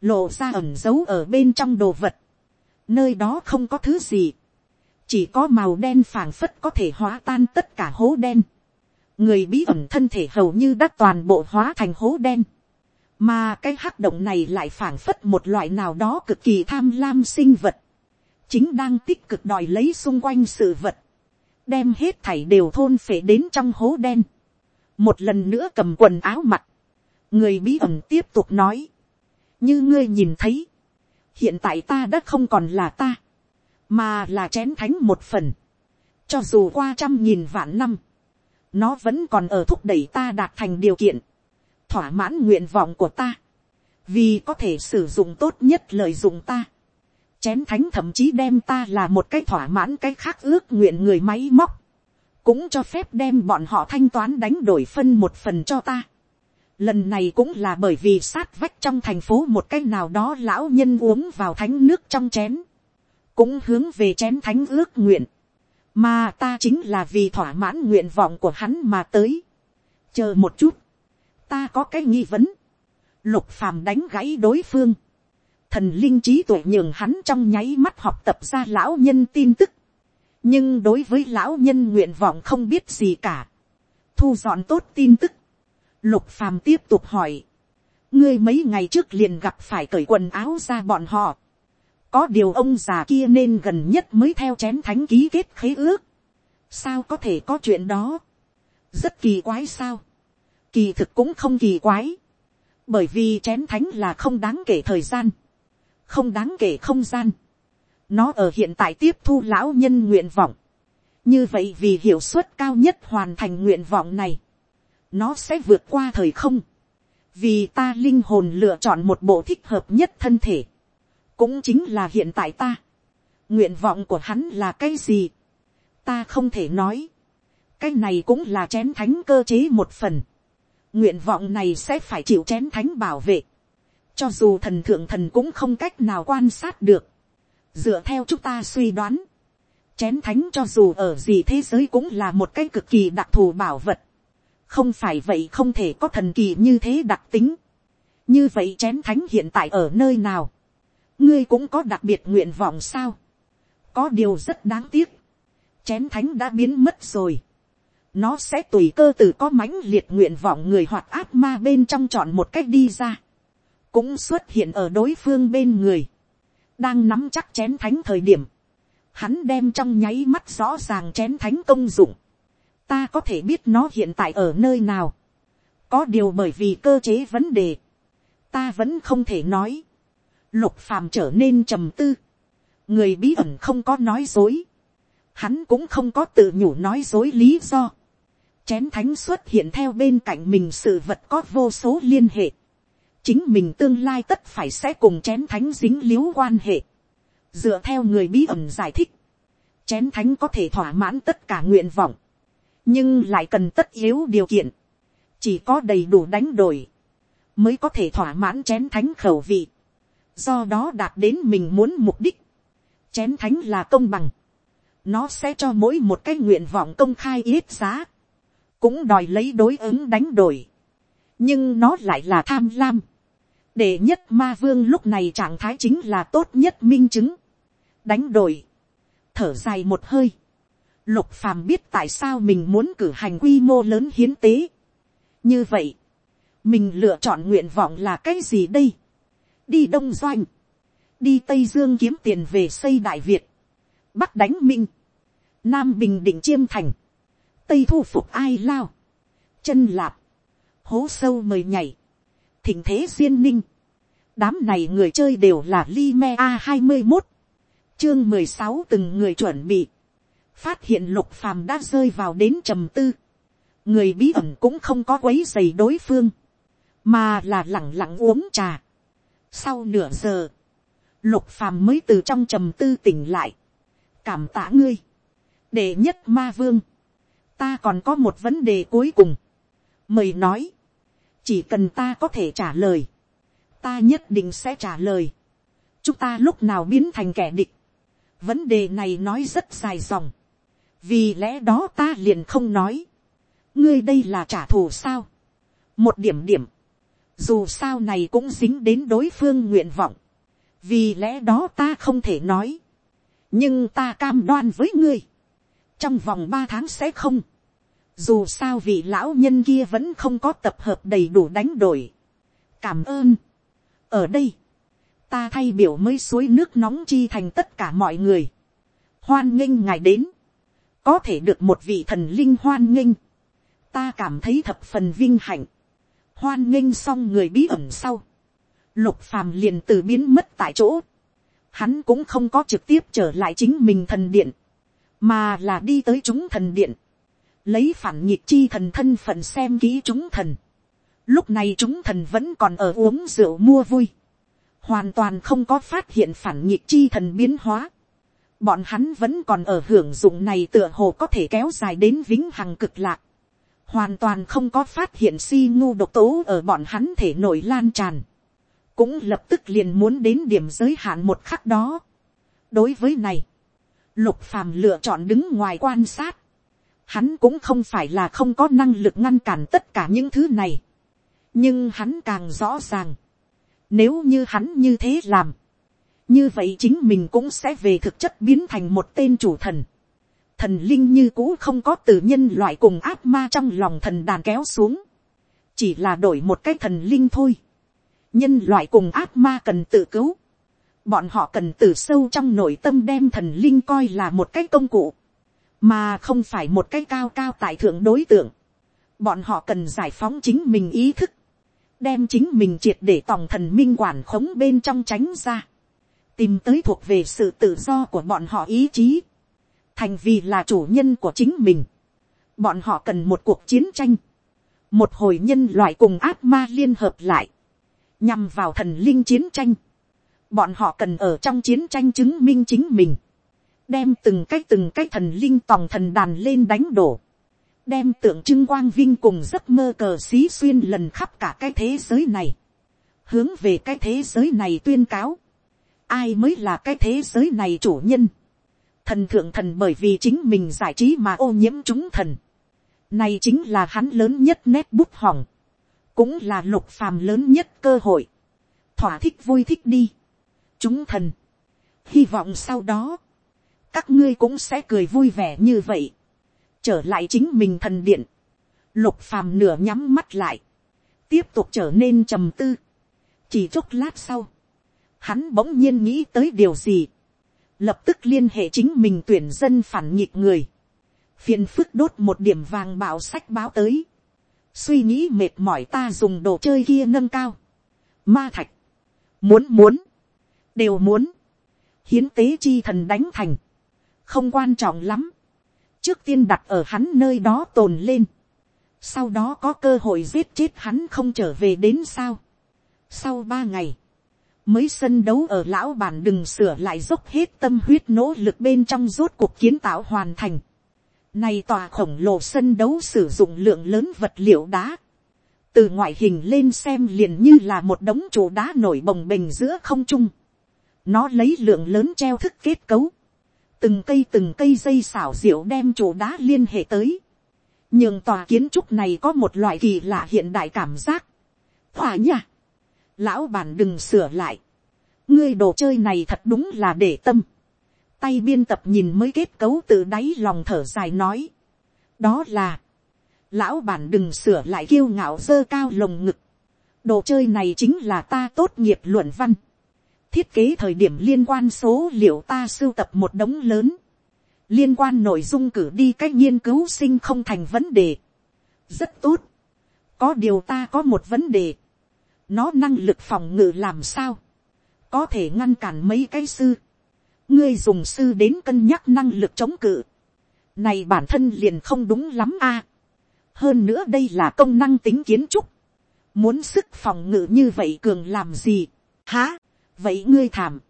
lộ ra ẩm giấu ở bên trong đồ vật, nơi đó không có thứ gì, chỉ có màu đen phảng phất có thể hóa tan tất cả hố đen, người bí ẩn thân thể hầu như đã toàn bộ hóa thành hố đen, mà cái hắc động này lại phảng phất một loại nào đó cực kỳ tham lam sinh vật, chính đang tích cực đòi lấy xung quanh sự vật, đem hết thảy đều thôn phể đến trong hố đen, một lần nữa cầm quần áo mặt, người bí ẩn tiếp tục nói, như ngươi nhìn thấy, hiện tại ta đã không còn là ta, mà là chén thánh một phần, cho dù qua trăm nghìn vạn năm, nó vẫn còn ở thúc đẩy ta đạt thành điều kiện, thỏa mãn nguyện vọng của ta, vì có thể sử dụng tốt nhất lợi dụng ta. Chén thánh thậm chí đem ta là một cái thỏa mãn cái khác ước nguyện người máy móc, cũng cho phép đem bọn họ thanh toán đánh đổi phân một phần cho ta. Lần này cũng là bởi vì sát vách trong thành phố một cái nào đó lão nhân uống vào thánh nước trong chén. Cũng hướng về chén thánh ước nguyện. Mà ta chính là vì thỏa mãn nguyện vọng của hắn mà tới. Chờ một chút. Ta có cái nghi vấn. lục phàm đánh gãy đối phương, thần linh trí tuệ nhường hắn trong nháy mắt học tập ra lão nhân tin tức, nhưng đối với lão nhân nguyện vọng không biết gì cả, thu dọn tốt tin tức, lục phàm tiếp tục hỏi, ngươi mấy ngày trước liền gặp phải cởi quần áo ra bọn họ, có điều ông già kia nên gần nhất mới theo chén thánh ký kết khế ước, sao có thể có chuyện đó, rất kỳ quái sao, kỳ thực cũng không kỳ quái, bởi vì chén thánh là không đáng kể thời gian, không đáng kể không gian, nó ở hiện tại tiếp thu lão nhân nguyện vọng, như vậy vì hiệu suất cao nhất hoàn thành nguyện vọng này, nó sẽ vượt qua thời không, vì ta linh hồn lựa chọn một bộ thích hợp nhất thân thể, cũng chính là hiện tại ta. nguyện vọng của hắn là cái gì, ta không thể nói, cái này cũng là chén thánh cơ chế một phần, nguyện vọng này sẽ phải chịu chén thánh bảo vệ, cho dù thần thượng thần cũng không cách nào quan sát được, dựa theo chúng ta suy đoán, chén thánh cho dù ở gì thế giới cũng là một cái cực kỳ đặc thù bảo vật, không phải vậy không thể có thần kỳ như thế đặc tính, như vậy chén thánh hiện tại ở nơi nào, ngươi cũng có đặc biệt nguyện vọng sao, có điều rất đáng tiếc, chén thánh đã biến mất rồi, nó sẽ tùy cơ từ có mãnh liệt nguyện vọng người hoặc ác ma bên trong chọn một cách đi ra, cũng xuất hiện ở đối phương bên người, đang nắm chắc chén thánh thời điểm, hắn đem trong nháy mắt rõ ràng chén thánh công dụng, ta có thể biết nó hiện tại ở nơi nào, có điều bởi vì cơ chế vấn đề, ta vẫn không thể nói, lục phàm trở nên trầm tư, người bí ẩn không có nói dối, hắn cũng không có tự nhủ nói dối lý do, chén thánh xuất hiện theo bên cạnh mình sự vật có vô số liên hệ, chính mình tương lai tất phải sẽ cùng chén thánh dính l i ễ u quan hệ, dựa theo người bí ẩn giải thích, chén thánh có thể thỏa mãn tất cả nguyện vọng, nhưng lại cần tất yếu điều kiện, chỉ có đầy đủ đánh đổi, mới có thể thỏa mãn chén thánh khẩu vị, do đó đạt đến mình muốn mục đích, chén thánh là công bằng, nó sẽ cho mỗi một cái nguyện vọng công khai ít giá, cũng đòi lấy đối ứng đánh đổi, nhưng nó lại là tham lam, để nhất ma vương lúc này trạng thái chính là tốt nhất minh chứng. đánh đổi, thở dài một hơi, lục phàm biết tại sao mình muốn cử hành quy mô lớn hiến tế. như vậy, mình lựa chọn nguyện vọng là cái gì đây. đi đông doanh, đi tây dương kiếm tiền về xây đại việt, bắc đánh minh, nam bình định chiêm thành, tây thu phục ai lao, chân lạp, hố sâu mời nhảy, thỉnh thế duyên ninh. đám này người chơi đều là Lime a hai mươi một, chương mười sáu từng người chuẩn bị, phát hiện lục phàm đã rơi vào đến trầm tư, người bí ẩn cũng không có quấy dày đối phương, mà là lẳng lặng uống trà. sau nửa giờ, lục phàm mới từ trong trầm tư tỉnh lại, cảm tạ ngươi, để nhất ma vương, ta còn có một vấn đề cuối cùng, mời nói, chỉ cần ta có thể trả lời, ta nhất định sẽ trả lời. chúng ta lúc nào biến thành kẻ địch. vấn đề này nói rất dài dòng. vì lẽ đó ta liền không nói. ngươi đây là trả thù sao. một điểm điểm. dù sao này cũng dính đến đối phương nguyện vọng. vì lẽ đó ta không thể nói. nhưng ta cam đoan với ngươi trong vòng ba tháng sẽ không dù sao vị lão nhân kia vẫn không có tập hợp đầy đủ đánh đổi. cảm ơn. ở đây, ta thay biểu mới suối nước nóng chi thành tất cả mọi người. hoan nghênh ngài đến. có thể được một vị thần linh hoan nghênh. ta cảm thấy thập phần vinh hạnh. hoan nghênh xong người bí ẩn sau. lục phàm liền từ biến mất tại chỗ. hắn cũng không có trực tiếp trở lại chính mình thần điện mà là đi tới chúng thần điện lấy phản nhịp chi thần thân phận xem kỹ chúng thần. Lúc này chúng thần vẫn còn ở uống rượu mua vui. Hoàn toàn không có phát hiện phản nhịp chi thần biến hóa. Bọn hắn vẫn còn ở hưởng dụng này tựa hồ có thể kéo dài đến vĩnh hằng cực lạc. Hoàn toàn không có phát hiện si ngu độc tố ở bọn hắn thể nổi lan tràn. Cũng lập tức liền muốn đến điểm giới hạn một khắc đó. Đối với này, lục phàm lựa chọn đứng ngoài quan sát hắn cũng không phải là không có năng lực ngăn cản tất cả những thứ này. nhưng hắn càng rõ ràng, nếu như hắn như thế làm, như vậy chính mình cũng sẽ về thực chất biến thành một tên chủ thần. Thần linh như cũ không có từ nhân loại cùng ác ma trong lòng thần đàn kéo xuống. Chỉ là đổi một cái thần linh thôi. Nhân loại cùng ác ma cần tự cứu. Bọn họ cần từ sâu trong nội tâm đem thần linh coi là một cái công cụ. Mà không phải một cái cao cao tại thượng đối tượng. Bọn họ cần giải phóng chính mình ý thức. Đem chính mình triệt để tòng thần minh quản khống bên trong tránh ra tìm tới thuộc về sự tự do của bọn họ ý chí, thành vì là chủ nhân của chính mình. Bọn họ cần một cuộc chiến tranh, một hồi nhân loại cùng ác ma liên hợp lại, nhằm vào thần linh chiến tranh. Bọn họ cần ở trong chiến tranh chứng minh chính mình, đem từng cái từng cái thần linh tòng thần đàn lên đánh đổ, đem tượng trưng quang vinh cùng giấc mơ cờ xí xuyên lần khắp cả cái thế giới này, hướng về cái thế giới này tuyên cáo, ai mới là cái thế giới này chủ nhân. Thần thượng thần bởi vì chính mình giải trí mà ô nhiễm chúng thần. Này chính là hắn lớn nhất nét bút hỏng. Cũng là lục phàm lớn nhất cơ hội. Thỏa thích vui thích đi. Chúng thần. Hy vọng sau đó. Các ngươi cũng sẽ cười vui vẻ như vậy. Trở lại chính mình thần điện. Lục phàm nửa nhắm mắt lại. Tiếp tục trở nên trầm tư. Chỉ chốc lát sau hắn bỗng nhiên nghĩ tới điều gì, lập tức liên hệ chính mình tuyển dân phản nghịch người, phiền phức đốt một điểm vàng bảo sách báo tới, suy nghĩ mệt mỏi ta dùng đồ chơi kia nâng cao, ma thạch, muốn muốn, đều muốn, hiến tế chi thần đánh thành, không quan trọng lắm, trước tiên đặt ở hắn nơi đó tồn lên, sau đó có cơ hội giết chết hắn không trở về đến sao. sau ba ngày, mới sân đấu ở lão bản đừng sửa lại dốc hết tâm huyết nỗ lực bên trong rốt cuộc kiến tạo hoàn thành. Này tòa khổng lồ sân đấu sử dụng lượng lớn vật liệu đá. Từ ngoại hình lên xem liền như là một đống trụ đá nổi bồng bềnh giữa không trung. Nó lấy lượng lớn treo thức kết cấu. Từng cây từng cây dây xảo diệu đem chỗ đá liên hệ tới. Nhưng tòa kiến trúc này có một loại kỳ lạ hiện đại cảm giác. Hòa nha! lão bản đừng sửa lại, ngươi đồ chơi này thật đúng là để tâm, tay biên tập nhìn mới kết cấu từ đáy lòng thở dài nói, đó là, lão bản đừng sửa lại kiêu ngạo dơ cao lồng ngực, đồ chơi này chính là ta tốt nghiệp luận văn, thiết kế thời điểm liên quan số liệu ta sưu tập một đống lớn, liên quan nội dung cử đi cách nghiên cứu sinh không thành vấn đề, rất tốt, có điều ta có một vấn đề, nó năng lực phòng ngự làm sao, có thể ngăn cản mấy cái sư, ngươi dùng sư đến cân nhắc năng lực chống cự, này bản thân liền không đúng lắm a, hơn nữa đây là công năng tính kiến trúc, muốn sức phòng ngự như vậy cường làm gì, hả? Vậy ngươi thảm,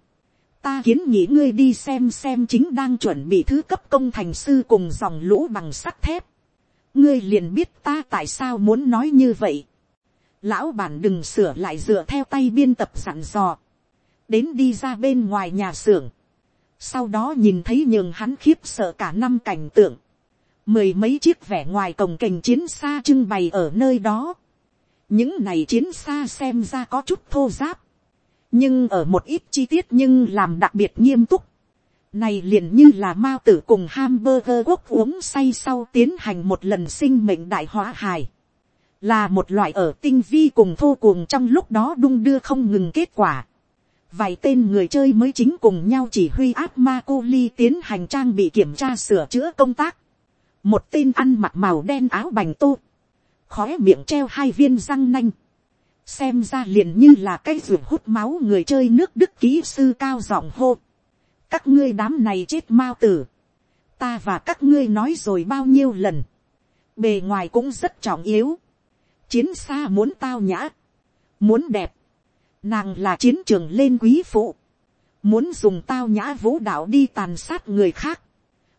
ta kiến nghĩ ngươi đi xem xem chính đang chuẩn bị thứ cấp công thành sư cùng dòng lũ bằng sắt thép, ngươi liền biết ta tại sao muốn nói như vậy, lão bản đừng sửa lại dựa theo tay biên tập sẵn dò, đến đi ra bên ngoài nhà xưởng, sau đó nhìn thấy nhường hắn khiếp sợ cả năm cảnh tượng, mười mấy chiếc vẻ ngoài cổng kềnh chiến xa trưng bày ở nơi đó, những này chiến xa xem ra có chút thô giáp, nhưng ở một ít chi tiết nhưng làm đặc biệt nghiêm túc, này liền như là mao tử cùng hamburger quốc uống say sau tiến hành một lần sinh mệnh đại hóa hài là một loại ở tinh vi cùng thô cuồng trong lúc đó đung đưa không ngừng kết quả. Vài tên người chơi mới chính cùng nhau chỉ huy áp ma cô ly tiến hành trang bị kiểm tra sửa chữa công tác. Một tên ăn mặc màu đen áo bành tô. Khóe miệng treo hai viên răng nanh. Xem ra liền như là cái ruột hút máu người chơi nước đức kỹ sư cao giọng hô. Các ngươi đám này chết mau tử. Ta và các ngươi nói rồi bao nhiêu lần. Bề ngoài cũng rất trọng yếu. Chiến xa muốn tao nhã, muốn đẹp, nàng là chiến trường lên quý phụ, muốn dùng tao nhã vũ đạo đi tàn sát người khác,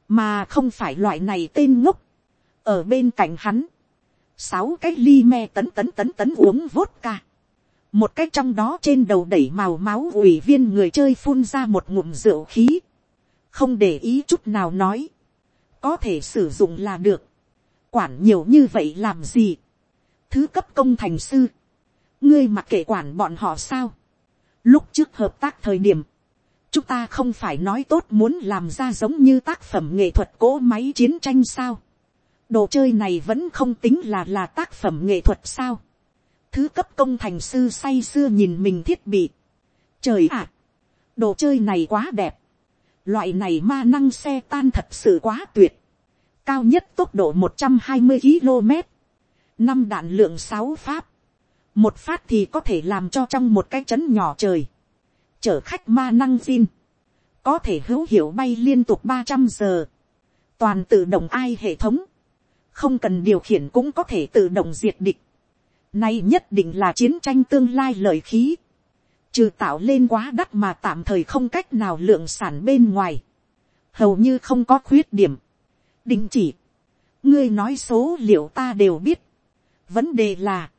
mà không phải loại này tên ngốc, ở bên cạnh hắn, sáu cái ly me tấn tấn tấn tấn uống vốt ca, một cái trong đó trên đầu đẩy màu máu ủy viên người chơi phun ra một ngụm rượu khí, không để ý chút nào nói, có thể sử dụng là được, quản nhiều như vậy làm gì, thứ cấp công thành sư, ngươi mặc kệ quản bọn họ sao. lúc trước hợp tác thời điểm, chúng ta không phải nói tốt muốn làm ra giống như tác phẩm nghệ thuật cỗ máy chiến tranh sao đồ chơi này vẫn không tính là là tác phẩm nghệ thuật sao. thứ cấp công thành sư say sưa nhìn mình thiết bị. trời ạ, đồ chơi này quá đẹp. loại này ma năng xe tan thật sự quá tuyệt. cao nhất tốc độ một trăm hai mươi km. năm đạn lượng sáu pháp. một phát thì có thể làm cho trong một cái trấn nhỏ trời. chở khách ma năng zin có thể hữu hiệu bay liên tục ba trăm giờ, toàn tự động ai hệ thống, không cần điều khiển cũng có thể tự động diệt địch. Nay nhất định là chiến tranh tương lai lợi khí, trừ tạo lên quá đắt mà tạm thời không cách nào lượng sản bên ngoài, hầu như không có khuyết điểm. Đình chỉ, ngươi nói số liệu ta đều biết, vấn đề là,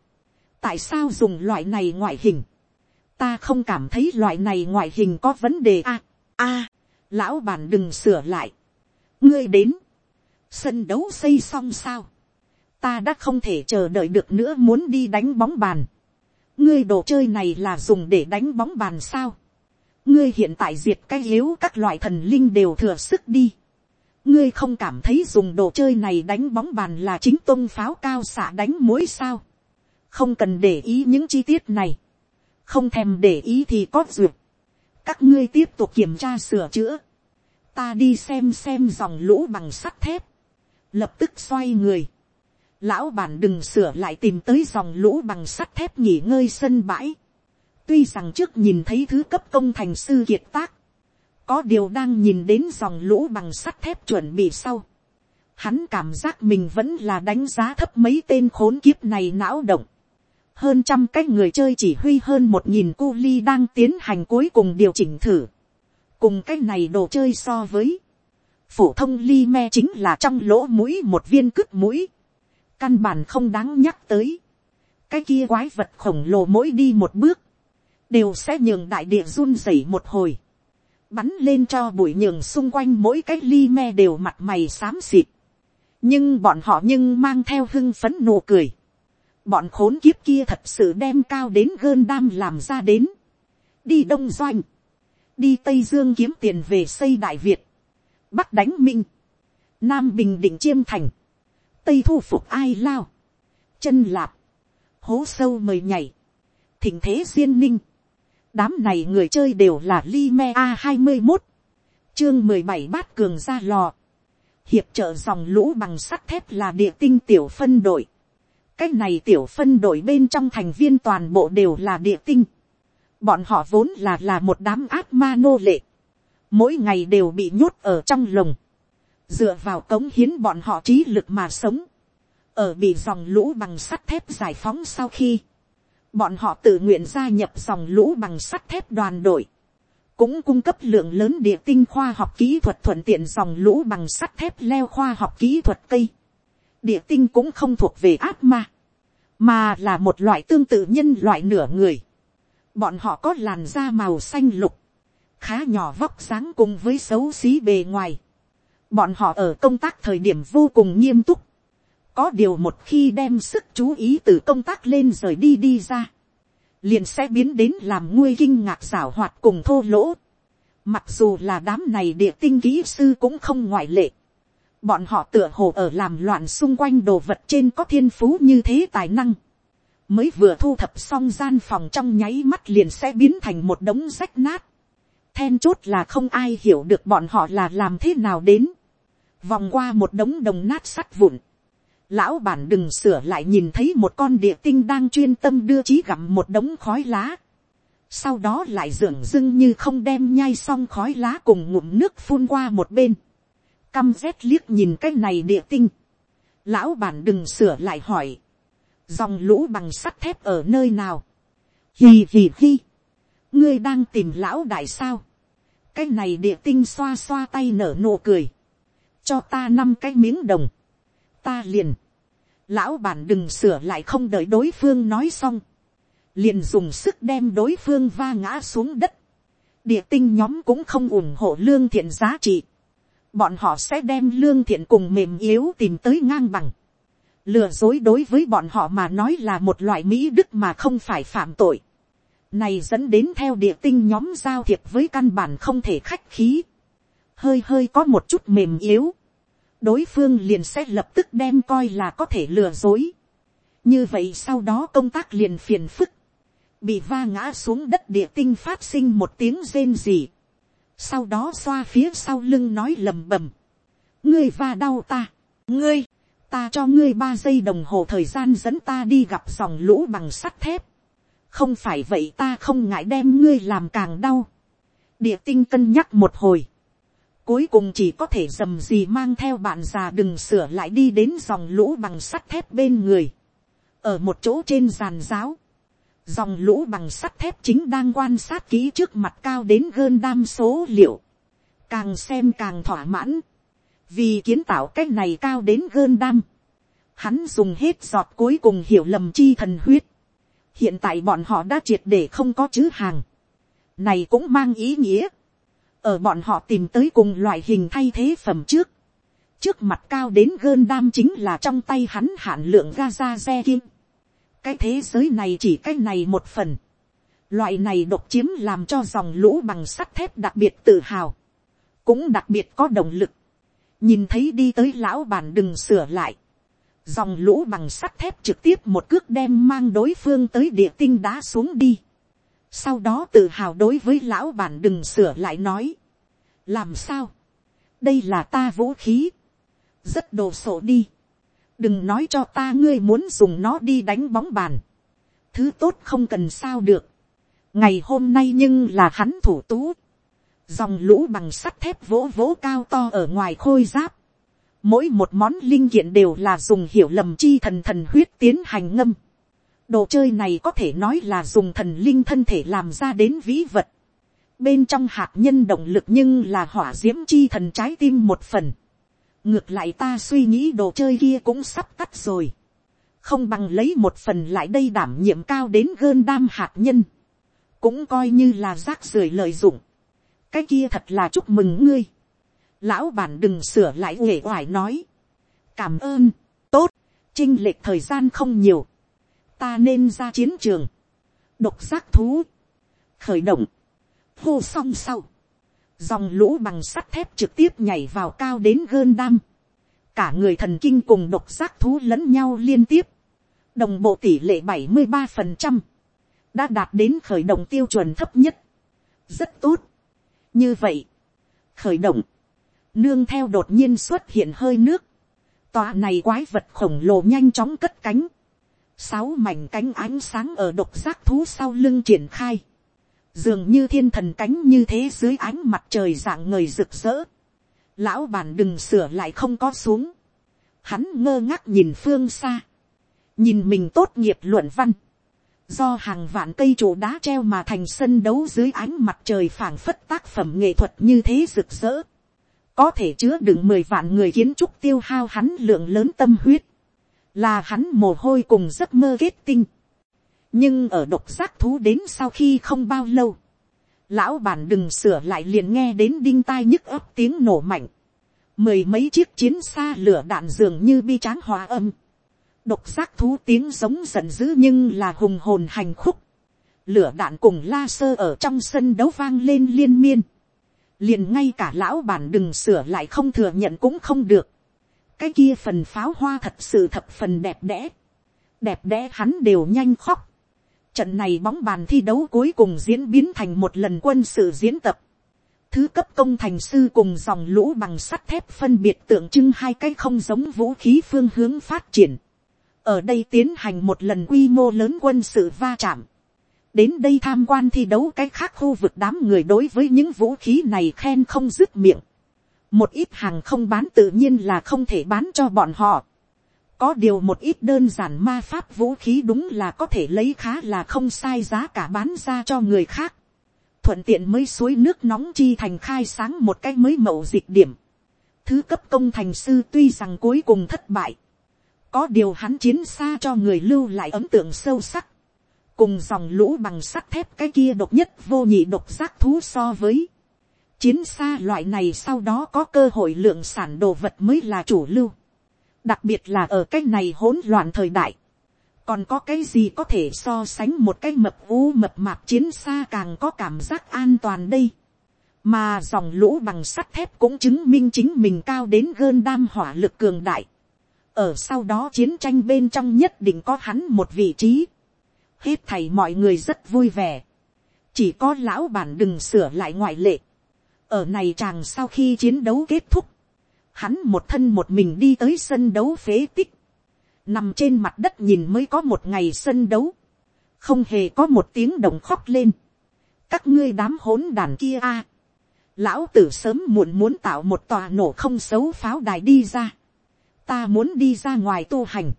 tại sao dùng loại này ngoại hình, ta không cảm thấy loại này ngoại hình có vấn đề. A a, lão bản đừng sửa lại. ngươi đến, sân đấu xây xong sao. ta đã không thể chờ đợi được nữa muốn đi đánh bóng bàn. ngươi đồ chơi này là dùng để đánh bóng bàn sao. ngươi hiện tại diệt cái yếu các loại thần linh đều thừa sức đi. ngươi không cảm thấy dùng đồ chơi này đánh bóng bàn là chính tôn pháo cao xạ đánh mối sao. không cần để ý những chi tiết này. không thèm để ý thì có duyệt các ngươi tiếp tục kiểm tra sửa chữa, ta đi xem xem dòng lũ bằng sắt thép, lập tức xoay người, lão bản đừng sửa lại tìm tới dòng lũ bằng sắt thép nghỉ ngơi sân bãi, tuy rằng trước nhìn thấy thứ cấp công thành sư kiệt tác, có điều đang nhìn đến dòng lũ bằng sắt thép chuẩn bị sau, hắn cảm giác mình vẫn là đánh giá thấp mấy tên khốn kiếp này não động, hơn trăm cái người chơi chỉ huy hơn một nghìn cu ly đang tiến hành cuối cùng điều chỉnh thử. cùng cái này đồ chơi so với, phổ thông ly me chính là trong lỗ mũi một viên cứt mũi, căn bản không đáng nhắc tới. cái kia quái vật khổng lồ mỗi đi một bước, đều sẽ nhường đại địa run rẩy một hồi, bắn lên cho bụi nhường xung quanh mỗi cái ly me đều mặt mày xám xịt. nhưng bọn họ nhưng mang theo hưng phấn nụ cười bọn khốn kiếp kia thật sự đem cao đến gơn đam làm ra đến. đi đông doanh, đi tây dương kiếm tiền về xây đại việt, bắc đánh minh, nam bình định chiêm thành, tây thu phục ai lao, chân lạp, hố sâu mời nhảy, thỉnh thế duyên ninh, đám này người chơi đều là li me a hai mươi một, chương mười bảy bát cường ra lò, hiệp trợ dòng lũ bằng sắt thép là địa tinh tiểu phân đội, cái này tiểu phân đội bên trong thành viên toàn bộ đều là địa tinh. Bọn họ vốn là là một đám ác ma nô lệ. Mỗi ngày đều bị nhốt ở trong lồng. Dựa vào cống hiến bọn họ trí lực mà sống. Ở bị dòng lũ bằng sắt thép giải phóng sau khi. Bọn họ tự nguyện gia nhập dòng lũ bằng sắt thép đoàn đội. Cũng cung cấp lượng lớn địa tinh khoa học kỹ thuật thuận tiện dòng lũ bằng sắt thép leo khoa học kỹ thuật cây địa tinh cũng không thuộc về ác ma, mà là một loại tương tự nhân loại nửa người. Bọn họ có làn da màu xanh lục, khá nhỏ vóc sáng cùng với xấu xí bề ngoài. Bọn họ ở công tác thời điểm vô cùng nghiêm túc. Có điều một khi đem sức chú ý từ công tác lên rời đi đi ra. Liền sẽ biến đến làm nguôi kinh ngạc xảo hoạt cùng thô lỗ. Mặc dù là đám này địa tinh kỹ sư cũng không ngoại lệ Bọn họ tựa hồ ở làm loạn xung quanh đồ vật trên có thiên phú như thế tài năng. Mới vừa thu thập xong gian phòng trong nháy mắt liền sẽ biến thành một đống rách nát. Then chốt là không ai hiểu được bọn họ là làm thế nào đến. Vòng qua một đống đồng nát sắt vụn. Lão bản đừng sửa lại nhìn thấy một con địa tinh đang chuyên tâm đưa trí gặm một đống khói lá. Sau đó lại dường dưng như không đem nhai xong khói lá cùng ngụm nước phun qua một bên căm rét liếc nhìn cái này địa tinh. Lão bản đừng sửa lại hỏi. Dòng lũ bằng sắt thép ở nơi nào. Hì hì hì, Ngươi đang tìm lão đại sao. Cái này địa tinh xoa xoa tay nở nụ cười. Cho ta năm cái miếng đồng. Ta liền. Lão bản đừng sửa lại không đợi đối phương nói xong. Liền dùng sức đem đối phương va ngã xuống đất. Địa tinh nhóm cũng không ủng hộ lương thiện giá trị bọn họ sẽ đem lương thiện cùng mềm yếu tìm tới ngang bằng. lừa dối đối với bọn họ mà nói là một loại mỹ đức mà không phải phạm tội này dẫn đến theo địa tinh nhóm giao thiệp với căn bản không thể khách khí. hơi hơi có một chút mềm yếu. đối phương liền sẽ lập tức đem coi là có thể lừa dối. như vậy sau đó công tác liền phiền phức. bị va ngã xuống đất địa tinh phát sinh một tiếng rên rỉ. sau đó xoa phía sau lưng nói lầm bầm. ngươi va đau ta. ngươi, ta cho ngươi ba giây đồng hồ thời gian dẫn ta đi gặp dòng lũ bằng sắt thép không phải vậy ta không ngại đem ngươi làm càng đau. địa tinh cân nhắc một hồi. cuối cùng chỉ có thể dầm gì mang theo bạn già đừng sửa lại đi đến dòng lũ bằng sắt thép bên người. ở một chỗ trên giàn giáo. dòng lũ bằng sắt thép chính đang quan sát kỹ trước mặt cao đến gơn đam số liệu. càng xem càng thỏa mãn vì kiến tạo cái này cao đến gơn đam, hắn dùng hết giọt cuối cùng hiểu lầm chi thần huyết hiện tại bọn họ đã triệt để không có chữ hàng, này cũng mang ý nghĩa, ở bọn họ tìm tới cùng loại hình thay thế phẩm trước, trước mặt cao đến gơn đam chính là trong tay hắn hạn lượng gaza xe kim. cái thế giới này chỉ cái này một phần, loại này độc chiếm làm cho dòng lũ bằng sắt thép đặc biệt tự hào, cũng đặc biệt có động lực. Nhìn thấy đi tới lão bản đừng sửa lại, dòng lũ bằng sắt thép trực tiếp một cước đem mang đối phương tới địa tinh đá xuống đi. sau đó tự hào đối với lão bản đừng sửa lại nói, làm sao, đây là ta vũ khí, rất đồ sộ đi, đừng nói cho ta ngươi muốn dùng nó đi đánh bóng bàn, thứ tốt không cần sao được, ngày hôm nay nhưng là hắn thủ tú, dòng lũ bằng sắt thép vỗ vỗ cao to ở ngoài khôi giáp, mỗi một món linh kiện đều là dùng hiểu lầm chi thần thần huyết tiến hành ngâm. đồ chơi này có thể nói là dùng thần linh thân thể làm ra đến vĩ vật. bên trong hạt nhân động lực nhưng là hỏa d i ễ m chi thần trái tim một phần. ngược lại ta suy nghĩ đồ chơi kia cũng sắp tắt rồi. không bằng lấy một phần lại đây đảm nhiệm cao đến gơn đam hạt nhân. cũng coi như là rác rưởi lợi dụng cái kia thật là chúc mừng ngươi lão bản đừng sửa lại nghề oải nói. cảm ơn, tốt, chinh lệch thời gian không nhiều. ta nên ra chiến trường. độc giác thú, khởi động, hô song sau. dòng lũ bằng sắt thép trực tiếp nhảy vào cao đến gơn đam. cả người thần kinh cùng độc giác thú lẫn nhau liên tiếp. đồng bộ tỷ lệ bảy mươi ba phần trăm đã đạt đến khởi động tiêu chuẩn thấp nhất. rất tốt như vậy, khởi động, nương theo đột nhiên xuất hiện hơi nước, tòa này quái vật khổng lồ nhanh chóng cất cánh, sáu mảnh cánh ánh sáng ở độc giác thú sau lưng triển khai, dường như thiên thần cánh như thế dưới ánh mặt trời dạng người rực rỡ, lão bản đừng sửa lại không có xuống, hắn ngơ ngác nhìn phương xa, nhìn mình tốt nghiệp luận văn, do hàng vạn cây trụ đá treo mà thành sân đấu dưới ánh mặt trời phảng phất tác phẩm nghệ thuật như thế rực rỡ, có thể chứa đựng mười vạn người kiến trúc tiêu hao hắn lượng lớn tâm huyết, là hắn mồ hôi cùng giấc mơ kết tinh. nhưng ở độc giác thú đến sau khi không bao lâu, lão bản đừng sửa lại liền nghe đến đinh tai nhức ấp tiếng nổ mạnh, mười mấy chiếc chiến xa lửa đạn dường như bi tráng hòa âm, độc giác thú tiếng giống giận dữ nhưng là hùng hồn hành khúc. Lửa đạn cùng la sơ ở trong sân đấu vang lên liên miên. Liền ngay cả lão bản đừng sửa lại không thừa nhận cũng không được. Cái kia phần pháo hoa thật sự thập phần đẹp đẽ. Đẹp đẽ hắn đều nhanh khóc. Trận này bóng bàn thi đấu cuối cùng diễn biến thành một lần quân sự diễn tập. Thứ cấp công thành sư cùng dòng lũ bằng sắt thép phân biệt tượng trưng hai cái không giống vũ khí phương hướng phát triển ở đây tiến hành một lần quy mô lớn quân sự va chạm đến đây tham quan thi đấu cái khác khu vực đám người đối với những vũ khí này khen không dứt miệng. một ít hàng không bán tự nhiên là không thể bán cho bọn họ. có điều một ít đơn giản ma pháp vũ khí đúng là có thể lấy khá là không sai giá cả bán ra cho người khác. thuận tiện mới suối nước nóng chi thành khai sáng một cái mới mậu dịch điểm. thứ cấp công thành sư tuy rằng cuối cùng thất bại có điều hắn chiến xa cho người lưu lại ấn tượng sâu sắc. Cùng dòng lũ bằng sắt thép cái kia độc nhất vô nhị độc giác thú so với. Chiến xa loại này sau đó có cơ hội lượng sản đồ vật mới là chủ lưu. đặc biệt là ở cái này hỗn loạn thời đại, còn có cái gì có thể so sánh một cái mập u mập mạp chiến xa càng có cảm giác an toàn đây, mà dòng lũ bằng sắt thép cũng chứng minh chính mình cao đến gơn đam hỏa lực cường đại, ở sau đó chiến tranh bên trong nhất định có hắn một vị trí, hết thầy mọi người rất vui vẻ, chỉ có lão bản đừng sửa lại ngoại lệ, ở này chàng sau khi chiến đấu kết thúc, hắn một thân một mình đi tới sân đấu phế tích, nằm trên mặt đất nhìn mới có một ngày sân đấu, không hề có một tiếng đồng khóc lên, các ngươi đám hỗn đàn kia a, lão tử sớm muộn muốn tạo một tòa nổ không xấu pháo đài đi ra, ta muốn đi ra ngoài tu hành,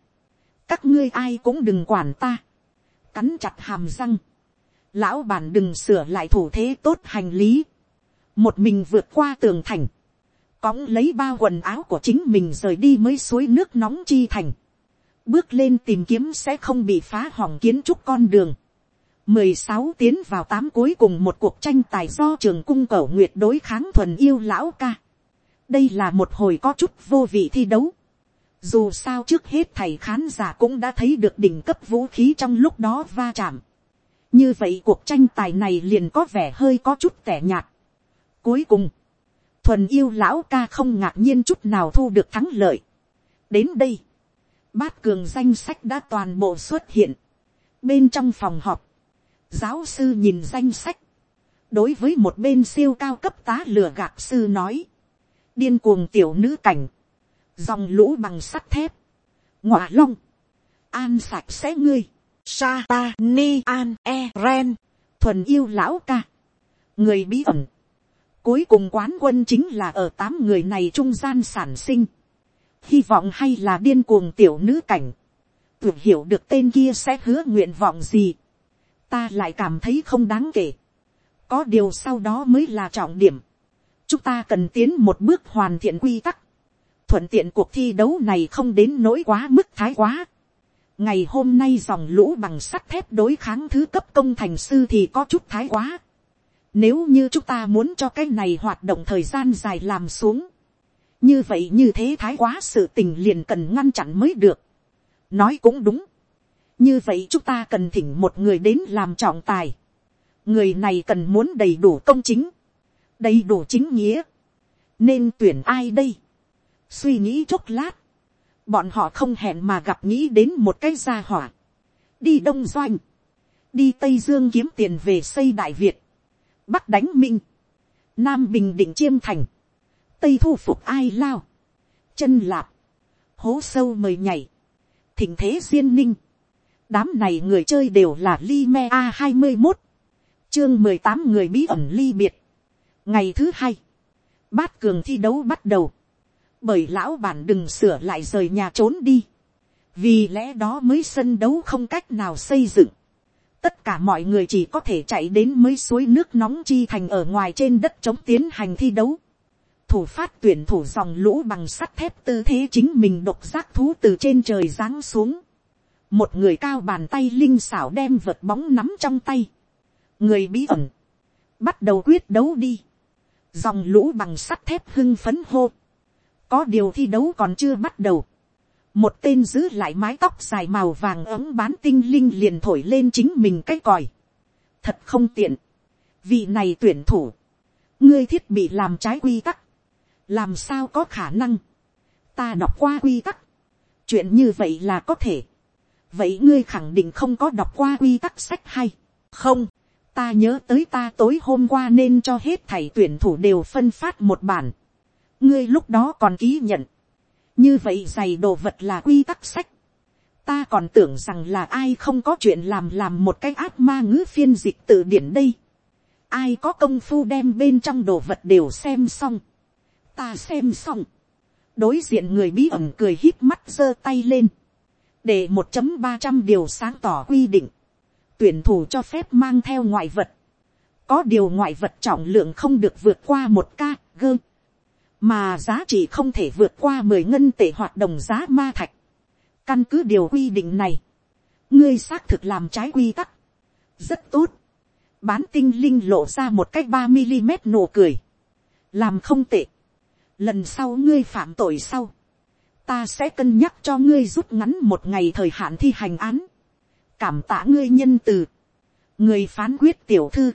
các ngươi ai cũng đừng quản ta, cắn chặt hàm răng, lão bản đừng sửa lại thủ thế tốt hành lý, một mình vượt qua tường thành, cõng lấy bao quần áo của chính mình rời đi mới suối nước nóng chi thành, bước lên tìm kiếm sẽ không bị phá hỏng kiến trúc con đường, mười sáu tiến vào tám cuối cùng một cuộc tranh tài do trường cung cẩu nguyệt đối kháng thuần yêu lão ca. đây là một hồi có chút vô vị thi đấu dù sao trước hết thầy khán giả cũng đã thấy được đỉnh cấp vũ khí trong lúc đó va chạm. như vậy cuộc tranh tài này liền có vẻ hơi có chút tẻ nhạt. cuối cùng, thuần yêu lão ca không ngạc nhiên chút nào thu được thắng lợi. đến đây, bát cường danh sách đã toàn bộ xuất hiện. bên trong phòng họp, giáo sư nhìn danh sách, đối với một bên siêu cao cấp tá lừa gạt sư nói, điên cuồng tiểu nữ cảnh, dòng lũ bằng sắt thép, ngọa long, an sạch sẽ ngươi, sa ta ni an e ren, thuần yêu lão ca, người bí ẩn, cuối cùng quán quân chính là ở tám người này trung gian sản sinh, hy vọng hay là điên cuồng tiểu nữ cảnh, tưởng hiểu được tên kia sẽ hứa nguyện vọng gì, ta lại cảm thấy không đáng kể. có điều sau đó mới là trọng điểm. chúng ta cần tiến một bước hoàn thiện quy tắc thuận tiện cuộc thi đấu này không đến nỗi quá mức thái quá. ngày hôm nay dòng lũ bằng sắt thép đối kháng thứ cấp công thành sư thì có chút thái quá. nếu như chúng ta muốn cho cái này hoạt động thời gian dài làm xuống. như vậy như thế thái quá sự tình liền cần ngăn chặn mới được. nói cũng đúng như vậy chúng ta cần thỉnh một người đến làm trọng tài. người này cần muốn đầy đủ công chính, đầy đủ chính nghĩa. nên tuyển ai đây suy nghĩ chốc lát, bọn họ không hẹn mà gặp nghĩ đến một cái gia hỏa. đi đông doanh, đi tây dương kiếm tiền về xây đại việt, bắc đánh minh, nam bình định chiêm thành, tây thu phục ai lao, chân lạp, hố sâu mời nhảy, thỉnh thế duyên ninh, đám này người chơi đều là li me A21. Chương 18 người bí ẩn ly biệt. Ngày thứ hai. Bát cường thi đấu bắt đầu. Bởi lão bản đừng sửa lại rời nhà trốn đi. Vì lẽ đó mới sân đấu không cách nào xây dựng. Tất cả mọi người chỉ có thể chạy đến mấy suối nước nóng chi thành ở ngoài trên đất chống tiến hành thi đấu. Thủ phát tuyển thủ dòng lũ bằng sắt thép tư thế chính mình độc giác thú từ trên trời giáng xuống một người cao bàn tay linh xảo đem vật bóng nắm trong tay, người bí ẩn, bắt đầu quyết đấu đi, dòng lũ bằng sắt thép hưng phấn hô, có điều thi đấu còn chưa bắt đầu, một tên giữ lại mái tóc dài màu vàng ấm bán tinh linh liền thổi lên chính mình cái còi, thật không tiện, vị này tuyển thủ, ngươi thiết bị làm trái quy tắc, làm sao có khả năng, ta đọc qua quy tắc, chuyện như vậy là có thể, vậy ngươi khẳng định không có đọc qua quy tắc sách hay, không, ta nhớ tới ta tối hôm qua nên cho hết thầy tuyển thủ đều phân phát một bản, ngươi lúc đó còn ký nhận, như vậy giày đồ vật là quy tắc sách, ta còn tưởng rằng là ai không có chuyện làm làm một cái ác ma ngữ phiên dịch từ điển đây, ai có công phu đem bên trong đồ vật đều xem xong, ta xem xong, đối diện người bí ẩn cười hít mắt giơ tay lên, để một chấm ba trăm điều sáng tỏ quy định, tuyển thủ cho phép mang theo ngoại vật, có điều ngoại vật trọng lượng không được vượt qua một ca gơ, mà giá trị không thể vượt qua mười ngân tệ hoạt động giá ma thạch. căn cứ điều quy định này, ngươi xác thực làm trái quy tắc, rất tốt, bán tinh linh lộ ra một cách ba mm nổ cười, làm không tệ, lần sau ngươi phạm tội sau, ta sẽ cân nhắc cho ngươi rút ngắn một ngày thời hạn thi hành án, cảm tạ ngươi nhân từ, người phán quyết tiểu thư,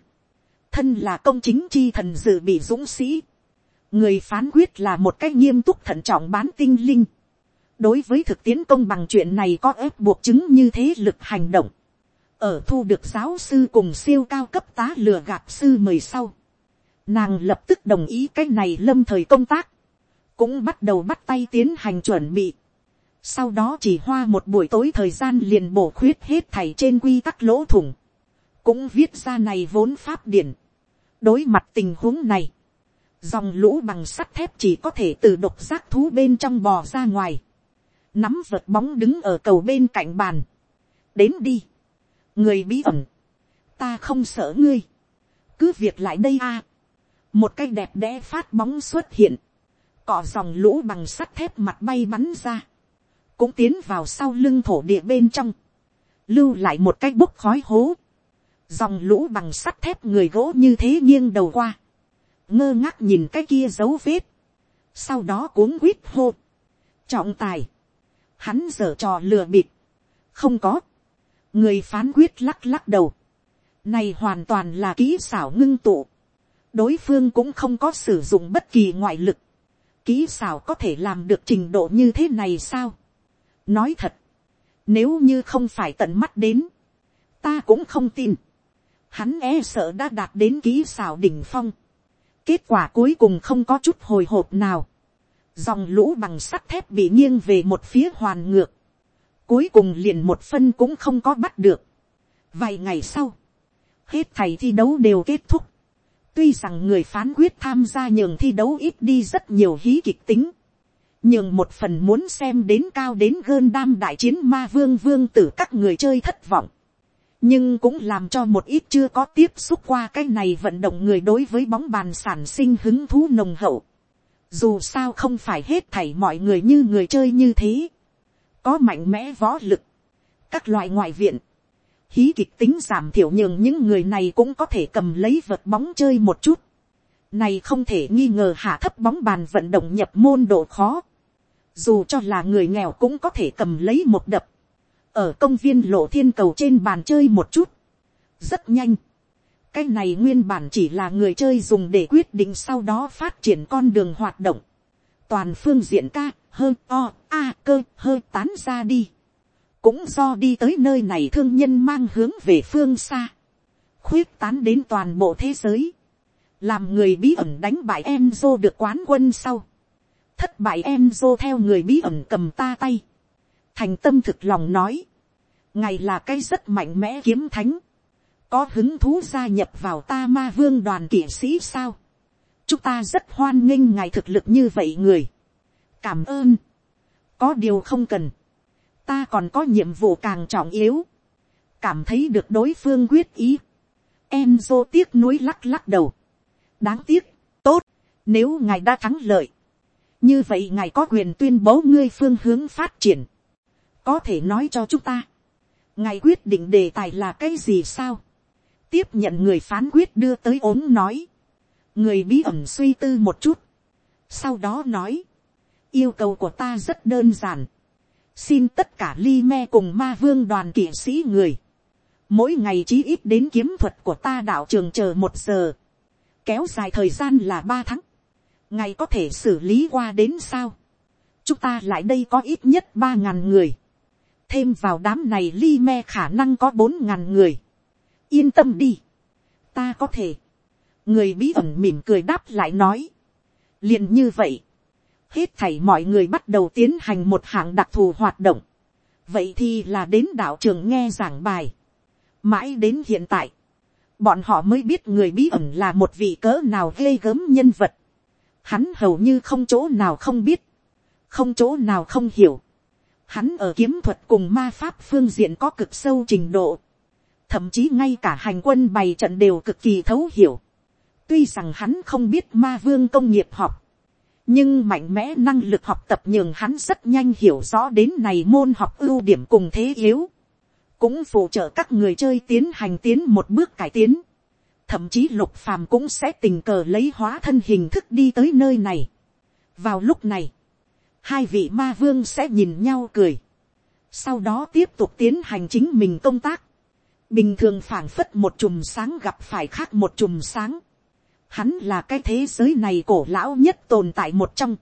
thân là công chính chi thần dự bị dũng sĩ, người phán quyết là một cách nghiêm túc thận trọng bán tinh linh, đối với thực tiễn công bằng chuyện này có ép buộc chứng như thế lực hành động, ở thu được giáo sư cùng siêu cao cấp tá lừa gạt sư mời sau, nàng lập tức đồng ý cái này lâm thời công tác, cũng bắt đầu bắt tay tiến hành chuẩn bị. Sau đó chỉ hoa một buổi tối thời gian liền bổ khuyết hết thảy trên quy tắc lỗ thủng. Cũng viết ra này vốn pháp điển. Đối mặt tình huống này. Dòng lũ bằng sắt thép chỉ có thể từ độc giác thú bên trong bò ra ngoài. Nắm vật bóng đứng ở cầu bên cạnh bàn. Đến đi. Người bí ẩn. Ta không sợ ngươi. Cứ việc lại đây a Một cái đẹp đẽ phát bóng xuất hiện cỏ dòng lũ bằng sắt thép mặt bay bắn ra, cũng tiến vào sau lưng thổ địa bên trong, lưu lại một cái bốc khói hố, dòng lũ bằng sắt thép người gỗ như thế nghiêng đầu qua, ngơ ngác nhìn cái kia dấu vết, sau đó cuống quýt hô, trọng tài, hắn dở trò lừa bịp, không có, người phán quyết lắc lắc đầu, này hoàn toàn là kỹ xảo ngưng tụ, đối phương cũng không có sử dụng bất kỳ ngoại lực, kỹ xảo có thể làm được trình độ như thế này sao. nói thật, nếu như không phải tận mắt đến, ta cũng không tin. hắn e sợ đã đạt đến kỹ xảo đỉnh phong kết quả cuối cùng không có chút hồi hộp nào. dòng lũ bằng sắt thép bị nghiêng về một phía hoàn ngược. cuối cùng liền một phân cũng không có bắt được. vài ngày sau, hết thầy thi đấu đều kết thúc Tuy rằng người phán quyết tham gia nhường thi đấu ít đi rất nhiều hí kịch tính. Nhưng một phần muốn xem đến cao đến gơn đam đại chiến ma vương vương tử các người chơi thất vọng. Nhưng cũng làm cho một ít chưa có tiếp xúc qua cái này vận động người đối với bóng bàn sản sinh hứng thú nồng hậu. Dù sao không phải hết thảy mọi người như người chơi như thế. Có mạnh mẽ võ lực. Các loại ngoại viện hí kịch tính giảm thiểu nhường những người này cũng có thể cầm lấy vật bóng chơi một chút. Này không thể nghi ngờ hạ thấp bóng bàn vận động nhập môn độ khó. Dù cho là người nghèo cũng có thể cầm lấy một đập. Ở công viên lộ thiên cầu trên bàn chơi một chút. Rất nhanh. Cái này nguyên bản chỉ là người chơi dùng để quyết định sau đó phát triển con đường hoạt động. Toàn phương diện ca, hơi o, a, cơ, hơi tán ra đi cũng do đi tới nơi này thương nhân mang hướng về phương xa, khuyết tán đến toàn bộ thế giới, làm người bí ẩn đánh bại Enzo được quán quân sau, thất bại Enzo theo người bí ẩn cầm ta tay, thành tâm thực lòng nói, ngài là cái rất mạnh mẽ kiếm thánh, có hứng thú gia nhập vào ta ma vương đoàn kỵ sĩ sao, chúng ta rất hoan nghênh ngài thực lực như vậy người, cảm ơn, có điều không cần, ta còn có nhiệm vụ càng trọng yếu, cảm thấy được đối phương quyết ý. em dô tiếc nuối lắc lắc đầu. đáng tiếc, tốt, nếu ngài đã thắng lợi, như vậy ngài có quyền tuyên bố ngươi phương hướng phát triển, có thể nói cho chúng ta, ngài quyết định đề tài là cái gì sao, tiếp nhận người phán quyết đưa tới ốm nói, người bí ẩn suy tư một chút, sau đó nói, yêu cầu của ta rất đơn giản, xin tất cả ly me cùng ma vương đoàn kỵ sĩ người, mỗi ngày chí ít đến kiếm thuật của ta đạo trường chờ một giờ, kéo dài thời gian là ba tháng, ngày có thể xử lý qua đến sao, chúng ta lại đây có ít nhất ba ngàn người, thêm vào đám này Li me khả năng có bốn ngàn người, yên tâm đi, ta có thể, người bí ẩn mỉm cười đáp lại nói, liền như vậy, hết thảy mọi người bắt đầu tiến hành một hạng đặc thù hoạt động. vậy thì là đến đạo trường nghe giảng bài. mãi đến hiện tại, bọn họ mới biết người bí ẩn là một vị cỡ nào ghê gớm nhân vật. hắn hầu như không chỗ nào không biết, không chỗ nào không hiểu hắn ở kiếm thuật cùng ma pháp phương diện có cực sâu trình độ. thậm chí ngay cả hành quân bày trận đều cực kỳ thấu hiểu. tuy rằng hắn không biết ma vương công nghiệp học, nhưng mạnh mẽ năng lực học tập nhường hắn rất nhanh hiểu rõ đến này môn học ưu điểm cùng thế yếu, cũng phụ trợ các người chơi tiến hành tiến một bước cải tiến, thậm chí lục phàm cũng sẽ tình cờ lấy hóa thân hình thức đi tới nơi này. vào lúc này, hai vị ma vương sẽ nhìn nhau cười, sau đó tiếp tục tiến hành chính mình công tác, bình thường phảng phất một chùm sáng gặp phải khác một chùm sáng, hắn là cái thế giới này cổ lão nhất tồn tại một trong,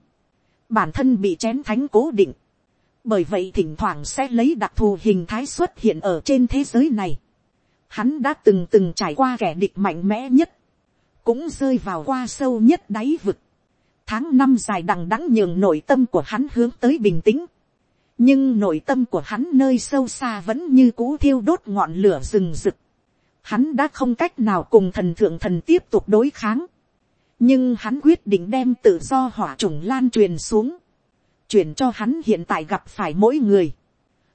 bản thân bị chén thánh cố định, bởi vậy thỉnh thoảng sẽ lấy đặc thù hình thái xuất hiện ở trên thế giới này. Hắn đã từng từng trải qua kẻ địch mạnh mẽ nhất, cũng rơi vào qua sâu nhất đáy vực. Tháng năm dài đằng đẵng nhường nội tâm của hắn hướng tới bình tĩnh. Nhưng nội tâm của hắn nơi sâu xa vẫn như cũ thiêu đốt ngọn lửa rừng rực. Hắn đã không cách nào cùng thần thượng thần tiếp tục đối kháng. Nhưng hắn quyết định đem tự do hỏa trùng lan truyền xuống. truyền cho hắn hiện tại gặp phải mỗi người.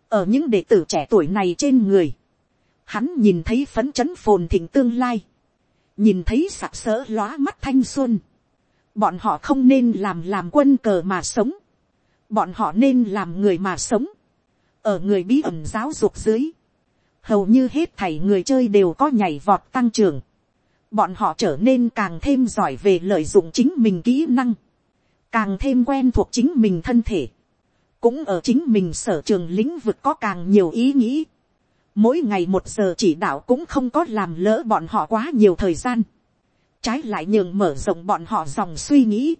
Ở những đệ tử trẻ tuổi này trên người. Hắn nhìn thấy phấn chấn phồn thịnh tương lai nhìn thấy sặc sỡ lóa mắt thanh xuân, bọn họ không nên làm làm quân cờ mà sống, bọn họ nên làm người mà sống, ở người bí ẩn giáo dục dưới, hầu như hết thảy người chơi đều có nhảy vọt tăng trưởng, bọn họ trở nên càng thêm giỏi về lợi dụng chính mình kỹ năng, càng thêm quen thuộc chính mình thân thể, cũng ở chính mình sở trường lĩnh vực có càng nhiều ý nghĩ, mỗi ngày một giờ chỉ đạo cũng không có làm lỡ bọn họ quá nhiều thời gian, trái lại nhường mở rộng bọn họ dòng suy nghĩ,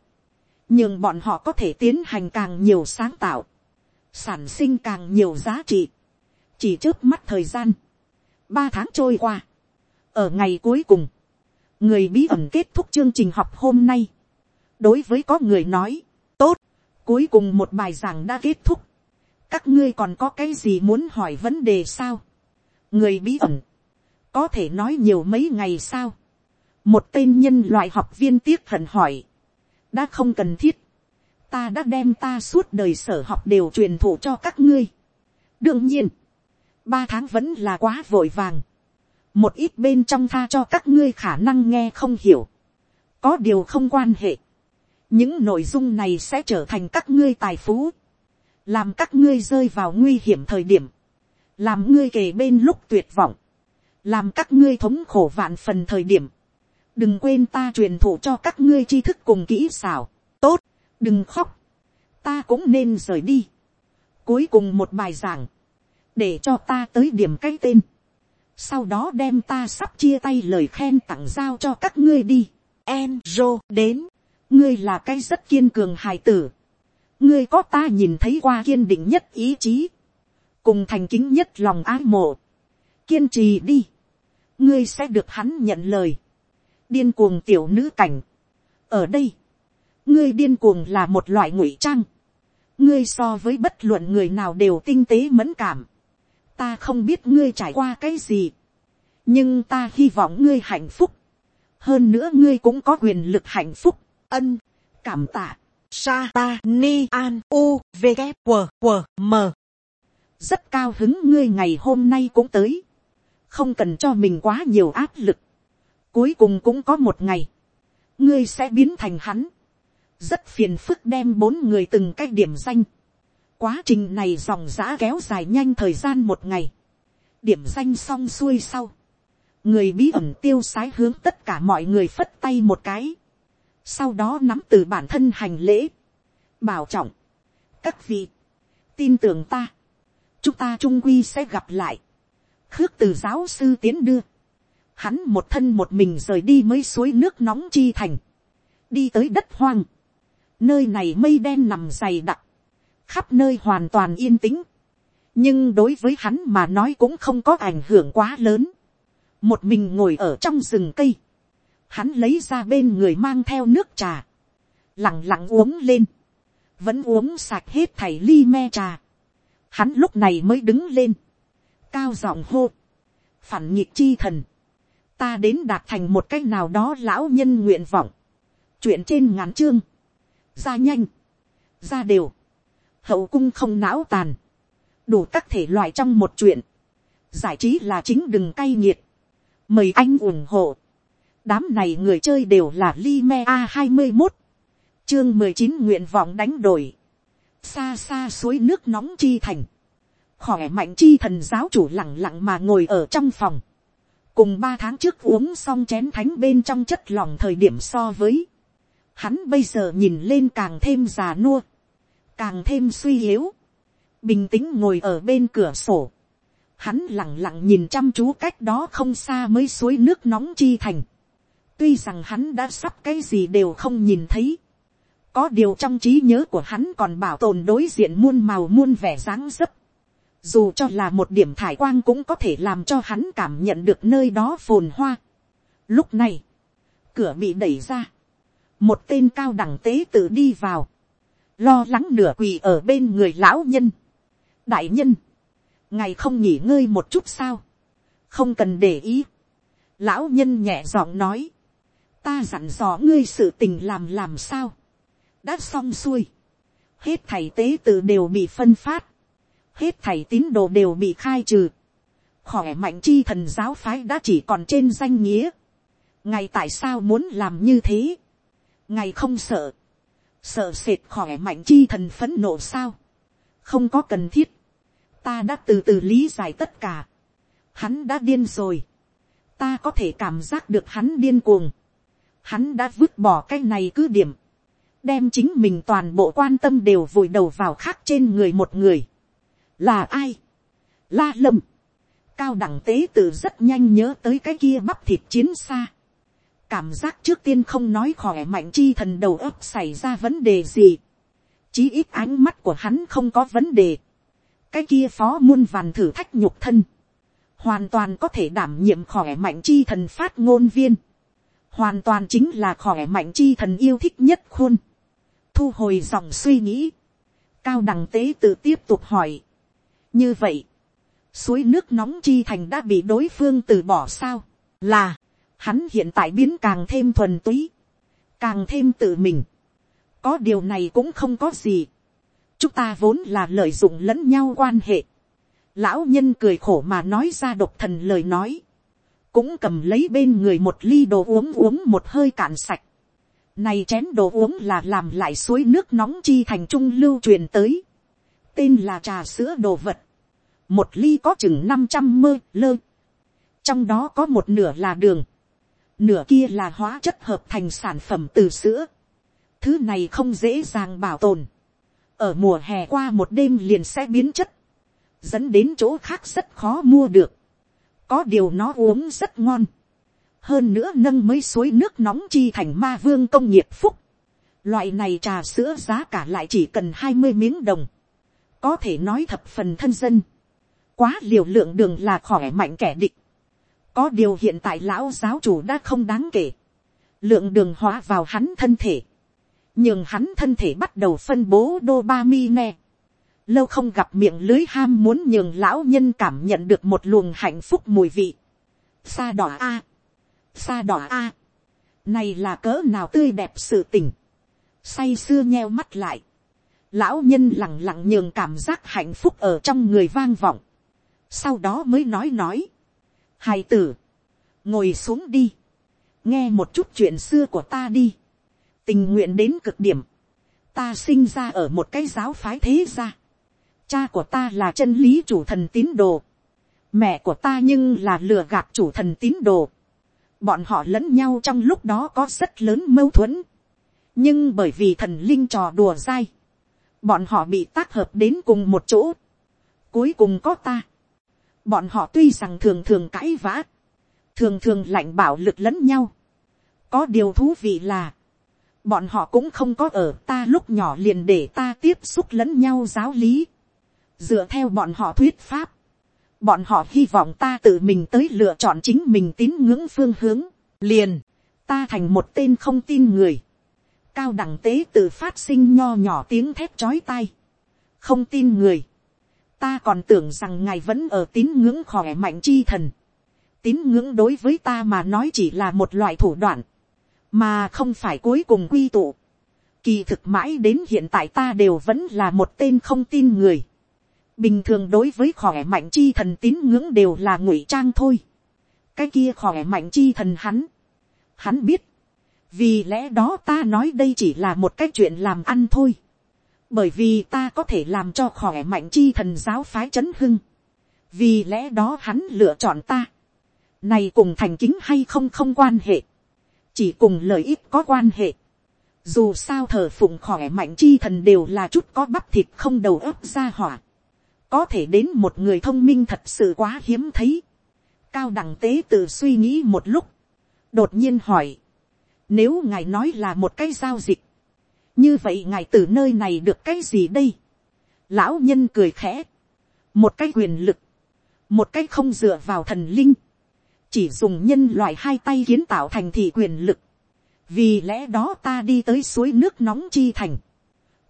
nhường bọn họ có thể tiến hành càng nhiều sáng tạo, sản sinh càng nhiều giá trị, chỉ trước mắt thời gian, ba tháng trôi qua, ở ngày cuối cùng, người bí ẩn kết thúc chương trình học hôm nay, đối với có người nói, tốt, cuối cùng một bài giảng đã kết thúc, các ngươi còn có cái gì muốn hỏi vấn đề sao, người bí ẩn, có thể nói nhiều mấy ngày sao, một tên nhân loại học viên tiếc hận hỏi, đã không cần thiết, ta đã đem ta suốt đời sở học đều truyền thụ cho các ngươi. đương nhiên, ba tháng vẫn là quá vội vàng, một ít bên trong tha cho các ngươi khả năng nghe không hiểu, có điều không quan hệ, những nội dung này sẽ trở thành các ngươi tài phú, làm các ngươi rơi vào nguy hiểm thời điểm, làm ngươi kề bên lúc tuyệt vọng, làm các ngươi thống khổ vạn phần thời điểm, đừng quên ta truyền thụ cho các ngươi tri thức cùng kỹ xảo, tốt, đừng khóc, ta cũng nên rời đi. cuối cùng một bài giảng, để cho ta tới điểm cái tên, sau đó đem ta sắp chia tay lời khen tặng giao cho các ngươi đi. Enzo đến, ngươi là cái rất kiên cường hài tử, ngươi có ta nhìn thấy qua kiên định nhất ý chí, cùng thành kính nhất lòng ái mộ, kiên trì đi, ngươi sẽ được hắn nhận lời, điên cuồng tiểu nữ cảnh, ở đây, ngươi điên cuồng là một loại ngụy trang, ngươi so với bất luận người nào đều tinh tế mẫn cảm, ta không biết ngươi trải qua cái gì, nhưng ta hy vọng ngươi hạnh phúc, hơn nữa ngươi cũng có quyền lực hạnh phúc, ân, cảm tạ, sa ta ni an u v g w w m. Rất cao hứng ngươi ngày hôm nay cũng tới, không cần cho mình quá nhiều áp lực, cuối cùng cũng có một ngày, ngươi sẽ biến thành hắn, rất phiền phức đem bốn người từng cách điểm danh, quá trình này dòng giã kéo dài nhanh thời gian một ngày, điểm danh xong xuôi sau, người bí ẩn tiêu sái hướng tất cả mọi người phất tay một cái, sau đó nắm từ bản thân hành lễ, bảo trọng, các vị, tin tưởng ta, chúng ta trung quy sẽ gặp lại, khước từ giáo sư tiến đưa, hắn một thân một mình rời đi mấy suối nước nóng chi thành, đi tới đất hoang, nơi này mây đen nằm dày đặc, khắp nơi hoàn toàn yên tĩnh, nhưng đối với hắn mà nói cũng không có ảnh hưởng quá lớn, một mình ngồi ở trong rừng cây, hắn lấy ra bên người mang theo nước trà, lẳng lặng uống lên, vẫn uống sạch hết thảy ly me trà, hắn lúc này mới đứng lên, cao giọng hô, phản nhịp chi thần, ta đến đạt thành một cách nào đó lão nhân nguyện vọng, chuyện trên ngắn chương, ra nhanh, ra đều, hậu cung không não tàn, đủ các thể loại trong một chuyện, giải trí là chính đừng cay nghiệt, mời anh ủng hộ, đám này người chơi đều là li me a hai mươi một, chương mười chín nguyện vọng đánh đổi, xa xa suối nước nóng chi thành, khỏe mạnh chi thần giáo chủ lẳng lặng mà ngồi ở trong phòng, cùng ba tháng trước uống xong chén thánh bên trong chất lỏng thời điểm so với, hắn bây giờ nhìn lên càng thêm già nua, càng thêm suy yếu, bình tĩnh ngồi ở bên cửa sổ, hắn lẳng lặng nhìn chăm chú cách đó không xa mới suối nước nóng chi thành, tuy rằng hắn đã sắp cái gì đều không nhìn thấy, có điều trong trí nhớ của hắn còn bảo tồn đối diện muôn màu muôn vẻ dáng dấp, dù cho là một điểm thải quang cũng có thể làm cho hắn cảm nhận được nơi đó phồn hoa. Lúc này, cửa bị đẩy ra, một tên cao đẳng tế tự đi vào, lo lắng nửa quỳ ở bên người lão nhân. đại nhân, ngày không nghỉ ngơi một chút sao, không cần để ý. lão nhân nhẹ giọng nói, ta dặn dò ngươi sự tình làm làm sao, đã xong xuôi, hết thầy tế tự đều bị phân phát, hết thầy tín đồ đều bị khai trừ, khỏe mạnh chi thần giáo phái đã chỉ còn trên danh nghĩa, ngày tại sao muốn làm như thế, ngày không sợ, sợ sệt khỏe mạnh chi thần phấn nộ sao, không có cần thiết, ta đã từ từ lý giải tất cả, hắn đã điên rồi, ta có thể cảm giác được hắn điên cuồng, hắn đã vứt bỏ cái này cứ điểm, đem chính mình toàn bộ quan tâm đều vùi đầu vào khác trên người một người, là ai, la lâm, cao đẳng tế tự rất nhanh nhớ tới cái kia bắp thịt chiến xa, cảm giác trước tiên không nói khỏe mạnh chi thần đầu óc xảy ra vấn đề gì. chí ít ánh mắt của hắn không có vấn đề. cái kia phó muôn vàn thử thách nhục thân. hoàn toàn có thể đảm nhiệm khỏe mạnh chi thần phát ngôn viên. hoàn toàn chính là khỏe mạnh chi thần yêu thích nhất khuôn. thu hồi dòng suy nghĩ. cao đẳng tế tự tiếp tục hỏi như vậy, suối nước nóng chi thành đã bị đối phương từ bỏ sao, là, hắn hiện tại biến càng thêm thuần túy, càng thêm tự mình. có điều này cũng không có gì. chúng ta vốn là lợi dụng lẫn nhau quan hệ. lão nhân cười khổ mà nói ra độc thần lời nói. cũng cầm lấy bên người một ly đồ uống uống một hơi cạn sạch. này chén đồ uống là làm lại suối nước nóng chi thành trung lưu truyền tới tên là trà sữa đồ vật. một ly có chừng năm trăm mơ lơ. trong đó có một nửa là đường nửa kia là hóa chất hợp thành sản phẩm từ sữa. Thứ này không dễ dàng bảo tồn. Ở mùa hè qua một đêm liền sẽ biến chất. Dẫn đến chỗ khác rất khó mua được. Có điều nó uống rất ngon. Hơn nữa nâng mấy suối nước nóng chi thành ma vương công nghiệp phúc. Loại này trà sữa giá cả lại chỉ cần hai mươi miếng đồng. Có thể nói thập phần thân dân. Quá liều lượng đường là khỏe mạnh kẻ địch có điều hiện tại lão giáo chủ đã không đáng kể. Lượng đường hóa vào hắn thân thể. Nhưng hắn thân thể bắt đầu phân bố dopamine. Lâu không gặp miệng lưới ham muốn nhường lão nhân cảm nhận được một luồng hạnh phúc mùi vị. Sa đỏ A. Sa đỏ A. Này là cỡ nào tươi đẹp sự tình. Say sưa nheo mắt lại. Lão nhân lặng lặng nhường cảm giác hạnh phúc ở trong người vang vọng. Sau đó mới nói nói. Hài tử, ngồi xuống đi, nghe một chút chuyện xưa của ta đi, tình nguyện đến cực điểm, ta sinh ra ở một cái giáo phái thế gia, cha của ta là chân lý chủ thần tín đồ, mẹ của ta nhưng là lừa gạt chủ thần tín đồ, bọn họ lẫn nhau trong lúc đó có rất lớn mâu thuẫn, nhưng bởi vì thần linh trò đùa dai, bọn họ bị tác hợp đến cùng một chỗ, cuối cùng có ta, Bọn họ tuy rằng thường thường cãi vã, thường thường lạnh bảo lực lẫn nhau. Có điều thú vị là, bọn họ cũng không có ở ta lúc nhỏ liền để ta tiếp xúc lẫn nhau giáo lý. Dựa theo bọn họ thuyết pháp, bọn họ hy vọng ta tự mình tới lựa chọn chính mình tín ngưỡng phương hướng, liền, ta thành một tên không tin người. Cao đẳng tế tự phát sinh nho nhỏ tiếng thép chói tai. Không tin người ta còn tưởng rằng ngài vẫn ở tín ngưỡng khỏe mạnh chi thần. tín ngưỡng đối với ta mà nói chỉ là một loại thủ đoạn, mà không phải cuối cùng quy tụ. kỳ thực mãi đến hiện tại ta đều vẫn là một tên không tin người. bình thường đối với khỏe mạnh chi thần tín ngưỡng đều là ngụy trang thôi. cái kia khỏe mạnh chi thần hắn. hắn biết vì lẽ đó ta nói đây chỉ là một cái chuyện làm ăn thôi. Bởi vì ta có thể làm cho khỏe mạnh chi thần giáo phái c h ấ n hưng, vì lẽ đó hắn lựa chọn ta, này cùng thành kính hay không không quan hệ, chỉ cùng lợi ích có quan hệ, dù sao thờ phụng khỏe mạnh chi thần đều là chút có bắp thịt không đầu óc ra hỏa, có thể đến một người thông minh thật sự quá hiếm thấy, cao đẳng tế tự suy nghĩ một lúc, đột nhiên hỏi, nếu ngài nói là một cái giao dịch, như vậy ngài từ nơi này được cái gì đây, lão nhân cười khẽ, một cái quyền lực, một cái không dựa vào thần linh, chỉ dùng nhân loại hai tay kiến tạo thành thị quyền lực, vì lẽ đó ta đi tới suối nước nóng chi thành,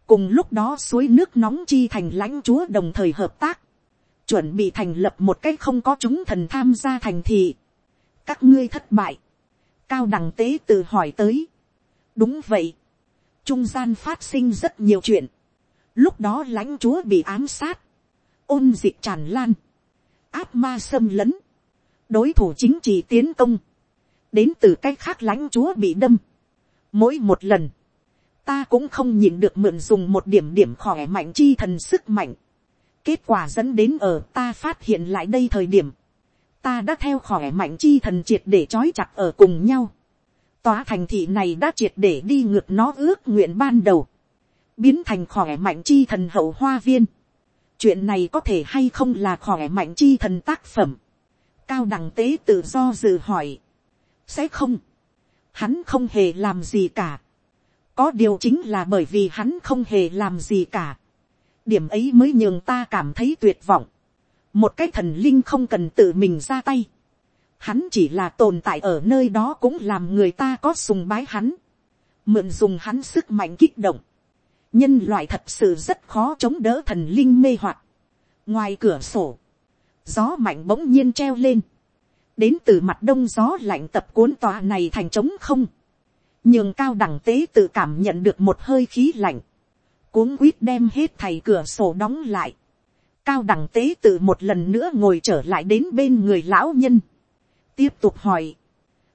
cùng lúc đó suối nước nóng chi thành lãnh chúa đồng thời hợp tác, chuẩn bị thành lập một cái không có chúng thần tham gia thành thị, các ngươi thất bại, cao đẳng tế tự hỏi tới, đúng vậy, trung gian phát sinh rất nhiều chuyện, lúc đó lãnh chúa bị ám sát, ôn dịch tràn lan, áp ma xâm lấn, đối thủ chính trị tiến công, đến từ cách khác lãnh chúa bị đâm. Mỗi một lần, ta cũng không nhìn được mượn dùng một điểm điểm khỏe mạnh chi thần sức mạnh. Kết quả dẫn đến ở ta phát hiện lại đây thời điểm, ta đã theo khỏe mạnh chi thần triệt để trói chặt ở cùng nhau. Tòa thành thị này đã triệt để đi ngược nó ước nguyện ban đầu, biến thành khỏe mạnh chi thần hậu hoa viên. Chuyện này có thể hay không là khỏe mạnh chi thần tác phẩm cao đẳng tế tự do dự hỏi. sẽ không. hắn không hề làm gì cả. có điều chính là bởi vì hắn không hề làm gì cả. điểm ấy mới nhường ta cảm thấy tuyệt vọng một cái thần linh không cần tự mình ra tay. hắn chỉ là tồn tại ở nơi đó cũng làm người ta có sùng bái hắn. mượn dùng hắn sức mạnh kích động. nhân loại thật sự rất khó chống đỡ thần linh mê hoặc. ngoài cửa sổ, gió mạnh bỗng nhiên treo lên, đến từ mặt đông gió lạnh tập cuốn tòa này thành trống không, nhường cao đẳng tế tự cảm nhận được một hơi khí lạnh, cuống quýt đem hết thầy cửa sổ đóng lại, cao đẳng tế tự một lần nữa ngồi trở lại đến bên người lão nhân, tiếp tục hỏi,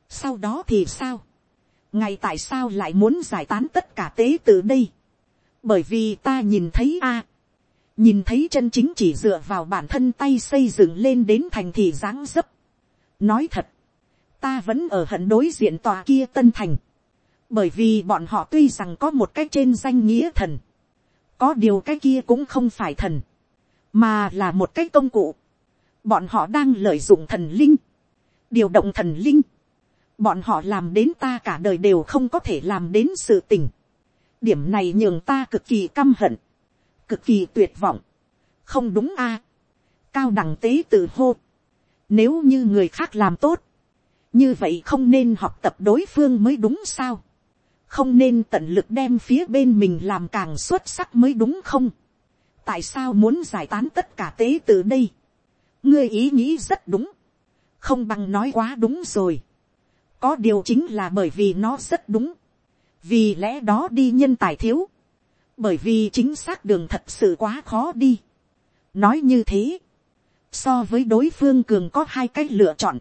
sau đó thì sao, ngày tại sao lại muốn giải tán tất cả tế tự đây, bởi vì ta nhìn thấy a, nhìn thấy chân chính chỉ dựa vào bản thân tay xây dựng lên đến thành thị dáng dấp. nói thật, ta vẫn ở hận đối diện tòa kia tân thành, bởi vì bọn họ tuy rằng có một cái trên danh nghĩa thần, có điều cái kia cũng không phải thần, mà là một cái công cụ. bọn họ đang lợi dụng thần linh, điều động thần linh, bọn họ làm đến ta cả đời đều không có thể làm đến sự tình. điểm này nhường ta cực kỳ căm hận cực kỳ tuyệt vọng. không đúng a. cao đẳng tế tự hô. nếu như người khác làm tốt, như vậy không nên học tập đối phương mới đúng sao. không nên tận lực đem phía bên mình làm càng xuất sắc mới đúng không tại sao muốn giải tán tất cả tế từ đây. ngươi ý nghĩ rất đúng. không bằng nói quá đúng rồi. có điều chính là bởi vì nó rất đúng. vì lẽ đó đi nhân tài thiếu bởi vì chính xác đường thật sự quá khó đi. nói như thế, so với đối phương cường có hai cách lựa chọn,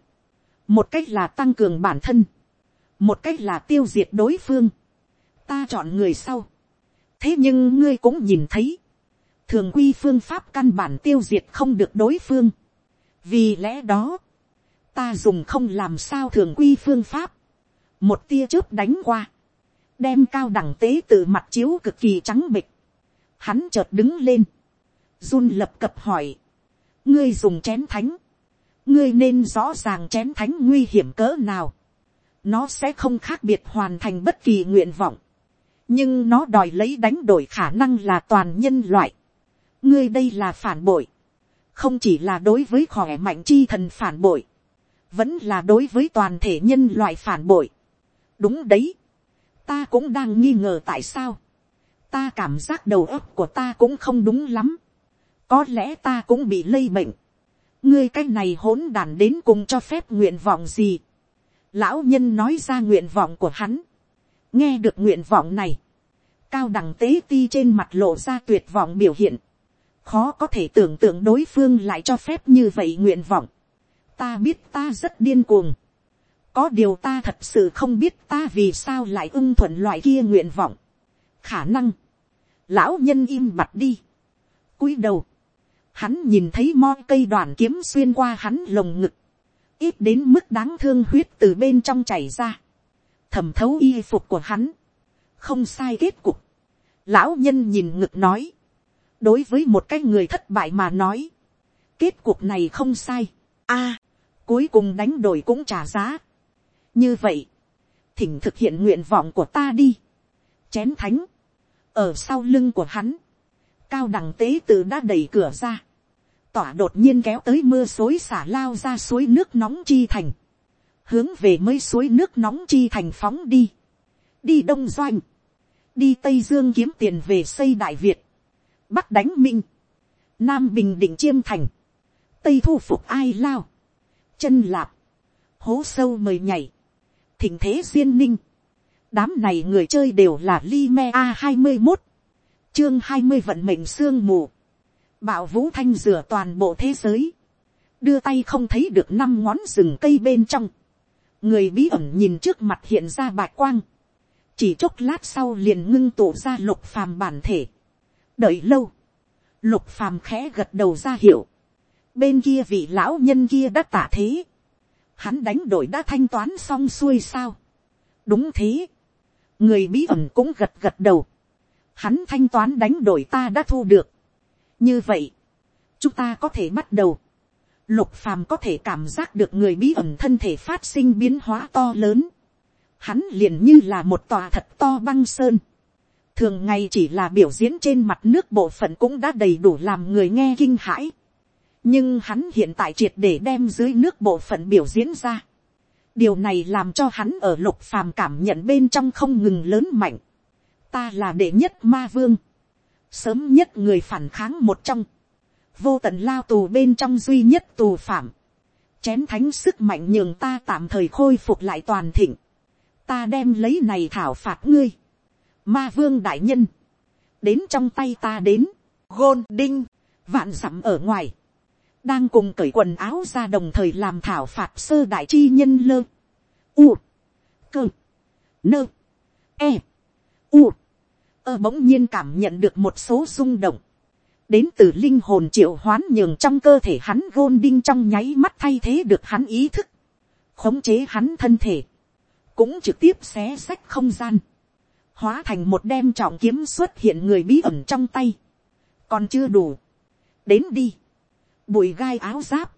một cách là tăng cường bản thân, một cách là tiêu diệt đối phương, ta chọn người sau. thế nhưng ngươi cũng nhìn thấy, thường quy phương pháp căn bản tiêu diệt không được đối phương. vì lẽ đó, ta dùng không làm sao thường quy phương pháp, một tia chớp đánh qua, đem cao đẳng tế từ mặt chiếu cực kỳ trắng bịch. Hắn chợt đứng lên, run lập cập hỏi, ngươi dùng chén thánh, ngươi nên rõ ràng chén thánh nguy hiểm cỡ nào, nó sẽ không khác biệt hoàn thành bất kỳ nguyện vọng, nhưng nó đòi lấy đánh đổi khả năng là toàn nhân loại ngươi đây là phản bội, không chỉ là đối với khỏe mạnh chi thần phản bội, vẫn là đối với toàn thể nhân loại phản bội. đúng đấy, ta cũng đang nghi ngờ tại sao, ta cảm giác đầu óc của ta cũng không đúng lắm, có lẽ ta cũng bị lây bệnh, ngươi cái này hỗn đàn đến cùng cho phép nguyện vọng gì, lão nhân nói ra nguyện vọng của hắn, nghe được nguyện vọng này, cao đẳng tế ti trên mặt lộ ra tuyệt vọng biểu hiện, khó có thể tưởng tượng đối phương lại cho phép như vậy nguyện vọng, ta biết ta rất điên cuồng, có điều ta thật sự không biết ta vì sao lại ưng thuận loại kia nguyện vọng. khả năng, lão nhân im mặt đi. cúi đầu, hắn nhìn thấy mo cây đoàn kiếm xuyên qua hắn lồng ngực, ít đến mức đáng thương huyết từ bên trong chảy ra, thẩm thấu y phục của hắn, không sai kết cục. lão nhân nhìn ngực nói, đối với một cái người thất bại mà nói, kết cục này không sai. a, cuối cùng đánh đổi cũng trả giá. như vậy, thỉnh thực hiện nguyện vọng của ta đi. chén thánh, ở sau lưng của hắn, cao đẳng tế tự đã đẩy cửa ra, tỏa đột nhiên kéo tới mưa xối xả lao ra suối nước nóng chi thành, hướng về mấy suối nước nóng chi thành phóng đi, đi đông doanh, đi tây dương kiếm tiền về xây đại việt, bắc đánh minh, nam bình định chiêm thành, tây thu phục ai lao, chân lạp, hố sâu mời nhảy, thỉnh thế duyên ninh, đám này người chơi đều là li me a hai mươi một, chương hai mươi vận mệnh sương mù, bạo vũ thanh rửa toàn bộ thế giới, đưa tay không thấy được năm ngón rừng cây bên trong, người bí ẩn nhìn trước mặt hiện ra bạch quang, chỉ chốc lát sau liền ngưng tụ ra lục phàm bản thể, đợi lâu, lục phàm khẽ gật đầu ra hiệu. bên kia vị lão nhân kia đã tả thế, hắn đánh đổi đã thanh toán xong xuôi sao, đúng thế, người bí ẩn cũng gật gật đầu, hắn thanh toán đánh đổi ta đã thu được, như vậy, chúng ta có thể bắt đầu, lục phàm có thể cảm giác được người bí ẩn thân thể phát sinh biến hóa to lớn, hắn liền như là một tòa thật to băng sơn, thường ngày chỉ là biểu diễn trên mặt nước bộ phận cũng đã đầy đủ làm người nghe kinh hãi, nhưng hắn hiện tại triệt để đem dưới nước bộ phận biểu diễn ra. điều này làm cho hắn ở lục phàm cảm nhận bên trong không ngừng lớn mạnh. ta là đệ nhất ma vương, sớm nhất người phản kháng một trong, vô tận lao tù bên trong duy nhất tù phạm, chén thánh sức mạnh nhường ta tạm thời khôi phục lại toàn thịnh, ta đem lấy này thảo phạt ngươi, ma vương đại nhân, đến trong tay ta đến, gôn đinh, vạn dặm ở ngoài, đang cùng cởi quần áo ra đồng thời làm thảo phạt sơ đại chi nhân lơ, u, cơ, nơ, e, u, ơ bỗng nhiên cảm nhận được một số rung động, đến từ linh hồn triệu hoán nhường trong cơ thể hắn gôn đinh trong nháy mắt thay thế được hắn ý thức, khống chế hắn thân thể, cũng trực tiếp xé sách không gian, hóa thành một đem trọng kiếm xuất hiện người bí ẩn trong tay, còn chưa đủ, đến đi, bụi gai áo giáp,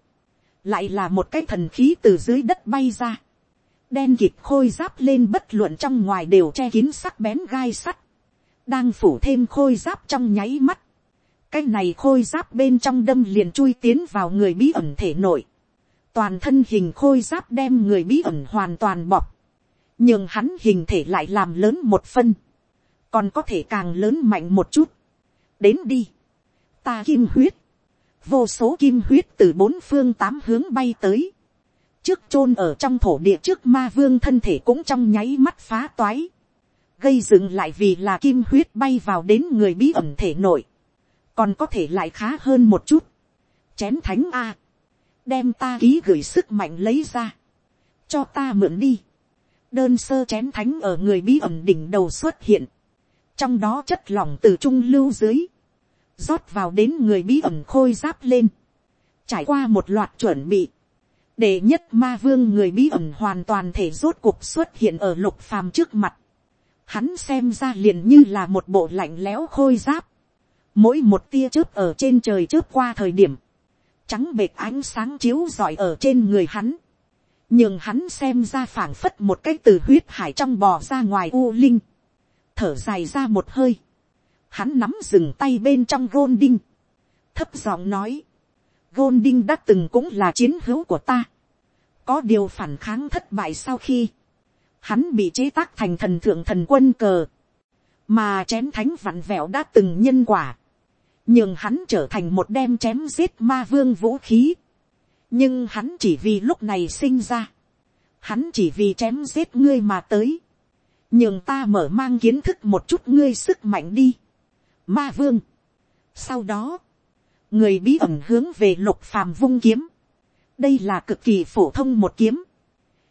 lại là một cái thần khí từ dưới đất bay ra, đen kịp khôi giáp lên bất luận trong ngoài đều che kín sắc bén gai sắt, đang phủ thêm khôi giáp trong nháy mắt, cái này khôi giáp bên trong đâm liền chui tiến vào người bí ẩn thể nội, toàn thân hình khôi giáp đem người bí ẩn hoàn toàn bọc, nhưng hắn hình thể lại làm lớn một phân, còn có thể càng lớn mạnh một chút, đến đi, ta kim huyết, vô số kim huyết từ bốn phương tám hướng bay tới, trước chôn ở trong thổ địa trước ma vương thân thể cũng trong nháy mắt phá toái, gây dựng lại vì là kim huyết bay vào đến người bí ẩn thể nội, còn có thể lại khá hơn một chút, chén thánh a, đem ta ký gửi sức mạnh lấy ra, cho ta mượn đi, đơn sơ chén thánh ở người bí ẩn đỉnh đầu xuất hiện, trong đó chất lỏng từ trung lưu dưới, rót vào đến người bí ẩn khôi giáp lên, trải qua một loạt chuẩn bị, để nhất ma vương người bí ẩn hoàn toàn thể rốt cuộc xuất hiện ở lục phàm trước mặt, hắn xem ra liền như là một bộ lạnh lẽo khôi giáp, mỗi một tia chớp ở trên trời chớp qua thời điểm, trắng bệt ánh sáng chiếu rọi ở trên người hắn, nhưng hắn xem ra phảng phất một cái từ huyết hải trong bò ra ngoài u linh, thở dài ra một hơi, hắn nắm dừng tay bên trong gôn đinh, thấp giọng nói, gôn đinh đã từng cũng là chiến hữu của ta, có điều phản kháng thất bại sau khi, hắn bị chế tác thành thần thượng thần quân cờ, mà chén thánh vặn vẹo đã từng nhân quả, nhưng hắn trở thành một đem chém giết ma vương vũ khí, nhưng hắn chỉ vì lúc này sinh ra, hắn chỉ vì chém giết ngươi mà tới, nhưng ta mở mang kiến thức một chút ngươi sức mạnh đi, ma vương. Sau đó, người bí ẩn hướng về lục phàm vung kiếm. đây là cực kỳ phổ thông một kiếm,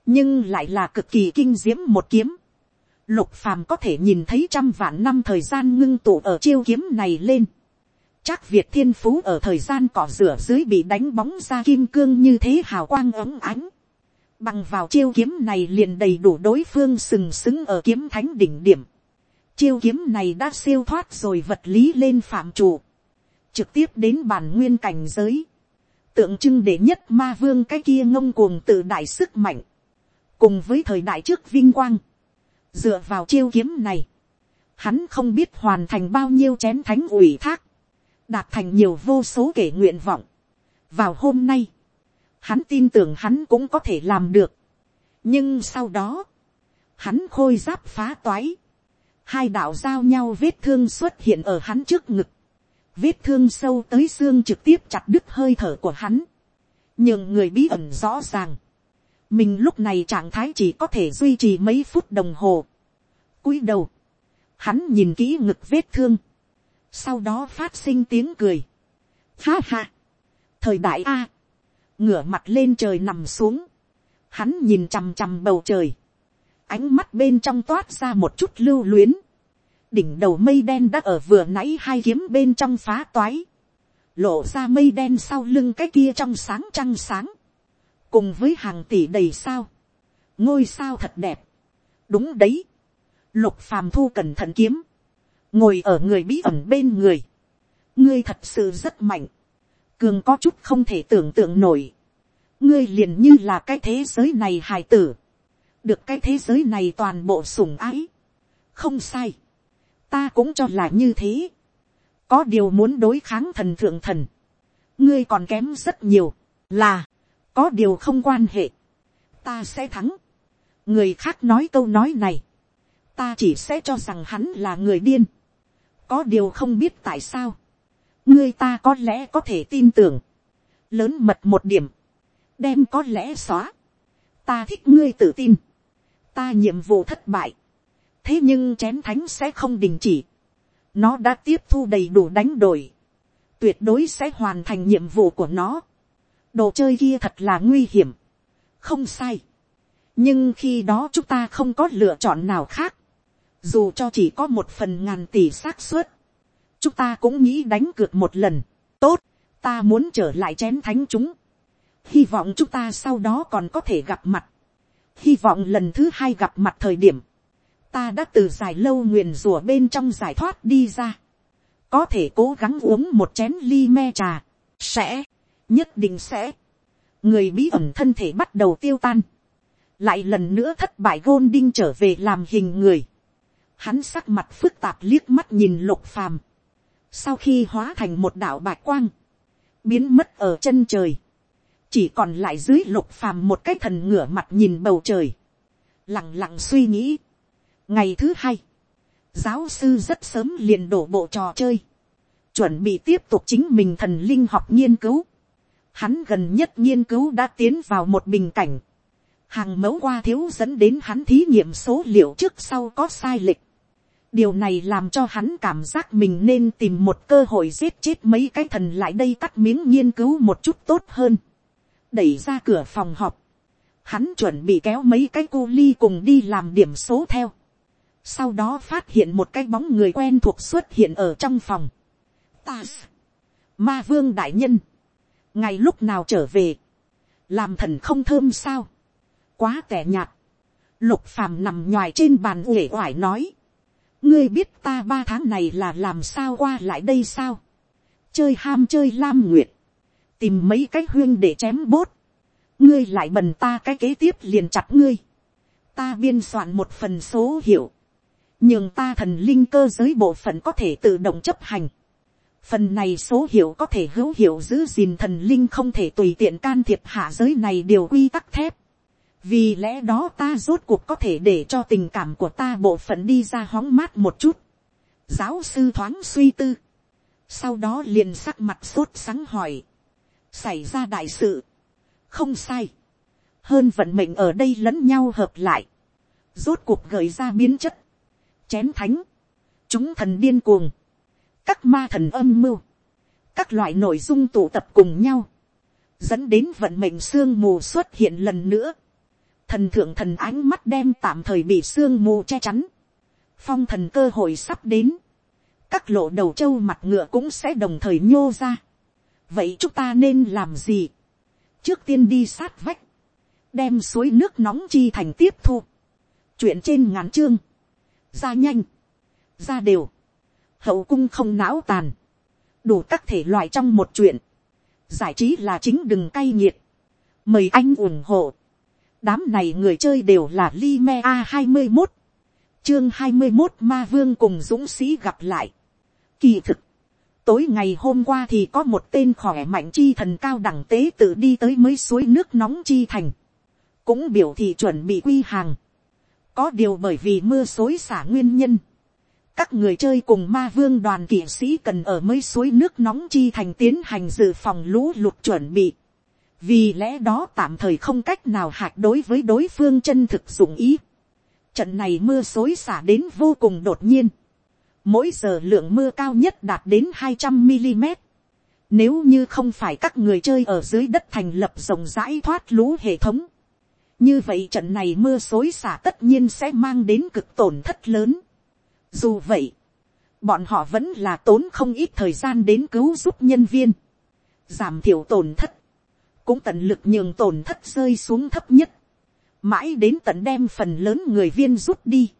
nhưng lại là cực kỳ kinh diễm một kiếm. lục phàm có thể nhìn thấy trăm vạn năm thời gian ngưng tụ ở chiêu kiếm này lên chắc việt thiên phú ở thời gian cỏ rửa dưới bị đánh bóng ra kim cương như thế hào quang ấm ánh. bằng vào chiêu kiếm này liền đầy đủ đối phương sừng sững ở kiếm thánh đỉnh điểm. Chiêu kiếm này đã siêu thoát rồi vật lý lên phạm trụ, trực tiếp đến bản nguyên cảnh giới, tượng trưng để nhất ma vương cái kia ngông cuồng tự đại sức mạnh, cùng với thời đại trước vinh quang, dựa vào chiêu kiếm này, hắn không biết hoàn thành bao nhiêu chén thánh ủy thác, đạt thành nhiều vô số kể nguyện vọng. vào hôm nay, hắn tin tưởng hắn cũng có thể làm được. nhưng sau đó, hắn khôi giáp phá toái, hai đạo giao nhau vết thương xuất hiện ở hắn trước ngực, vết thương sâu tới xương trực tiếp chặt đứt hơi thở của hắn, nhưng người bí ẩn rõ ràng, mình lúc này trạng thái chỉ có thể duy trì mấy phút đồng hồ. cúi đầu, hắn nhìn kỹ ngực vết thương, sau đó phát sinh tiếng cười. Ha ha, thời đại a, ngửa mặt lên trời nằm xuống, hắn nhìn chằm chằm bầu trời, ánh mắt bên trong toát ra một chút lưu luyến, đỉnh đầu mây đen đã ở vừa nãy hai kiếm bên trong phá toái, lộ ra mây đen sau lưng cái kia trong sáng trăng sáng, cùng với hàng tỷ đầy sao, ngôi sao thật đẹp, đúng đấy, lục phàm thu cẩn thận kiếm, ngồi ở người bí ẩn bên người, ngươi thật sự rất mạnh, cường có chút không thể tưởng tượng nổi, ngươi liền như là cái thế giới này hài tử, được cái thế giới này toàn bộ sủng ái, không sai, ta cũng cho là như thế, có điều muốn đối kháng thần thượng thần, ngươi còn kém rất nhiều, là, có điều không quan hệ, ta sẽ thắng, người khác nói câu nói này, ta chỉ sẽ cho rằng hắn là người điên, có điều không biết tại sao, ngươi ta có lẽ có thể tin tưởng, lớn mật một điểm, đem có lẽ xóa, ta thích ngươi tự tin, ta nhiệm vụ thất bại, thế nhưng chén thánh sẽ không đình chỉ, nó đã tiếp thu đầy đủ đánh đổi, tuyệt đối sẽ hoàn thành nhiệm vụ của nó, đồ chơi kia thật là nguy hiểm, không sai, nhưng khi đó chúng ta không có lựa chọn nào khác, dù cho chỉ có một phần ngàn tỷ xác suất, chúng ta cũng nghĩ đánh cược một lần, tốt, ta muốn trở lại chén thánh chúng, hy vọng chúng ta sau đó còn có thể gặp mặt, hy vọng lần thứ hai gặp mặt thời điểm, ta đã từ dài lâu nguyền rủa bên trong giải thoát đi ra, có thể cố gắng uống một chén ly me trà, sẽ, nhất định sẽ, người bí ẩn thân thể bắt đầu tiêu tan, lại lần nữa thất bại gôn đinh trở về làm hình người, hắn sắc mặt phức tạp liếc mắt nhìn lục phàm, sau khi hóa thành một đạo bạch quang, biến mất ở chân trời, chỉ còn lại dưới lục phàm một cái thần ngửa mặt nhìn bầu trời, lặng lặng suy nghĩ. ngày thứ hai, giáo sư rất sớm liền đổ bộ trò chơi, chuẩn bị tiếp tục chính mình thần linh học nghiên cứu. Hắn gần nhất nghiên cứu đã tiến vào một bình cảnh, hàng mẫu qua thiếu dẫn đến hắn thí nghiệm số liệu trước sau có sai lệch điều này làm cho hắn cảm giác mình nên tìm một cơ hội giết chết mấy cái thần lại đây cắt miếng nghiên cứu một chút tốt hơn. đẩy ra cửa phòng họp. hắn chuẩn bị kéo mấy cái cô ly cùng đi làm điểm số theo. sau đó phát hiện một cái bóng người quen thuộc xuất hiện ở trong phòng. ta, ma vương đại nhân, ngày lúc nào trở về, làm thần không thơm sao, quá tẻ nhạt, lục phàm nằm ngoài trên bàn uể oải nói, ngươi biết ta ba tháng này là làm sao qua lại đây sao, chơi ham chơi lam nguyệt, tìm mấy cái huyên để chém bốt, ngươi lại bần ta cái kế tiếp liền chặt ngươi, ta biên soạn một phần số hiệu, nhưng ta thần linh cơ giới bộ phận có thể tự động chấp hành, phần này số hiệu có thể hữu hiệu giữ gìn thần linh không thể tùy tiện can thiệp hạ giới này điều quy tắc thép, vì lẽ đó ta rốt cuộc có thể để cho tình cảm của ta bộ phận đi ra hóng mát một chút. giáo sư thoáng suy tư. sau đó liền sắc mặt sốt sáng hỏi. xảy ra đại sự. không sai. hơn vận mệnh ở đây lẫn nhau hợp lại. rốt cuộc gợi ra biến chất. chén thánh. chúng thần điên cuồng. các ma thần âm mưu. các loại nội dung tụ tập cùng nhau. dẫn đến vận mệnh sương mù xuất hiện lần nữa thần thượng thần ánh mắt đem tạm thời bị sương mù che chắn, phong thần cơ hội sắp đến, các lộ đầu trâu mặt ngựa cũng sẽ đồng thời nhô ra. vậy chúng ta nên làm gì, trước tiên đi sát vách, đem suối nước nóng chi thành tiếp thu, chuyện trên ngắn chương, ra nhanh, ra đều, hậu cung không não tàn, đủ các thể loại trong một chuyện, giải trí là chính đừng cay nghiệt, mời anh ủng hộ, đám này người chơi đều là Lime A hai mươi một, chương hai mươi một ma vương cùng dũng sĩ gặp lại. Kỳ thực, tối ngày hôm qua thì có một tên khỏe mạnh chi thần cao đẳng tế tự đi tới mấy suối nước nóng chi thành, cũng biểu thị chuẩn bị quy hàng. có điều bởi vì mưa xối xả nguyên nhân, các người chơi cùng ma vương đoàn kỵ sĩ cần ở mấy suối nước nóng chi thành tiến hành dự phòng lũ lụt chuẩn bị vì lẽ đó tạm thời không cách nào hạc đối với đối phương chân thực dụng ý. trận này mưa xối xả đến vô cùng đột nhiên. mỗi giờ lượng mưa cao nhất đạt đến hai trăm mm. nếu như không phải các người chơi ở dưới đất thành lập rộng rãi thoát lũ hệ thống. như vậy trận này mưa xối xả tất nhiên sẽ mang đến cực tổn thất lớn dù vậy, bọn họ vẫn là tốn không ít thời gian đến cứu giúp nhân viên, giảm thiểu tổn thất, cũng tận lực nhường tổn thất rơi xuống thấp nhất, mãi đến tận đem phần lớn người viên rút đi,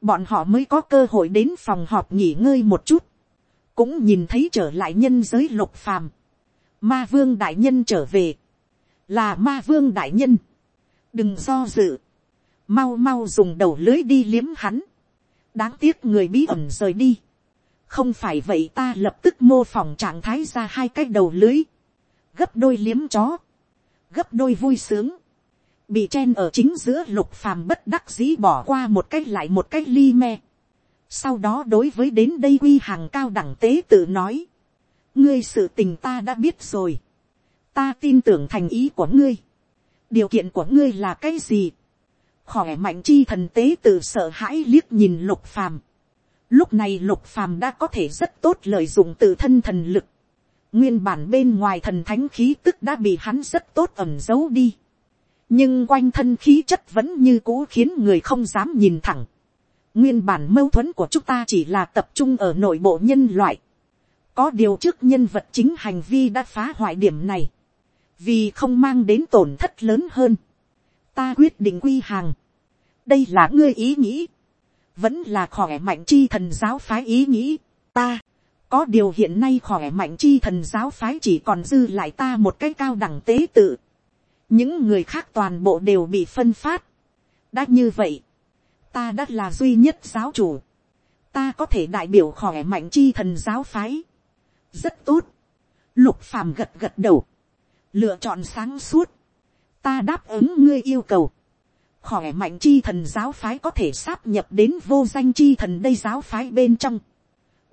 bọn họ mới có cơ hội đến phòng họp nghỉ ngơi một chút, cũng nhìn thấy trở lại nhân giới lục phàm, ma vương đại nhân trở về, là ma vương đại nhân, đừng do dự, mau mau dùng đầu lưới đi liếm hắn, đáng tiếc người bí ẩn rời đi. không phải vậy ta lập tức mô phỏng trạng thái ra hai cái đầu lưới, gấp đôi liếm chó, gấp đôi vui sướng, bị chen ở chính giữa lục phàm bất đắc dĩ bỏ qua một cái lại một cái ly me. sau đó đối với đến đây quy hàng cao đẳng tế tự nói, ngươi sự tình ta đã biết rồi, ta tin tưởng thành ý của ngươi, điều kiện của ngươi là cái gì, khỏe mạnh chi thần tế tự sợ hãi liếc nhìn lục phàm. Lúc này lục phàm đã có thể rất tốt lợi dụng tự thân thần lực. Nguyên bản bên ngoài thần thánh khí tức đã bị hắn rất tốt ẩm giấu đi. Nhưng quanh thân khí chất vẫn như cũ khiến người không dám nhìn thẳng. Nguyên bản mâu thuẫn của chúng ta chỉ là tập trung ở nội bộ nhân loại. Có điều trước nhân vật chính hành vi đã phá hoại điểm này. Vì không mang đến tổn thất lớn hơn ta quyết định quy hàng. đây là ngươi ý nghĩ, vẫn là khỏe mạnh chi thần giáo phái ý nghĩ, ta, có điều hiện nay khỏe mạnh chi thần giáo phái chỉ còn dư lại ta một cái cao đẳng tế tự, những người khác toàn bộ đều bị phân phát, đã như vậy, ta đã là duy nhất giáo chủ, ta có thể đại biểu khỏe mạnh chi thần giáo phái, rất tốt, lục phàm gật gật đầu, lựa chọn sáng suốt, ta đáp ứng ngươi yêu cầu, khỏe mạnh chi thần giáo phái có thể sáp nhập đến vô danh chi thần đây giáo phái bên trong,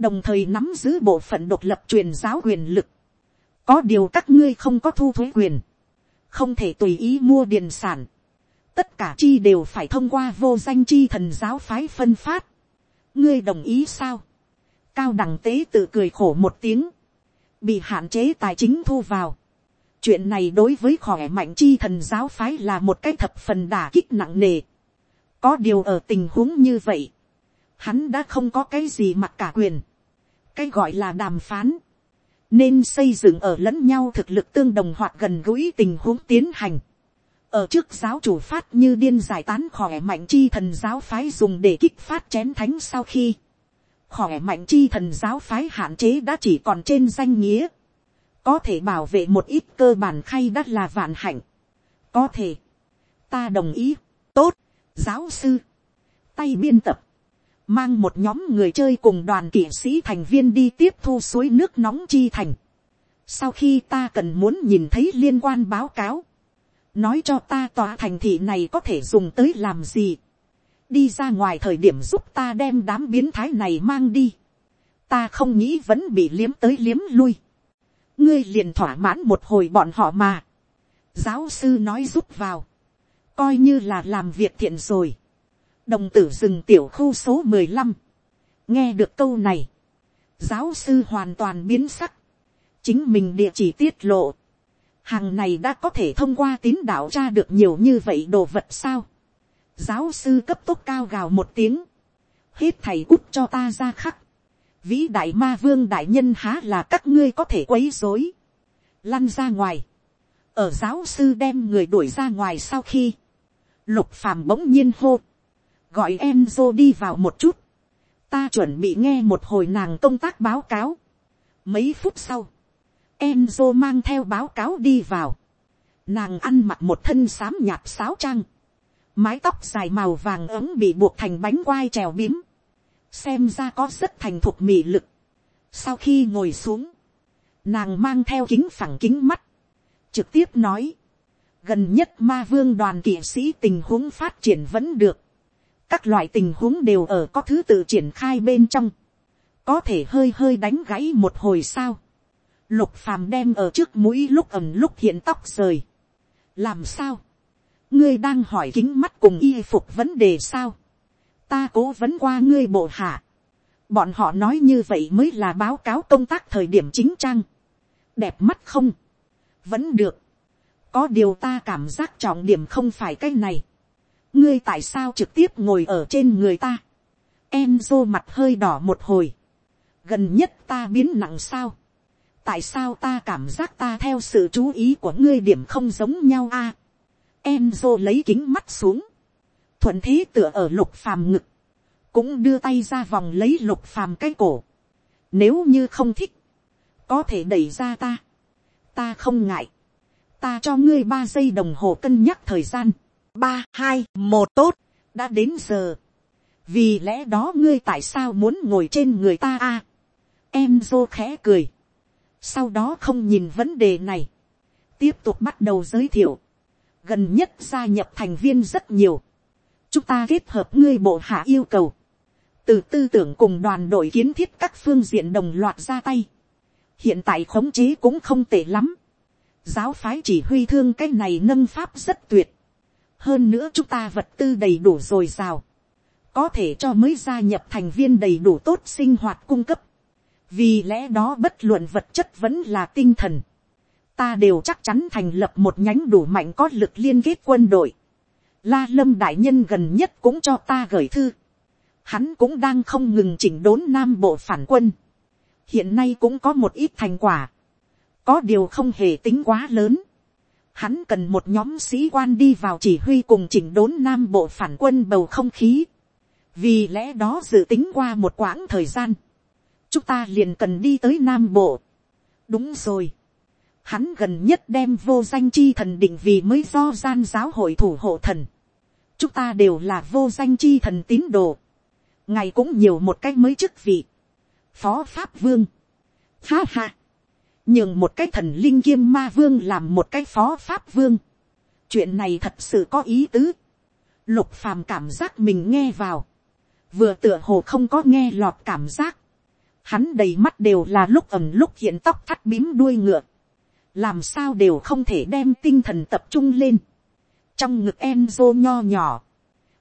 đồng thời nắm giữ bộ phận độc lập truyền giáo quyền lực. có điều các ngươi không có thu thuế quyền, không thể tùy ý mua điền sản, tất cả chi đều phải thông qua vô danh chi thần giáo phái phân phát. ngươi đồng ý sao, cao đẳng tế tự cười khổ một tiếng, bị hạn chế tài chính thu vào, chuyện này đối với khỏe mạnh chi thần giáo phái là một cái thập phần đả kích nặng nề. có điều ở tình huống như vậy, hắn đã không có cái gì mặc cả quyền cái gọi là đàm phán, nên xây dựng ở lẫn nhau thực lực tương đồng hoặc gần gũi tình huống tiến hành. ở trước giáo chủ phát như điên giải tán khỏe mạnh chi thần giáo phái dùng để kích phát chén thánh sau khi, khỏe mạnh chi thần giáo phái hạn chế đã chỉ còn trên danh nghĩa. Có thể bảo vệ một ít cơ bản khay đắt là vạn hạnh, có thể, ta đồng ý, tốt, giáo sư, tay biên tập, mang một nhóm người chơi cùng đoàn kỵ sĩ thành viên đi tiếp thu suối nước nóng chi thành. Sau khi ta cần muốn nhìn thấy liên quan báo cáo, nói cho ta tòa thành thị này có thể dùng tới làm gì, đi ra ngoài thời điểm giúp ta đem đám biến thái này mang đi, ta không nghĩ vẫn bị liếm tới liếm lui ngươi liền thỏa mãn một hồi bọn họ mà. giáo sư nói giúp vào, coi như là làm việc thiện rồi đồng tử dừng tiểu khu số mười lăm, nghe được câu này, giáo sư hoàn toàn biến sắc, chính mình địa chỉ tiết lộ, hàng này đã có thể thông qua tín đạo tra được nhiều như vậy đồ vật sao. giáo sư cấp tốc cao gào một tiếng, hết thầy cút cho ta ra khắc, vĩ đại ma vương đại nhân há là các ngươi có thể quấy dối, lăn ra ngoài, ở giáo sư đem người đuổi ra ngoài sau khi, lục phàm bỗng nhiên hô, gọi Enzo đi vào một chút, ta chuẩn bị nghe một hồi nàng công tác báo cáo. mấy phút sau, Enzo mang theo báo cáo đi vào. Nàng ăn mặc một thân xám nhạt sáo trăng. Mái tóc dài màu vàng ấm bị buộc thành bánh quai trèo bím. Xem ra có rất thành thục mị lực. Sau khi ngồi xuống, nàng mang theo kính phẳng kính mắt. Trực tiếp nói. Gần nhất ma vương đoàn kỵ sĩ tình huống phát triển vẫn được. Các loại tình huống đều ở có thứ tự triển khai bên trong. Có thể hơi hơi đánh gãy một hồi sao. Lục phàm đem ở trước mũi lúc ẩm lúc hiện tóc rời. Làm sao? Ngươi đang hỏi kính mắt cùng y phục vấn đề sao? Ta cố vấn qua ngươi bộ hạ. Bọn họ nói như vậy mới là báo cáo công tác thời điểm chính trang. Đẹp mắt không? Vẫn được. Có điều ta cảm giác trọng điểm không phải cái này. Ngươi tại sao trực tiếp ngồi ở trên người ta? Enzo mặt hơi đỏ một hồi. Gần nhất ta biến nặng sao? tại sao ta cảm giác ta theo sự chú ý của ngươi điểm không giống nhau a. Enzo lấy kính mắt xuống, thuận thế tựa ở lục phàm ngực, cũng đưa tay ra vòng lấy lục phàm cái cổ. Nếu như không thích, có thể đẩy ra ta. Ta không ngại. Ta cho ngươi ba giây đồng hồ cân nhắc thời gian ba, hai, một tốt, đã đến giờ. vì lẽ đó ngươi tại sao muốn ngồi trên người ta a? Em dô khẽ cười. Sau đó không nhìn vấn đề này, tiếp tục bắt đầu giới thiệu, gần nhất gia nhập thành viên rất nhiều, chúng ta kết hợp ngươi bộ hạ yêu cầu, từ tư tưởng cùng đoàn đội kiến thiết các phương diện đồng loạt ra tay, hiện tại khống chế cũng không tệ lắm, giáo phái chỉ huy thương cái này nâng pháp rất tuyệt, hơn nữa chúng ta vật tư đầy đủ dồi dào, có thể cho mới gia nhập thành viên đầy đủ tốt sinh hoạt cung cấp, vì lẽ đó bất luận vật chất vẫn là tinh thần, ta đều chắc chắn thành lập một nhánh đủ mạnh có lực liên kết quân đội. La lâm đại nhân gần nhất cũng cho ta gửi thư. Hắn cũng đang không ngừng chỉnh đốn nam bộ phản quân. hiện nay cũng có một ít thành quả. có điều không hề tính quá lớn. Hắn cần một nhóm sĩ quan đi vào chỉ huy cùng chỉnh đốn nam bộ phản quân bầu không khí. vì lẽ đó dự tính qua một quãng thời gian chúng ta liền cần đi tới nam bộ. đúng rồi. hắn gần nhất đem vô danh chi thần định vì mới do gian giáo hội thủ hộ thần. chúng ta đều là vô danh chi thần tín đồ. ngày cũng nhiều một cách mới chức vị. phó pháp vương. ha ha nhường một cái thần linh kiêm ma vương làm một cái phó pháp vương. chuyện này thật sự có ý tứ. lục phàm cảm giác mình nghe vào. vừa tựa hồ không có nghe lọt cảm giác Hắn đầy mắt đều là lúc ẩm lúc hiện tóc thắt bím đuôi ngựa. Làm sao đều không thể đem tinh thần tập trung lên. Trong ngực Enzo nho nhỏ.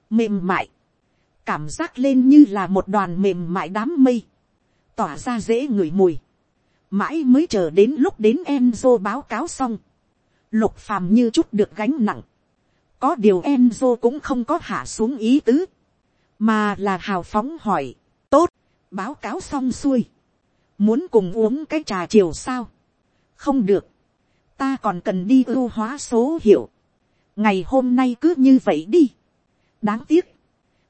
Mềm mại. Cảm giác lên như là một đoàn mềm mại đám mây. Tỏa ra dễ ngửi mùi. Mãi mới chờ đến lúc đến Enzo báo cáo xong. Lục phàm như chút được gánh nặng. Có điều Enzo cũng không có hạ xuống ý tứ. Mà là hào phóng hỏi. Tốt, báo cáo xong xuôi, muốn cùng uống cái trà chiều sao, không được, ta còn cần đi ưu hóa số hiệu, ngày hôm nay cứ như vậy đi, đáng tiếc,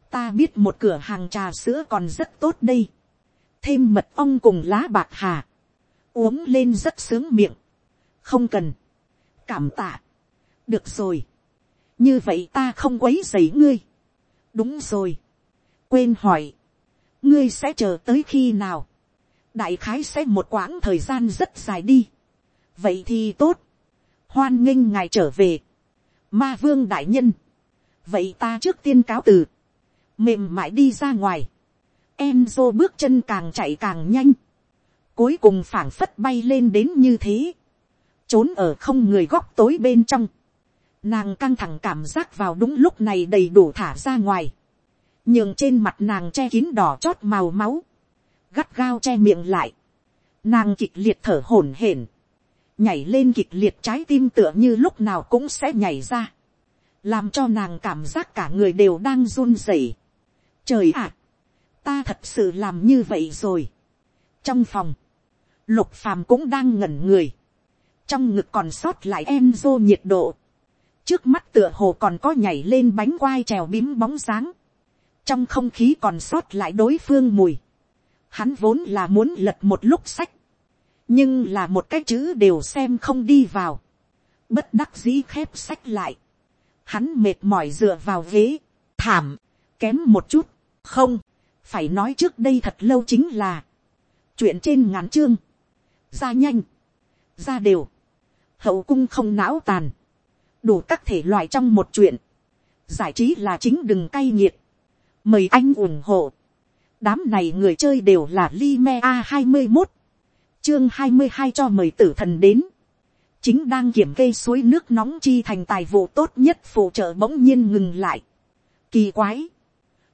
ta biết một cửa hàng trà sữa còn rất tốt đây, thêm mật ong cùng lá bạc hà, uống lên rất sướng miệng, không cần, cảm tạ, được rồi, như vậy ta không quấy dày ngươi, đúng rồi, quên hỏi, ngươi sẽ chờ tới khi nào, đại khái sẽ một quãng thời gian rất dài đi, vậy thì tốt, hoan nghênh ngài trở về, ma vương đại nhân, vậy ta trước tiên cáo từ, mềm mại đi ra ngoài, Em dô bước chân càng chạy càng nhanh, cuối cùng phảng phất bay lên đến như thế, trốn ở không người góc tối bên trong, nàng căng thẳng cảm giác vào đúng lúc này đầy đủ thả ra ngoài, nhường trên mặt nàng che kín đỏ chót màu máu, gắt gao che miệng lại, nàng kịch liệt thở hổn hển, nhảy lên kịch liệt trái tim tựa như lúc nào cũng sẽ nhảy ra, làm cho nàng cảm giác cả người đều đang run rẩy. Trời ạ, ta thật sự làm như vậy rồi. trong phòng, lục phàm cũng đang ngẩn người, trong ngực còn sót lại em dô nhiệt độ, trước mắt tựa hồ còn có nhảy lên bánh quai trèo bím bóng dáng, trong không khí còn sót lại đối phương mùi, hắn vốn là muốn lật một lúc sách, nhưng là một cái chữ đều xem không đi vào, bất đắc dĩ khép sách lại, hắn mệt mỏi dựa vào ghế, thảm, kém một chút, không, phải nói trước đây thật lâu chính là, chuyện trên ngắn chương, ra nhanh, ra đều, hậu cung không não tàn, đủ các thể loại trong một chuyện, giải trí là chính đừng cay nghiệt, mời anh ủng hộ, đám này người chơi đều là Lime a hai mươi một, chương hai mươi hai cho mời tử thần đến, chính đang kiểm kê suối nước nóng chi thành tài vụ tốt nhất phụ trợ bỗng nhiên ngừng lại. Kỳ quái,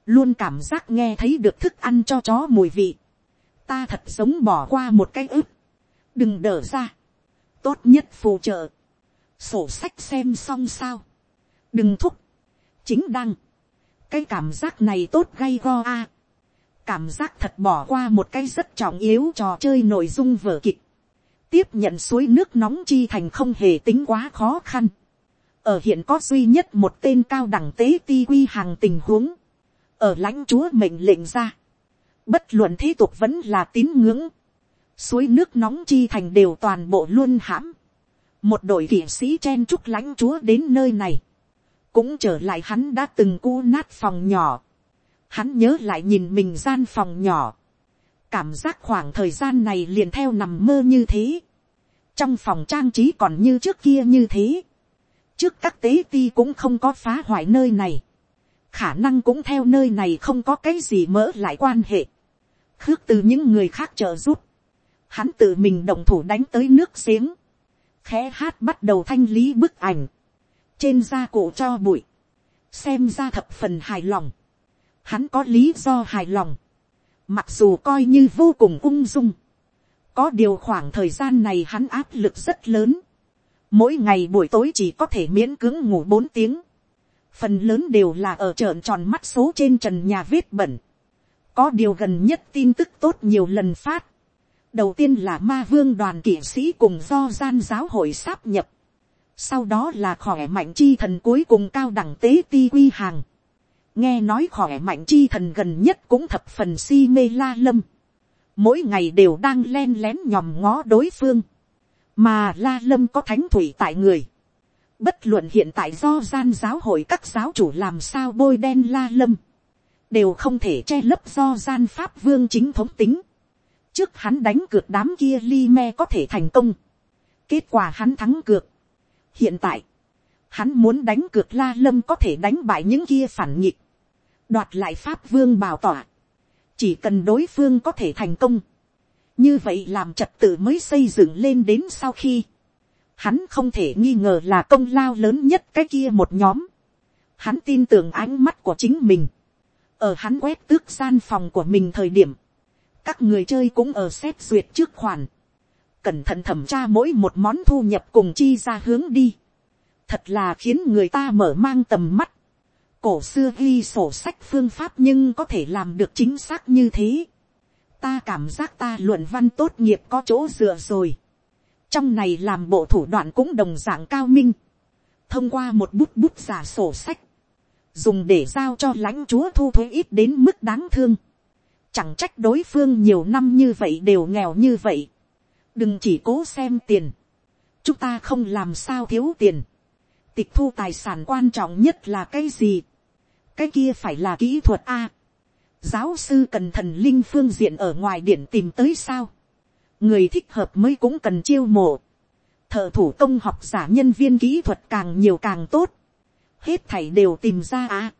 luôn cảm giác nghe thấy được thức ăn cho chó mùi vị, ta thật sống bỏ qua một cái ức, đừng đỡ ra, tốt nhất phù trợ, sổ sách xem xong sao, đừng thúc, chính đăng, cái cảm giác này tốt gay go a, cảm giác thật bỏ qua một cái rất trọng yếu trò chơi nội dung vở kịch, tiếp nhận suối nước nóng chi thành không hề tính quá khó khăn, ở hiện có duy nhất một tên cao đẳng tế ti quy hàng tình huống, ở lãnh chúa mệnh lệnh ra, bất luận thế tục vẫn là tín ngưỡng, suối nước nóng chi thành đều toàn bộ luôn hãm, một đội kỷ sĩ chen chúc lãnh chúa đến nơi này, cũng trở lại hắn đã từng cu nát phòng nhỏ, hắn nhớ lại nhìn mình gian phòng nhỏ, cảm giác khoảng thời gian này liền theo nằm mơ như thế, trong phòng trang trí còn như trước kia như thế, trước các tế ti cũng không có phá hoại nơi này, khả năng cũng theo nơi này không có cái gì mỡ lại quan hệ, khước từ những người khác trợ giúp, hắn tự mình động thủ đánh tới nước giếng, khẽ hát bắt đầu thanh lý bức ảnh, trên da cổ cho bụi, xem ra thập phần hài lòng, hắn có lý do hài lòng, mặc dù coi như vô cùng ung dung, có điều khoảng thời gian này hắn áp lực rất lớn, mỗi ngày buổi tối chỉ có thể miễn cưỡng ngủ bốn tiếng, phần lớn đều là ở trợn tròn mắt số trên trần nhà vết bẩn, có điều gần nhất tin tức tốt nhiều lần phát, đầu tiên là ma vương đoàn kỵ sĩ cùng do gian giáo hội sáp nhập, sau đó là khỏe mạnh chi thần cuối cùng cao đẳng tế ti quy hàng, nghe nói khỏe mạnh chi thần gần nhất cũng thập phần si mê la lâm, mỗi ngày đều đang len lén nhòm ngó đối phương, mà la lâm có thánh thủy tại người, bất luận hiện tại do gian giáo hội các giáo chủ làm sao bôi đen la lâm, đều không thể che lấp do gian pháp vương chính thống tính, trước hắn đánh cược đám kia li me có thể thành công, kết quả hắn thắng cược, hiện tại, hắn muốn đánh cược la lâm có thể đánh bại những kia phản nghịch, đoạt lại pháp vương bảo tỏa, chỉ cần đối phương có thể thành công, như vậy làm trật tự mới xây dựng lên đến sau khi, hắn không thể nghi ngờ là công lao lớn nhất cái kia một nhóm, hắn tin tưởng ánh mắt của chính mình, ở hắn quét tước gian phòng của mình thời điểm, các người chơi cũng ở xét duyệt trước khoản, cẩn thận thẩm tra mỗi một món thu nhập cùng chi ra hướng đi, thật là khiến người ta mở mang tầm mắt, cổ xưa ghi sổ sách phương pháp nhưng có thể làm được chính xác như thế. ta cảm giác ta luận văn tốt nghiệp có chỗ dựa rồi. trong này làm bộ thủ đoạn cũng đồng dạng cao minh. thông qua một bút bút giả sổ sách, dùng để giao cho lãnh chúa thu thuế ít đến mức đáng thương chẳng trách đối phương nhiều năm như vậy đều nghèo như vậy. đừng chỉ cố xem tiền. chúng ta không làm sao thiếu tiền tịch thu tài sản quan trọng nhất là cái gì cái kia phải là kỹ thuật a. giáo sư cần thần linh phương diện ở ngoài điển tìm tới sao. người thích hợp mới cũng cần chiêu mộ. thợ thủ công học giả nhân viên kỹ thuật càng nhiều càng tốt. hết thảy đều tìm ra a.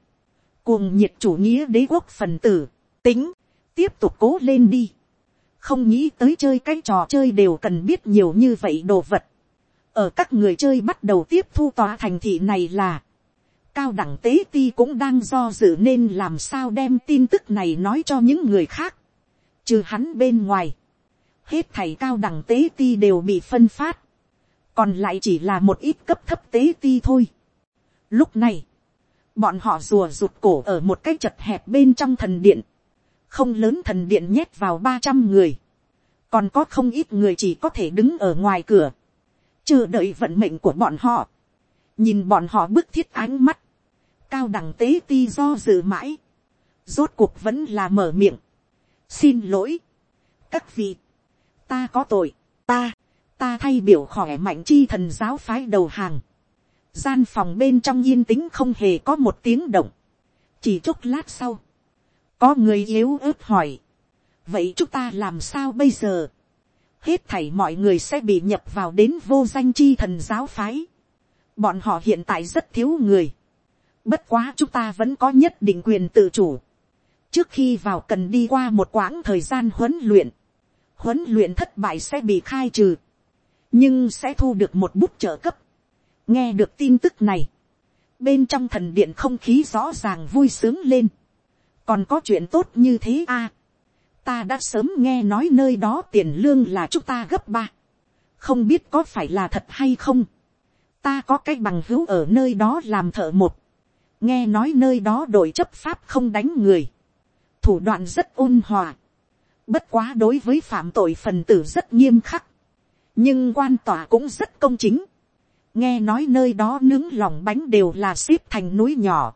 cuồng nhiệt chủ nghĩa đế quốc phần tử, tính, tiếp tục cố lên đi. không nghĩ tới chơi cái trò chơi đều cần biết nhiều như vậy đồ vật. ở các người chơi bắt đầu tiếp thu tòa thành thị này là, cao đẳng tế ti cũng đang do dự nên làm sao đem tin tức này nói cho những người khác. Trừ hắn bên ngoài. Hết thầy cao đẳng tế ti đều bị phân phát. Còn lại chỉ là một ít cấp thấp tế ti thôi. Lúc này. Bọn họ rùa rụt cổ ở một cái chật hẹp bên trong thần điện. Không lớn thần điện nhét vào ba trăm người. Còn có không ít người chỉ có thể đứng ở ngoài cửa. Chờ đợi vận mệnh của bọn họ. Nhìn bọn họ bức thiết ánh mắt, cao đẳng tế ti do dự mãi, rốt cuộc vẫn là mở miệng, xin lỗi, các vị, ta có tội, ta, ta thay biểu khỏe mạnh chi thần giáo phái đầu hàng, gian phòng bên trong yên tĩnh không hề có một tiếng động, chỉ chốc lát sau, có người yếu ớt hỏi, vậy chúng ta làm sao bây giờ, hết thảy mọi người sẽ bị nhập vào đến vô danh chi thần giáo phái, bọn họ hiện tại rất thiếu người, bất quá chúng ta vẫn có nhất định quyền tự chủ, trước khi vào cần đi qua một quãng thời gian huấn luyện, huấn luyện thất bại sẽ bị khai trừ, nhưng sẽ thu được một bút trợ cấp. nghe được tin tức này, bên trong thần điện không khí rõ ràng vui sướng lên, còn có chuyện tốt như thế à, ta đã sớm nghe nói nơi đó tiền lương là chúng ta gấp ba, không biết có phải là thật hay không, ta có cái bằng hữu ở nơi đó làm thợ một, nghe nói nơi đó đội chấp pháp không đánh người, thủ đoạn rất ôn hòa, bất quá đối với phạm tội phần tử rất nghiêm khắc, nhưng quan tòa cũng rất công chính, nghe nói nơi đó nướng lòng bánh đều là xếp thành núi nhỏ,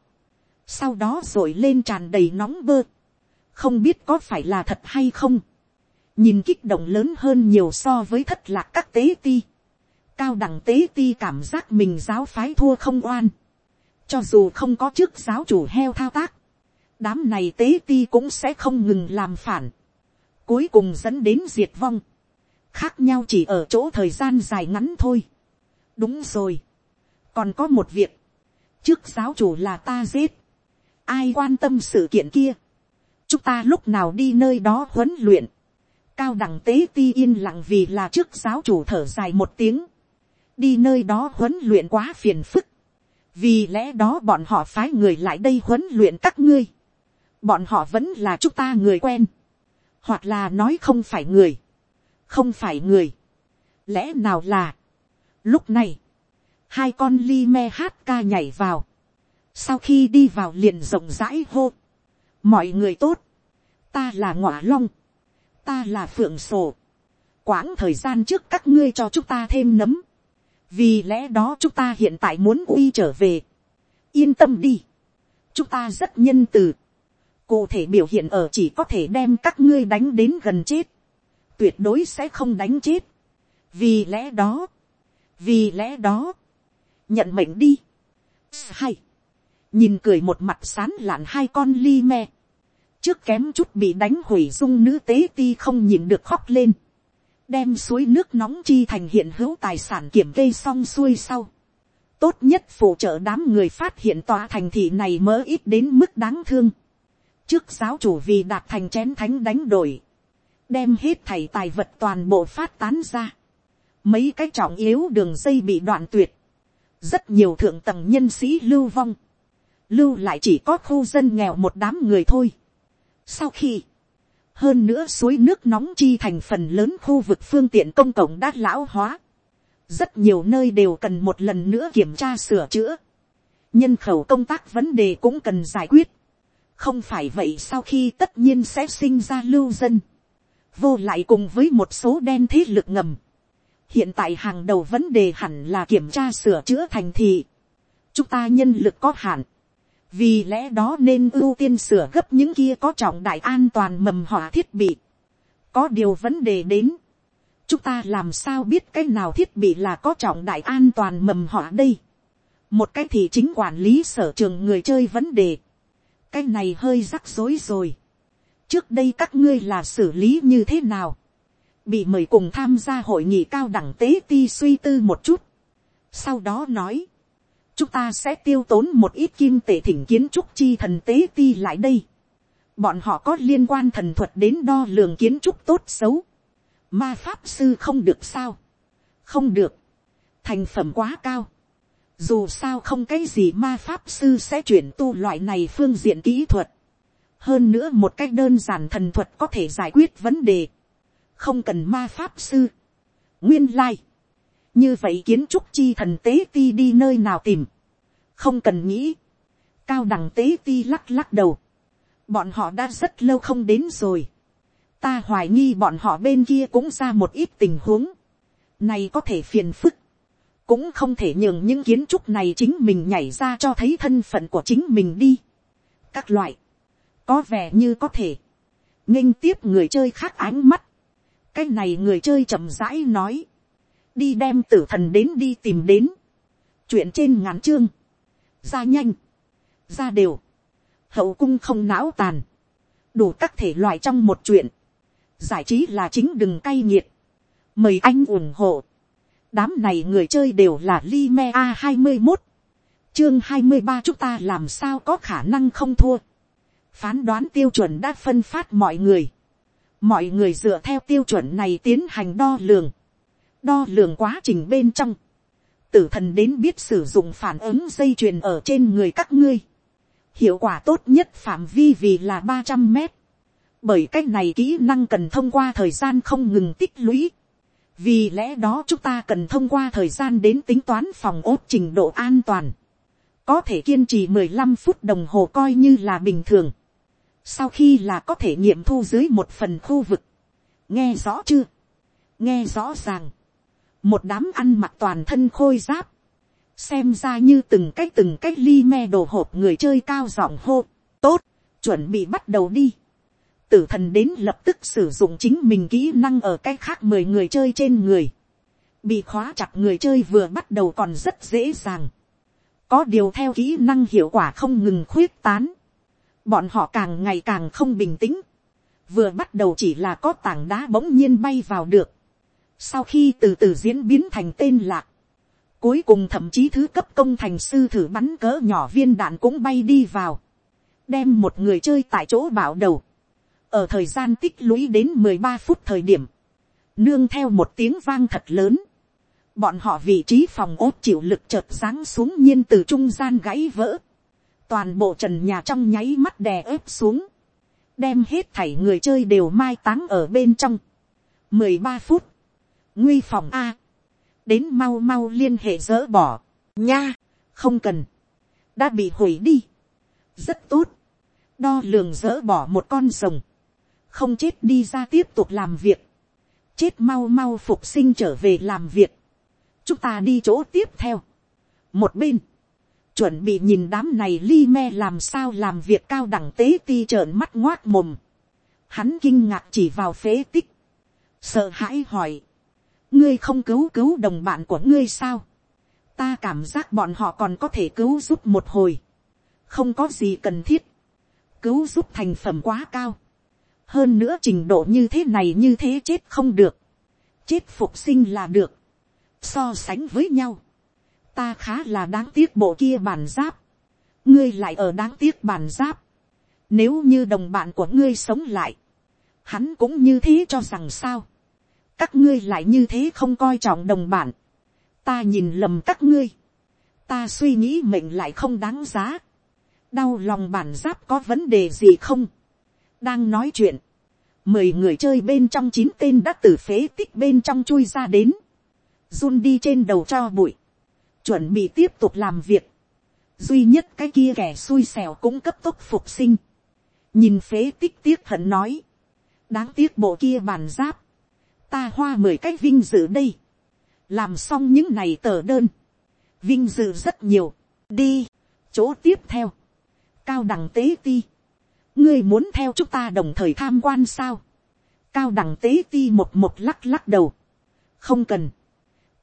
sau đó rồi lên tràn đầy nóng bơ, không biết có phải là thật hay không, nhìn kích động lớn hơn nhiều so với thất lạc các tế ti, cao đẳng tế ti cảm giác mình giáo phái thua không oan, cho dù không có trước giáo chủ heo thao tác, đám này tế ti cũng sẽ không ngừng làm phản, cuối cùng dẫn đến diệt vong, khác nhau chỉ ở chỗ thời gian dài ngắn thôi. đúng rồi, còn có một việc, trước giáo chủ là ta giết, ai quan tâm sự kiện kia, chúng ta lúc nào đi nơi đó huấn luyện, cao đẳng tế ti yên lặng vì là trước giáo chủ thở dài một tiếng, đi nơi đó huấn luyện quá phiền phức, vì lẽ đó bọn họ phái người lại đây huấn luyện các ngươi, bọn họ vẫn là chúng ta người quen, hoặc là nói không phải người, không phải người, lẽ nào là, lúc này, hai con ly me hát ca nhảy vào, sau khi đi vào liền rộng rãi hô, mọi người tốt, ta là ngọa long, ta là phượng sổ, quãng thời gian trước các ngươi cho chúng ta thêm nấm, vì lẽ đó chúng ta hiện tại muốn uy trở về, yên tâm đi, chúng ta rất nhân từ, cụ thể biểu hiện ở chỉ có thể đem các ngươi đánh đến gần chết, tuyệt đối sẽ không đánh chết, vì lẽ đó, vì lẽ đó, nhận mệnh đi, hay, nhìn cười một mặt sán lạn hai con ly me, trước kém chút bị đánh hủy dung nữ tế ti không nhìn được khóc lên, đem suối nước nóng chi thành hiện hữu tài sản kiểm kê xong xuôi sau. Tốt nhất phụ trợ đám người phát hiện tòa thành thị này mỡ ít đến mức đáng thương. Trước giáo chủ vì đạt thành chén thánh đánh đổi. Đem hết thảy tài vật toàn bộ phát tán ra. Mấy cái trọng yếu đường dây bị đoạn tuyệt. Rất nhiều thượng tầng nhân sĩ lưu vong. Lưu lại chỉ có khu dân nghèo một đám người thôi. Sau khi, hơn nữa suối nước nóng chi thành phần lớn khu vực phương tiện công cộng đã lão hóa. rất nhiều nơi đều cần một lần nữa kiểm tra sửa chữa. nhân khẩu công tác vấn đề cũng cần giải quyết. không phải vậy sau khi tất nhiên sẽ sinh ra lưu dân. vô lại cùng với một số đen thế lực ngầm. hiện tại hàng đầu vấn đề hẳn là kiểm tra sửa chữa thành thị. chúng ta nhân lực có hạn vì lẽ đó nên ưu tiên sửa gấp những kia có trọng đại an toàn mầm hỏa thiết bị. có điều vấn đề đến, chúng ta làm sao biết cái nào thiết bị là có trọng đại an toàn mầm hỏa đây. một cái thì chính quản lý sở trường người chơi vấn đề. cái này hơi rắc rối rồi. trước đây các ngươi là xử lý như thế nào. bị mời cùng tham gia hội nghị cao đẳng tế ti suy tư một chút. sau đó nói, chúng ta sẽ tiêu tốn một ít kim tệ thỉnh kiến trúc chi thần tế ti lại đây. Bọn họ có liên quan thần thuật đến đo lường kiến trúc tốt xấu. Ma pháp sư không được sao. Không được. Thành phẩm quá cao. Dù sao không cái gì ma pháp sư sẽ chuyển tu loại này phương diện kỹ thuật. Hơn nữa một cách đơn giản thần thuật có thể giải quyết vấn đề. Không cần ma pháp sư. Nguyên lai. Like như vậy kiến trúc chi thần tế ti đi nơi nào tìm, không cần nghĩ, cao đẳng tế ti lắc lắc đầu, bọn họ đã rất lâu không đến rồi, ta hoài nghi bọn họ bên kia cũng ra một ít tình huống, này có thể phiền phức, cũng không thể nhường những kiến trúc này chính mình nhảy ra cho thấy thân phận của chính mình đi. các loại, có vẻ như có thể, nghênh tiếp người chơi khác ánh mắt, cái này người chơi chậm rãi nói, đi đem tử thần đến đi tìm đến, chuyện trên ngắn chương, ra nhanh, ra đều, hậu cung không não tàn, đủ các thể loại trong một chuyện, giải trí là chính đừng cay nghiệt, mời anh ủng hộ, đám này người chơi đều là Lime a hai mươi một, chương hai mươi ba chúng ta làm sao có khả năng không thua, phán đoán tiêu chuẩn đã phân phát mọi người, mọi người dựa theo tiêu chuẩn này tiến hành đo lường, đo lường quá trình bên trong, tử thần đến biết sử dụng phản ứng dây chuyền ở trên người các ngươi, hiệu quả tốt nhất phạm vi vì là ba trăm mét, bởi cách này kỹ năng cần thông qua thời gian không ngừng tích lũy, vì lẽ đó chúng ta cần thông qua thời gian đến tính toán phòng ốt trình độ an toàn, có thể kiên trì mười lăm phút đồng hồ coi như là bình thường, sau khi là có thể nghiệm thu dưới một phần khu vực, nghe rõ chưa, nghe rõ ràng, một đám ăn mặc toàn thân khôi giáp, xem ra như từng cái từng cái ly me đồ hộp người chơi cao giọng hô, tốt, chuẩn bị bắt đầu đi. tử thần đến lập tức sử dụng chính mình kỹ năng ở cái khác mười người chơi trên người. bị khóa chặt người chơi vừa bắt đầu còn rất dễ dàng. có điều theo kỹ năng hiệu quả không ngừng khuyết tán. bọn họ càng ngày càng không bình tĩnh. vừa bắt đầu chỉ là có tảng đá bỗng nhiên bay vào được sau khi từ từ diễn biến thành tên lạc, cuối cùng thậm chí thứ cấp công thành sư thử bắn cỡ nhỏ viên đạn cũng bay đi vào, đem một người chơi tại chỗ bảo đầu, ở thời gian tích lũy đến mười ba phút thời điểm, nương theo một tiếng vang thật lớn, bọn họ vị trí phòng ốt chịu lực chợt sáng xuống nhiên từ trung gian gãy vỡ, toàn bộ trần nhà trong nháy mắt đè ép xuống, đem hết thảy người chơi đều mai táng ở bên trong. mười ba phút, nguy phòng a, đến mau mau liên hệ dỡ bỏ, nha, không cần, đã bị hủy đi, rất tốt, đo lường dỡ bỏ một con rồng, không chết đi ra tiếp tục làm việc, chết mau mau phục sinh trở về làm việc, chúng ta đi chỗ tiếp theo, một bên, chuẩn bị nhìn đám này li me làm sao làm việc cao đẳng tế ti trợn mắt ngoác mồm, hắn kinh ngạc chỉ vào phế tích, sợ hãi hỏi, ngươi không cứu cứu đồng bạn của ngươi sao. ta cảm giác bọn họ còn có thể cứu giúp một hồi. không có gì cần thiết. cứu giúp thành phẩm quá cao. hơn nữa trình độ như thế này như thế chết không được. chết phục sinh là được. so sánh với nhau. ta khá là đáng tiếc bộ kia bàn giáp. ngươi lại ở đáng tiếc bàn giáp. nếu như đồng bạn của ngươi sống lại, hắn cũng như thế cho rằng sao các ngươi lại như thế không coi trọng đồng bản, ta nhìn lầm các ngươi, ta suy nghĩ mình lại không đáng giá, đau lòng bản giáp có vấn đề gì không, đang nói chuyện, mười người chơi bên trong chín tên đã từ phế tích bên trong chui ra đến, run đi trên đầu cho bụi, chuẩn bị tiếp tục làm việc, duy nhất cái kia kẻ xui xẻo cũng cấp tốc phục sinh, nhìn phế tích tiếc hận nói, đáng tiếc bộ kia bàn giáp, ta hoa mười cái vinh dự đây, làm xong những này tờ đơn, vinh dự rất nhiều, đi, chỗ tiếp theo, cao đẳng tế ti, ngươi muốn theo chúng ta đồng thời tham quan sao, cao đẳng tế ti một một lắc lắc đầu, không cần,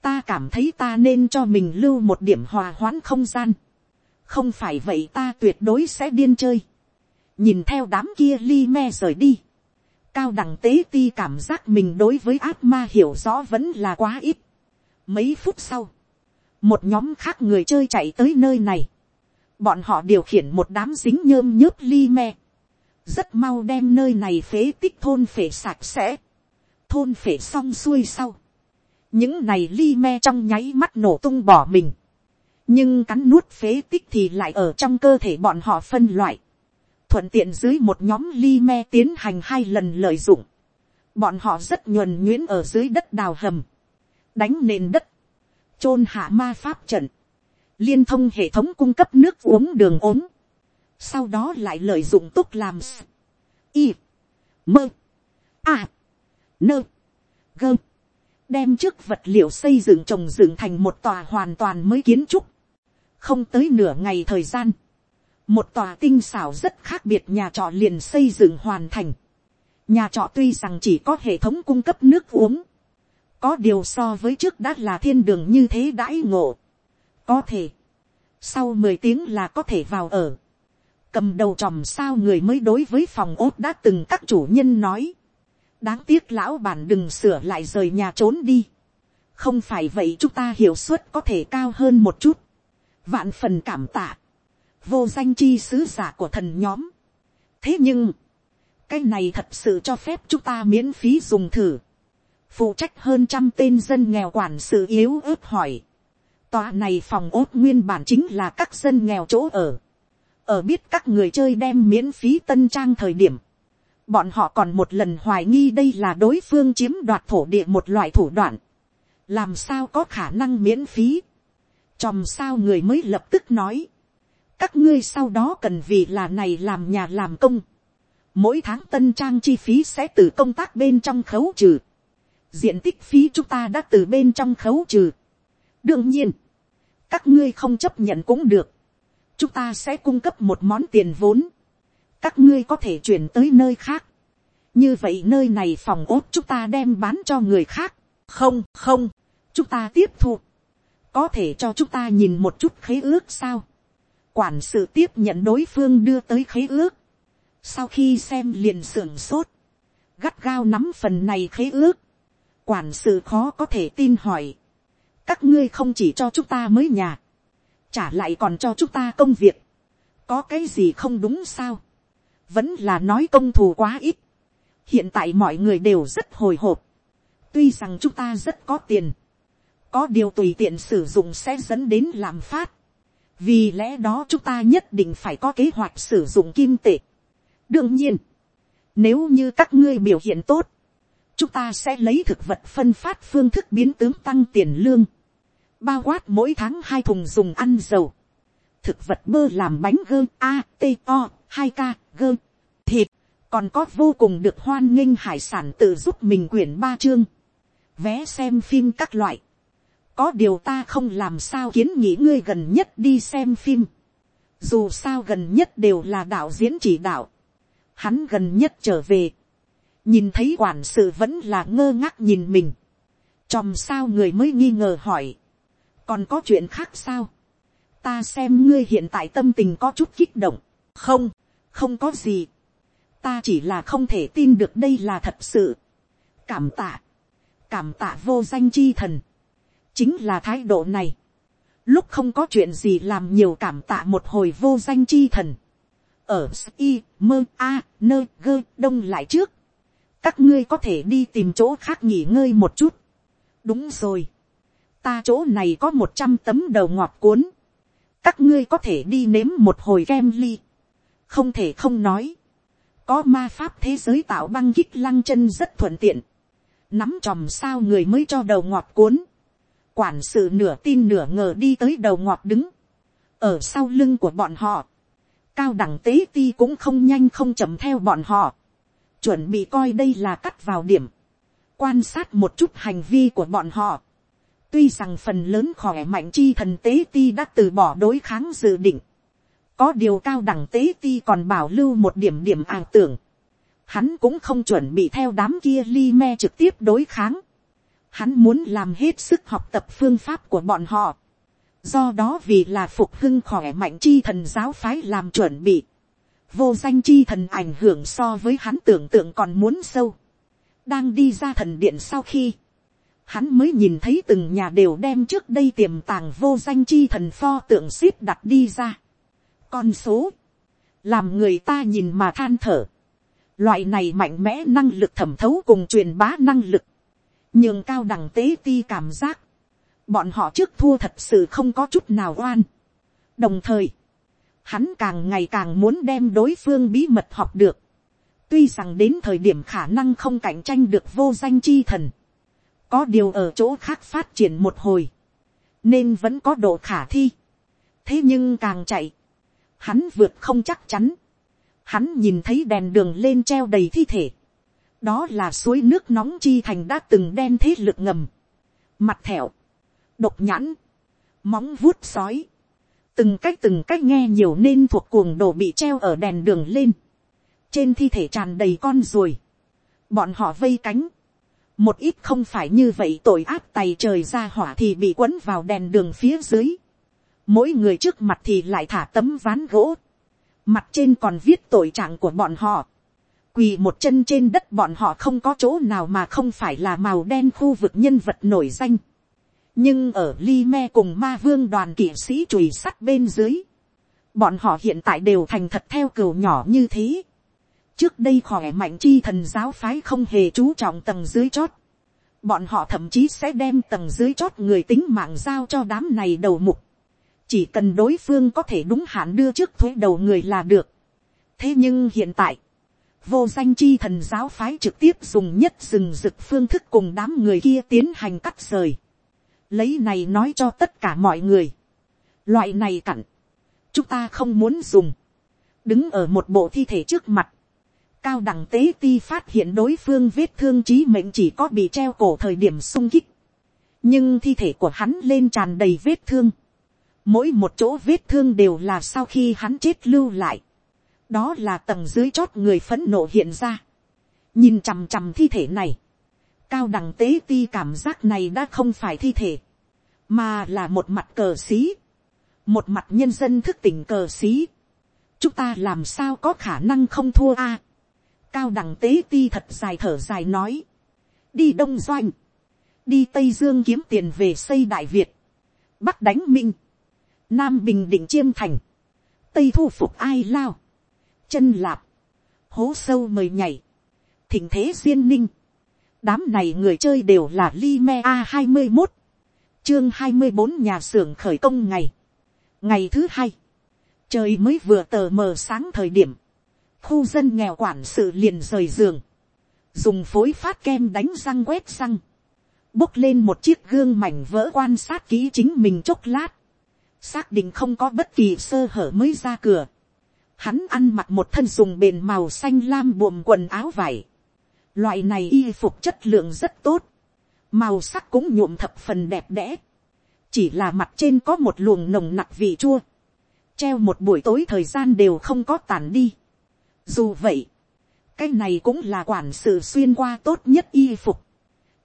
ta cảm thấy ta nên cho mình lưu một điểm hòa hoãn không gian, không phải vậy ta tuyệt đối sẽ điên chơi, nhìn theo đám kia li me rời đi, cao đẳng tế ti cảm giác mình đối với ác ma hiểu rõ vẫn là quá ít. Mấy phút sau, một nhóm khác người chơi chạy tới nơi này. Bọn họ điều khiển một đám dính nhơm nhớp ly me. Rất mau đem nơi này phế tích thôn phể sạch sẽ. Thôn phể xong xuôi sau. Những này ly me trong nháy mắt nổ tung bỏ mình. Nhưng cắn nuốt phế tích thì lại ở trong cơ thể bọn họ phân loại thuận tiện dưới một nhóm ly me tiến hành hai lần lợi dụng. Bọn họ rất nhuần nhuyễn ở dưới đất đào hầm, đánh nền đất, chôn hạ ma pháp trận, liên thông hệ thống cung cấp nước uống đường ốm, sau đó lại lợi dụng túc làm y, mơ, a, nơ, gơ, đem trước vật liệu xây dựng trồng dựng thành một tòa hoàn toàn mới kiến trúc, không tới nửa ngày thời gian, một tòa tinh xảo rất khác biệt nhà trọ liền xây dựng hoàn thành. nhà trọ tuy rằng chỉ có hệ thống cung cấp nước uống, có điều so với trước đã là thiên đường như thế đãi ngộ. có thể, sau mười tiếng là có thể vào ở. cầm đầu tròm sao người mới đối với phòng ốt đã từng các chủ nhân nói. đáng tiếc lão bản đừng sửa lại rời nhà trốn đi. không phải vậy chúng ta hiểu suất có thể cao hơn một chút. vạn phần cảm tạ vô danh chi sứ giả của thần nhóm. thế nhưng, cái này thật sự cho phép chúng ta miễn phí dùng thử. phụ trách hơn trăm tên dân nghèo quản sự yếu ớt hỏi. tòa này phòng ốt nguyên bản chính là các dân nghèo chỗ ở. ở biết các người chơi đem miễn phí tân trang thời điểm. bọn họ còn một lần hoài nghi đây là đối phương chiếm đoạt thổ địa một loại thủ đoạn. làm sao có khả năng miễn phí. chòm sao người mới lập tức nói các ngươi sau đó cần vì là này làm nhà làm công. mỗi tháng tân trang chi phí sẽ từ công tác bên trong khấu trừ. diện tích phí chúng ta đã từ bên trong khấu trừ. đương nhiên, các ngươi không chấp nhận cũng được. chúng ta sẽ cung cấp một món tiền vốn. các ngươi có thể chuyển tới nơi khác. như vậy nơi này phòng ốt chúng ta đem bán cho người khác. không không, chúng ta tiếp thu. có thể cho chúng ta nhìn một chút khế ước sao quản sự tiếp nhận đối phương đưa tới khế ước. Sau khi xem liền sưởng sốt. Gắt gao nắm phần này khế ước. Quản sự khó có thể tin hỏi. Các ngươi không chỉ cho chúng ta mới nhà. Trả lại còn cho chúng ta công việc. Có cái gì không đúng sao? Vẫn là nói công thù quá ít. Hiện tại mọi người đều rất hồi hộp. Tuy rằng chúng ta rất có tiền. Có điều tùy tiện sử dụng sẽ dẫn đến làm phát vì lẽ đó chúng ta nhất định phải có kế hoạch sử dụng kim tệ. đương nhiên, nếu như các ngươi biểu hiện tốt, chúng ta sẽ lấy thực vật phân phát phương thức biến tướng tăng tiền lương, bao quát mỗi tháng hai thùng dùng ăn dầu, thực vật bơ làm bánh gơ a t o hai k gơ thịt, còn có vô cùng được hoan nghênh hải sản tự giúp mình quyển ba chương, vé xem phim các loại, có điều ta không làm sao kiến nghĩ ngươi gần nhất đi xem phim. dù sao gần nhất đều là đạo diễn chỉ đạo. hắn gần nhất trở về. nhìn thấy quản sự vẫn là ngơ ngác nhìn mình. chòm sao người mới nghi ngờ hỏi. còn có chuyện khác sao. ta xem ngươi hiện tại tâm tình có chút kích động. không, không có gì. ta chỉ là không thể tin được đây là thật sự. cảm tạ. cảm tạ vô danh chi thần chính là thái độ này. Lúc không có chuyện gì làm nhiều cảm tạ một hồi vô danh chi thần. Ở y, mơ, a, nơ, gơ, đông lại trước. Các ngươi có thể đi tìm chỗ khác nghỉ ngơi một chút. Đúng rồi. Ta chỗ này có một trăm tấm đầu ngọt cuốn. Các ngươi có thể đi nếm một hồi kem ly. Không thể không nói. Có ma pháp thế giới tạo băng kích lăng chân rất thuận tiện. Nắm tròm sao người mới cho đầu ngọt cuốn quản sự nửa tin nửa ngờ đi tới đầu ngọt đứng, ở sau lưng của bọn họ, cao đẳng tế ti cũng không nhanh không chậm theo bọn họ, chuẩn bị coi đây là cắt vào điểm, quan sát một chút hành vi của bọn họ, tuy rằng phần lớn khỏe mạnh chi thần tế ti đã từ bỏ đối kháng dự định, có điều cao đẳng tế ti còn bảo lưu một điểm điểm ảo tưởng, hắn cũng không chuẩn bị theo đám kia li me trực tiếp đối kháng, Hắn muốn làm hết sức học tập phương pháp của bọn họ. Do đó vì là phục hưng khỏe mạnh chi thần giáo phái làm chuẩn bị. Vô danh chi thần ảnh hưởng so với hắn tưởng tượng còn muốn sâu. Đang đi ra thần điện sau khi. Hắn mới nhìn thấy từng nhà đều đem trước đây tiềm tàng vô danh chi thần pho tượng xếp đặt đi ra. Con số. Làm người ta nhìn mà than thở. Loại này mạnh mẽ năng lực thẩm thấu cùng truyền bá năng lực nhưng cao đẳng tế ti cảm giác, bọn họ trước thua thật sự không có chút nào oan. đồng thời, hắn càng ngày càng muốn đem đối phương bí mật học được, tuy rằng đến thời điểm khả năng không cạnh tranh được vô danh chi thần, có điều ở chỗ khác phát triển một hồi, nên vẫn có độ khả thi. thế nhưng càng chạy, hắn vượt không chắc chắn, hắn nhìn thấy đèn đường lên treo đầy thi thể, đó là suối nước nóng chi thành đã từng đen thế lực ngầm, mặt thẹo, độc nhãn, móng vuốt sói, từng cách từng cách nghe nhiều nên thuộc cuồng đồ bị treo ở đèn đường lên, trên thi thể tràn đầy con ruồi, bọn họ vây cánh, một ít không phải như vậy tội ác tay trời ra hỏa thì bị quấn vào đèn đường phía dưới, mỗi người trước mặt thì lại thả tấm ván gỗ, mặt trên còn viết tội trạng của bọn họ, quỳ một chân trên đất bọn họ không có chỗ nào mà không phải là màu đen khu vực nhân vật nổi danh, nhưng ở Li Me cùng ma vương đoàn kỵ sĩ chùi sắt bên dưới, bọn họ hiện tại đều thành thật theo cừu nhỏ như thế. trước đây khỏe mạnh chi thần giáo phái không hề chú trọng tầng dưới chót. bọn họ thậm chí sẽ đem tầng dưới chót người tính mạng giao cho đám này đầu mục. chỉ cần đối phương có thể đúng hạn đưa trước thuế đầu người là được. thế nhưng hiện tại, vô danh chi thần giáo phái trực tiếp dùng nhất rừng rực phương thức cùng đám người kia tiến hành cắt rời. Lấy này nói cho tất cả mọi người, loại này cặn, chúng ta không muốn dùng, đứng ở một bộ thi thể trước mặt, cao đẳng tế ti phát hiện đối phương vết thương trí mệnh chỉ có bị treo cổ thời điểm sung kích, nhưng thi thể của hắn lên tràn đầy vết thương, mỗi một chỗ vết thương đều là sau khi hắn chết lưu lại, đó là tầng dưới chót người phấn nộ hiện ra, nhìn chằm chằm thi thể này, cao đẳng tế ti cảm giác này đã không phải thi thể, mà là một mặt cờ xí, một mặt nhân dân thức tỉnh cờ xí. chúng ta làm sao có khả năng không thua a. cao đẳng tế ti thật dài thở dài nói, đi đông doanh, đi tây dương kiếm tiền về xây đại việt, bắc đánh minh, nam bình định chiêm thành, tây thu phục ai lao, chân lạp, hố sâu mời nhảy, thỉnh thế duyên ninh, đám này người chơi đều là li me a hai mươi một, chương hai mươi bốn nhà xưởng khởi công ngày, ngày thứ hai, trời mới vừa tờ mờ sáng thời điểm, khu dân nghèo quản sự liền rời giường, dùng phối phát kem đánh răng quét răng, bốc lên một chiếc gương mảnh vỡ quan sát kỹ chính mình chốc lát, xác định không có bất kỳ sơ hở mới ra cửa. Hắn ăn mặc một thân dùng bền màu xanh lam buồm quần áo vải, Loại này y phục chất lượng rất tốt. Màu sắc cũng nhuộm thập phần đẹp đẽ. Chỉ là mặt trên có một luồng nồng nặc vị chua. Treo một buổi tối thời gian đều không có tàn đi. Dù vậy, cái này cũng là quản sự xuyên qua tốt nhất y phục.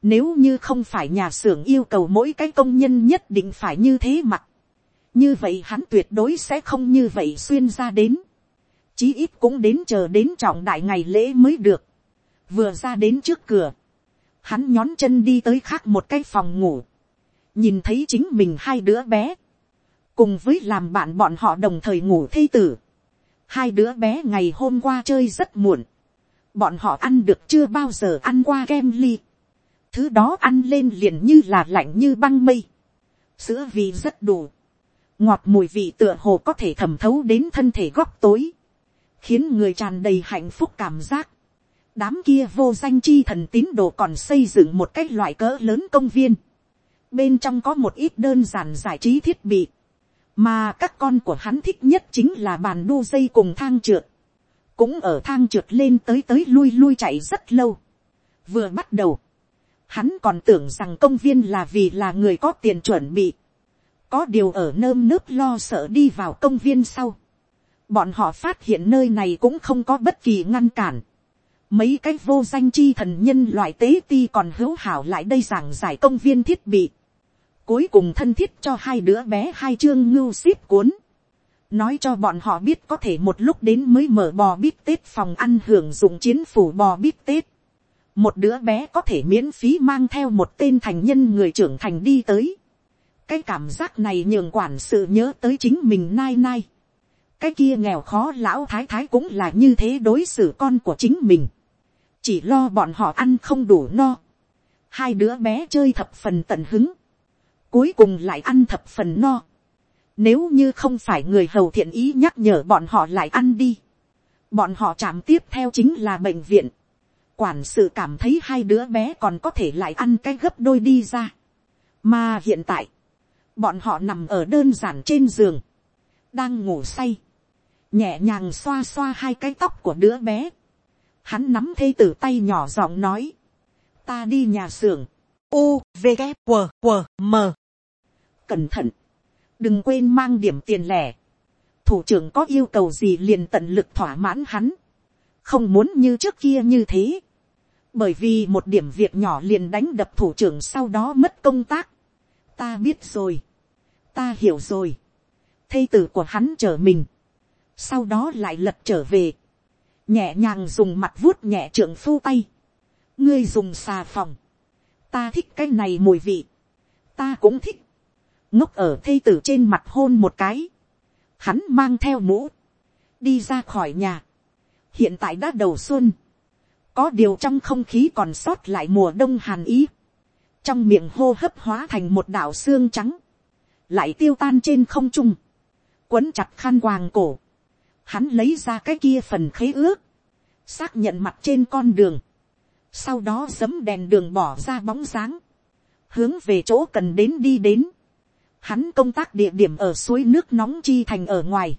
Nếu như không phải nhà xưởng yêu cầu mỗi cái công nhân nhất định phải như thế mặc. Như vậy hắn tuyệt đối sẽ không như vậy xuyên ra đến. Chí ít cũng đến chờ đến trọng đại ngày lễ mới được. Vừa ra đến trước cửa, hắn nhón chân đi tới khác một cái phòng ngủ, nhìn thấy chính mình hai đứa bé, cùng với làm bạn bọn họ đồng thời ngủ thây tử. Hai đứa bé ngày hôm qua chơi rất muộn, bọn họ ăn được chưa bao giờ ăn qua kem ly, thứ đó ăn lên liền như là lạnh như băng mây, sữa vì rất đủ, ngọt mùi vị tựa hồ có thể thẩm thấu đến thân thể góc tối, khiến người tràn đầy hạnh phúc cảm giác đám kia vô danh chi thần tín đồ còn xây dựng một cái loại cỡ lớn công viên. Bên trong có một ít đơn giản giải trí thiết bị. Mà các con của hắn thích nhất chính là bàn đu dây cùng thang trượt. Cũng ở thang trượt lên tới tới lui lui chạy rất lâu. Vừa bắt đầu. Hắn còn tưởng rằng công viên là vì là người có tiền chuẩn bị. Có điều ở nơm nớp lo sợ đi vào công viên sau. Bọn họ phát hiện nơi này cũng không có bất kỳ ngăn cản mấy cái vô danh chi thần nhân loại tế ti còn hữu hảo lại đây giảng giải công viên thiết bị. Cuối cùng thân thiết cho hai đứa bé hai chương ngưu ship cuốn. Nói cho bọn họ biết có thể một lúc đến mới mở bò bít tết phòng ăn hưởng dụng chiến phủ bò bít tết. Một đứa bé có thể miễn phí mang theo một tên thành nhân người trưởng thành đi tới. Cái cảm giác này nhường quản sự nhớ tới chính mình nai nai. Cái kia nghèo khó lão thái thái cũng là như thế đối xử con của chính mình. Chỉ lo bọn họ ăn không đủ no, hai đứa bé chơi thập phần tận hứng, cuối cùng lại ăn thập phần no, nếu như không phải người hầu thiện ý nhắc nhở bọn họ lại ăn đi, bọn họ chạm tiếp theo chính là bệnh viện, quản sự cảm thấy hai đứa bé còn có thể lại ăn cái gấp đôi đi ra, mà hiện tại, bọn họ nằm ở đơn giản trên giường, đang ngủ say, nhẹ nhàng xoa xoa hai cái tóc của đứa bé, hắn nắm thê tử tay nhỏ giọng nói, ta đi nhà xưởng, u v g q q m. Cẩn thận, đừng quên mang điểm tiền lẻ, thủ trưởng có yêu cầu gì liền tận lực thỏa mãn hắn, không muốn như trước kia như thế, bởi vì một điểm việc nhỏ liền đánh đập thủ trưởng sau đó mất công tác, ta biết rồi, ta hiểu rồi, thây tử của hắn trở mình, sau đó lại lật trở về, nhẹ nhàng dùng mặt vuốt nhẹ trưởng phu tay, ngươi dùng xà phòng, ta thích cái này mùi vị, ta cũng thích, ngốc ở thây tử trên mặt hôn một cái, hắn mang theo mũ, đi ra khỏi nhà, hiện tại đã đầu xuân, có điều trong không khí còn sót lại mùa đông hàn ý, trong miệng hô hấp hóa thành một đảo xương trắng, lại tiêu tan trên không trung, quấn chặt khăn quàng cổ, hắn lấy ra cái kia phần khế ước, xác nhận mặt trên con đường, sau đó giấm đèn đường bỏ ra bóng dáng, hướng về chỗ cần đến đi đến. Hắn công tác địa điểm ở suối nước nóng chi thành ở ngoài,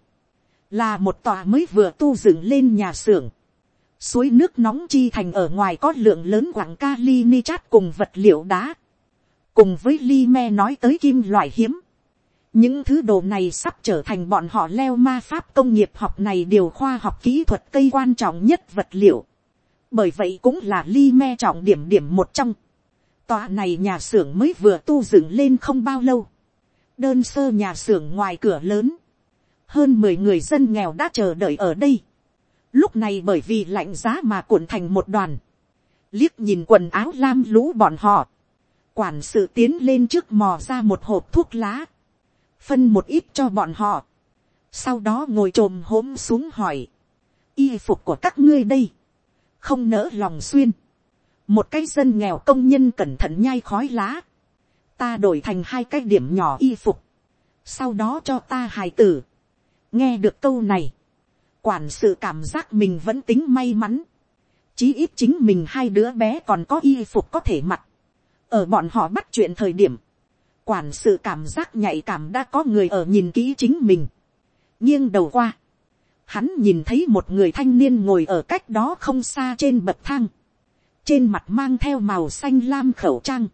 là một tòa mới vừa tu dựng lên nhà xưởng. Suối nước nóng chi thành ở ngoài có lượng lớn quảng kali chát cùng vật liệu đá, cùng với li me nói tới kim loại hiếm những thứ đồ này sắp trở thành bọn họ leo ma pháp công nghiệp học này điều khoa học kỹ thuật cây quan trọng nhất vật liệu bởi vậy cũng là ly me trọng điểm điểm một trong. Tòa này nhà xưởng mới vừa tu dựng lên không bao lâu. Đơn sơ nhà xưởng ngoài cửa lớn. Hơn mười người dân nghèo đã chờ đợi ở đây. Lúc này bởi vì lạnh giá mà cuộn thành một đoàn. Liếc nhìn quần áo lam lũ bọn họ. Quản sự tiến lên trước mò ra một hộp thuốc lá. Phân một ít cho bọn họ. Sau đó ngồi trồm hốm xuống hỏi. Y phục của các ngươi đây. Không nỡ lòng xuyên, một cái dân nghèo công nhân cẩn thận nhai khói lá, ta đổi thành hai cái điểm nhỏ y phục, sau đó cho ta hài tử. nghe được câu này, quản sự cảm giác mình vẫn tính may mắn, chí ít chính mình hai đứa bé còn có y phục có thể mặc, ở bọn họ bắt chuyện thời điểm, quản sự cảm giác nhạy cảm đã có người ở nhìn kỹ chính mình, nghiêng đầu qua, hắn nhìn thấy một người thanh niên ngồi ở cách đó không xa trên bậc thang, trên mặt mang theo màu xanh lam khẩu trang,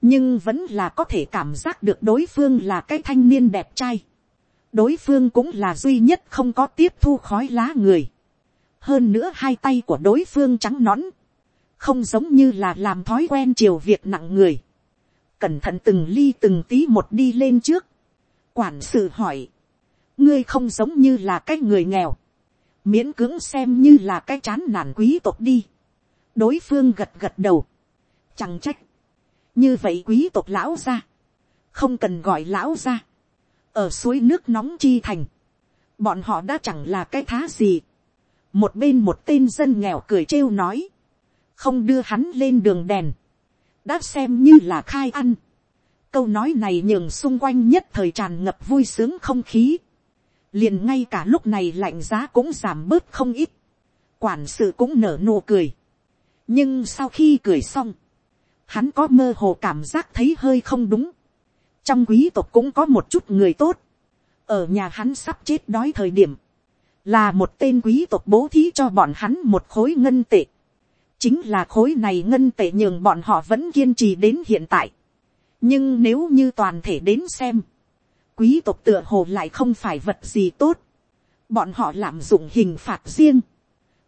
nhưng vẫn là có thể cảm giác được đối phương là cái thanh niên đẹp trai. đối phương cũng là duy nhất không có tiếp thu khói lá người. hơn nữa hai tay của đối phương trắng nõn, không giống như là làm thói quen chiều việc nặng người cẩn thận từng ly từng tí một đi lên trước. quản sự hỏi, ngươi không giống như là cái người nghèo, miễn cưỡng xem như là cái chán nản quý tộc đi. đối phương gật gật đầu, chẳng trách, như vậy quý tộc lão ra, không cần gọi lão ra, ở suối nước nóng chi thành, bọn họ đã chẳng là cái thá gì. một bên một tên dân nghèo cười trêu nói, không đưa hắn lên đường đèn, đã xem như là khai ăn. câu nói này nhường xung quanh nhất thời tràn ngập vui sướng không khí. Liền ngay cả lúc này lạnh giá cũng giảm bớt không ít, quản sự cũng nở nụ cười, nhưng sau khi cười xong, hắn có mơ hồ cảm giác thấy hơi không đúng, trong quý tộc cũng có một chút người tốt, ở nhà hắn sắp chết đói thời điểm, là một tên quý tộc bố thí cho bọn hắn một khối ngân tệ, chính là khối này ngân tệ nhường bọn họ vẫn kiên trì đến hiện tại, nhưng nếu như toàn thể đến xem, quý tộc tựa hồ lại không phải vật gì tốt. Bọn họ lạm dụng hình phạt riêng.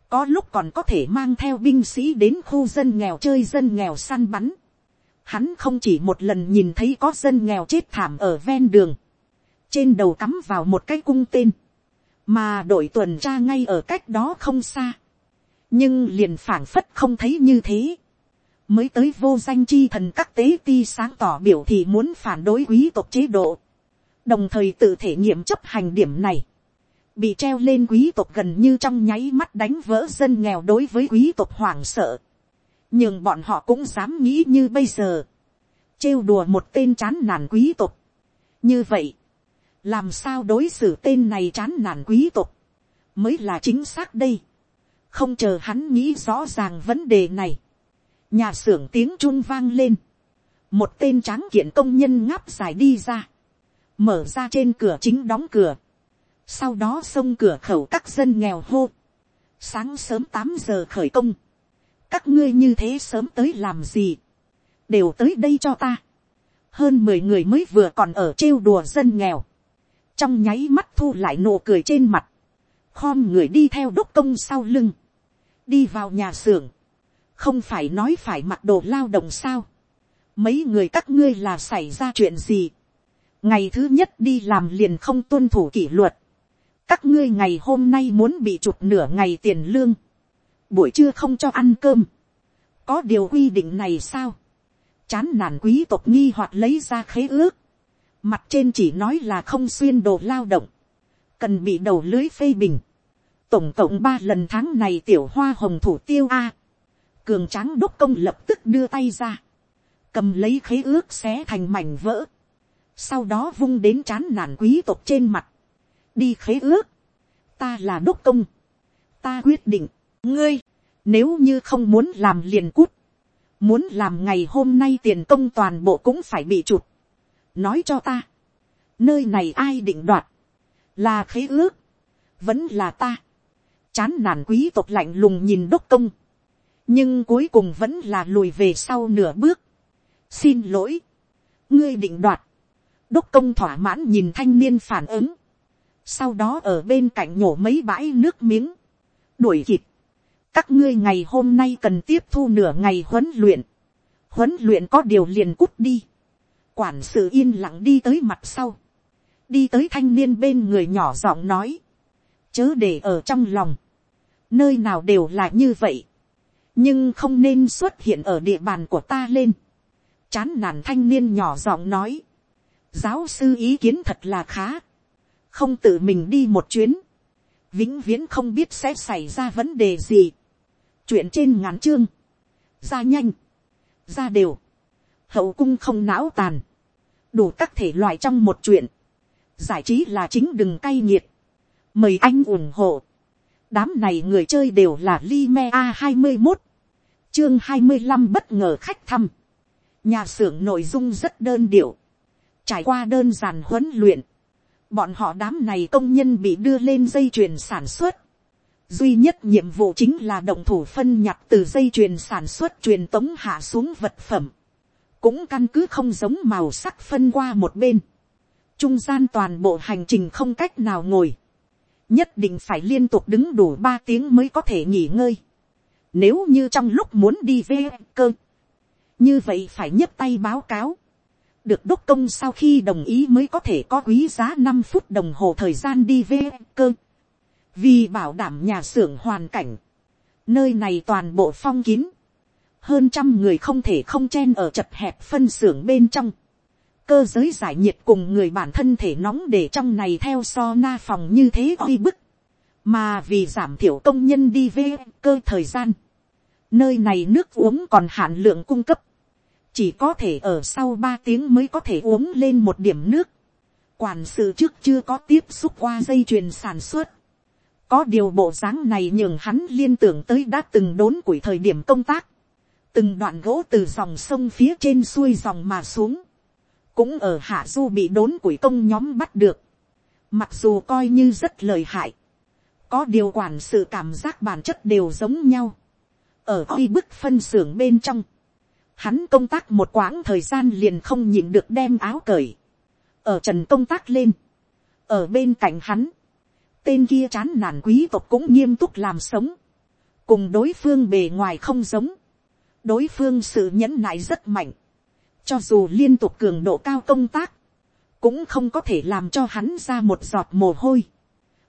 Có lúc còn có thể mang theo binh sĩ đến khu dân nghèo chơi dân nghèo săn bắn. Hắn không chỉ một lần nhìn thấy có dân nghèo chết thảm ở ven đường. Trên đầu cắm vào một cái cung tên. Mà đội tuần tra ngay ở cách đó không xa. Nhưng liền phảng phất không thấy như thế. Mới tới vô danh chi thần các tế ti sáng tỏ biểu thì muốn phản đối quý tộc chế độ. Đồng thời tự thể nghiệm chấp hành điểm này, bị treo lên quý tộc gần như trong nháy mắt đánh vỡ dân nghèo đối với quý tộc hoảng sợ, nhưng bọn họ cũng dám nghĩ như bây giờ, trêu đùa một tên chán nản quý tộc. như vậy, làm sao đối xử tên này chán nản quý tộc, mới là chính xác đây, không chờ hắn nghĩ rõ ràng vấn đề này, nhà xưởng tiếng chun vang lên, một tên tráng kiện công nhân ngáp dài đi ra, mở ra trên cửa chính đóng cửa, sau đó xông cửa khẩu các dân nghèo hô, sáng sớm tám giờ khởi công, các ngươi như thế sớm tới làm gì, đều tới đây cho ta, hơn mười người mới vừa còn ở trêu đùa dân nghèo, trong nháy mắt thu lại nụ cười trên mặt, khom người đi theo đốc công sau lưng, đi vào nhà xưởng, không phải nói phải mặc đồ lao động sao, mấy người các ngươi là xảy ra chuyện gì, ngày thứ nhất đi làm liền không tuân thủ kỷ luật, các ngươi ngày hôm nay muốn bị chụp nửa ngày tiền lương, buổi trưa không cho ăn cơm, có điều quy định này sao, chán nản quý tộc nghi hoặc lấy ra khế ước, mặt trên chỉ nói là không xuyên đồ lao động, cần bị đầu lưới phê bình, tổng cộng ba lần tháng này tiểu hoa hồng thủ tiêu a, cường tráng đốc công lập tức đưa tay ra, cầm lấy khế ước xé thành mảnh vỡ, sau đó vung đến chán nản quý tộc trên mặt, đi khế ước, ta là đốc công, ta quyết định, ngươi, nếu như không muốn làm liền cút, muốn làm ngày hôm nay tiền công toàn bộ cũng phải bị chụt. nói cho ta, nơi này ai định đoạt, là khế ước, vẫn là ta, chán nản quý tộc lạnh lùng nhìn đốc công, nhưng cuối cùng vẫn là lùi về sau nửa bước, xin lỗi, ngươi định đoạt, đốc công thỏa mãn nhìn thanh niên phản ứng, sau đó ở bên cạnh nhổ mấy bãi nước miếng, đuổi kịp, các ngươi ngày hôm nay cần tiếp thu nửa ngày huấn luyện, huấn luyện có điều liền cút đi, quản sự yên lặng đi tới mặt sau, đi tới thanh niên bên người nhỏ giọng nói, chớ để ở trong lòng, nơi nào đều là như vậy, nhưng không nên xuất hiện ở địa bàn của ta lên, chán nản thanh niên nhỏ giọng nói, giáo sư ý kiến thật là khá, không tự mình đi một chuyến, vĩnh viễn không biết sẽ xảy ra vấn đề gì. chuyện trên ngắn chương, ra nhanh, ra đều, hậu cung không não tàn, đủ các thể loại trong một chuyện, giải trí là chính đừng cay nghiệt, mời anh ủng hộ, đám này người chơi đều là Lime a hai mươi một, chương hai mươi năm bất ngờ khách thăm, nhà xưởng nội dung rất đơn điệu, trải qua đơn giản huấn luyện, bọn họ đám này công nhân bị đưa lên dây chuyền sản xuất. duy nhất nhiệm vụ chính là động thủ phân nhặt từ dây chuyền sản xuất truyền tống hạ xuống vật phẩm. cũng căn cứ không giống màu sắc phân qua một bên. trung gian toàn bộ hành trình không cách nào ngồi nhất định phải liên tục đứng đủ ba tiếng mới có thể nghỉ ngơi. nếu như trong lúc muốn đi về cơ, như vậy phải nhấp tay báo cáo được đốc công sau khi đồng ý mới có thể có quý giá năm phút đồng hồ thời gian đi về cơ. Vì bảo đảm nhà xưởng hoàn cảnh, nơi này toàn bộ phong kín, hơn trăm người không thể không chen ở chật hẹp phân xưởng bên trong. Cơ giới giải nhiệt cùng người bản thân thể nóng để trong này theo so na phòng như thế oi bức. Mà vì giảm thiểu công nhân đi về cơ thời gian. Nơi này nước uống còn hạn lượng cung cấp chỉ có thể ở sau ba tiếng mới có thể uống lên một điểm nước. quản sự trước chưa có tiếp xúc qua dây chuyền sản xuất. có điều bộ dáng này nhường hắn liên tưởng tới đã từng đốn củi thời điểm công tác. từng đoạn gỗ từ dòng sông phía trên xuôi dòng mà xuống cũng ở hạ du bị đốn củi công nhóm bắt được. mặc dù coi như rất lời hại. có điều quản sự cảm giác bản chất đều giống nhau. ở oi bức phân xưởng bên trong, Hắn công tác một quãng thời gian liền không nhịn được đem áo cởi. Ở trần công tác lên. Ở bên cạnh hắn. Tên kia chán nản quý tộc cũng nghiêm túc làm sống. Cùng đối phương bề ngoài không giống. Đối phương sự nhẫn nại rất mạnh. Cho dù liên tục cường độ cao công tác. Cũng không có thể làm cho hắn ra một giọt mồ hôi.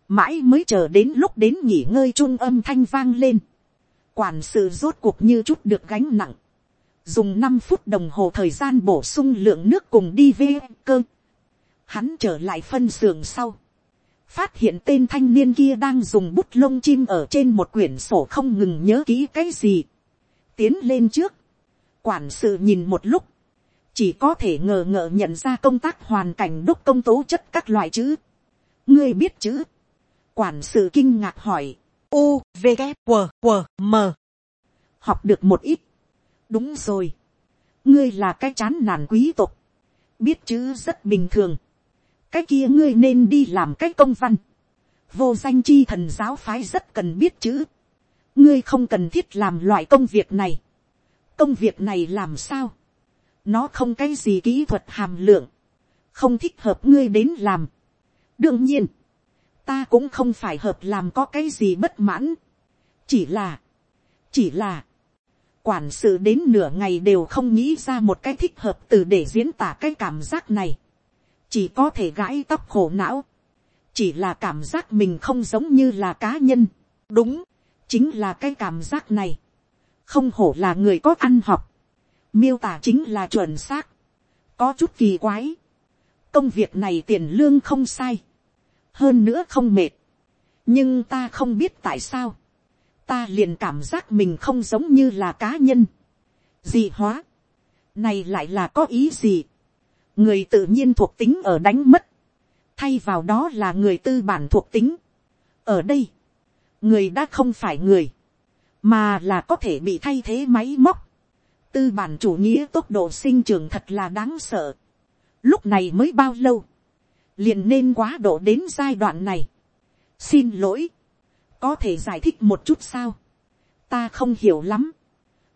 Mãi mới chờ đến lúc đến nghỉ ngơi trung âm thanh vang lên. Quản sự rốt cuộc như chút được gánh nặng dùng năm phút đồng hồ thời gian bổ sung lượng nước cùng đi về cơ. Hắn trở lại phân xưởng sau. Phát hiện tên thanh niên kia đang dùng bút lông chim ở trên một quyển sổ không ngừng nhớ kỹ cái gì. Tiến lên trước. Quản sự nhìn một lúc. Chỉ có thể ngờ ngợ nhận ra công tác hoàn cảnh đúc công tố chất các loại chữ. Ngươi biết chữ. Quản sự kinh ngạc hỏi. U, V, g W, W, M. Học được một ít đúng rồi, ngươi là cái chán nản quý tộc, biết chữ rất bình thường, cái kia ngươi nên đi làm cái công văn, vô danh chi thần giáo phái rất cần biết chữ, ngươi không cần thiết làm loại công việc này, công việc này làm sao, nó không cái gì kỹ thuật hàm lượng, không thích hợp ngươi đến làm. đương nhiên, ta cũng không phải hợp làm có cái gì bất mãn, chỉ là, chỉ là, quản sự đến nửa ngày đều không nghĩ ra một cái thích hợp từ để diễn tả cái cảm giác này, chỉ có thể gãi tóc khổ não, chỉ là cảm giác mình không giống như là cá nhân, đúng, chính là cái cảm giác này, không hổ là người có ăn học, miêu tả chính là chuẩn xác, có chút kỳ quái, công việc này tiền lương không sai, hơn nữa không mệt, nhưng ta không biết tại sao, ta liền cảm giác mình không giống như là cá nhân, dị hóa, này lại là có ý gì, người tự nhiên thuộc tính ở đánh mất, thay vào đó là người tư bản thuộc tính. ở đây, người đã không phải người, mà là có thể bị thay thế máy móc tư bản chủ nghĩa tốc độ sinh trưởng thật là đáng sợ. lúc này mới bao lâu, liền nên quá độ đến giai đoạn này. xin lỗi, có thể giải thích một chút sao, ta không hiểu lắm.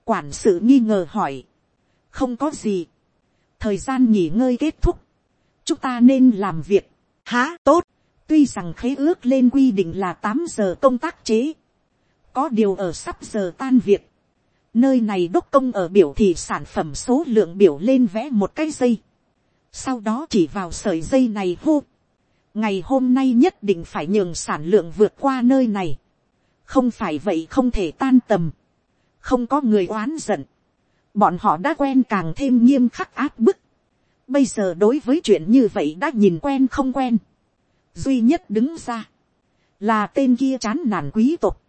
quản sự nghi ngờ hỏi, không có gì, thời gian nghỉ ngơi kết thúc, chúng ta nên làm việc, há tốt, tuy rằng khế ước lên quy định là tám giờ công tác chế, có điều ở sắp giờ tan việc, nơi này đốc công ở biểu thị sản phẩm số lượng biểu lên vẽ một cái dây, sau đó chỉ vào sợi dây này hô, ngày hôm nay nhất định phải nhường sản lượng vượt qua nơi này, không phải vậy không thể tan tầm, không có người oán giận, bọn họ đã quen càng thêm nghiêm khắc áp bức, bây giờ đối với chuyện như vậy đã nhìn quen không quen, duy nhất đứng ra, là tên kia chán nản quý tộc,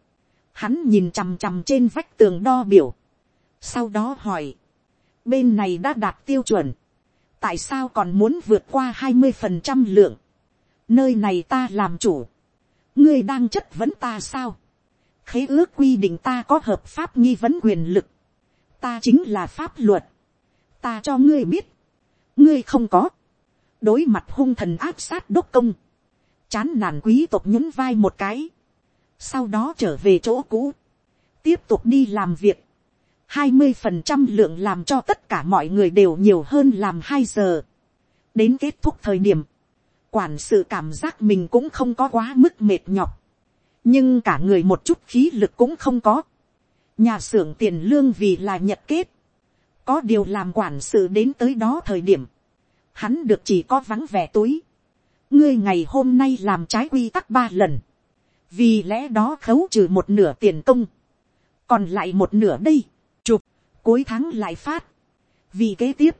hắn nhìn chằm chằm trên vách tường đo biểu, sau đó hỏi, bên này đã đạt tiêu chuẩn, tại sao còn muốn vượt qua hai mươi phần trăm lượng, nơi này ta làm chủ, ngươi đang chất vấn ta sao, khế ước quy định ta có hợp pháp nghi vấn quyền lực, ta chính là pháp luật, ta cho ngươi biết, ngươi không có, đối mặt hung thần áp sát đốc công, chán nản quý tộc nhún vai một cái, sau đó trở về chỗ cũ, tiếp tục đi làm việc, hai mươi phần trăm lượng làm cho tất cả mọi người đều nhiều hơn làm hai giờ, đến kết thúc thời điểm, quản sự cảm giác mình cũng không có quá mức mệt nhọc, nhưng cả người một chút khí lực cũng không có, nhà xưởng tiền lương vì là nhật kết, có điều làm quản sự đến tới đó thời điểm, hắn được chỉ có vắng vẻ túi, ngươi ngày hôm nay làm trái quy tắc ba lần, vì lẽ đó khấu trừ một nửa tiền công, còn lại một nửa đây, chụp, cuối tháng lại phát, vì kế tiếp,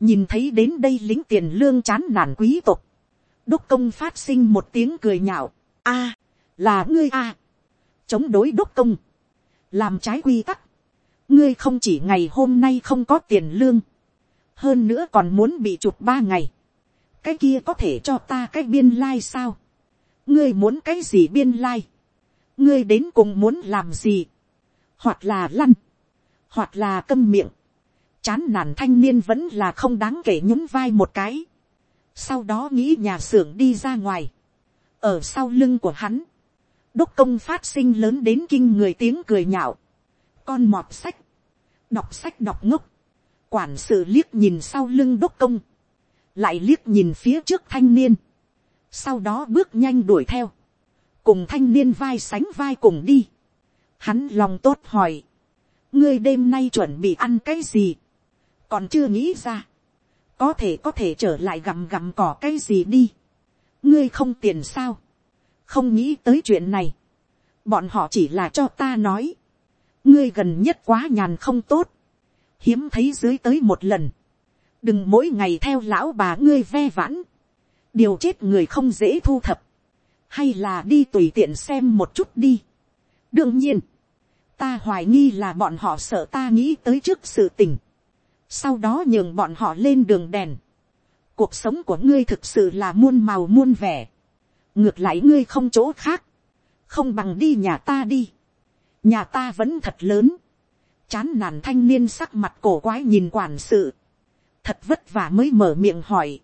nhìn thấy đến đây lính tiền lương chán nản quý tộc, đốc công phát sinh một tiếng cười nhạo, a, là ngươi a, chống đối đốc công, làm trái quy tắc, ngươi không chỉ ngày hôm nay không có tiền lương, hơn nữa còn muốn bị chụp ba ngày, cái kia có thể cho ta cái biên lai、like、sao, ngươi muốn cái gì biên lai, ngươi đến cùng muốn làm gì, hoặc là lăn, hoặc là câm miệng, chán nản thanh niên vẫn là không đáng kể nhún vai một cái, sau đó nghĩ nhà xưởng đi ra ngoài, ở sau lưng của hắn, đốc công phát sinh lớn đến kinh người tiếng cười nhạo, con mọt sách, đọc sách đọc ngốc, quản sự liếc nhìn sau lưng đốc công, lại liếc nhìn phía trước thanh niên, sau đó bước nhanh đuổi theo, cùng thanh niên vai sánh vai cùng đi. Hắn lòng tốt hỏi, ngươi đêm nay chuẩn bị ăn cái gì, còn chưa nghĩ ra, có thể có thể trở lại gặm gặm cỏ cái gì đi, ngươi không tiền sao, không nghĩ tới chuyện này, bọn họ chỉ là cho ta nói, ngươi gần nhất quá nhàn không tốt, hiếm thấy dưới tới một lần, đừng mỗi ngày theo lão bà ngươi ve vãn, điều chết người không dễ thu thập, hay là đi tùy tiện xem một chút đi. đương nhiên, ta hoài nghi là bọn họ sợ ta nghĩ tới trước sự tình, sau đó nhường bọn họ lên đường đèn. cuộc sống của ngươi thực sự là muôn màu muôn vẻ, ngược lại ngươi không chỗ khác, không bằng đi nhà ta đi, nhà ta vẫn thật lớn, chán nản thanh niên sắc mặt cổ quái nhìn quản sự, thật vất vả mới mở miệng hỏi,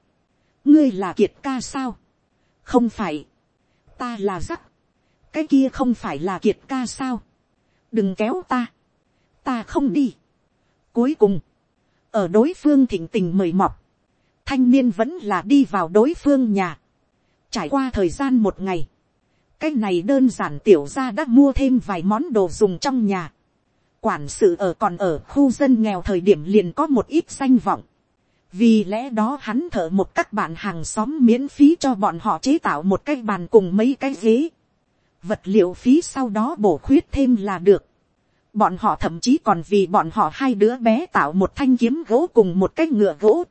ngươi là kiệt ca sao, không phải, ta là rắc, cái kia không phải là kiệt ca sao, đừng kéo ta, ta không đi. Cuối cùng, ở đối phương thịnh tình mời mọc, thanh niên vẫn là đi vào đối phương nhà, trải qua thời gian một ngày, cái này đơn giản tiểu ra đã mua thêm vài món đồ dùng trong nhà, quản sự ở còn ở khu dân nghèo thời điểm liền có một ít danh vọng, vì lẽ đó hắn thợ một các bạn hàng xóm miễn phí cho bọn họ chế tạo một cái bàn cùng mấy cái ghế, vật liệu phí sau đó bổ khuyết thêm là được, bọn họ thậm chí còn vì bọn họ hai đứa bé tạo một thanh kiếm gỗ cùng một cái ngựa gỗ,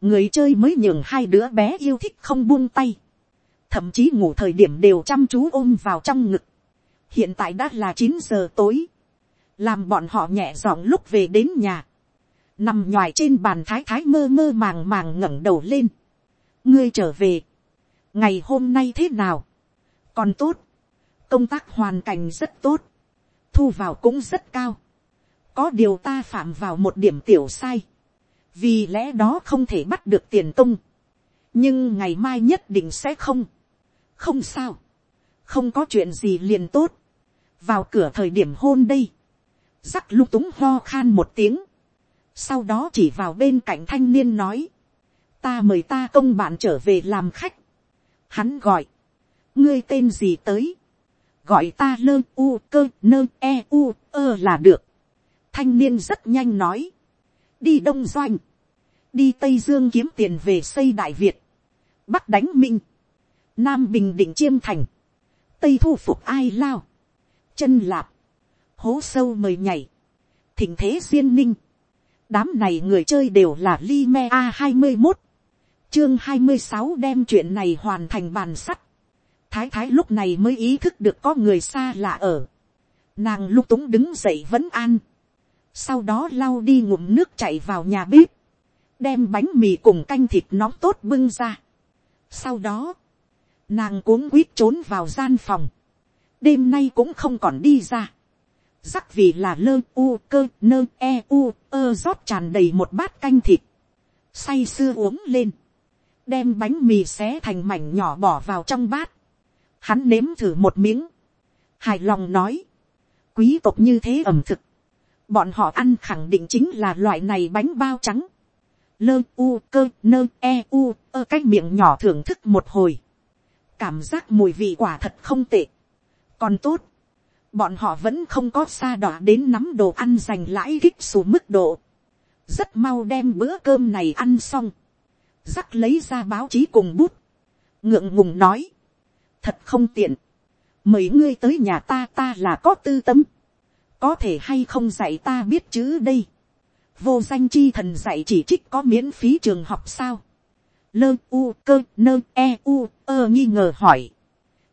người chơi mới nhường hai đứa bé yêu thích không buông tay, thậm chí ngủ thời điểm đều chăm chú ôm vào trong ngực. hiện tại đã là chín giờ tối, làm bọn họ nhẹ giọng lúc về đến nhà, nằm nhoài trên bàn thái thái mơ mơ màng màng ngẩng đầu lên. ngươi trở về, ngày hôm nay thế nào, còn tốt, công tác hoàn cảnh rất tốt, thu vào cũng rất cao, có điều ta phạm vào một điểm tiểu sai, vì lẽ đó không thể bắt được tiền tung, nhưng ngày mai nhất định sẽ không, không sao, không có chuyện gì liền tốt, vào cửa thời điểm hôn đây, rắc lung túng ho khan một tiếng, sau đó chỉ vào bên cạnh thanh niên nói, ta mời ta công bạn trở về làm khách, hắn gọi, ngươi tên gì tới, gọi ta lơ u cơ nơ e u ơ là được, thanh niên rất nhanh nói, đi đông doanh, đi tây dương kiếm tiền về xây đại việt, bắc đánh minh, nam bình định chiêm thành, tây thu phục ai lao, chân lạp, hố sâu mời nhảy, thỉnh thế duyên ninh, đám này người chơi đều là li a hai mươi một, chương hai mươi sáu đem chuyện này hoàn thành bàn sắt, thái thái lúc này mới ý thức được có người xa lạ ở, nàng lúc túng đứng dậy vẫn an, sau đó lau đi ngụm nước chạy vào nhà bếp, đem bánh mì cùng canh thịt nóng tốt bưng ra. Sau đó, nàng cuống quýt trốn vào gian phòng, đêm nay cũng không còn đi ra. Rắc vì là lơ u cơ nơ e u ơ rót tràn đầy một bát canh thịt, say sưa uống lên, đem bánh mì xé thành mảnh nhỏ bỏ vào trong bát, hắn nếm thử một miếng, hài lòng nói, quý tộc như thế ẩm thực, bọn họ ăn khẳng định chính là loại này bánh bao trắng, lơ u cơ nơ e u ơ cái miệng nhỏ thưởng thức một hồi, cảm giác mùi vị quả thật không tệ, còn tốt, bọn họ vẫn không có xa đỏ đến nắm đồ ăn dành lãi kích xù mức độ, rất mau đem bữa cơm này ăn xong, rắc lấy ra báo chí cùng bút, ngượng ngùng nói, thật không tiện, mời ngươi tới nhà ta ta là có tư tâm, có thể hay không dạy ta biết chữ đây, vô danh chi thần dạy chỉ trích có miễn phí trường học sao, lơ u cơ nơ e u ơ nghi ngờ hỏi,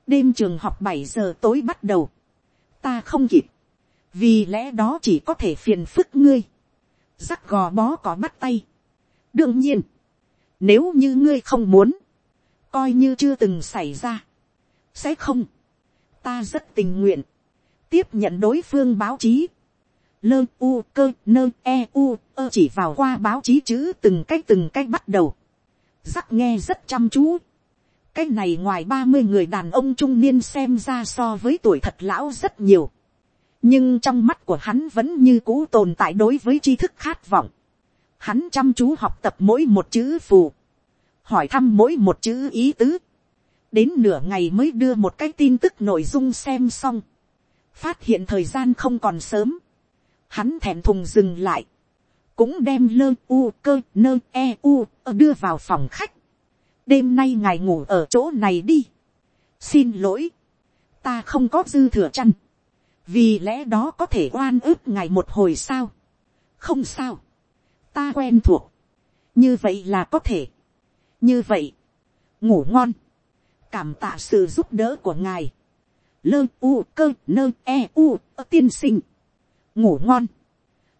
đêm trường học bảy giờ tối bắt đầu, ta không kịp, vì lẽ đó chỉ có thể phiền phức ngươi, rắc gò bó có bắt tay. đương nhiên, nếu như ngươi không muốn, coi như chưa từng xảy ra, sẽ không, ta rất tình nguyện, tiếp nhận đối phương báo chí, lơ u cơ nơ e u ơ chỉ vào qua báo chí chữ từng cách từng cách bắt đầu, rắc nghe rất chăm chú, cái này ngoài ba mươi người đàn ông trung niên xem ra so với tuổi thật lão rất nhiều, nhưng trong mắt của hắn vẫn như cũ tồn tại đối với tri thức khát vọng, hắn chăm chú học tập mỗi một chữ phù, hỏi thăm mỗi một chữ ý tứ, đến nửa ngày mới đưa một cái tin tức nội dung xem xong, phát hiện thời gian không còn sớm, hắn thẹn thùng dừng lại, cũng đem lơ u cơ nơ e u đưa vào phòng khách, đêm nay ngài ngủ ở chỗ này đi, xin lỗi, ta không có dư thừa chăn, vì lẽ đó có thể oan ức ngài một hồi sao, không sao, ta quen thuộc, như vậy là có thể, như vậy, ngủ ngon, cảm tạ sự giúp đỡ của ngài, lơ u cơ nơ e u ơ tiên sinh, ngủ ngon,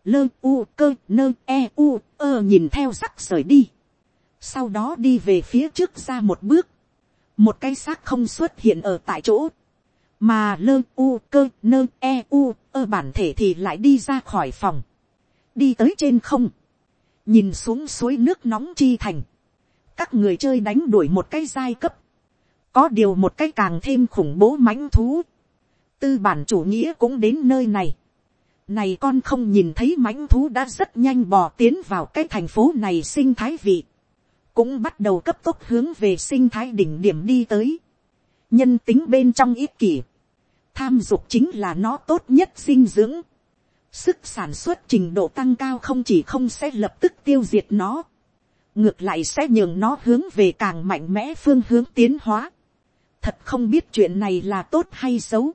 lơ u cơ nơ e u ơ nhìn theo sắc rời đi, sau đó đi về phía trước ra một bước, một cái xác không xuất hiện ở tại chỗ, mà lơ u cơ nơ e u ơ bản thể thì lại đi ra khỏi phòng, đi tới trên không, nhìn xuống suối nước nóng chi thành, các người chơi đánh đuổi một cái giai cấp, có điều một cái càng thêm khủng bố mãnh thú, tư bản chủ nghĩa cũng đến nơi này, này con không nhìn thấy mãnh thú đã rất nhanh bò tiến vào cái thành phố này sinh thái vị. Cũng bắt đầu cấp tốc hướng về sinh thái đỉnh điểm đi tới. Nhân tính bên trong ít kỷ. Tham dục chính là nó tốt nhất dinh dưỡng. Sức sản xuất trình độ tăng cao không chỉ không sẽ lập tức tiêu diệt nó. Ngược lại sẽ nhường nó hướng về càng mạnh mẽ phương hướng tiến hóa. Thật không biết chuyện này là tốt hay xấu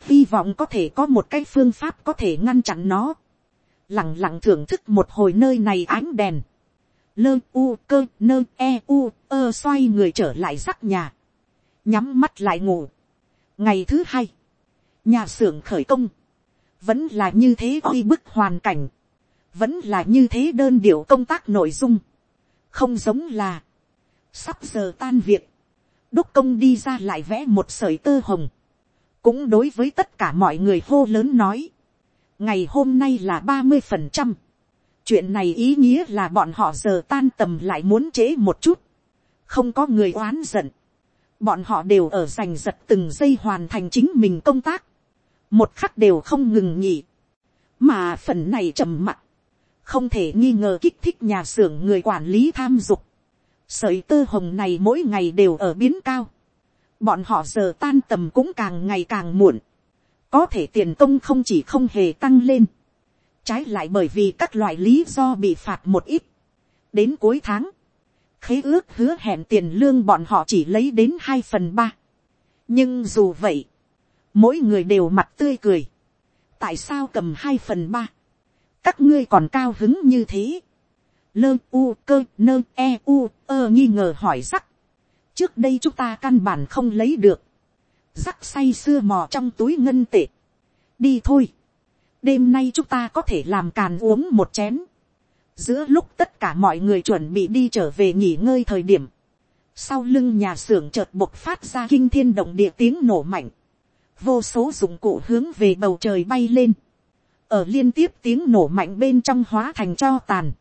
hy vọng có thể có một cái phương pháp có thể ngăn chặn nó, lẳng lặng thưởng thức một hồi nơi này ánh đèn, lơ u cơ nơ e u ơ xoay người trở lại rắc nhà, nhắm mắt lại ngủ. ngày thứ hai, nhà xưởng khởi công, vẫn là như thế oi bức hoàn cảnh, vẫn là như thế đơn điệu công tác nội dung, không giống là, sắp giờ tan việc, đúc công đi ra lại vẽ một sợi tơ hồng, cũng đối với tất cả mọi người hô lớn nói, ngày hôm nay là ba mươi phần trăm, chuyện này ý nghĩa là bọn họ giờ tan tầm lại muốn chế một chút, không có người oán giận, bọn họ đều ở giành giật từng giây hoàn thành chính mình công tác, một khắc đều không ngừng nghỉ, mà phần này trầm mặc, không thể nghi ngờ kích thích nhà xưởng người quản lý tham dục, sợi tơ hồng này mỗi ngày đều ở biến cao, bọn họ giờ tan tầm cũng càng ngày càng muộn, có thể tiền công không chỉ không hề tăng lên, trái lại bởi vì các loại lý do bị phạt một ít, đến cuối tháng, khế ước hứa hẹn tiền lương bọn họ chỉ lấy đến hai phần ba, nhưng dù vậy, mỗi người đều mặt tươi cười, tại sao cầm hai phần ba, các ngươi còn cao hứng như thế, lơ u cơ nơ e u ơ nghi ngờ hỏi rắc, trước đây chúng ta căn bản không lấy được, rắc say xưa mò trong túi ngân tệ. đi thôi, đêm nay chúng ta có thể làm càn uống một chén. giữa lúc tất cả mọi người chuẩn bị đi trở về nghỉ ngơi thời điểm, sau lưng nhà xưởng chợt bộc phát ra kinh thiên động địa tiếng nổ mạnh, vô số dụng cụ hướng về bầu trời bay lên, ở liên tiếp tiếng nổ mạnh bên trong hóa thành cho tàn,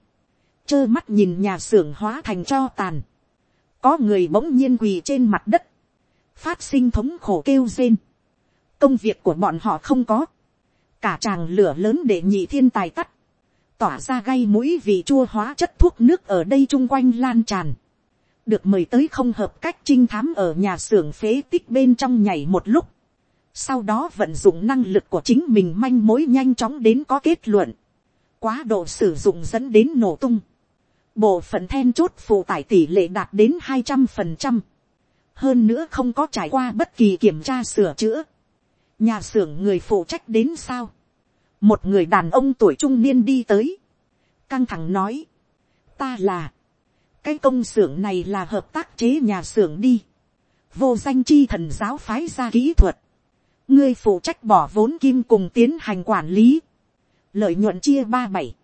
trơ mắt nhìn nhà xưởng hóa thành cho tàn, có người bỗng nhiên quỳ trên mặt đất, phát sinh thống khổ kêu rên. công việc của bọn họ không có, cả tràng lửa lớn để nhị thiên tài tắt, tỏa ra gây mũi vì chua hóa chất thuốc nước ở đây chung quanh lan tràn, được mời tới không hợp cách trinh thám ở nhà xưởng phế tích bên trong nhảy một lúc, sau đó vận dụng năng lực của chính mình manh mối nhanh chóng đến có kết luận, quá độ sử dụng dẫn đến nổ tung, bộ phận then chốt phụ tải tỷ lệ đạt đến hai trăm phần trăm, hơn nữa không có trải qua bất kỳ kiểm tra sửa chữa, nhà xưởng người phụ trách đến sao, một người đàn ông tuổi trung niên đi tới, căng thẳng nói, ta là, cái công xưởng này là hợp tác chế nhà xưởng đi, vô danh chi thần giáo phái ra kỹ thuật, ngươi phụ trách bỏ vốn kim cùng tiến hành quản lý, lợi nhuận chia ba bảy,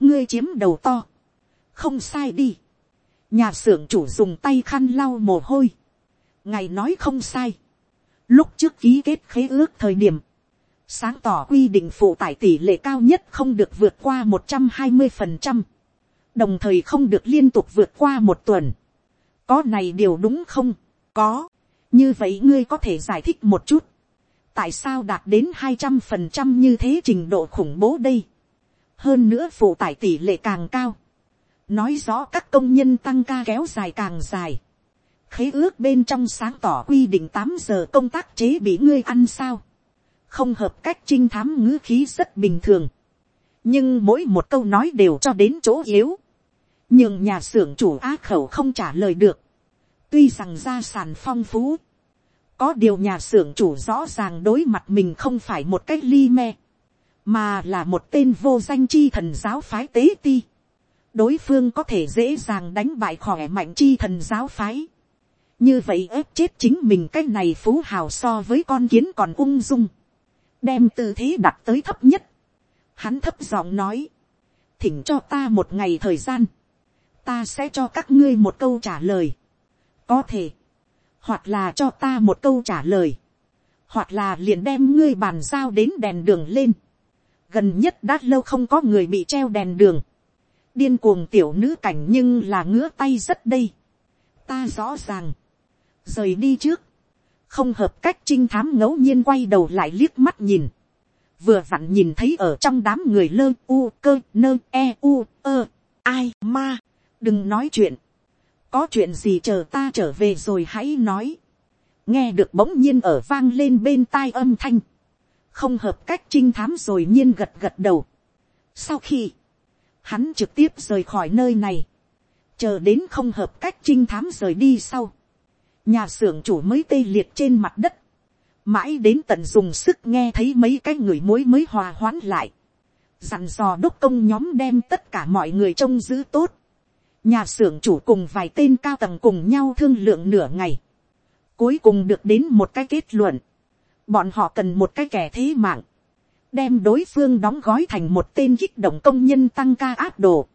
ngươi chiếm đầu to, không sai đi. nhà xưởng chủ dùng tay khăn lau mồ hôi. ngài nói không sai lúc trước ký kết khế ước thời điểm, sáng tỏ quy định phụ tải tỷ lệ cao nhất không được vượt qua một trăm hai mươi phần trăm, đồng thời không được liên tục vượt qua một tuần. có này điều đúng không? có. như vậy ngươi có thể giải thích một chút. tại sao đạt đến hai trăm phần trăm như thế trình độ khủng bố đây. hơn nữa phụ tải tỷ lệ càng cao nói rõ các công nhân tăng ca kéo dài càng dài khế ước bên trong sáng tỏ quy định tám giờ công tác chế bị ngươi ăn sao. không hợp cách trinh thám ngữ khí rất bình thường. nhưng mỗi một câu nói đều cho đến chỗ yếu. nhưng nhà xưởng chủ á khẩu không trả lời được. tuy rằng gia sản phong phú. có điều nhà xưởng chủ rõ ràng đối mặt mình không phải một cách ly me. mà là một tên vô danh chi thần giáo phái tế ti đối phương có thể dễ dàng đánh bại khỏe mạnh chi thần giáo phái như vậy ép chết chính mình cái này phú hào so với con kiến còn ung dung. đem tư thế đặt tới thấp nhất. hắn thấp giọng nói. thỉnh cho ta một ngày thời gian. ta sẽ cho các ngươi một câu trả lời. có thể. hoặc là cho ta một câu trả lời. hoặc là liền đem ngươi bàn giao đến đèn đường lên. gần nhất đã lâu không có người bị treo đèn đường điên cuồng tiểu nữ cảnh nhưng là ngứa tay rất đây. ta rõ ràng, rời đi trước, không hợp cách trinh thám ngẫu nhiên quay đầu lại liếc mắt nhìn, vừa vặn nhìn thấy ở trong đám người lơ u cơ nơ e u ơ ai ma. Đừng nói chuyện. Có chuyện gì chờ ta trở về rồi hãy nói. Nghe được bỗng nhiên ở vang lên bên tai âm thanh. Không hợp cách trinh thám rồi nhiên gật gật đầu. Sau khi hắn trực tiếp rời khỏi nơi này. Chờ đến không hợp cách trinh thám rời đi sau nhà xưởng chủ mới tê liệt trên mặt đất. Mãi đến tận dùng sức nghe thấy mấy cái người mối mới hòa hoãn lại, dặn dò đốc công nhóm đem tất cả mọi người trông giữ tốt, nhà xưởng chủ cùng vài tên cao tầng cùng nhau thương lượng nửa ngày, cuối cùng được đến một cái kết luận, bọn họ cần một cái kẻ thế mạng, đem đối phương đóng gói thành một tên kích động công nhân tăng ca áp đồ,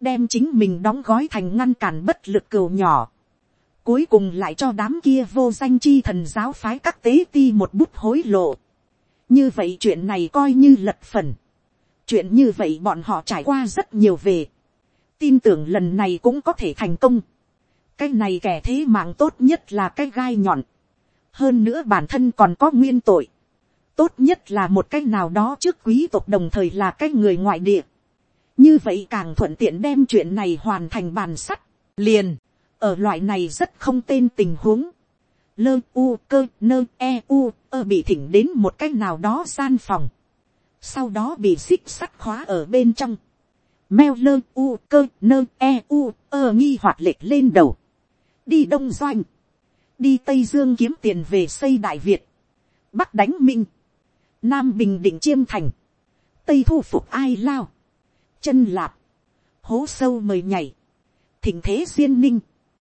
đem chính mình đóng gói thành ngăn cản bất lực cừu nhỏ, Cuối cùng lại cho đám kia vô danh chi thần giáo phái các tế ti một bút hối lộ. Như vậy chuyện này coi như lật phần. Chuyện như vậy bọn họ trải qua rất nhiều về. Tin tưởng lần này cũng có thể thành công. Cái này kẻ thế mạng tốt nhất là cái gai nhọn. Hơn nữa bản thân còn có nguyên tội. Tốt nhất là một cái nào đó trước quý tộc đồng thời là cái người ngoại địa. Như vậy càng thuận tiện đem chuyện này hoàn thành bàn sắt. Liền ở loại này rất không tên tình huống, lơ u cơ nơ e u ơ bị thỉnh đến một cách nào đó gian phòng, sau đó bị xích sắt khóa ở bên trong, meo lơ u cơ nơ e u ơ nghi hoạt lệch lên đầu, đi đông doanh, đi tây dương kiếm tiền về xây đại việt, bắc đánh minh, nam bình định chiêm thành, tây thu phục ai lao, chân lạp, hố sâu mời nhảy, thỉnh thế duyên ninh,